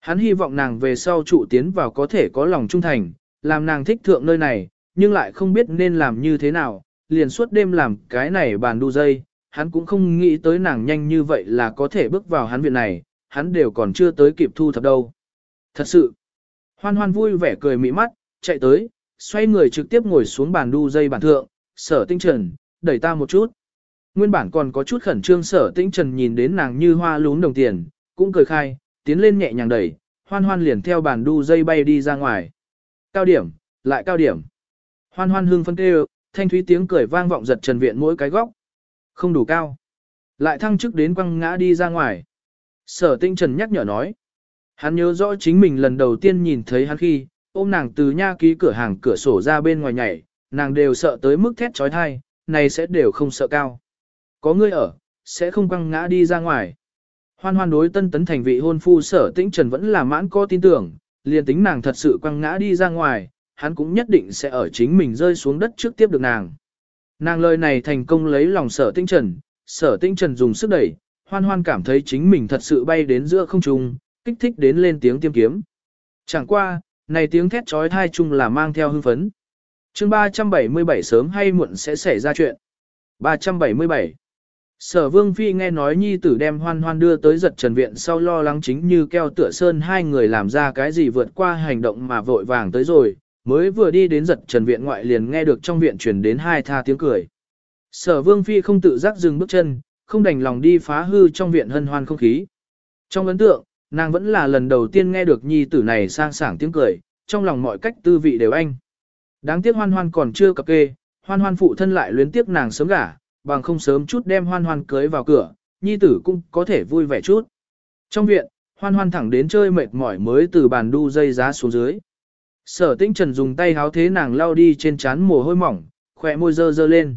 Hắn hy vọng nàng về sau trụ tiến vào có thể có lòng trung thành, làm nàng thích thượng nơi này, nhưng lại không biết nên làm như thế nào, liền suốt đêm làm cái này bàn đu dây, hắn cũng không nghĩ tới nàng nhanh như vậy là có thể bước vào hắn viện này, hắn đều còn chưa tới kịp thu thập đâu. Thật sự, hoan hoan vui vẻ cười mỹ mắt, chạy tới, xoay người trực tiếp ngồi xuống bàn đu dây bàn thượng, sở tinh trần, đẩy ta một chút. Nguyên bản còn có chút khẩn trương sở tinh trần nhìn đến nàng như hoa lún đồng tiền, cũng cười khai, tiến lên nhẹ nhàng đẩy, hoan hoan liền theo bàn đu dây bay đi ra ngoài. Cao điểm, lại cao điểm. Hoan hoan hương phân kêu, thanh thúy tiếng cười vang vọng giật trần viện mỗi cái góc. Không đủ cao. Lại thăng chức đến quăng ngã đi ra ngoài. Sở tinh trần nhắc nhở nói. Hắn nhớ rõ chính mình lần đầu tiên nhìn thấy hắn khi, ôm nàng từ nha ký cửa hàng cửa sổ ra bên ngoài nhảy, nàng đều sợ tới mức thét trói thai, này sẽ đều không sợ cao. Có ngươi ở, sẽ không quăng ngã đi ra ngoài. Hoan hoan đối tân tấn thành vị hôn phu sở tĩnh trần vẫn là mãn có tin tưởng, liền tính nàng thật sự quăng ngã đi ra ngoài, hắn cũng nhất định sẽ ở chính mình rơi xuống đất trước tiếp được nàng. Nàng lời này thành công lấy lòng sở tĩnh trần, sở tĩnh trần dùng sức đẩy, hoan hoan cảm thấy chính mình thật sự bay đến giữa không trung, kích thích đến lên tiếng tiêm kiếm. Chẳng qua, này tiếng thét trói thai chung là mang theo hưng phấn. chương 377 sớm hay muộn sẽ xảy ra chuyện. 377 Sở Vương Phi nghe nói nhi tử đem hoan hoan đưa tới giật trần viện sau lo lắng chính như keo tựa sơn hai người làm ra cái gì vượt qua hành động mà vội vàng tới rồi, mới vừa đi đến giật trần viện ngoại liền nghe được trong viện truyền đến hai tha tiếng cười. Sở Vương Phi không tự giác dừng bước chân, không đành lòng đi phá hư trong viện hân hoan không khí. Trong ấn tượng, nàng vẫn là lần đầu tiên nghe được nhi tử này sang sảng tiếng cười, trong lòng mọi cách tư vị đều anh. Đáng tiếc hoan hoan còn chưa cập kê, hoan hoan phụ thân lại luyến tiếc nàng sớm gả, bằng không sớm chút đem hoan hoan cưới vào cửa, nhi tử cũng có thể vui vẻ chút. Trong viện, hoan hoan thẳng đến chơi mệt mỏi mới từ bàn đu dây giá xuống dưới. Sở tinh trần dùng tay háo thế nàng lao đi trên chán mồ hôi mỏng, khỏe môi dơ dơ lên.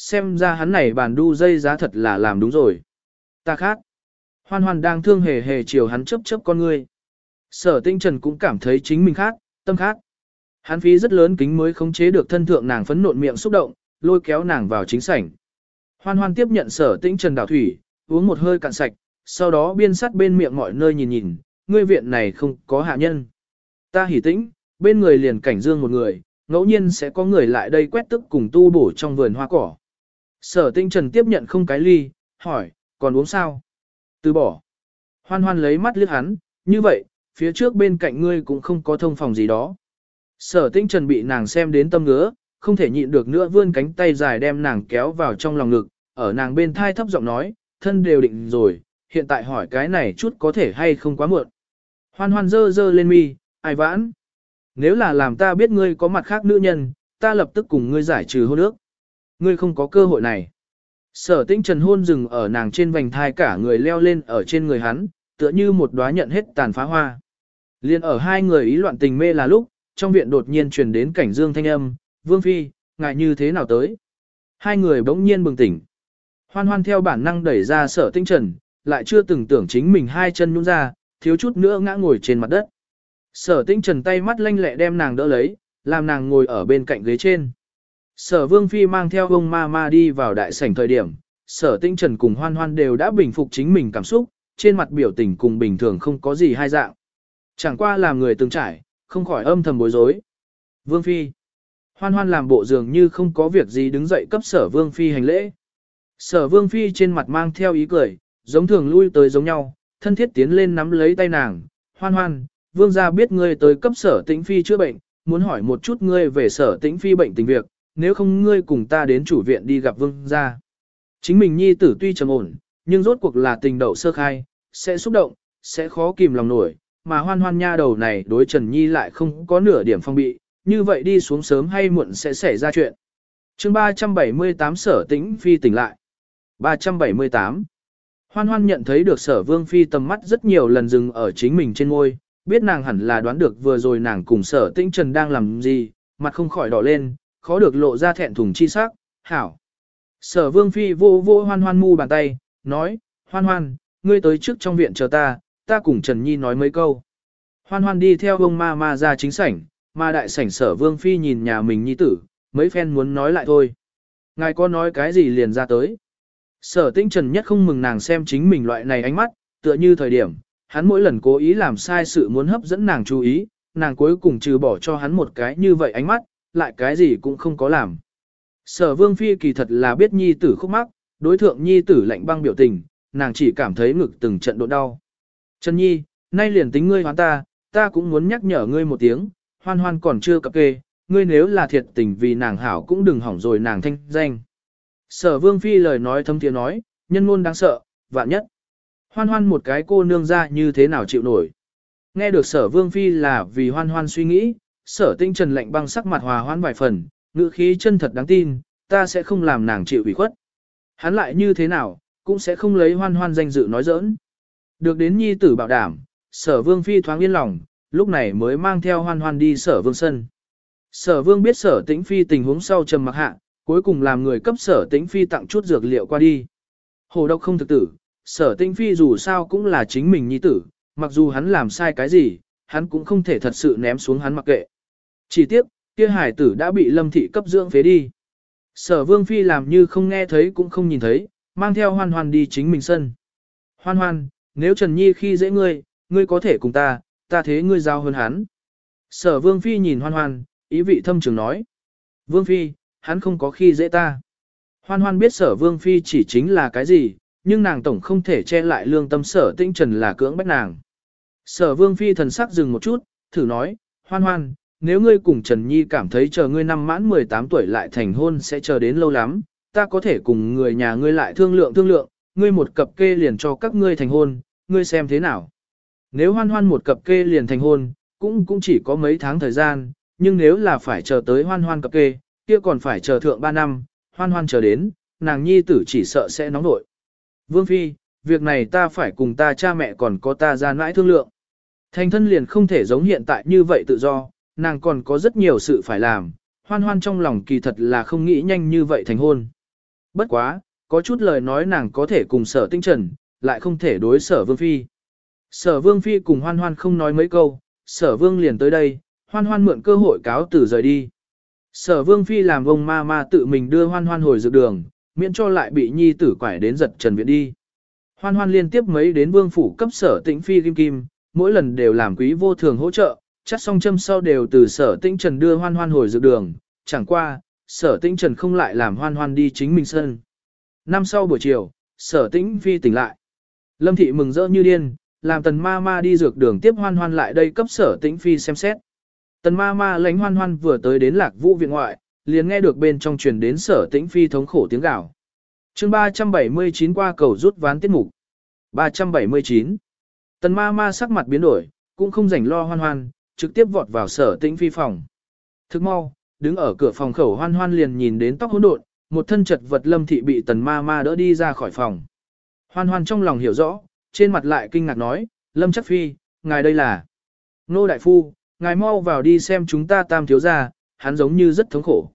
Xem ra hắn này bàn đu dây giá thật là làm đúng rồi. Ta khác. Hoan hoan đang thương hề hề chiều hắn chấp chấp con ngươi. Sở tinh trần cũng cảm thấy chính mình khác, tâm khác. Hắn phí rất lớn kính mới khống chế được thân thượng nàng phấn nộn miệng xúc động, lôi kéo nàng vào chính sảnh. Hoan hoan tiếp nhận sở tinh trần đảo thủy, uống một hơi cạn sạch, sau đó biên sắt bên miệng mọi nơi nhìn nhìn, ngươi viện này không có hạ nhân. Ta hỉ tĩnh, bên người liền cảnh dương một người, ngẫu nhiên sẽ có người lại đây quét tức cùng tu bổ trong vườn hoa cỏ. Sở tinh trần tiếp nhận không cái ly, hỏi, còn uống sao? Từ bỏ. Hoan hoan lấy mắt liếc hắn, như vậy, phía trước bên cạnh ngươi cũng không có thông phòng gì đó. Sở tinh trần bị nàng xem đến tâm ngứa, không thể nhịn được nữa vươn cánh tay dài đem nàng kéo vào trong lòng ngực, ở nàng bên thai thấp giọng nói, thân đều định rồi, hiện tại hỏi cái này chút có thể hay không quá muộn. Hoan hoan dơ dơ lên mi, ai vãn. Nếu là làm ta biết ngươi có mặt khác nữ nhân, ta lập tức cùng ngươi giải trừ hôn ước. Ngươi không có cơ hội này. Sở tinh trần hôn dừng ở nàng trên vành thai cả người leo lên ở trên người hắn, tựa như một đóa nhận hết tàn phá hoa. Liên ở hai người ý loạn tình mê là lúc, trong viện đột nhiên truyền đến cảnh dương thanh âm, vương phi, ngại như thế nào tới. Hai người bỗng nhiên bừng tỉnh. Hoan hoan theo bản năng đẩy ra sở tinh trần, lại chưa từng tưởng chính mình hai chân nhún ra, thiếu chút nữa ngã ngồi trên mặt đất. Sở tinh trần tay mắt lanh lẹ đem nàng đỡ lấy, làm nàng ngồi ở bên cạnh ghế trên. Sở vương phi mang theo ông ma ma đi vào đại sảnh thời điểm, sở tinh trần cùng hoan hoan đều đã bình phục chính mình cảm xúc, trên mặt biểu tình cùng bình thường không có gì hai dạng. Chẳng qua làm người từng trải, không khỏi âm thầm bối rối. Vương phi. Hoan hoan làm bộ dường như không có việc gì đứng dậy cấp sở vương phi hành lễ. Sở vương phi trên mặt mang theo ý cười, giống thường lui tới giống nhau, thân thiết tiến lên nắm lấy tay nàng, hoan hoan, vương gia biết ngươi tới cấp sở tĩnh phi chữa bệnh, muốn hỏi một chút ngươi về sở tĩnh phi bệnh tình việc, nếu không ngươi cùng ta đến chủ viện đi gặp vương gia. Chính mình nhi tử tuy trầm ổn, nhưng rốt cuộc là tình đậu sơ khai, sẽ xúc động, sẽ khó kìm lòng nổi, mà hoan hoan nha đầu này đối Trần Nhi lại không có nửa điểm phong bị, như vậy đi xuống sớm hay muộn sẽ xảy ra chuyện. chương 378 sở tĩnh phi tỉnh lại. 378 Hoan hoan nhận thấy được sở vương phi tầm mắt rất nhiều lần dừng ở chính mình trên ngôi, biết nàng hẳn là đoán được vừa rồi nàng cùng sở tĩnh trần đang làm gì, mặt không khỏi đỏ lên, khó được lộ ra thẹn thùng chi sắc, hảo. Sở vương phi vô vô hoan hoan mu bàn tay, nói, hoan hoan, ngươi tới trước trong viện chờ ta, ta cùng Trần Nhi nói mấy câu. Hoan hoan đi theo ông ma ma ra chính sảnh, ma đại sảnh sở vương phi nhìn nhà mình nhi tử, mấy phen muốn nói lại thôi. Ngài có nói cái gì liền ra tới. Sở tinh trần nhất không mừng nàng xem chính mình loại này ánh mắt, tựa như thời điểm, hắn mỗi lần cố ý làm sai sự muốn hấp dẫn nàng chú ý, nàng cuối cùng trừ bỏ cho hắn một cái như vậy ánh mắt, lại cái gì cũng không có làm. Sở vương phi kỳ thật là biết nhi tử khúc mắc, đối thượng nhi tử lạnh băng biểu tình, nàng chỉ cảm thấy ngực từng trận độ đau. Trần nhi, nay liền tính ngươi hoán ta, ta cũng muốn nhắc nhở ngươi một tiếng, hoan hoan còn chưa cập kê, ngươi nếu là thiệt tình vì nàng hảo cũng đừng hỏng rồi nàng thanh danh. Sở vương phi lời nói thâm tiếng nói, nhân ngôn đáng sợ, vạn nhất. Hoan hoan một cái cô nương ra như thế nào chịu nổi. Nghe được sở vương phi là vì hoan hoan suy nghĩ, sở tinh trần lạnh băng sắc mặt hòa hoan vài phần, ngữ khí chân thật đáng tin, ta sẽ không làm nàng chịu ủy khuất. Hắn lại như thế nào, cũng sẽ không lấy hoan hoan danh dự nói giỡn. Được đến nhi tử bảo đảm, sở vương phi thoáng yên lòng, lúc này mới mang theo hoan hoan đi sở vương sân. Sở vương biết sở tĩnh phi tình huống sau trầm mặc hạ, cuối cùng làm người cấp sở tĩnh phi tặng chút dược liệu qua đi. Hồ độc không thực tử, sở tĩnh phi dù sao cũng là chính mình nhi tử, mặc dù hắn làm sai cái gì, hắn cũng không thể thật sự ném xuống hắn mặc kệ. Chỉ tiếc, kia hải tử đã bị lâm thị cấp dưỡng phế đi. Sở vương phi làm như không nghe thấy cũng không nhìn thấy, mang theo hoan hoan đi chính mình sân. Hoan hoan, nếu Trần Nhi khi dễ ngươi, ngươi có thể cùng ta, ta thế ngươi giao hơn hắn. Sở vương phi nhìn hoan hoan, ý vị thâm trường nói. Vương phi, hắn không có khi dễ ta. Hoan hoan biết sở vương phi chỉ chính là cái gì, nhưng nàng tổng không thể che lại lương tâm sở tinh trần là cưỡng bách nàng. Sở vương phi thần sắc dừng một chút, thử nói, hoan hoan, nếu ngươi cùng Trần Nhi cảm thấy chờ ngươi năm mãn 18 tuổi lại thành hôn sẽ chờ đến lâu lắm, ta có thể cùng người nhà ngươi lại thương lượng thương lượng, ngươi một cặp kê liền cho các ngươi thành hôn, ngươi xem thế nào. Nếu hoan hoan một cặp kê liền thành hôn, cũng cũng chỉ có mấy tháng thời gian, nhưng nếu là phải chờ tới hoan hoan cặp kê, kia còn phải chờ thượng 3 năm, hoan hoan chờ đến, nàng nhi tử chỉ sợ sẽ nóng nổi. Vương Phi, việc này ta phải cùng ta cha mẹ còn có ta ra nãi thương lượng. Thành thân liền không thể giống hiện tại như vậy tự do, nàng còn có rất nhiều sự phải làm, hoan hoan trong lòng kỳ thật là không nghĩ nhanh như vậy thành hôn. Bất quá, có chút lời nói nàng có thể cùng sở tinh trần, lại không thể đối sở vương phi. Sở vương phi cùng hoan hoan không nói mấy câu, sở vương liền tới đây, hoan hoan mượn cơ hội cáo tử rời đi. Sở vương phi làm ông ma ma tự mình đưa hoan hoan hồi dược đường, miễn cho lại bị nhi tử quải đến giật trần viện đi. Hoan hoan liên tiếp mấy đến vương phủ cấp sở tĩnh phi kim kim, mỗi lần đều làm quý vô thường hỗ trợ, chắc xong châm sau đều từ sở tĩnh trần đưa hoan hoan hồi dược đường, chẳng qua, sở tĩnh trần không lại làm hoan hoan đi chính mình sân. Năm sau buổi chiều, sở tĩnh phi tỉnh lại. Lâm thị mừng rỡ như điên, làm tần ma ma đi dược đường tiếp hoan hoan lại đây cấp sở tĩnh phi xem xét. Tần ma ma lánh hoan hoan vừa tới đến lạc vũ viện ngoại, liền nghe được bên trong truyền đến sở tĩnh phi thống khổ tiếng gào. chương 379 qua cầu rút ván tiết mục. 379. Tần ma ma sắc mặt biến đổi, cũng không rảnh lo hoan hoan, trực tiếp vọt vào sở tĩnh phi phòng. Thức mau, đứng ở cửa phòng khẩu hoan hoan liền nhìn đến tóc hỗn độn, một thân chật vật lâm thị bị tần ma ma đỡ đi ra khỏi phòng. Hoan hoan trong lòng hiểu rõ, trên mặt lại kinh ngạc nói, lâm chắc phi, ngài đây là. Nô đại phu, ngài mau vào đi xem chúng ta tam thiếu gia, hắn giống như rất thống khổ.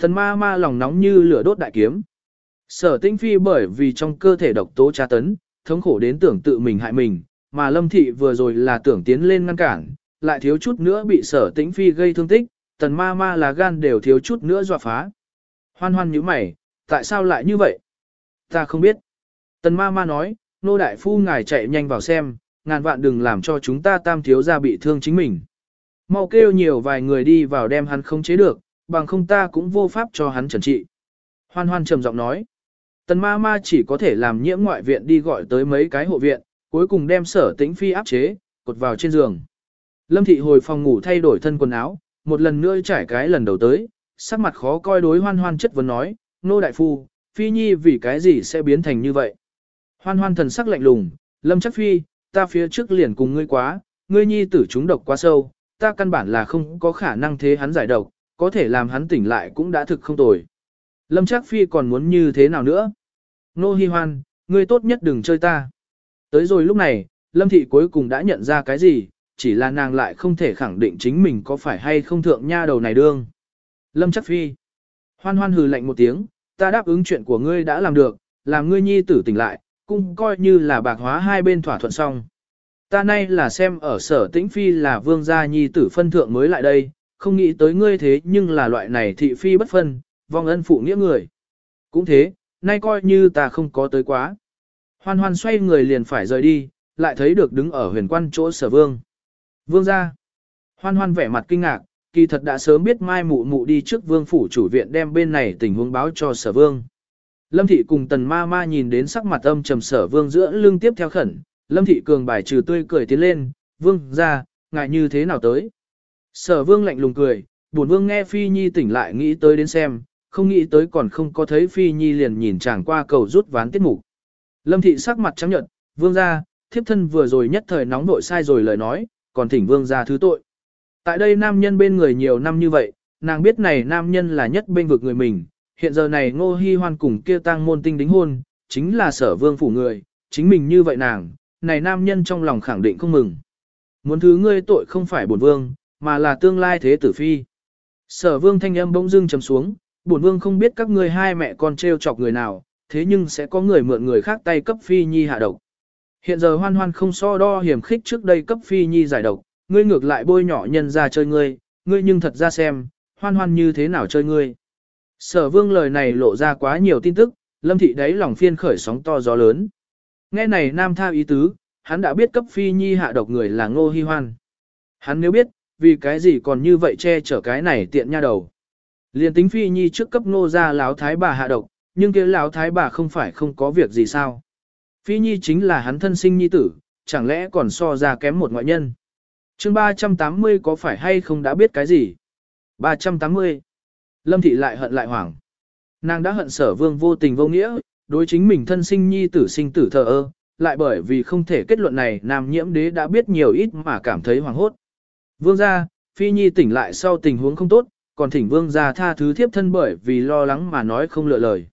Tần ma ma lòng nóng như lửa đốt đại kiếm. Sở tĩnh phi bởi vì trong cơ thể độc tố tra tấn, thống khổ đến tưởng tự mình hại mình, mà lâm thị vừa rồi là tưởng tiến lên ngăn cản, lại thiếu chút nữa bị sở tĩnh phi gây thương tích, tần ma ma là gan đều thiếu chút nữa dọa phá. Hoan hoan như mày, tại sao lại như vậy? Ta không biết. Tần ma ma nói, nô đại phu ngài chạy nhanh vào xem, ngàn vạn đừng làm cho chúng ta tam thiếu ra bị thương chính mình. Mau kêu nhiều vài người đi vào đem hắn không chế được, bằng không ta cũng vô pháp cho hắn trần trị. Hoan hoan trầm giọng nói. Tần ma ma chỉ có thể làm nhiễm ngoại viện đi gọi tới mấy cái hộ viện, cuối cùng đem sở tĩnh phi áp chế, cột vào trên giường. Lâm thị hồi phòng ngủ thay đổi thân quần áo, một lần nữa trải cái lần đầu tới, sắc mặt khó coi đối hoan hoan chất vấn nói, nô đại phu, phi nhi vì cái gì sẽ biến thành như vậy. Hoan hoan thần sắc lạnh lùng, lâm chắc phi, ta phía trước liền cùng ngươi quá, ngươi nhi tử chúng độc quá sâu, ta căn bản là không có khả năng thế hắn giải độc, có thể làm hắn tỉnh lại cũng đã thực không tồi. Lâm chắc phi còn muốn như thế nào nữa? Nô hi hoan, ngươi tốt nhất đừng chơi ta. Tới rồi lúc này, Lâm thị cuối cùng đã nhận ra cái gì, chỉ là nàng lại không thể khẳng định chính mình có phải hay không thượng nha đầu này đương. Lâm chắc phi. Hoan hoan hừ lạnh một tiếng, ta đáp ứng chuyện của ngươi đã làm được, làm ngươi nhi tử tỉnh lại, cũng coi như là bạc hóa hai bên thỏa thuận xong. Ta nay là xem ở sở tĩnh phi là vương gia nhi tử phân thượng mới lại đây, không nghĩ tới ngươi thế nhưng là loại này thị phi bất phân, vong ân phụ nghĩa người. Cũng thế, nay coi như ta không có tới quá. Hoan hoan xoay người liền phải rời đi, lại thấy được đứng ở huyền quan chỗ sở vương. Vương ra. Hoan hoan vẻ mặt kinh ngạc, kỳ thật đã sớm biết mai mụ mụ đi trước vương phủ chủ viện đem bên này tình huống báo cho sở vương. Lâm thị cùng tần ma ma nhìn đến sắc mặt âm trầm sở vương giữa lưng tiếp theo khẩn, lâm thị cường bài trừ tươi cười tiến lên, vương ra, ngại như thế nào tới. Sở vương lạnh lùng cười, buồn vương nghe phi nhi tỉnh lại nghĩ tới đến xem, không nghĩ tới còn không có thấy phi nhi liền nhìn chàng qua cầu rút ván tiết mục. Lâm thị sắc mặt trắng nhợt, vương ra, thiếp thân vừa rồi nhất thời nóng nội sai rồi lời nói, còn thỉnh vương ra thứ tội. Tại đây nam nhân bên người nhiều năm như vậy, nàng biết này nam nhân là nhất bên vực người mình, hiện giờ này ngô hy hoan cùng kia tang môn tinh đính hôn, chính là sở vương phủ người, chính mình như vậy nàng, này nam nhân trong lòng khẳng định không mừng. Muốn thứ ngươi tội không phải bổn vương, mà là tương lai thế tử phi. Sở vương thanh âm bỗng dưng trầm xuống, bổn vương không biết các ngươi hai mẹ con trêu chọc người nào, thế nhưng sẽ có người mượn người khác tay cấp phi nhi hạ độc. Hiện giờ hoan hoan không so đo hiểm khích trước đây cấp phi nhi giải độc, ngươi ngược lại bôi nhỏ nhân ra chơi ngươi, ngươi nhưng thật ra xem, hoan hoan như thế nào chơi ngươi. Sở vương lời này lộ ra quá nhiều tin tức, lâm thị đấy lòng phiên khởi sóng to gió lớn. Nghe này nam tha ý tứ, hắn đã biết cấp phi nhi hạ độc người là ngô hy hoan. Hắn nếu biết, vì cái gì còn như vậy che chở cái này tiện nha đầu. Liên tính phi nhi trước cấp ngô ra láo thái bà hạ độc, nhưng kia láo thái bà không phải không có việc gì sao. Phi nhi chính là hắn thân sinh nhi tử, chẳng lẽ còn so ra kém một ngoại nhân. chương 380 có phải hay không đã biết cái gì? 380. Lâm thị lại hận lại hoảng. Nàng đã hận sở vương vô tình vô nghĩa, đối chính mình thân sinh nhi tử sinh tử thờ ơ, lại bởi vì không thể kết luận này nam nhiễm đế đã biết nhiều ít mà cảm thấy hoảng hốt. Vương gia, phi nhi tỉnh lại sau tình huống không tốt, còn thỉnh vương gia tha thứ thiếp thân bởi vì lo lắng mà nói không lựa lời.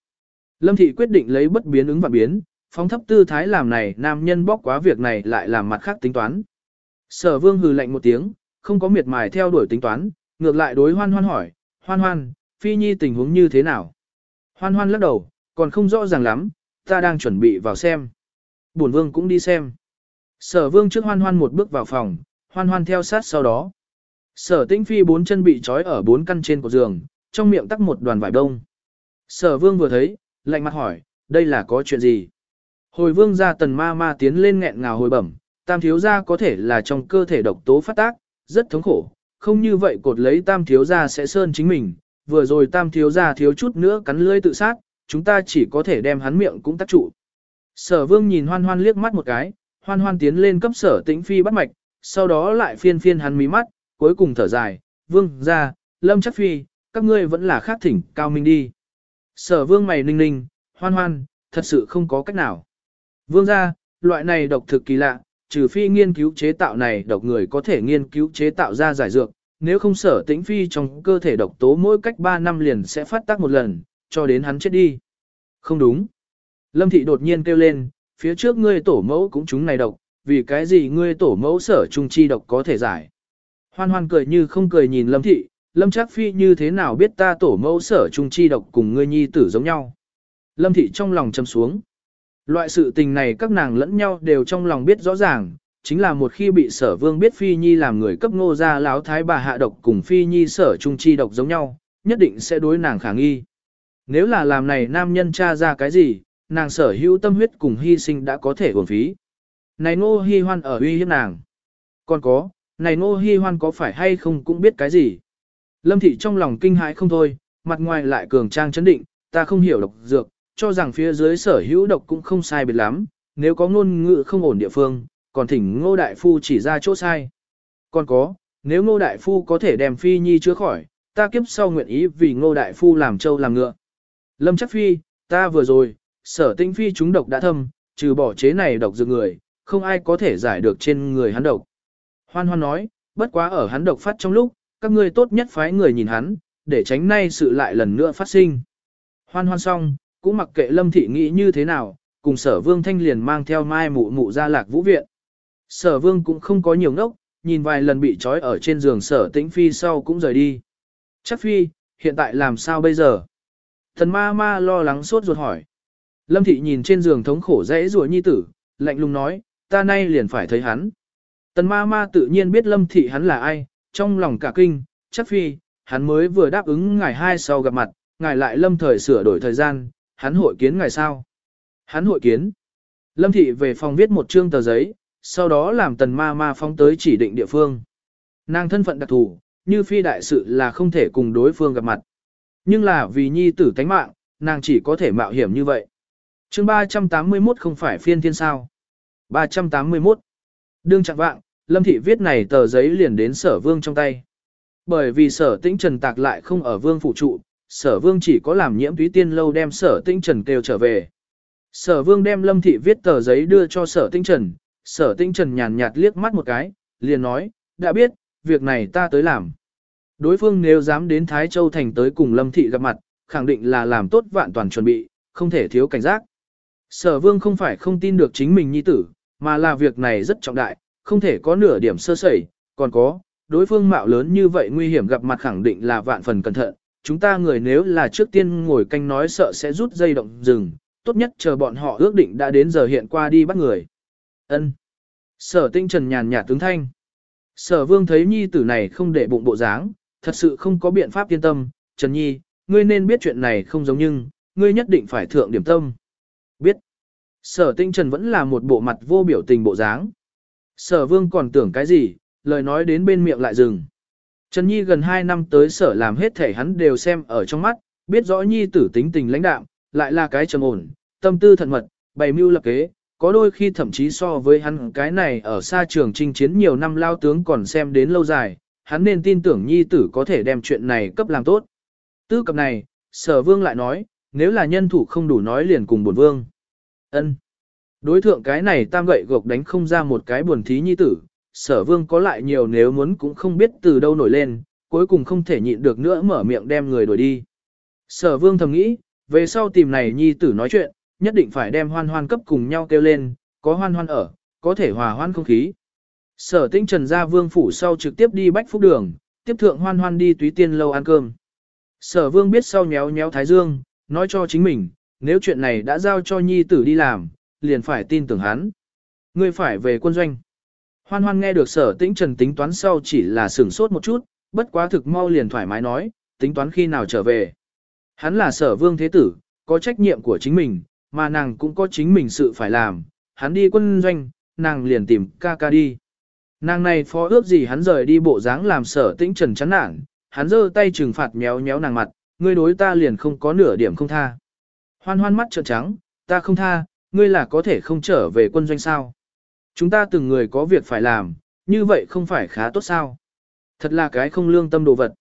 Lâm thị quyết định lấy bất biến ứng và biến, phóng thấp tư thái làm này nam nhân bóc quá việc này lại làm mặt khác tính toán. Sở vương hừ lạnh một tiếng, không có miệt mài theo đuổi tính toán, ngược lại đối hoan hoan hỏi, hoan hoan, phi nhi tình huống như thế nào? Hoan hoan lắc đầu, còn không rõ ràng lắm, ta đang chuẩn bị vào xem. Bổn vương cũng đi xem. Sở vương trước hoan hoan một bước vào phòng, hoan hoan theo sát sau đó. Sở tĩnh phi bốn chân bị trói ở bốn căn trên của giường, trong miệng tắc một đoàn vải đông. Sở vương vừa thấy, lạnh mặt hỏi, đây là có chuyện gì? Hồi vương gia tần ma ma tiến lên nghẹn ngào hồi bẩm, tam thiếu gia có thể là trong cơ thể độc tố phát tác, rất thống khổ, không như vậy cột lấy tam thiếu gia sẽ sơn chính mình, vừa rồi tam thiếu gia thiếu chút nữa cắn lưỡi tự sát, chúng ta chỉ có thể đem hắn miệng cũng tắc trụ. Sở vương nhìn hoan hoan liếc mắt một cái, hoan hoan tiến lên cấp sở tĩnh phi bắt mạch, sau đó lại phiên phiên hắn mí mắt, cuối cùng thở dài, vương ra, lâm chắc phi, các ngươi vẫn là khác thỉnh cao minh đi. Sở vương mày ninh ninh, hoan hoan, thật sự không có cách nào. Vương ra, loại này độc thực kỳ lạ, trừ phi nghiên cứu chế tạo này độc người có thể nghiên cứu chế tạo ra giải dược, nếu không sở tĩnh phi trong cơ thể độc tố mỗi cách 3 năm liền sẽ phát tác một lần, cho đến hắn chết đi. Không đúng. Lâm thị đột nhiên kêu lên, phía trước ngươi tổ mẫu cũng chúng này độc, vì cái gì ngươi tổ mẫu sở trung chi độc có thể giải. Hoan hoan cười như không cười nhìn lâm thị, lâm chắc phi như thế nào biết ta tổ mẫu sở trung chi độc cùng ngươi nhi tử giống nhau. Lâm thị trong lòng châm xuống. Loại sự tình này các nàng lẫn nhau đều trong lòng biết rõ ràng, chính là một khi bị sở vương biết phi nhi làm người cấp ngô ra láo thái bà hạ độc cùng phi nhi sở trung chi độc giống nhau, nhất định sẽ đối nàng khả nghi. Nếu là làm này nam nhân tra ra cái gì, nàng sở hữu tâm huyết cùng hy sinh đã có thể uổng phí. Này ngô hy hoan ở uy hiếp nàng. Còn có, này ngô hy hoan có phải hay không cũng biết cái gì. Lâm thị trong lòng kinh hãi không thôi, mặt ngoài lại cường trang chấn định, ta không hiểu độc dược, cho rằng phía dưới sở hữu độc cũng không sai biệt lắm, nếu có ngôn ngữ không ổn địa phương, còn thỉnh ngô đại phu chỉ ra chỗ sai. Còn có, nếu ngô đại phu có thể đem phi nhi chữa khỏi, ta kiếp sau nguyện ý vì ngô đại phu làm trâu làm ngựa. Lâm chắc phi, ta vừa rồi, sở tinh phi chúng độc đã thâm, trừ bỏ chế này độc dược người, không ai có thể giải được trên người hắn độc. Hoan hoan nói, bất quá ở hắn độc phát trong lúc, các ngươi tốt nhất phái người nhìn hắn, để tránh nay sự lại lần nữa phát sinh. Hoan hoan xong, cũng mặc kệ lâm thị nghĩ như thế nào, cùng sở vương thanh liền mang theo mai mụ mụ ra lạc vũ viện. Sở vương cũng không có nhiều ngốc, nhìn vài lần bị trói ở trên giường sở tĩnh phi sau cũng rời đi. Chắc phi, hiện tại làm sao bây giờ? Thần ma ma lo lắng sốt ruột hỏi. Lâm thị nhìn trên giường thống khổ dễ rùa nhi tử, lạnh lùng nói, ta nay liền phải thấy hắn. Tần ma ma tự nhiên biết lâm thị hắn là ai, trong lòng cả kinh, chắc phi, hắn mới vừa đáp ứng ngày hai sau gặp mặt, ngài lại lâm thời sửa đổi thời gian, hắn hội kiến ngày sao. Hắn hội kiến. Lâm thị về phòng viết một chương tờ giấy, sau đó làm tần ma ma phóng tới chỉ định địa phương. Nàng thân phận đặc thù, như phi đại sự là không thể cùng đối phương gặp mặt. Nhưng là vì nhi tử tánh mạng, nàng chỉ có thể mạo hiểm như vậy. chương 381 không phải phiên thiên sao. 381. Đương chặng vạng, Lâm Thị viết này tờ giấy liền đến sở vương trong tay. Bởi vì sở tĩnh trần tạc lại không ở vương phủ trụ, sở vương chỉ có làm nhiễm túy tiên lâu đem sở Tinh trần kêu trở về. Sở vương đem Lâm Thị viết tờ giấy đưa cho sở Tinh trần, sở Tinh trần nhàn nhạt liếc mắt một cái, liền nói, đã biết, việc này ta tới làm. Đối phương nếu dám đến Thái Châu Thành tới cùng Lâm Thị gặp mặt, khẳng định là làm tốt vạn toàn chuẩn bị, không thể thiếu cảnh giác. Sở vương không phải không tin được chính mình nhi tử, mà là việc này rất trọng đại, không thể có nửa điểm sơ sẩy, còn có, đối phương mạo lớn như vậy nguy hiểm gặp mặt khẳng định là vạn phần cẩn thận, chúng ta người nếu là trước tiên ngồi canh nói sợ sẽ rút dây động rừng, tốt nhất chờ bọn họ ước định đã đến giờ hiện qua đi bắt người. Ân. Sở tinh trần nhàn nhạt tướng thanh. Sở vương thấy nhi tử này không để bụng bộ dáng, thật sự không có biện pháp yên tâm, Trần Nhi, ngươi nên biết chuyện này không giống nhưng, ngươi nhất định phải thượng điểm tâm. Biết. Sở tinh trần vẫn là một bộ mặt vô biểu tình bộ dáng. Sở vương còn tưởng cái gì, lời nói đến bên miệng lại dừng. Trần Nhi gần 2 năm tới sở làm hết thể hắn đều xem ở trong mắt, biết rõ Nhi tử tính tình lãnh đạm, lại là cái trầm ổn, tâm tư thận mật, bày mưu lập kế, có đôi khi thậm chí so với hắn cái này ở xa trường chinh chiến nhiều năm lao tướng còn xem đến lâu dài, hắn nên tin tưởng Nhi tử có thể đem chuyện này cấp làm tốt. Tư cập này, sở vương lại nói, nếu là nhân thủ không đủ nói liền cùng bổn vương. ân Đối thượng cái này tam gậy gộc đánh không ra một cái buồn thí nhi tử, sở vương có lại nhiều nếu muốn cũng không biết từ đâu nổi lên, cuối cùng không thể nhịn được nữa mở miệng đem người đuổi đi. Sở vương thầm nghĩ, về sau tìm này nhi tử nói chuyện, nhất định phải đem hoan hoan cấp cùng nhau kêu lên, có hoan hoan ở, có thể hòa hoan không khí. Sở tinh trần ra vương phủ sau trực tiếp đi bách phúc đường, tiếp thượng hoan hoan đi túy tiên lâu ăn cơm. Sở vương biết sau nhéo nhéo thái dương, nói cho chính mình, nếu chuyện này đã giao cho nhi tử đi làm, liền phải tin tưởng hắn. Ngươi phải về quân doanh. Hoan hoan nghe được sở tĩnh trần tính toán sau chỉ là sửng sốt một chút, bất quá thực mau liền thoải mái nói, tính toán khi nào trở về. Hắn là sở vương thế tử, có trách nhiệm của chính mình, mà nàng cũng có chính mình sự phải làm. Hắn đi quân doanh, nàng liền tìm ca ca đi. Nàng này phó ước gì hắn rời đi bộ dáng làm sở tĩnh trần chán nản, hắn giơ tay trừng phạt méo méo nàng mặt, ngươi đối ta liền không có nửa điểm không tha. Hoan hoan mắt trợn trắng, ta không tha, ngươi là có thể không trở về quân doanh sao. Chúng ta từng người có việc phải làm, như vậy không phải khá tốt sao. Thật là cái không lương tâm đồ vật.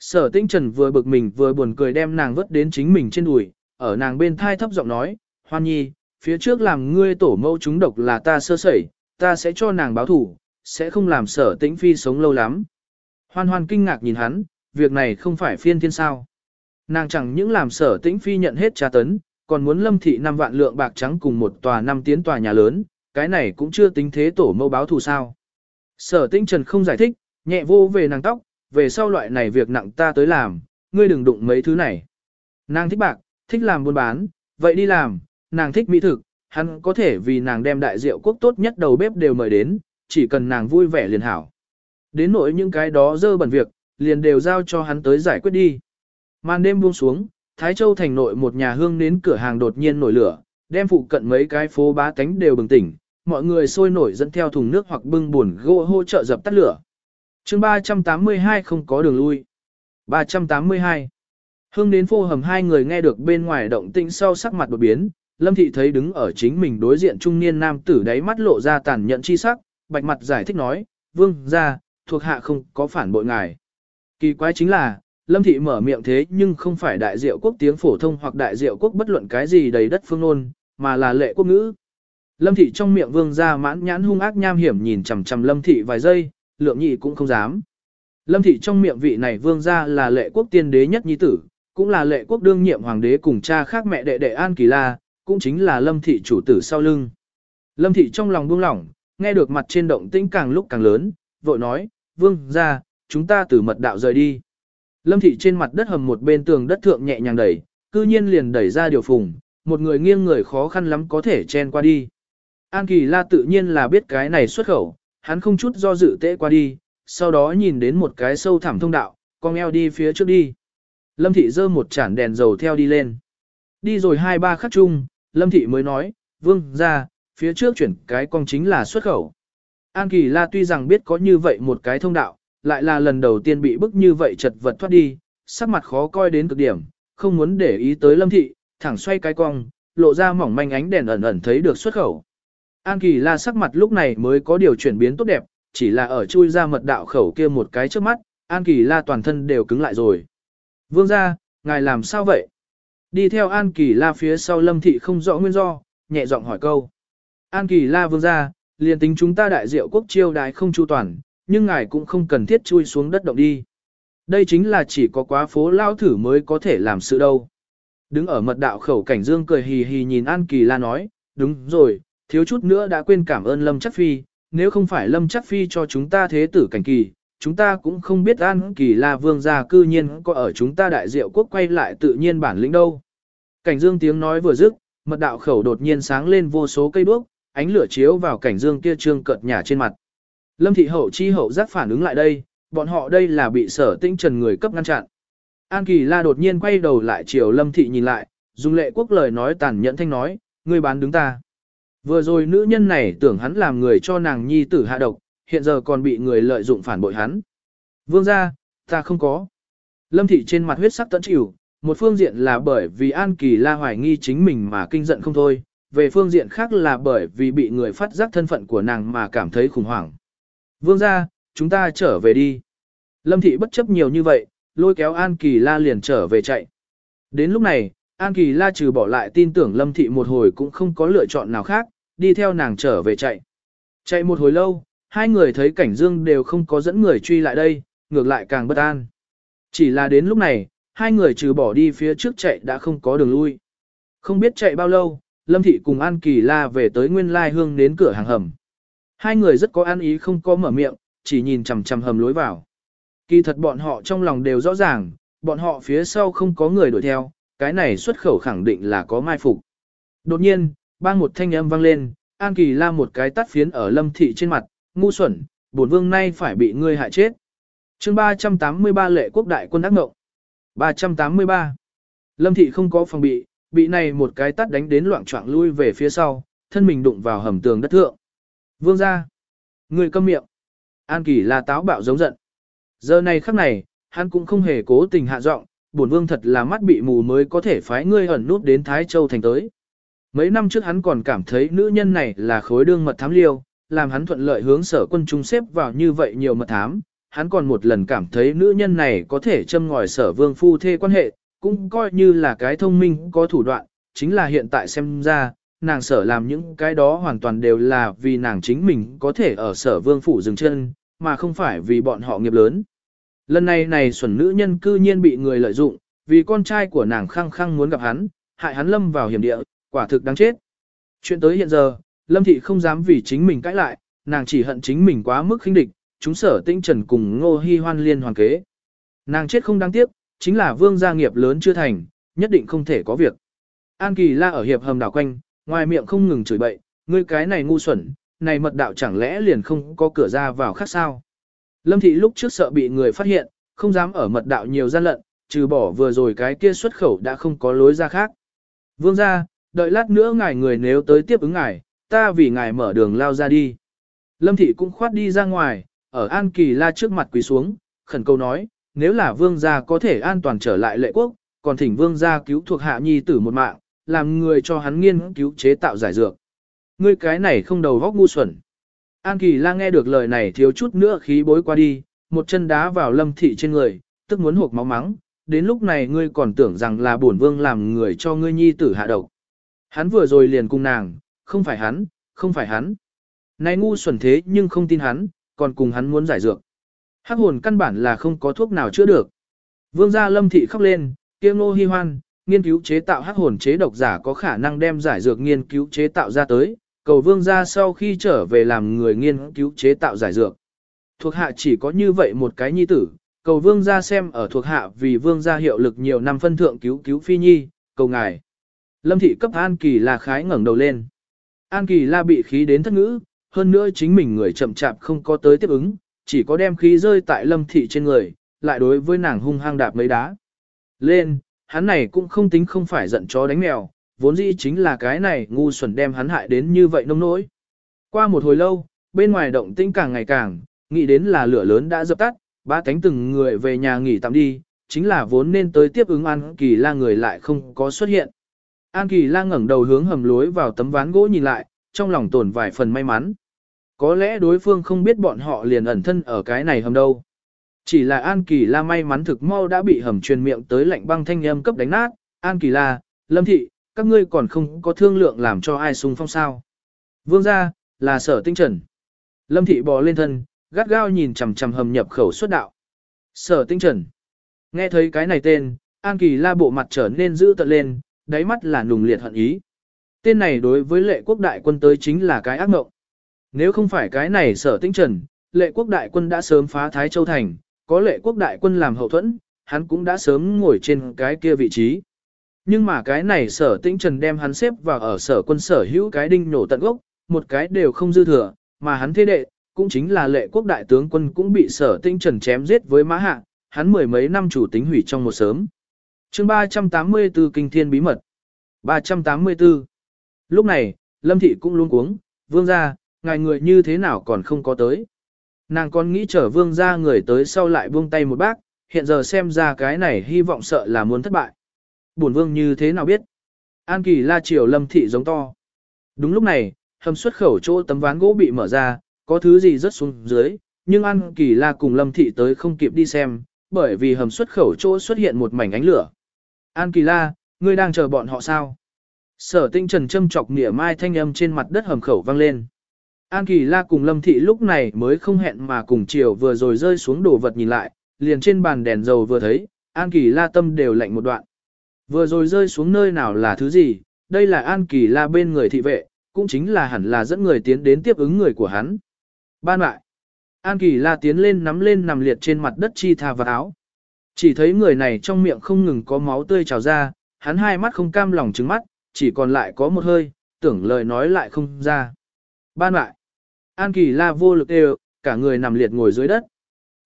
Sở tĩnh trần vừa bực mình vừa buồn cười đem nàng vứt đến chính mình trên đùi, ở nàng bên thai thấp giọng nói, hoan nhi, phía trước làm ngươi tổ mẫu chúng độc là ta sơ sẩy, ta sẽ cho nàng báo thủ, sẽ không làm sở tĩnh phi sống lâu lắm. Hoan hoan kinh ngạc nhìn hắn, việc này không phải phiên thiên sao. Nàng chẳng những làm sở tĩnh phi nhận hết tra tấn, còn muốn lâm thị 5 vạn lượng bạc trắng cùng một tòa năm tiến tòa nhà lớn, cái này cũng chưa tính thế tổ mâu báo thù sao. Sở tinh trần không giải thích, nhẹ vô về nàng tóc, về sau loại này việc nặng ta tới làm, ngươi đừng đụng mấy thứ này. Nàng thích bạc, thích làm buôn bán, vậy đi làm, nàng thích mỹ thực, hắn có thể vì nàng đem đại rượu quốc tốt nhất đầu bếp đều mời đến, chỉ cần nàng vui vẻ liền hảo. Đến nỗi những cái đó dơ bẩn việc, liền đều giao cho hắn tới giải quyết đi. Màn đêm buông xuống, Thái Châu thành nội một nhà hương đến cửa hàng đột nhiên nổi lửa, đem phụ cận mấy cái phố bá tánh đều bừng tỉnh, mọi người sôi nổi dẫn theo thùng nước hoặc bưng buồn gỗ hỗ trợ dập tắt lửa. chương 382 không có đường lui. 382. Hương đến phô hầm hai người nghe được bên ngoài động tĩnh sau sắc mặt đột biến, Lâm Thị thấy đứng ở chính mình đối diện trung niên nam tử đáy mắt lộ ra tàn nhẫn chi sắc, bạch mặt giải thích nói, vương ra, thuộc hạ không có phản bội ngài. Kỳ quái chính là, Lâm Thị mở miệng thế nhưng không phải đại diệu quốc tiếng phổ thông hoặc đại diệu quốc bất luận cái gì đầy đất phương ngôn mà là lệ quốc ngữ. Lâm Thị trong miệng vương ra mãn nhãn hung ác nham hiểm nhìn chằm chằm Lâm Thị vài giây, lượng nhị cũng không dám. Lâm Thị trong miệng vị này vương ra là lệ quốc tiên đế nhất nhi tử, cũng là lệ quốc đương nhiệm hoàng đế cùng cha khác mẹ đệ đệ An Kỳ La, cũng chính là Lâm Thị chủ tử sau lưng. Lâm Thị trong lòng buông lỏng, nghe được mặt trên động tĩnh càng lúc càng lớn, vội nói, vương ra, chúng ta từ mật đạo rời đi. Lâm thị trên mặt đất hầm một bên tường đất thượng nhẹ nhàng đẩy, cư nhiên liền đẩy ra điều phùng, một người nghiêng người khó khăn lắm có thể chen qua đi. An Kỳ La tự nhiên là biết cái này xuất khẩu, hắn không chút do dự tệ qua đi, sau đó nhìn đến một cái sâu thẳm thông đạo, con eo đi phía trước đi. Lâm thị dơ một chản đèn dầu theo đi lên. Đi rồi hai ba khắc chung, Lâm thị mới nói, vương ra, phía trước chuyển cái con chính là xuất khẩu. An Kỳ La tuy rằng biết có như vậy một cái thông đạo, lại là lần đầu tiên bị bức như vậy chật vật thoát đi, sắc mặt khó coi đến cực điểm, không muốn để ý tới lâm thị, thẳng xoay cái cong, lộ ra mỏng manh ánh đèn ẩn ẩn thấy được xuất khẩu. An Kỳ La sắc mặt lúc này mới có điều chuyển biến tốt đẹp, chỉ là ở chui ra mật đạo khẩu kia một cái trước mắt, An Kỳ La toàn thân đều cứng lại rồi. Vương ra, ngài làm sao vậy? Đi theo An Kỳ La phía sau lâm thị không rõ nguyên do, nhẹ giọng hỏi câu. An Kỳ La vương ra, liền tính chúng ta đại diệu quốc chiêu đái không chu toàn, nhưng ngài cũng không cần thiết chui xuống đất động đi. Đây chính là chỉ có quá phố lao thử mới có thể làm sự đâu. Đứng ở mật đạo khẩu cảnh dương cười hì hì nhìn An Kỳ La nói, đúng rồi, thiếu chút nữa đã quên cảm ơn Lâm Chắc Phi, nếu không phải Lâm Chắc Phi cho chúng ta thế tử cảnh kỳ, chúng ta cũng không biết An Kỳ La vương gia cư nhiên có ở chúng ta đại diệu quốc quay lại tự nhiên bản lĩnh đâu. Cảnh dương tiếng nói vừa dứt, mật đạo khẩu đột nhiên sáng lên vô số cây đuốc, ánh lửa chiếu vào cảnh dương kia trương cợt nhà trên mặt. Lâm thị hậu chi hậu giác phản ứng lại đây, bọn họ đây là bị sở tĩnh trần người cấp ngăn chặn. An Kỳ La đột nhiên quay đầu lại chiều Lâm thị nhìn lại, dùng lệ quốc lời nói tàn nhẫn thanh nói, ngươi bán đứng ta. Vừa rồi nữ nhân này tưởng hắn làm người cho nàng nhi tử hạ độc, hiện giờ còn bị người lợi dụng phản bội hắn. Vương ra, ta không có. Lâm thị trên mặt huyết sắc tận chịu, một phương diện là bởi vì An Kỳ La hoài nghi chính mình mà kinh giận không thôi, về phương diện khác là bởi vì bị người phát giác thân phận của nàng mà cảm thấy khủng hoảng. Vương ra, chúng ta trở về đi. Lâm thị bất chấp nhiều như vậy, lôi kéo An Kỳ La liền trở về chạy. Đến lúc này, An Kỳ La trừ bỏ lại tin tưởng Lâm thị một hồi cũng không có lựa chọn nào khác, đi theo nàng trở về chạy. Chạy một hồi lâu, hai người thấy cảnh dương đều không có dẫn người truy lại đây, ngược lại càng bất an. Chỉ là đến lúc này, hai người trừ bỏ đi phía trước chạy đã không có đường lui. Không biết chạy bao lâu, Lâm Thị cùng An Kỳ La về tới Nguyên Lai Hương đến cửa hàng hầm. Hai người rất có an ý không có mở miệng, chỉ nhìn chằm chằm hầm lối vào. Kỳ thật bọn họ trong lòng đều rõ ràng, bọn họ phía sau không có người đuổi theo, cái này xuất khẩu khẳng định là có mai phục. Đột nhiên, bang một thanh âm vang lên, An Kỳ la một cái tắt phiến ở lâm thị trên mặt, ngu xuẩn, bổn vương nay phải bị ngươi hại chết. chương 383 lệ quốc đại quân ác ngộng. 383. Lâm thị không có phòng bị, bị này một cái tắt đánh đến loạn trọng lui về phía sau, thân mình đụng vào hầm tường đất thượng. Vương ra. Người câm miệng. An Kỳ là táo bạo giống giận. Giờ này khắc này, hắn cũng không hề cố tình hạ giọng, bổn vương thật là mắt bị mù mới có thể phái ngươi ẩn nút đến Thái Châu thành tới. Mấy năm trước hắn còn cảm thấy nữ nhân này là khối đương mật thám liêu, làm hắn thuận lợi hướng sở quân trung xếp vào như vậy nhiều mật thám. Hắn còn một lần cảm thấy nữ nhân này có thể châm ngòi sở vương phu thê quan hệ, cũng coi như là cái thông minh có thủ đoạn, chính là hiện tại xem ra, nàng sở làm những cái đó hoàn toàn đều là vì nàng chính mình có thể ở sở vương phủ dừng chân, mà không phải vì bọn họ nghiệp lớn. Lần này này xuẩn nữ nhân cư nhiên bị người lợi dụng, vì con trai của nàng khăng khăng muốn gặp hắn, hại hắn lâm vào hiểm địa, quả thực đáng chết. Chuyện tới hiện giờ, lâm thị không dám vì chính mình cãi lại, nàng chỉ hận chính mình quá mức khinh địch, chúng sở tinh trần cùng ngô hy hoan liên hoàn kế. Nàng chết không đáng tiếc, chính là vương gia nghiệp lớn chưa thành, nhất định không thể có việc. An Kỳ la ở hiệp hầm đảo quanh, ngoài miệng không ngừng chửi bậy, ngươi cái này ngu xuẩn, này mật đạo chẳng lẽ liền không có cửa ra vào khác sao. Lâm thị lúc trước sợ bị người phát hiện, không dám ở mật đạo nhiều gian lận, trừ bỏ vừa rồi cái kia xuất khẩu đã không có lối ra khác. Vương gia đợi lát nữa ngài người nếu tới tiếp ứng ngài, ta vì ngài mở đường lao ra đi. Lâm thị cũng khoát đi ra ngoài, ở An Kỳ la trước mặt quỳ xuống, khẩn cầu nói, nếu là vương gia có thể an toàn trở lại lệ quốc, còn thỉnh vương gia cứu thuộc hạ nhi tử một mạng, làm người cho hắn nghiên cứu chế tạo giải dược. Ngươi cái này không đầu góc ngu xuẩn. An Kỳ la nghe được lời này thiếu chút nữa khí bối qua đi, một chân đá vào lâm thị trên người, tức muốn hộp máu mắng, đến lúc này ngươi còn tưởng rằng là bổn vương làm người cho ngươi nhi tử hạ độc. Hắn vừa rồi liền cùng nàng, không phải hắn, không phải hắn. Này ngu xuẩn thế nhưng không tin hắn, còn cùng hắn muốn giải dược. Hắc hồn căn bản là không có thuốc nào chữa được. Vương gia lâm thị khóc lên, kia nô hy hoan, nghiên cứu chế tạo hắc hồn chế độc giả có khả năng đem giải dược nghiên cứu chế tạo ra tới, cầu vương gia sau khi trở về làm người nghiên cứu chế tạo giải dược. Thuộc hạ chỉ có như vậy một cái nhi tử, cầu vương gia xem ở thuộc hạ vì vương gia hiệu lực nhiều năm phân thượng cứu cứu phi nhi, cầu ngài. Lâm thị cấp An Kỳ La khái ngẩng đầu lên. An Kỳ La bị khí đến thất ngữ, hơn nữa chính mình người chậm chạp không có tới tiếp ứng, chỉ có đem khí rơi tại lâm thị trên người, lại đối với nàng hung hăng đạp mấy đá. Lên, hắn này cũng không tính không phải giận chó đánh mèo, vốn dĩ chính là cái này ngu xuẩn đem hắn hại đến như vậy nông nỗi. Qua một hồi lâu, bên ngoài động tĩnh càng ngày càng, nghĩ đến là lửa lớn đã dập tắt, ba cánh từng người về nhà nghỉ tạm đi, chính là vốn nên tới tiếp ứng An Kỳ La người lại không có xuất hiện. An Kỳ La ngẩng đầu hướng hầm lối vào tấm ván gỗ nhìn lại, trong lòng tồn vài phần may mắn. Có lẽ đối phương không biết bọn họ liền ẩn thân ở cái này hầm đâu. Chỉ là An Kỳ La may mắn thực mau đã bị hầm truyền miệng tới lạnh băng thanh âm cấp đánh nát. An Kỳ La, Lâm Thị, các ngươi còn không có thương lượng làm cho ai xung phong sao. Vương gia, là sở tinh trần. Lâm Thị bò lên thân, gắt gao nhìn chằm chằm hầm nhập khẩu xuất đạo. Sở tinh trần. Nghe thấy cái này tên, An Kỳ La bộ mặt trở nên dữ tợn lên, đáy mắt là nùng liệt hận ý. Tên này đối với lệ quốc đại quân tới chính là cái ác mộng. Nếu không phải cái này sở tinh trần, lệ quốc đại quân đã sớm phá Thái Châu Thành, có lệ quốc đại quân làm hậu thuẫn, hắn cũng đã sớm ngồi trên cái kia vị trí. Nhưng mà cái này sở tinh trần đem hắn xếp vào ở sở quân sở hữu cái đinh nổ tận gốc, một cái đều không dư thừa, mà hắn thế đệ, cũng chính là lệ quốc đại tướng quân cũng bị sở tinh trần chém giết với mã hạ, hắn mười mấy năm chủ tính hủy trong một sớm chương 384 Kinh Thiên Bí Mật 384 Lúc này, Lâm Thị cũng luôn cuống, vương ra, ngài người như thế nào còn không có tới. Nàng còn nghĩ chở vương ra người tới sau lại buông tay một bác, hiện giờ xem ra cái này hy vọng sợ là muốn thất bại. Bổn vương như thế nào biết? An kỳ la chiều lâm thị giống to. Đúng lúc này, hầm xuất khẩu chỗ tấm ván gỗ bị mở ra, có thứ gì rớt xuống dưới, nhưng An kỳ la cùng lâm thị tới không kịp đi xem, bởi vì hầm xuất khẩu chỗ xuất hiện một mảnh ánh lửa. An kỳ la, ngươi đang chờ bọn họ sao? Sở tinh trần châm chọc nỉa mai thanh âm trên mặt đất hầm khẩu vang lên. An Kỳ La cùng Lâm Thị lúc này mới không hẹn mà cùng chiều vừa rồi rơi xuống đồ vật nhìn lại, liền trên bàn đèn dầu vừa thấy, An Kỳ La tâm đều lạnh một đoạn. Vừa rồi rơi xuống nơi nào là thứ gì, đây là An Kỳ La bên người thị vệ, cũng chính là hẳn là dẫn người tiến đến tiếp ứng người của hắn. Ban lại, An Kỳ La tiến lên nắm lên nằm liệt trên mặt đất chi tha vật áo. Chỉ thấy người này trong miệng không ngừng có máu tươi trào ra, hắn hai mắt không cam lòng trứng mắt, chỉ còn lại có một hơi, tưởng lời nói lại không ra. Ban lại, An Kỳ La vô lực đều, cả người nằm liệt ngồi dưới đất.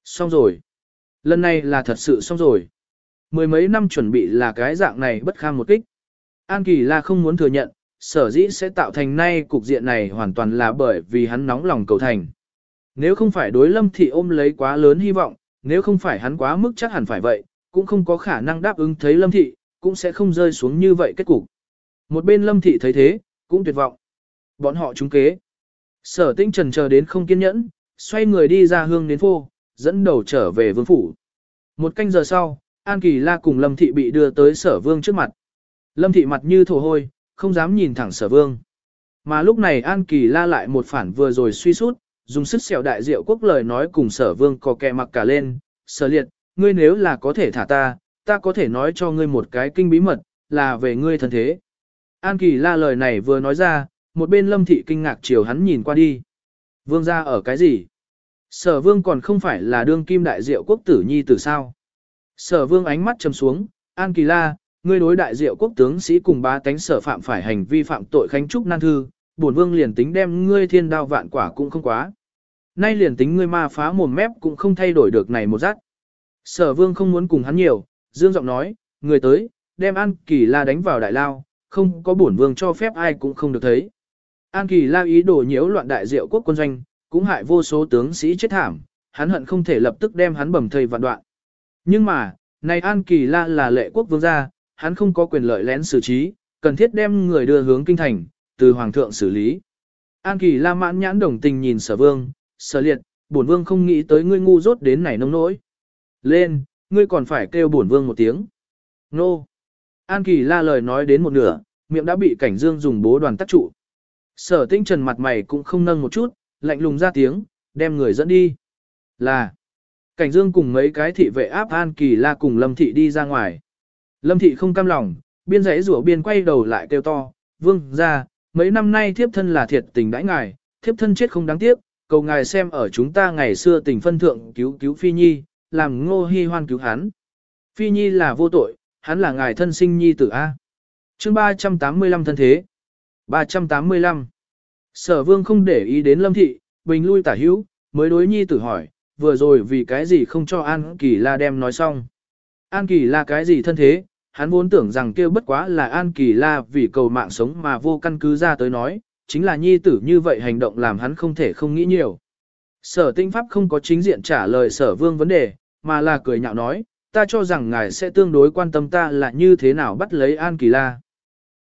Xong rồi. Lần này là thật sự xong rồi. Mười mấy năm chuẩn bị là cái dạng này bất kham một kích. An Kỳ La không muốn thừa nhận, sở dĩ sẽ tạo thành nay cục diện này hoàn toàn là bởi vì hắn nóng lòng cầu thành. Nếu không phải đối lâm thị ôm lấy quá lớn hy vọng, nếu không phải hắn quá mức chắc hẳn phải vậy, cũng không có khả năng đáp ứng thấy lâm thị, cũng sẽ không rơi xuống như vậy kết cục. Một bên lâm thị thấy thế, cũng tuyệt vọng. Bọn họ trúng kế. Sở tinh trần chờ đến không kiên nhẫn, xoay người đi ra hương đến phô, dẫn đầu trở về vương phủ. Một canh giờ sau, An Kỳ La cùng Lâm Thị bị đưa tới sở vương trước mặt. Lâm Thị mặt như thổ hôi, không dám nhìn thẳng sở vương. Mà lúc này An Kỳ La lại một phản vừa rồi suy sút, dùng sức xẻo đại diệu quốc lời nói cùng sở vương có kẹ mặc cả lên. Sở liệt, ngươi nếu là có thể thả ta, ta có thể nói cho ngươi một cái kinh bí mật, là về ngươi thân thế. An Kỳ La lời này vừa nói ra, một bên Lâm Thị kinh ngạc chiều hắn nhìn qua đi. Vương gia ở cái gì? Sở vương còn không phải là đương kim đại diệu quốc tử nhi tử sao? Sở vương ánh mắt trầm xuống, An Kỳ La, ngươi đối đại diệu quốc tướng sĩ cùng ba tánh sở phạm phải hành vi phạm tội khánh trúc nan thư, bổn vương liền tính đem ngươi thiên đao vạn quả cũng không quá. Nay liền tính ngươi ma phá mồm mép cũng không thay đổi được này một rát. Sở vương không muốn cùng hắn nhiều, dương giọng nói, người tới, đem An Kỳ La đánh vào đại lao, không có bổn vương cho phép ai cũng không được thấy. An Kỳ La ý đồ nhiễu loạn đại diệu quốc quân doanh, cũng hại vô số tướng sĩ chết thảm, hắn hận không thể lập tức đem hắn bầm thây vạn đoạn. Nhưng mà, này An Kỳ La là lệ quốc vương gia, hắn không có quyền lợi lén xử trí, cần thiết đem người đưa hướng kinh thành, từ hoàng thượng xử lý. An Kỳ La mãn nhãn đồng tình nhìn sở vương, sở liệt, bổn vương không nghĩ tới ngươi ngu dốt đến này nông nỗi. Lên, ngươi còn phải kêu bổn vương một tiếng. Nô. An Kỳ La lời nói đến một nửa, miệng đã bị cảnh dương dùng bố đoàn tắt trụ. Sở tinh trần mặt mày cũng không nâng một chút, lạnh lùng ra tiếng, đem người dẫn đi. Là. Cảnh dương cùng mấy cái thị vệ áp An Kỳ La cùng Lâm Thị đi ra ngoài. Lâm Thị không cam lòng, biên giấy rủa biên quay đầu lại kêu to, vương ra, mấy năm nay thiếp thân là thiệt tình đãi ngài, thiếp thân chết không đáng tiếc, cầu ngài xem ở chúng ta ngày xưa tình phân thượng cứu cứu Phi Nhi, làm ngô hy hoan cứu hắn. Phi Nhi là vô tội, hắn là ngài thân sinh Nhi tử A. chương 385 thân thế. 385. Sở vương không để ý đến lâm thị, bình lui tả hữu, mới đối Nhi tử hỏi, vừa rồi vì cái gì không cho An Kỳ La đem nói xong. An Kỳ La cái gì thân thế, hắn vốn tưởng rằng kêu bất quá là An Kỳ La vì cầu mạng sống mà vô căn cứ ra tới nói, chính là nhi tử như vậy hành động làm hắn không thể không nghĩ nhiều. Sở tinh pháp không có chính diện trả lời sở vương vấn đề, mà là cười nhạo nói, ta cho rằng ngài sẽ tương đối quan tâm ta là như thế nào bắt lấy An Kỳ La.